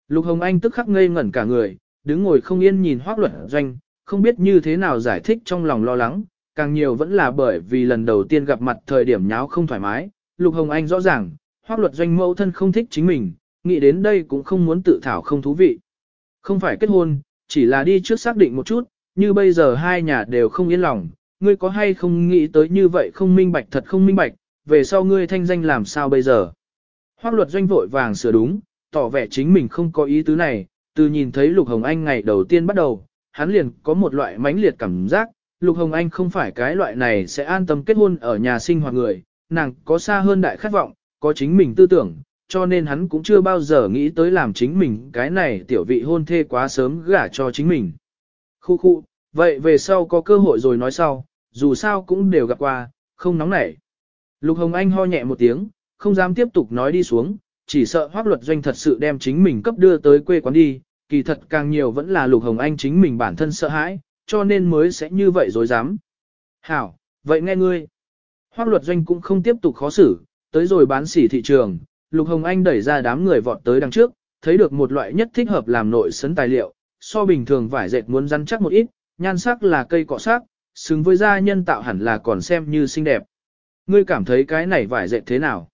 Lục Hồng Anh tức khắc ngây ngẩn cả người, đứng ngồi không yên nhìn hoác luật doanh, không biết như thế nào giải thích trong lòng lo lắng, càng nhiều vẫn là bởi vì lần đầu tiên gặp mặt thời điểm nháo không thoải mái. Lục Hồng Anh rõ ràng, hoác luật doanh mẫu thân không thích chính mình, nghĩ đến đây cũng không muốn tự thảo không thú vị. Không phải kết hôn, chỉ là đi trước xác định một chút, như bây giờ hai nhà đều không yên lòng, ngươi có hay không nghĩ tới như vậy không minh bạch thật không minh bạch, về sau ngươi thanh danh làm sao bây giờ. Hoác luật doanh vội vàng sửa đúng, tỏ vẻ chính mình không có ý tứ này, từ nhìn thấy Lục Hồng Anh ngày đầu tiên bắt đầu, hắn liền có một loại mãnh liệt cảm giác, Lục Hồng Anh không phải cái loại này sẽ an tâm kết hôn ở nhà sinh hoạt người, nàng có xa hơn đại khát vọng, có chính mình tư tưởng, cho nên hắn cũng chưa bao giờ nghĩ tới làm chính mình cái này tiểu vị hôn thê quá sớm gả cho chính mình. Khu khu, vậy về sau có cơ hội rồi nói sau, dù sao cũng đều gặp qua, không nóng nảy. Lục Hồng Anh ho nhẹ một tiếng, không dám tiếp tục nói đi xuống, chỉ sợ hoác luật doanh thật sự đem chính mình cấp đưa tới quê quán đi, kỳ thật càng nhiều vẫn là Lục Hồng Anh chính mình bản thân sợ hãi, cho nên mới sẽ như vậy dối dám. Hảo, vậy nghe ngươi. Hoác luật doanh cũng không tiếp tục khó xử, tới rồi bán sỉ thị trường, Lục Hồng Anh đẩy ra đám người vọt tới đằng trước, thấy được một loại nhất thích hợp làm nội sấn tài liệu, so bình thường vải dệt muốn rắn chắc một ít, nhan sắc là cây cọ sắc, xứng với da nhân tạo hẳn là còn xem như xinh đẹp. Ngươi cảm thấy cái này vải dệt thế nào?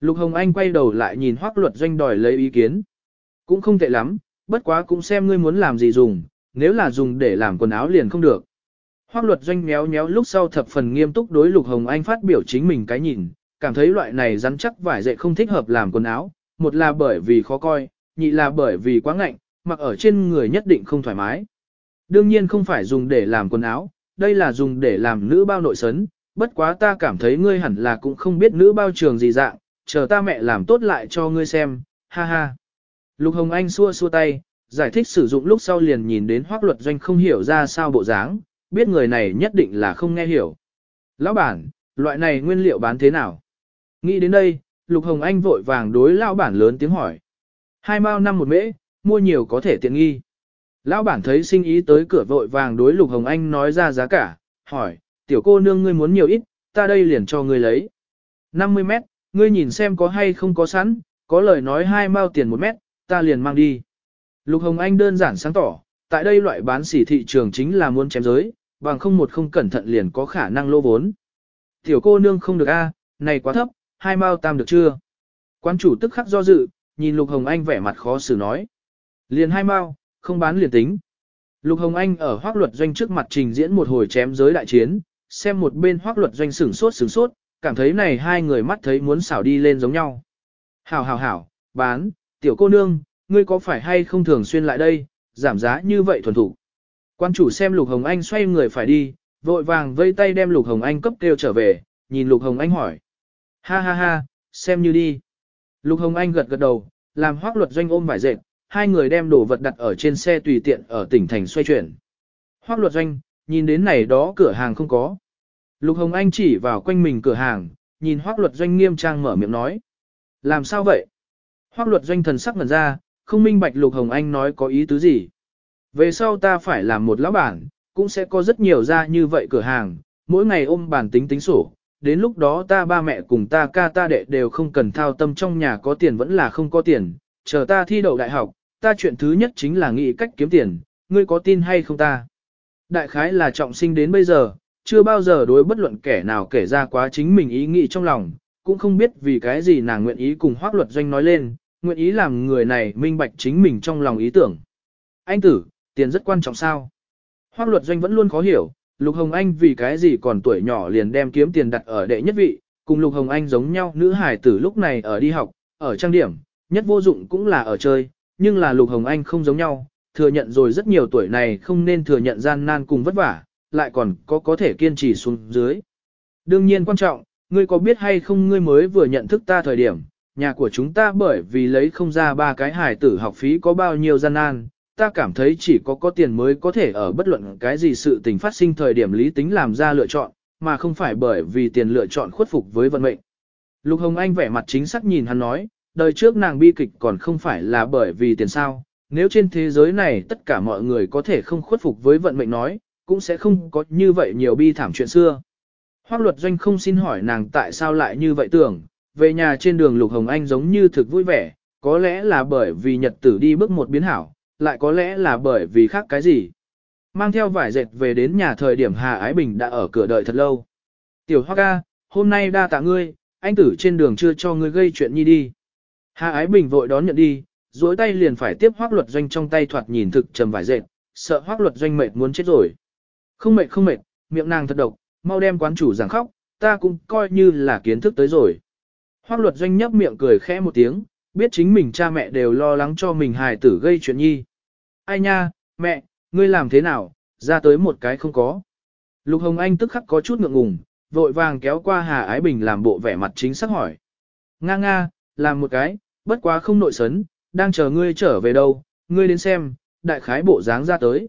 Lục Hồng Anh quay đầu lại nhìn Hoắc Luật Doanh đòi lấy ý kiến. Cũng không tệ lắm, bất quá cũng xem ngươi muốn làm gì dùng, nếu là dùng để làm quần áo liền không được. Hoắc Luật Doanh méo méo lúc sau thập phần nghiêm túc đối Lục Hồng Anh phát biểu chính mình cái nhìn, cảm thấy loại này rắn chắc vải dệt không thích hợp làm quần áo, một là bởi vì khó coi, nhị là bởi vì quá ngạnh, mặc ở trên người nhất định không thoải mái. Đương nhiên không phải dùng để làm quần áo, đây là dùng để làm nữ bao nội sấn, bất quá ta cảm thấy ngươi hẳn là cũng không biết nữ bao trường gì dạng, chờ ta mẹ làm tốt lại cho ngươi xem, ha ha. Lục Hồng Anh xua xua tay, giải thích sử dụng lúc sau liền nhìn đến hoác luật doanh không hiểu ra sao bộ dáng, biết người này nhất định là không nghe hiểu. Lão bản, loại này nguyên liệu bán thế nào? Nghĩ đến đây, Lục Hồng Anh vội vàng đối lão bản lớn tiếng hỏi. Hai mao năm một mễ, mua nhiều có thể tiện nghi. Lão bản thấy sinh ý tới cửa vội vàng đối Lục Hồng Anh nói ra giá cả, hỏi, tiểu cô nương ngươi muốn nhiều ít, ta đây liền cho ngươi lấy. 50 mét, ngươi nhìn xem có hay không có sẵn, có lời nói hai mao tiền một mét, ta liền mang đi. Lục Hồng Anh đơn giản sáng tỏ, tại đây loại bán sỉ thị trường chính là muốn chém giới, bằng không một không cẩn thận liền có khả năng lô vốn. Tiểu cô nương không được a, này quá thấp, hai mao tam được chưa? Quan chủ tức khắc do dự, nhìn Lục Hồng Anh vẻ mặt khó xử nói. Liền hai mao, không bán liền tính. Lục Hồng Anh ở hoác luật doanh trước mặt trình diễn một hồi chém giới đại chiến, xem một bên hoác luật doanh sửng sốt sửng sốt, cảm thấy này hai người mắt thấy muốn xảo đi lên giống nhau. Hảo hảo hảo, bán, tiểu cô nương, ngươi có phải hay không thường xuyên lại đây, giảm giá như vậy thuần thủ. Quan chủ xem Lục Hồng Anh xoay người phải đi, vội vàng vây tay đem Lục Hồng Anh cấp kêu trở về, nhìn Lục Hồng Anh hỏi. Ha ha ha, xem như đi. Lục Hồng Anh gật gật đầu, làm hoác luật doanh ôm vải dệt, hai người đem đồ vật đặt ở trên xe tùy tiện ở tỉnh thành xoay chuyển. Hoác luật doanh, nhìn đến này đó cửa hàng không có. Lục Hồng Anh chỉ vào quanh mình cửa hàng, nhìn hoác luật doanh nghiêm trang mở miệng nói. Làm sao vậy? Hoác luật doanh thần sắc ngần ra, không minh bạch Lục Hồng Anh nói có ý tứ gì. Về sau ta phải làm một lão bản, cũng sẽ có rất nhiều ra như vậy cửa hàng, mỗi ngày ôm bản tính tính sổ. Đến lúc đó ta ba mẹ cùng ta ca ta đệ đều không cần thao tâm trong nhà có tiền vẫn là không có tiền, chờ ta thi đậu đại học, ta chuyện thứ nhất chính là nghĩ cách kiếm tiền, ngươi có tin hay không ta? Đại khái là trọng sinh đến bây giờ, chưa bao giờ đối bất luận kẻ nào kể ra quá chính mình ý nghĩ trong lòng, cũng không biết vì cái gì nàng nguyện ý cùng hoác luật doanh nói lên, nguyện ý làm người này minh bạch chính mình trong lòng ý tưởng. Anh tử, tiền rất quan trọng sao? Hoác luật doanh vẫn luôn khó hiểu, Lục Hồng Anh vì cái gì còn tuổi nhỏ liền đem kiếm tiền đặt ở đệ nhất vị, cùng Lục Hồng Anh giống nhau nữ hải tử lúc này ở đi học, ở trang điểm, nhất vô dụng cũng là ở chơi, nhưng là Lục Hồng Anh không giống nhau, thừa nhận rồi rất nhiều tuổi này không nên thừa nhận gian nan cùng vất vả, lại còn có có thể kiên trì xuống dưới. Đương nhiên quan trọng, ngươi có biết hay không ngươi mới vừa nhận thức ta thời điểm, nhà của chúng ta bởi vì lấy không ra ba cái hài tử học phí có bao nhiêu gian nan, ta cảm thấy chỉ có có tiền mới có thể ở bất luận cái gì sự tình phát sinh thời điểm lý tính làm ra lựa chọn, mà không phải bởi vì tiền lựa chọn khuất phục với vận mệnh. Lục Hồng Anh vẻ mặt chính xác nhìn hắn nói, đời trước nàng bi kịch còn không phải là bởi vì tiền sao, nếu trên thế giới này tất cả mọi người có thể không khuất phục với vận mệnh nói, cũng sẽ không có như vậy nhiều bi thảm chuyện xưa. Hoác luật doanh không xin hỏi nàng tại sao lại như vậy tưởng, về nhà trên đường Lục Hồng Anh giống như thực vui vẻ, có lẽ là bởi vì nhật tử đi bước một biến hảo, lại có lẽ là bởi vì khác cái gì. Mang theo vải dệt về đến nhà thời điểm Hà Ái Bình đã ở cửa đợi thật lâu. Tiểu Hoác ca, hôm nay đa tạ ngươi, anh tử trên đường chưa cho ngươi gây chuyện nhi đi. Hà Ái Bình vội đón nhận đi, duỗi tay liền phải tiếp hoác luật doanh trong tay thoạt nhìn thực trầm vải dệt, sợ hoác luật doanh mệt muốn chết rồi. Không mệt không mệt, miệng nàng thật độc, mau đem quán chủ giảng khóc, ta cũng coi như là kiến thức tới rồi. Hoác luật doanh nhấp miệng cười khẽ một tiếng, biết chính mình cha mẹ đều lo lắng cho mình hài tử gây chuyện nhi. Ai nha, mẹ, ngươi làm thế nào, ra tới một cái không có. Lục Hồng Anh tức khắc có chút ngượng ngùng, vội vàng kéo qua Hà Ái Bình làm bộ vẻ mặt chính xác hỏi. Nga nga, làm một cái, bất quá không nội sấn, đang chờ ngươi trở về đâu, ngươi đến xem, đại khái bộ dáng ra tới.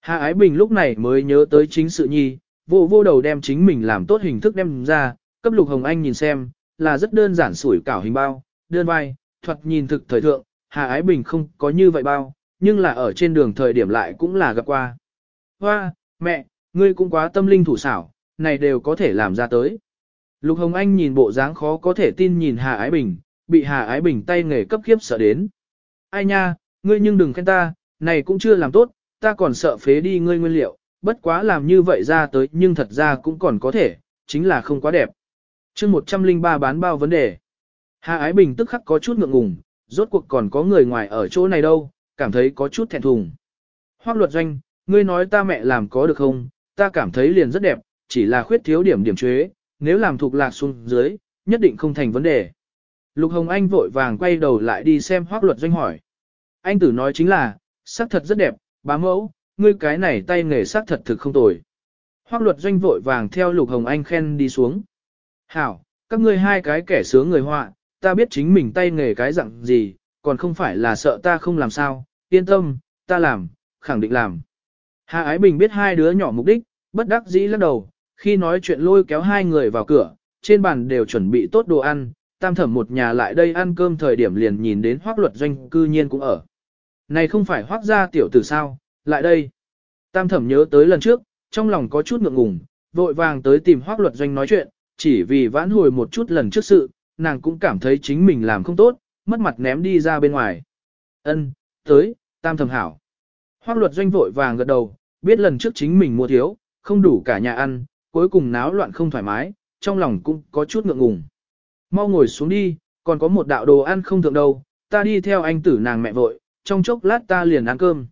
Hà Ái Bình lúc này mới nhớ tới chính sự nhi, vô vô đầu đem chính mình làm tốt hình thức đem ra, cấp Lục Hồng Anh nhìn xem, là rất đơn giản sủi cảo hình bao, đơn vai, thuật nhìn thực thời thượng, Hà Ái Bình không có như vậy bao, nhưng là ở trên đường thời điểm lại cũng là gặp qua. Hoa, mẹ, ngươi cũng quá tâm linh thủ xảo, này đều có thể làm ra tới. Lục Hồng Anh nhìn bộ dáng khó có thể tin nhìn Hà Ái Bình, bị Hà Ái Bình tay nghề cấp khiếp sợ đến. Ai nha, ngươi nhưng đừng khen ta, này cũng chưa làm tốt, ta còn sợ phế đi ngươi nguyên liệu, bất quá làm như vậy ra tới nhưng thật ra cũng còn có thể, chính là không quá đẹp. chương 103 bán bao vấn đề. Hà Ái Bình tức khắc có chút ngượng ngùng, rốt cuộc còn có người ngoài ở chỗ này đâu, cảm thấy có chút thẹn thùng. Hoác luật doanh, ngươi nói ta mẹ làm có được không, ta cảm thấy liền rất đẹp, chỉ là khuyết thiếu điểm điểm chế, nếu làm thuộc lạc xuống dưới, nhất định không thành vấn đề. Lục Hồng Anh vội vàng quay đầu lại đi xem hoác luật doanh hỏi. Anh tử nói chính là, sắc thật rất đẹp, bá mẫu, ngươi cái này tay nghề sắc thật thực không tồi. Hoác luật doanh vội vàng theo Lục Hồng Anh khen đi xuống. Hảo, các ngươi hai cái kẻ sướng người họa, ta biết chính mình tay nghề cái dạng gì, còn không phải là sợ ta không làm sao, yên tâm, ta làm, khẳng định làm. Hà Ái Bình biết hai đứa nhỏ mục đích, bất đắc dĩ lắc đầu, khi nói chuyện lôi kéo hai người vào cửa, trên bàn đều chuẩn bị tốt đồ ăn, tam thẩm một nhà lại đây ăn cơm thời điểm liền nhìn đến hoác luật doanh cư nhiên cũng ở. Này không phải hoác gia tiểu tử sao, lại đây. Tam thẩm nhớ tới lần trước, trong lòng có chút ngượng ngùng, vội vàng tới tìm hoác luật doanh nói chuyện, chỉ vì vãn hồi một chút lần trước sự, nàng cũng cảm thấy chính mình làm không tốt, mất mặt ném đi ra bên ngoài. Ân, tới, tam thẩm hảo. Hoác luật doanh vội vàng gật đầu, biết lần trước chính mình mua thiếu, không đủ cả nhà ăn, cuối cùng náo loạn không thoải mái, trong lòng cũng có chút ngượng ngùng. Mau ngồi xuống đi, còn có một đạo đồ ăn không thượng đâu, ta đi theo anh tử nàng mẹ vội, trong chốc lát ta liền ăn cơm.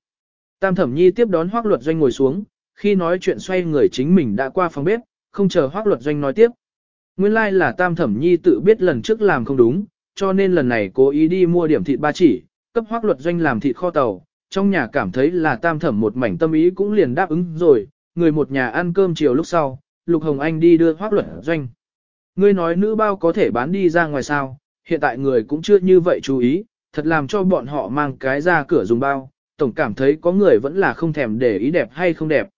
Tam thẩm nhi tiếp đón hoác luật doanh ngồi xuống, khi nói chuyện xoay người chính mình đã qua phòng bếp, không chờ hoác luật doanh nói tiếp. Nguyên lai like là tam thẩm nhi tự biết lần trước làm không đúng, cho nên lần này cố ý đi mua điểm thịt ba chỉ, cấp hoác luật doanh làm thịt kho tàu, trong nhà cảm thấy là tam thẩm một mảnh tâm ý cũng liền đáp ứng rồi, người một nhà ăn cơm chiều lúc sau, Lục Hồng Anh đi đưa hoác luật doanh. Ngươi nói nữ bao có thể bán đi ra ngoài sao, hiện tại người cũng chưa như vậy chú ý, thật làm cho bọn họ mang cái ra cửa dùng bao, tổng cảm thấy có người vẫn là không thèm để ý đẹp hay không đẹp.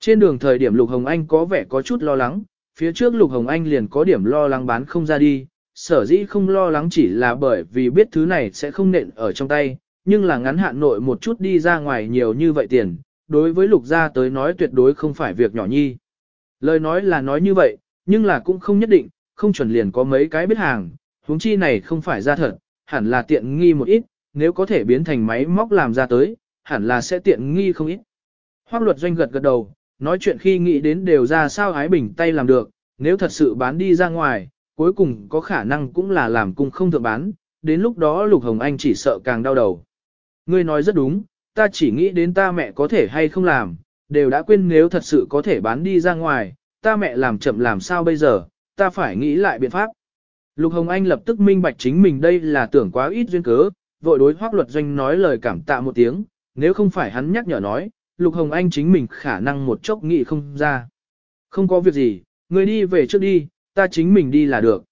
Trên đường thời điểm Lục Hồng Anh có vẻ có chút lo lắng, phía trước Lục Hồng Anh liền có điểm lo lắng bán không ra đi, sở dĩ không lo lắng chỉ là bởi vì biết thứ này sẽ không nện ở trong tay, nhưng là ngắn hạn nội một chút đi ra ngoài nhiều như vậy tiền, đối với Lục gia tới nói tuyệt đối không phải việc nhỏ nhi. Lời nói là nói như vậy, nhưng là cũng không nhất định, không chuẩn liền có mấy cái biết hàng, huống chi này không phải ra thật, hẳn là tiện nghi một ít, nếu có thể biến thành máy móc làm ra tới, hẳn là sẽ tiện nghi không ít. Hoác luật doanh gật gật đầu, nói chuyện khi nghĩ đến đều ra sao ái bình tay làm được, nếu thật sự bán đi ra ngoài, cuối cùng có khả năng cũng là làm cung không thượng bán, đến lúc đó Lục Hồng Anh chỉ sợ càng đau đầu. Ngươi nói rất đúng, ta chỉ nghĩ đến ta mẹ có thể hay không làm, đều đã quên nếu thật sự có thể bán đi ra ngoài, ta mẹ làm chậm làm sao bây giờ, ta phải nghĩ lại biện pháp. Lục Hồng Anh lập tức minh bạch chính mình đây là tưởng quá ít duyên cớ, vội đối hoác luật doanh nói lời cảm tạ một tiếng, nếu không phải hắn nhắc nhở nói, Lục Hồng Anh chính mình khả năng một chốc nghĩ không ra. Không có việc gì, người đi về trước đi, ta chính mình đi là được.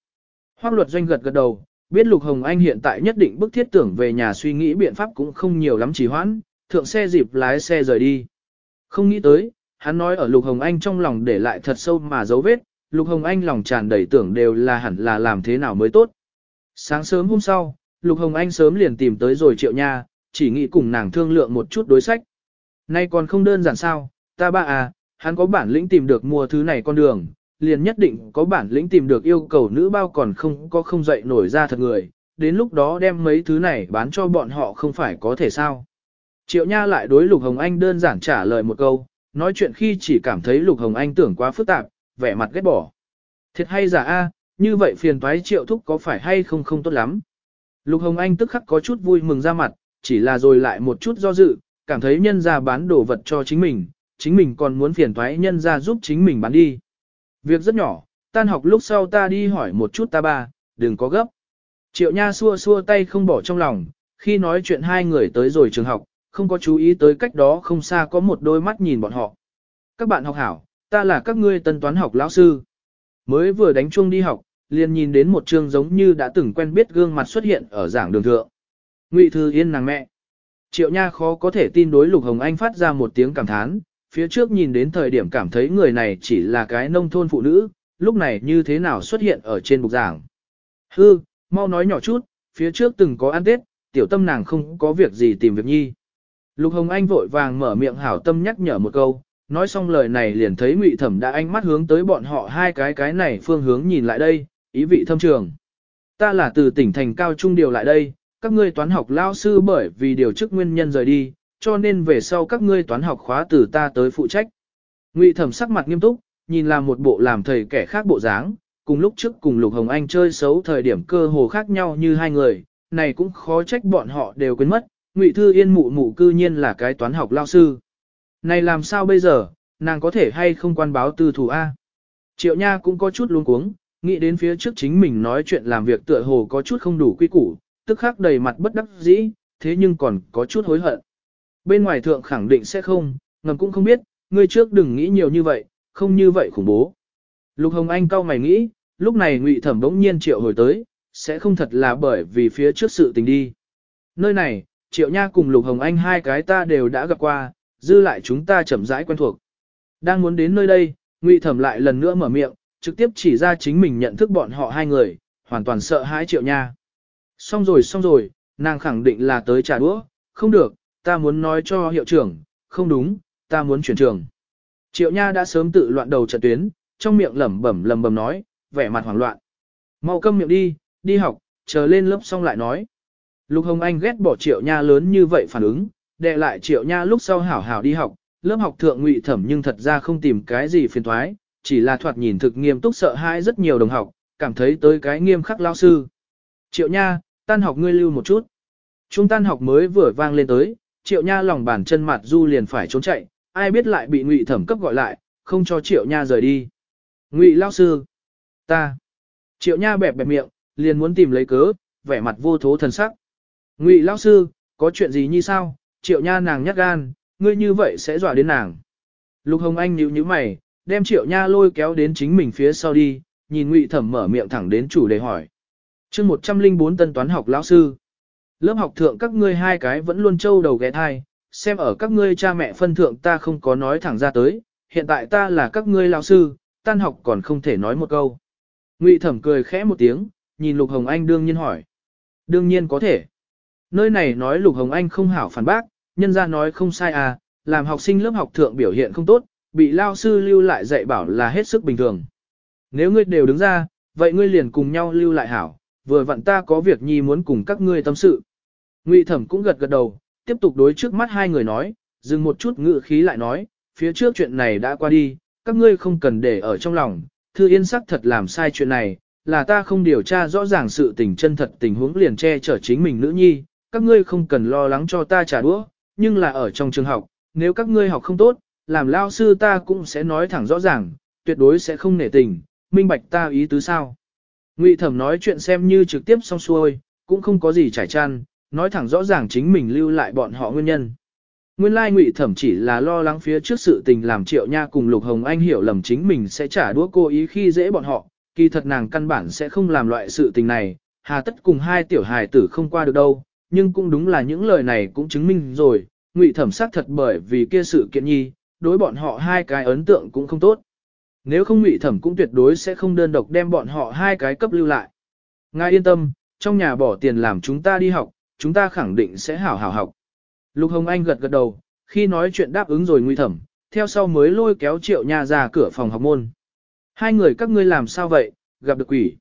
Hoác luật doanh gật gật đầu, biết Lục Hồng Anh hiện tại nhất định bức thiết tưởng về nhà suy nghĩ biện pháp cũng không nhiều lắm chỉ hoãn, thượng xe dịp lái xe rời đi. Không nghĩ tới, hắn nói ở Lục Hồng Anh trong lòng để lại thật sâu mà dấu vết, Lục Hồng Anh lòng tràn đầy tưởng đều là hẳn là làm thế nào mới tốt. Sáng sớm hôm sau, Lục Hồng Anh sớm liền tìm tới rồi triệu nha, chỉ nghĩ cùng nàng thương lượng một chút đối sách. Nay còn không đơn giản sao, ta ba à, hắn có bản lĩnh tìm được mua thứ này con đường, liền nhất định có bản lĩnh tìm được yêu cầu nữ bao còn không có không dậy nổi ra thật người, đến lúc đó đem mấy thứ này bán cho bọn họ không phải có thể sao. Triệu Nha lại đối Lục Hồng Anh đơn giản trả lời một câu, nói chuyện khi chỉ cảm thấy Lục Hồng Anh tưởng quá phức tạp, vẻ mặt ghét bỏ. Thiệt hay giả a, như vậy phiền toái Triệu Thúc có phải hay không không tốt lắm. Lục Hồng Anh tức khắc có chút vui mừng ra mặt, chỉ là rồi lại một chút do dự, cảm thấy nhân ra bán đồ vật cho chính mình, chính mình còn muốn phiền toái nhân ra giúp chính mình bán đi. Việc rất nhỏ, tan học lúc sau ta đi hỏi một chút ta ba, đừng có gấp. Triệu Nha xua xua tay không bỏ trong lòng, khi nói chuyện hai người tới rồi trường học, không có chú ý tới cách đó không xa có một đôi mắt nhìn bọn họ. Các bạn học hảo, ta là các ngươi tân toán học lão sư. Mới vừa đánh chuông đi học, liền nhìn đến một trường giống như đã từng quen biết gương mặt xuất hiện ở giảng đường thượng. Ngụy Thư Yên nàng mẹ. Triệu Nha khó có thể tin đối Lục Hồng Anh phát ra một tiếng cảm thán, phía trước nhìn đến thời điểm cảm thấy người này chỉ là cái nông thôn phụ nữ, lúc này như thế nào xuất hiện ở trên bục giảng. Hư, mau nói nhỏ chút, phía trước từng có ăn tết, tiểu tâm nàng không có việc gì tìm việc nhi. Lục Hồng Anh vội vàng mở miệng hảo tâm nhắc nhở một câu, nói xong lời này liền thấy Ngụy Thẩm đã ánh mắt hướng tới bọn họ hai cái cái này phương hướng nhìn lại đây, ý vị thâm trường. Ta là từ tỉnh thành cao trung điều lại đây, các ngươi toán học lao sư bởi vì điều chức nguyên nhân rời đi, cho nên về sau các ngươi toán học khóa từ ta tới phụ trách. Ngụy Thẩm sắc mặt nghiêm túc, nhìn là một bộ làm thầy kẻ khác bộ dáng, cùng lúc trước cùng Lục Hồng Anh chơi xấu thời điểm cơ hồ khác nhau như hai người, này cũng khó trách bọn họ đều quên mất, Ngụy Thư Yên mụ mụ cư nhiên là cái toán học lao sư. Này làm sao bây giờ, nàng có thể hay không quan báo tư thủ A? Triệu Nha cũng có chút luống cuống, nghĩ đến phía trước chính mình nói chuyện làm việc tựa hồ có chút không đủ quy củ, tức khắc đầy mặt bất đắc dĩ, thế nhưng còn có chút hối hận. Bên ngoài thượng khẳng định sẽ không, ngầm cũng không biết, ngươi trước đừng nghĩ nhiều như vậy, không như vậy khủng bố. Lục Hồng Anh cau mày nghĩ, lúc này Ngụy Thẩm bỗng nhiên triệu hồi tới, sẽ không thật là bởi vì phía trước sự tình đi. Nơi này, Triệu Nha cùng Lục Hồng Anh hai cái ta đều đã gặp qua, dư lại chúng ta chậm rãi quen thuộc. Đang muốn đến nơi đây, Ngụy Thẩm lại lần nữa mở miệng, trực tiếp chỉ ra chính mình nhận thức bọn họ hai người, hoàn toàn sợ hãi Triệu Nha. Xong rồi xong rồi, nàng khẳng định là tới trả đũa, không được, ta muốn nói cho hiệu trưởng, không đúng, ta muốn chuyển trường. Triệu Nha đã sớm tự loạn đầu trận tuyến, trong miệng lẩm bẩm lẩm bẩm nói, vẻ mặt hoảng loạn. Mau câm miệng đi, đi học, chờ lên lớp xong lại nói. Lục Hồng Anh ghét bỏ Triệu Nha lớn như vậy phản ứng, đệ lại Triệu Nha lúc sau hảo hảo đi học, lớp học thượng ngụy thẩm nhưng thật ra không tìm cái gì phiền toái, chỉ là thoạt nhìn thực nghiêm túc sợ hãi rất nhiều đồng học, cảm thấy tới cái nghiêm khắc lao sư. Triệu Nha, tan học ngươi lưu một chút. Trung tan học mới vừa vang lên tới, Triệu Nha lòng bàn chân mặt du liền phải trốn chạy, ai biết lại bị Ngụy Thẩm cấp gọi lại, không cho Triệu Nha rời đi. Ngụy lao sư, ta. Triệu Nha bẹp bẹp miệng, liền muốn tìm lấy cớ, vẻ mặt vô thố thần sắc. Ngụy lao sư, có chuyện gì như sao? Triệu Nha nàng nhát gan, ngươi như vậy sẽ dọa đến nàng. Lục Hồng Anh nhíu nhíu mày, đem Triệu Nha lôi kéo đến chính mình phía sau đi, nhìn Ngụy Thẩm mở miệng thẳng đến chủ đề hỏi. Chương 104 tân toán học lão sư. Lớp học thượng các ngươi hai cái vẫn luôn trâu đầu ghé thai, xem ở các ngươi cha mẹ phân thượng ta không có nói thẳng ra tới, hiện tại ta là các ngươi lão sư, tan học còn không thể nói một câu. Ngụy Thẩm cười khẽ một tiếng, nhìn Lục Hồng Anh đương nhiên hỏi. Đương nhiên có thể. Nơi này nói Lục Hồng Anh không hảo phản bác, nhân ra nói không sai à, làm học sinh lớp học thượng biểu hiện không tốt, bị lao sư lưu lại dạy bảo là hết sức bình thường. Nếu ngươi đều đứng ra, vậy ngươi liền cùng nhau lưu lại hảo, vừa vặn ta có việc nhi muốn cùng các ngươi tâm sự. Ngụy Thẩm cũng gật gật đầu, tiếp tục đối trước mắt hai người nói, dừng một chút ngự khí lại nói, phía trước chuyện này đã qua đi, các ngươi không cần để ở trong lòng, Thư Yên sắc thật làm sai chuyện này, là ta không điều tra rõ ràng sự tình chân thật tình huống liền che chở chính mình nữ nhi, các ngươi không cần lo lắng cho ta trả đũa, nhưng là ở trong trường học, nếu các ngươi học không tốt, làm lao sư ta cũng sẽ nói thẳng rõ ràng, tuyệt đối sẽ không nể tình, minh bạch ta ý tứ sao. Ngụy Thẩm nói chuyện xem như trực tiếp xong xuôi, cũng không có gì trải chăn, nói thẳng rõ ràng chính mình lưu lại bọn họ nguyên nhân. Nguyên lai Ngụy Thẩm chỉ là lo lắng phía trước sự tình làm Triệu Nha cùng Lục Hồng Anh hiểu lầm chính mình sẽ trả đũa cô ý khi dễ bọn họ, kỳ thật nàng căn bản sẽ không làm loại sự tình này, hà tất cùng hai tiểu hài tử không qua được đâu, nhưng cũng đúng là những lời này cũng chứng minh rồi, Ngụy Thẩm xác thật bởi vì kia sự kiện nhi, đối bọn họ hai cái ấn tượng cũng không tốt. Nếu không Ngụy Thẩm cũng tuyệt đối sẽ không đơn độc đem bọn họ hai cái cấp lưu lại. Ngài yên tâm, trong nhà bỏ tiền làm chúng ta đi học, chúng ta khẳng định sẽ hảo hảo học. Lục Hồng Anh gật gật đầu, khi nói chuyện đáp ứng rồi Ngụy Thẩm, theo sau mới lôi kéo Triệu Nha ra cửa phòng học môn. Hai người các ngươi làm sao vậy, gặp được quỷ.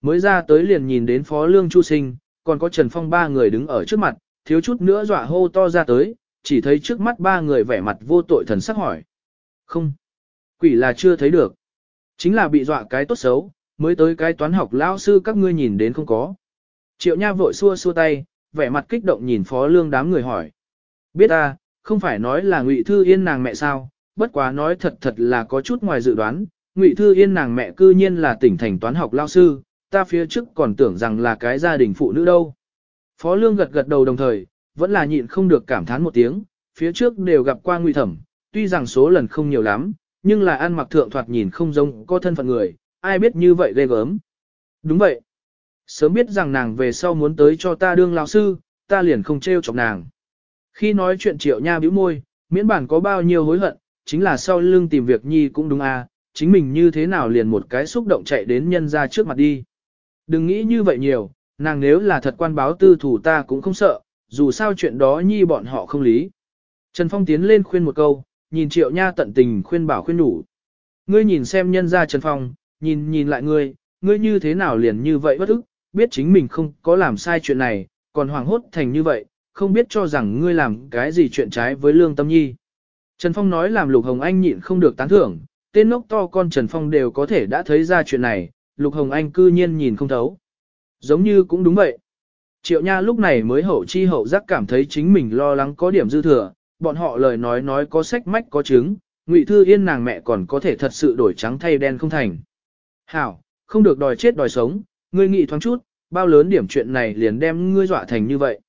Mới ra tới liền nhìn đến Phó Lương Chu Sinh, còn có Trần Phong ba người đứng ở trước mặt, thiếu chút nữa dọa hô to ra tới, chỉ thấy trước mắt ba người vẻ mặt vô tội thần sắc hỏi. Không, quỷ là chưa thấy được. Chính là bị dọa cái tốt xấu, mới tới cái toán học lão sư các ngươi nhìn đến không có. Triệu Nha vội xua xua tay, vẻ mặt kích động nhìn Phó Lương đám người hỏi. Biết ta, không phải nói là Ngụy Thư Yên nàng mẹ sao, bất quá nói thật thật là có chút ngoài dự đoán, Ngụy Thư Yên nàng mẹ cư nhiên là tỉnh thành toán học lao sư, ta phía trước còn tưởng rằng là cái gia đình phụ nữ đâu. Phó Lương gật gật đầu đồng thời, vẫn là nhịn không được cảm thán một tiếng, phía trước đều gặp qua Ngụy Thẩm, tuy rằng số lần không nhiều lắm, nhưng là ăn mặc thượng thoạt nhìn không giống có thân phận người, ai biết như vậy ghê gớm. Đúng vậy. Sớm biết rằng nàng về sau muốn tới cho ta đương lão sư, ta liền không trêu chọc nàng. Khi nói chuyện triệu nha bĩu môi, miễn bản có bao nhiêu hối hận, chính là sau lưng tìm việc nhi cũng đúng à, chính mình như thế nào liền một cái xúc động chạy đến nhân ra trước mặt đi. Đừng nghĩ như vậy nhiều, nàng nếu là thật quan báo tư thủ ta cũng không sợ, dù sao chuyện đó nhi bọn họ không lý. Trần Phong tiến lên khuyên một câu, nhìn triệu nha tận tình khuyên bảo khuyên đủ. Ngươi nhìn xem nhân ra Trần Phong, nhìn nhìn lại ngươi, ngươi như thế nào liền như vậy bất ức, biết chính mình không có làm sai chuyện này, còn hoảng hốt thành như vậy, không biết cho rằng ngươi làm cái gì chuyện trái với lương tâm nhi. Trần Phong nói làm Lục Hồng Anh nhịn không được tán thưởng, tên ngốc to con Trần Phong đều có thể đã thấy ra chuyện này, Lục Hồng Anh cư nhiên nhìn không thấu. Giống như cũng đúng vậy. Triệu Nha lúc này mới hậu chi hậu giác cảm thấy chính mình lo lắng có điểm dư thừa, bọn họ lời nói nói có sách mách có chứng, Ngụy Thư Yên nàng mẹ còn có thể thật sự đổi trắng thay đen không thành. Hảo, không được đòi chết đòi sống, ngươi nghĩ thoáng chút, bao lớn điểm chuyện này liền đem ngươi dọa thành như vậy.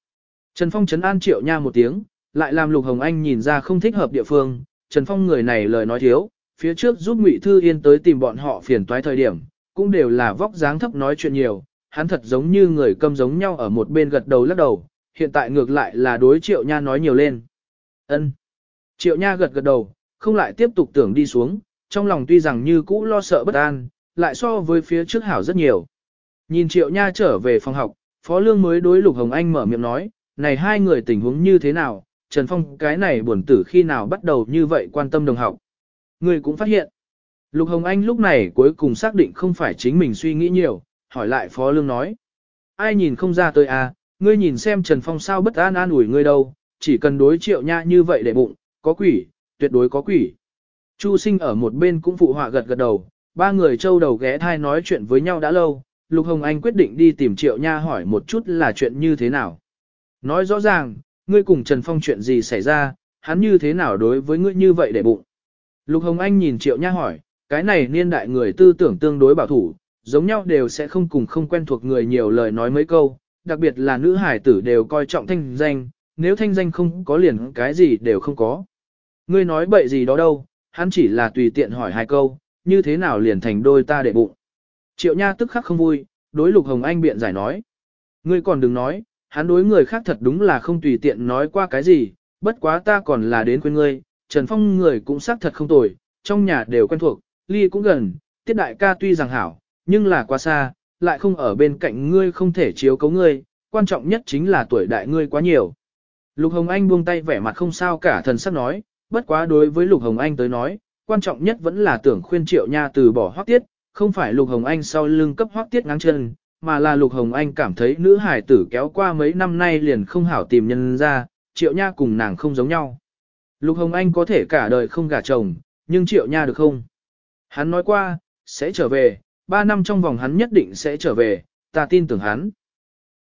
Trần Phong chấn an Triệu Nha một tiếng, lại làm Lục Hồng Anh nhìn ra không thích hợp địa phương, Trần Phong người này lời nói thiếu, phía trước giúp Ngụy Thư Yên tới tìm bọn họ phiền toái thời điểm, cũng đều là vóc dáng thấp nói chuyện nhiều, hắn thật giống như người câm giống nhau ở một bên gật đầu lắc đầu, hiện tại ngược lại là đối Triệu Nha nói nhiều lên. Ân. Triệu Nha gật gật đầu, không lại tiếp tục tưởng đi xuống, trong lòng tuy rằng như cũ lo sợ bất an, lại so với phía trước hảo rất nhiều. Nhìn Triệu Nha trở về phòng học, Phó Lương mới đối Lục Hồng Anh mở miệng nói, này hai người tình huống như thế nào, Trần Phong cái này buồn tử khi nào bắt đầu như vậy quan tâm đồng học. Người cũng phát hiện. Lục Hồng Anh lúc này cuối cùng xác định không phải chính mình suy nghĩ nhiều, hỏi lại Phó Lương nói. Ai nhìn không ra tôi à, ngươi nhìn xem Trần Phong sao bất an an ủi ngươi đâu, chỉ cần đối triệu nha như vậy để bụng, có quỷ, tuyệt đối có quỷ. Chu sinh ở một bên cũng phụ họa gật gật đầu, ba người châu đầu ghé thai nói chuyện với nhau đã lâu, Lục Hồng Anh quyết định đi tìm triệu nha hỏi một chút là chuyện như thế nào. Nói rõ ràng, ngươi cùng Trần Phong chuyện gì xảy ra, hắn như thế nào đối với ngươi như vậy để bụng. Lục Hồng Anh nhìn triệu nha hỏi, cái này niên đại người tư tưởng tương đối bảo thủ, giống nhau đều sẽ không cùng không quen thuộc người nhiều lời nói mấy câu, đặc biệt là nữ hải tử đều coi trọng thanh danh, nếu thanh danh không có liền cái gì đều không có. Ngươi nói bậy gì đó đâu, hắn chỉ là tùy tiện hỏi hai câu, như thế nào liền thành đôi ta để bụng. Triệu Nha tức khắc không vui, đối Lục Hồng Anh biện giải nói. Ngươi còn đừng nói, hắn đối người khác thật đúng là không tùy tiện nói qua cái gì, bất quá ta còn là đến quên ngươi, Trần Phong người cũng xác thật không tồi, trong nhà đều quen thuộc, ly cũng gần, tiết đại ca tuy rằng hảo, nhưng là quá xa, lại không ở bên cạnh ngươi không thể chiếu cấu ngươi, quan trọng nhất chính là tuổi đại ngươi quá nhiều. Lục Hồng Anh buông tay vẻ mặt không sao cả thần sắc nói, bất quá đối với Lục Hồng Anh tới nói, quan trọng nhất vẫn là tưởng khuyên triệu nha từ bỏ hoác tiết, không phải Lục Hồng Anh sau lưng cấp hoác tiết ngáng chân, mà là Lục Hồng Anh cảm thấy nữ hải tử kéo qua mấy năm nay liền không hảo tìm nhân ra, triệu nha cùng nàng không giống nhau. Lục Hồng Anh có thể cả đời không gả chồng, nhưng triệu nha được không? Hắn nói qua, sẽ trở về, ba năm trong vòng hắn nhất định sẽ trở về, ta tin tưởng hắn.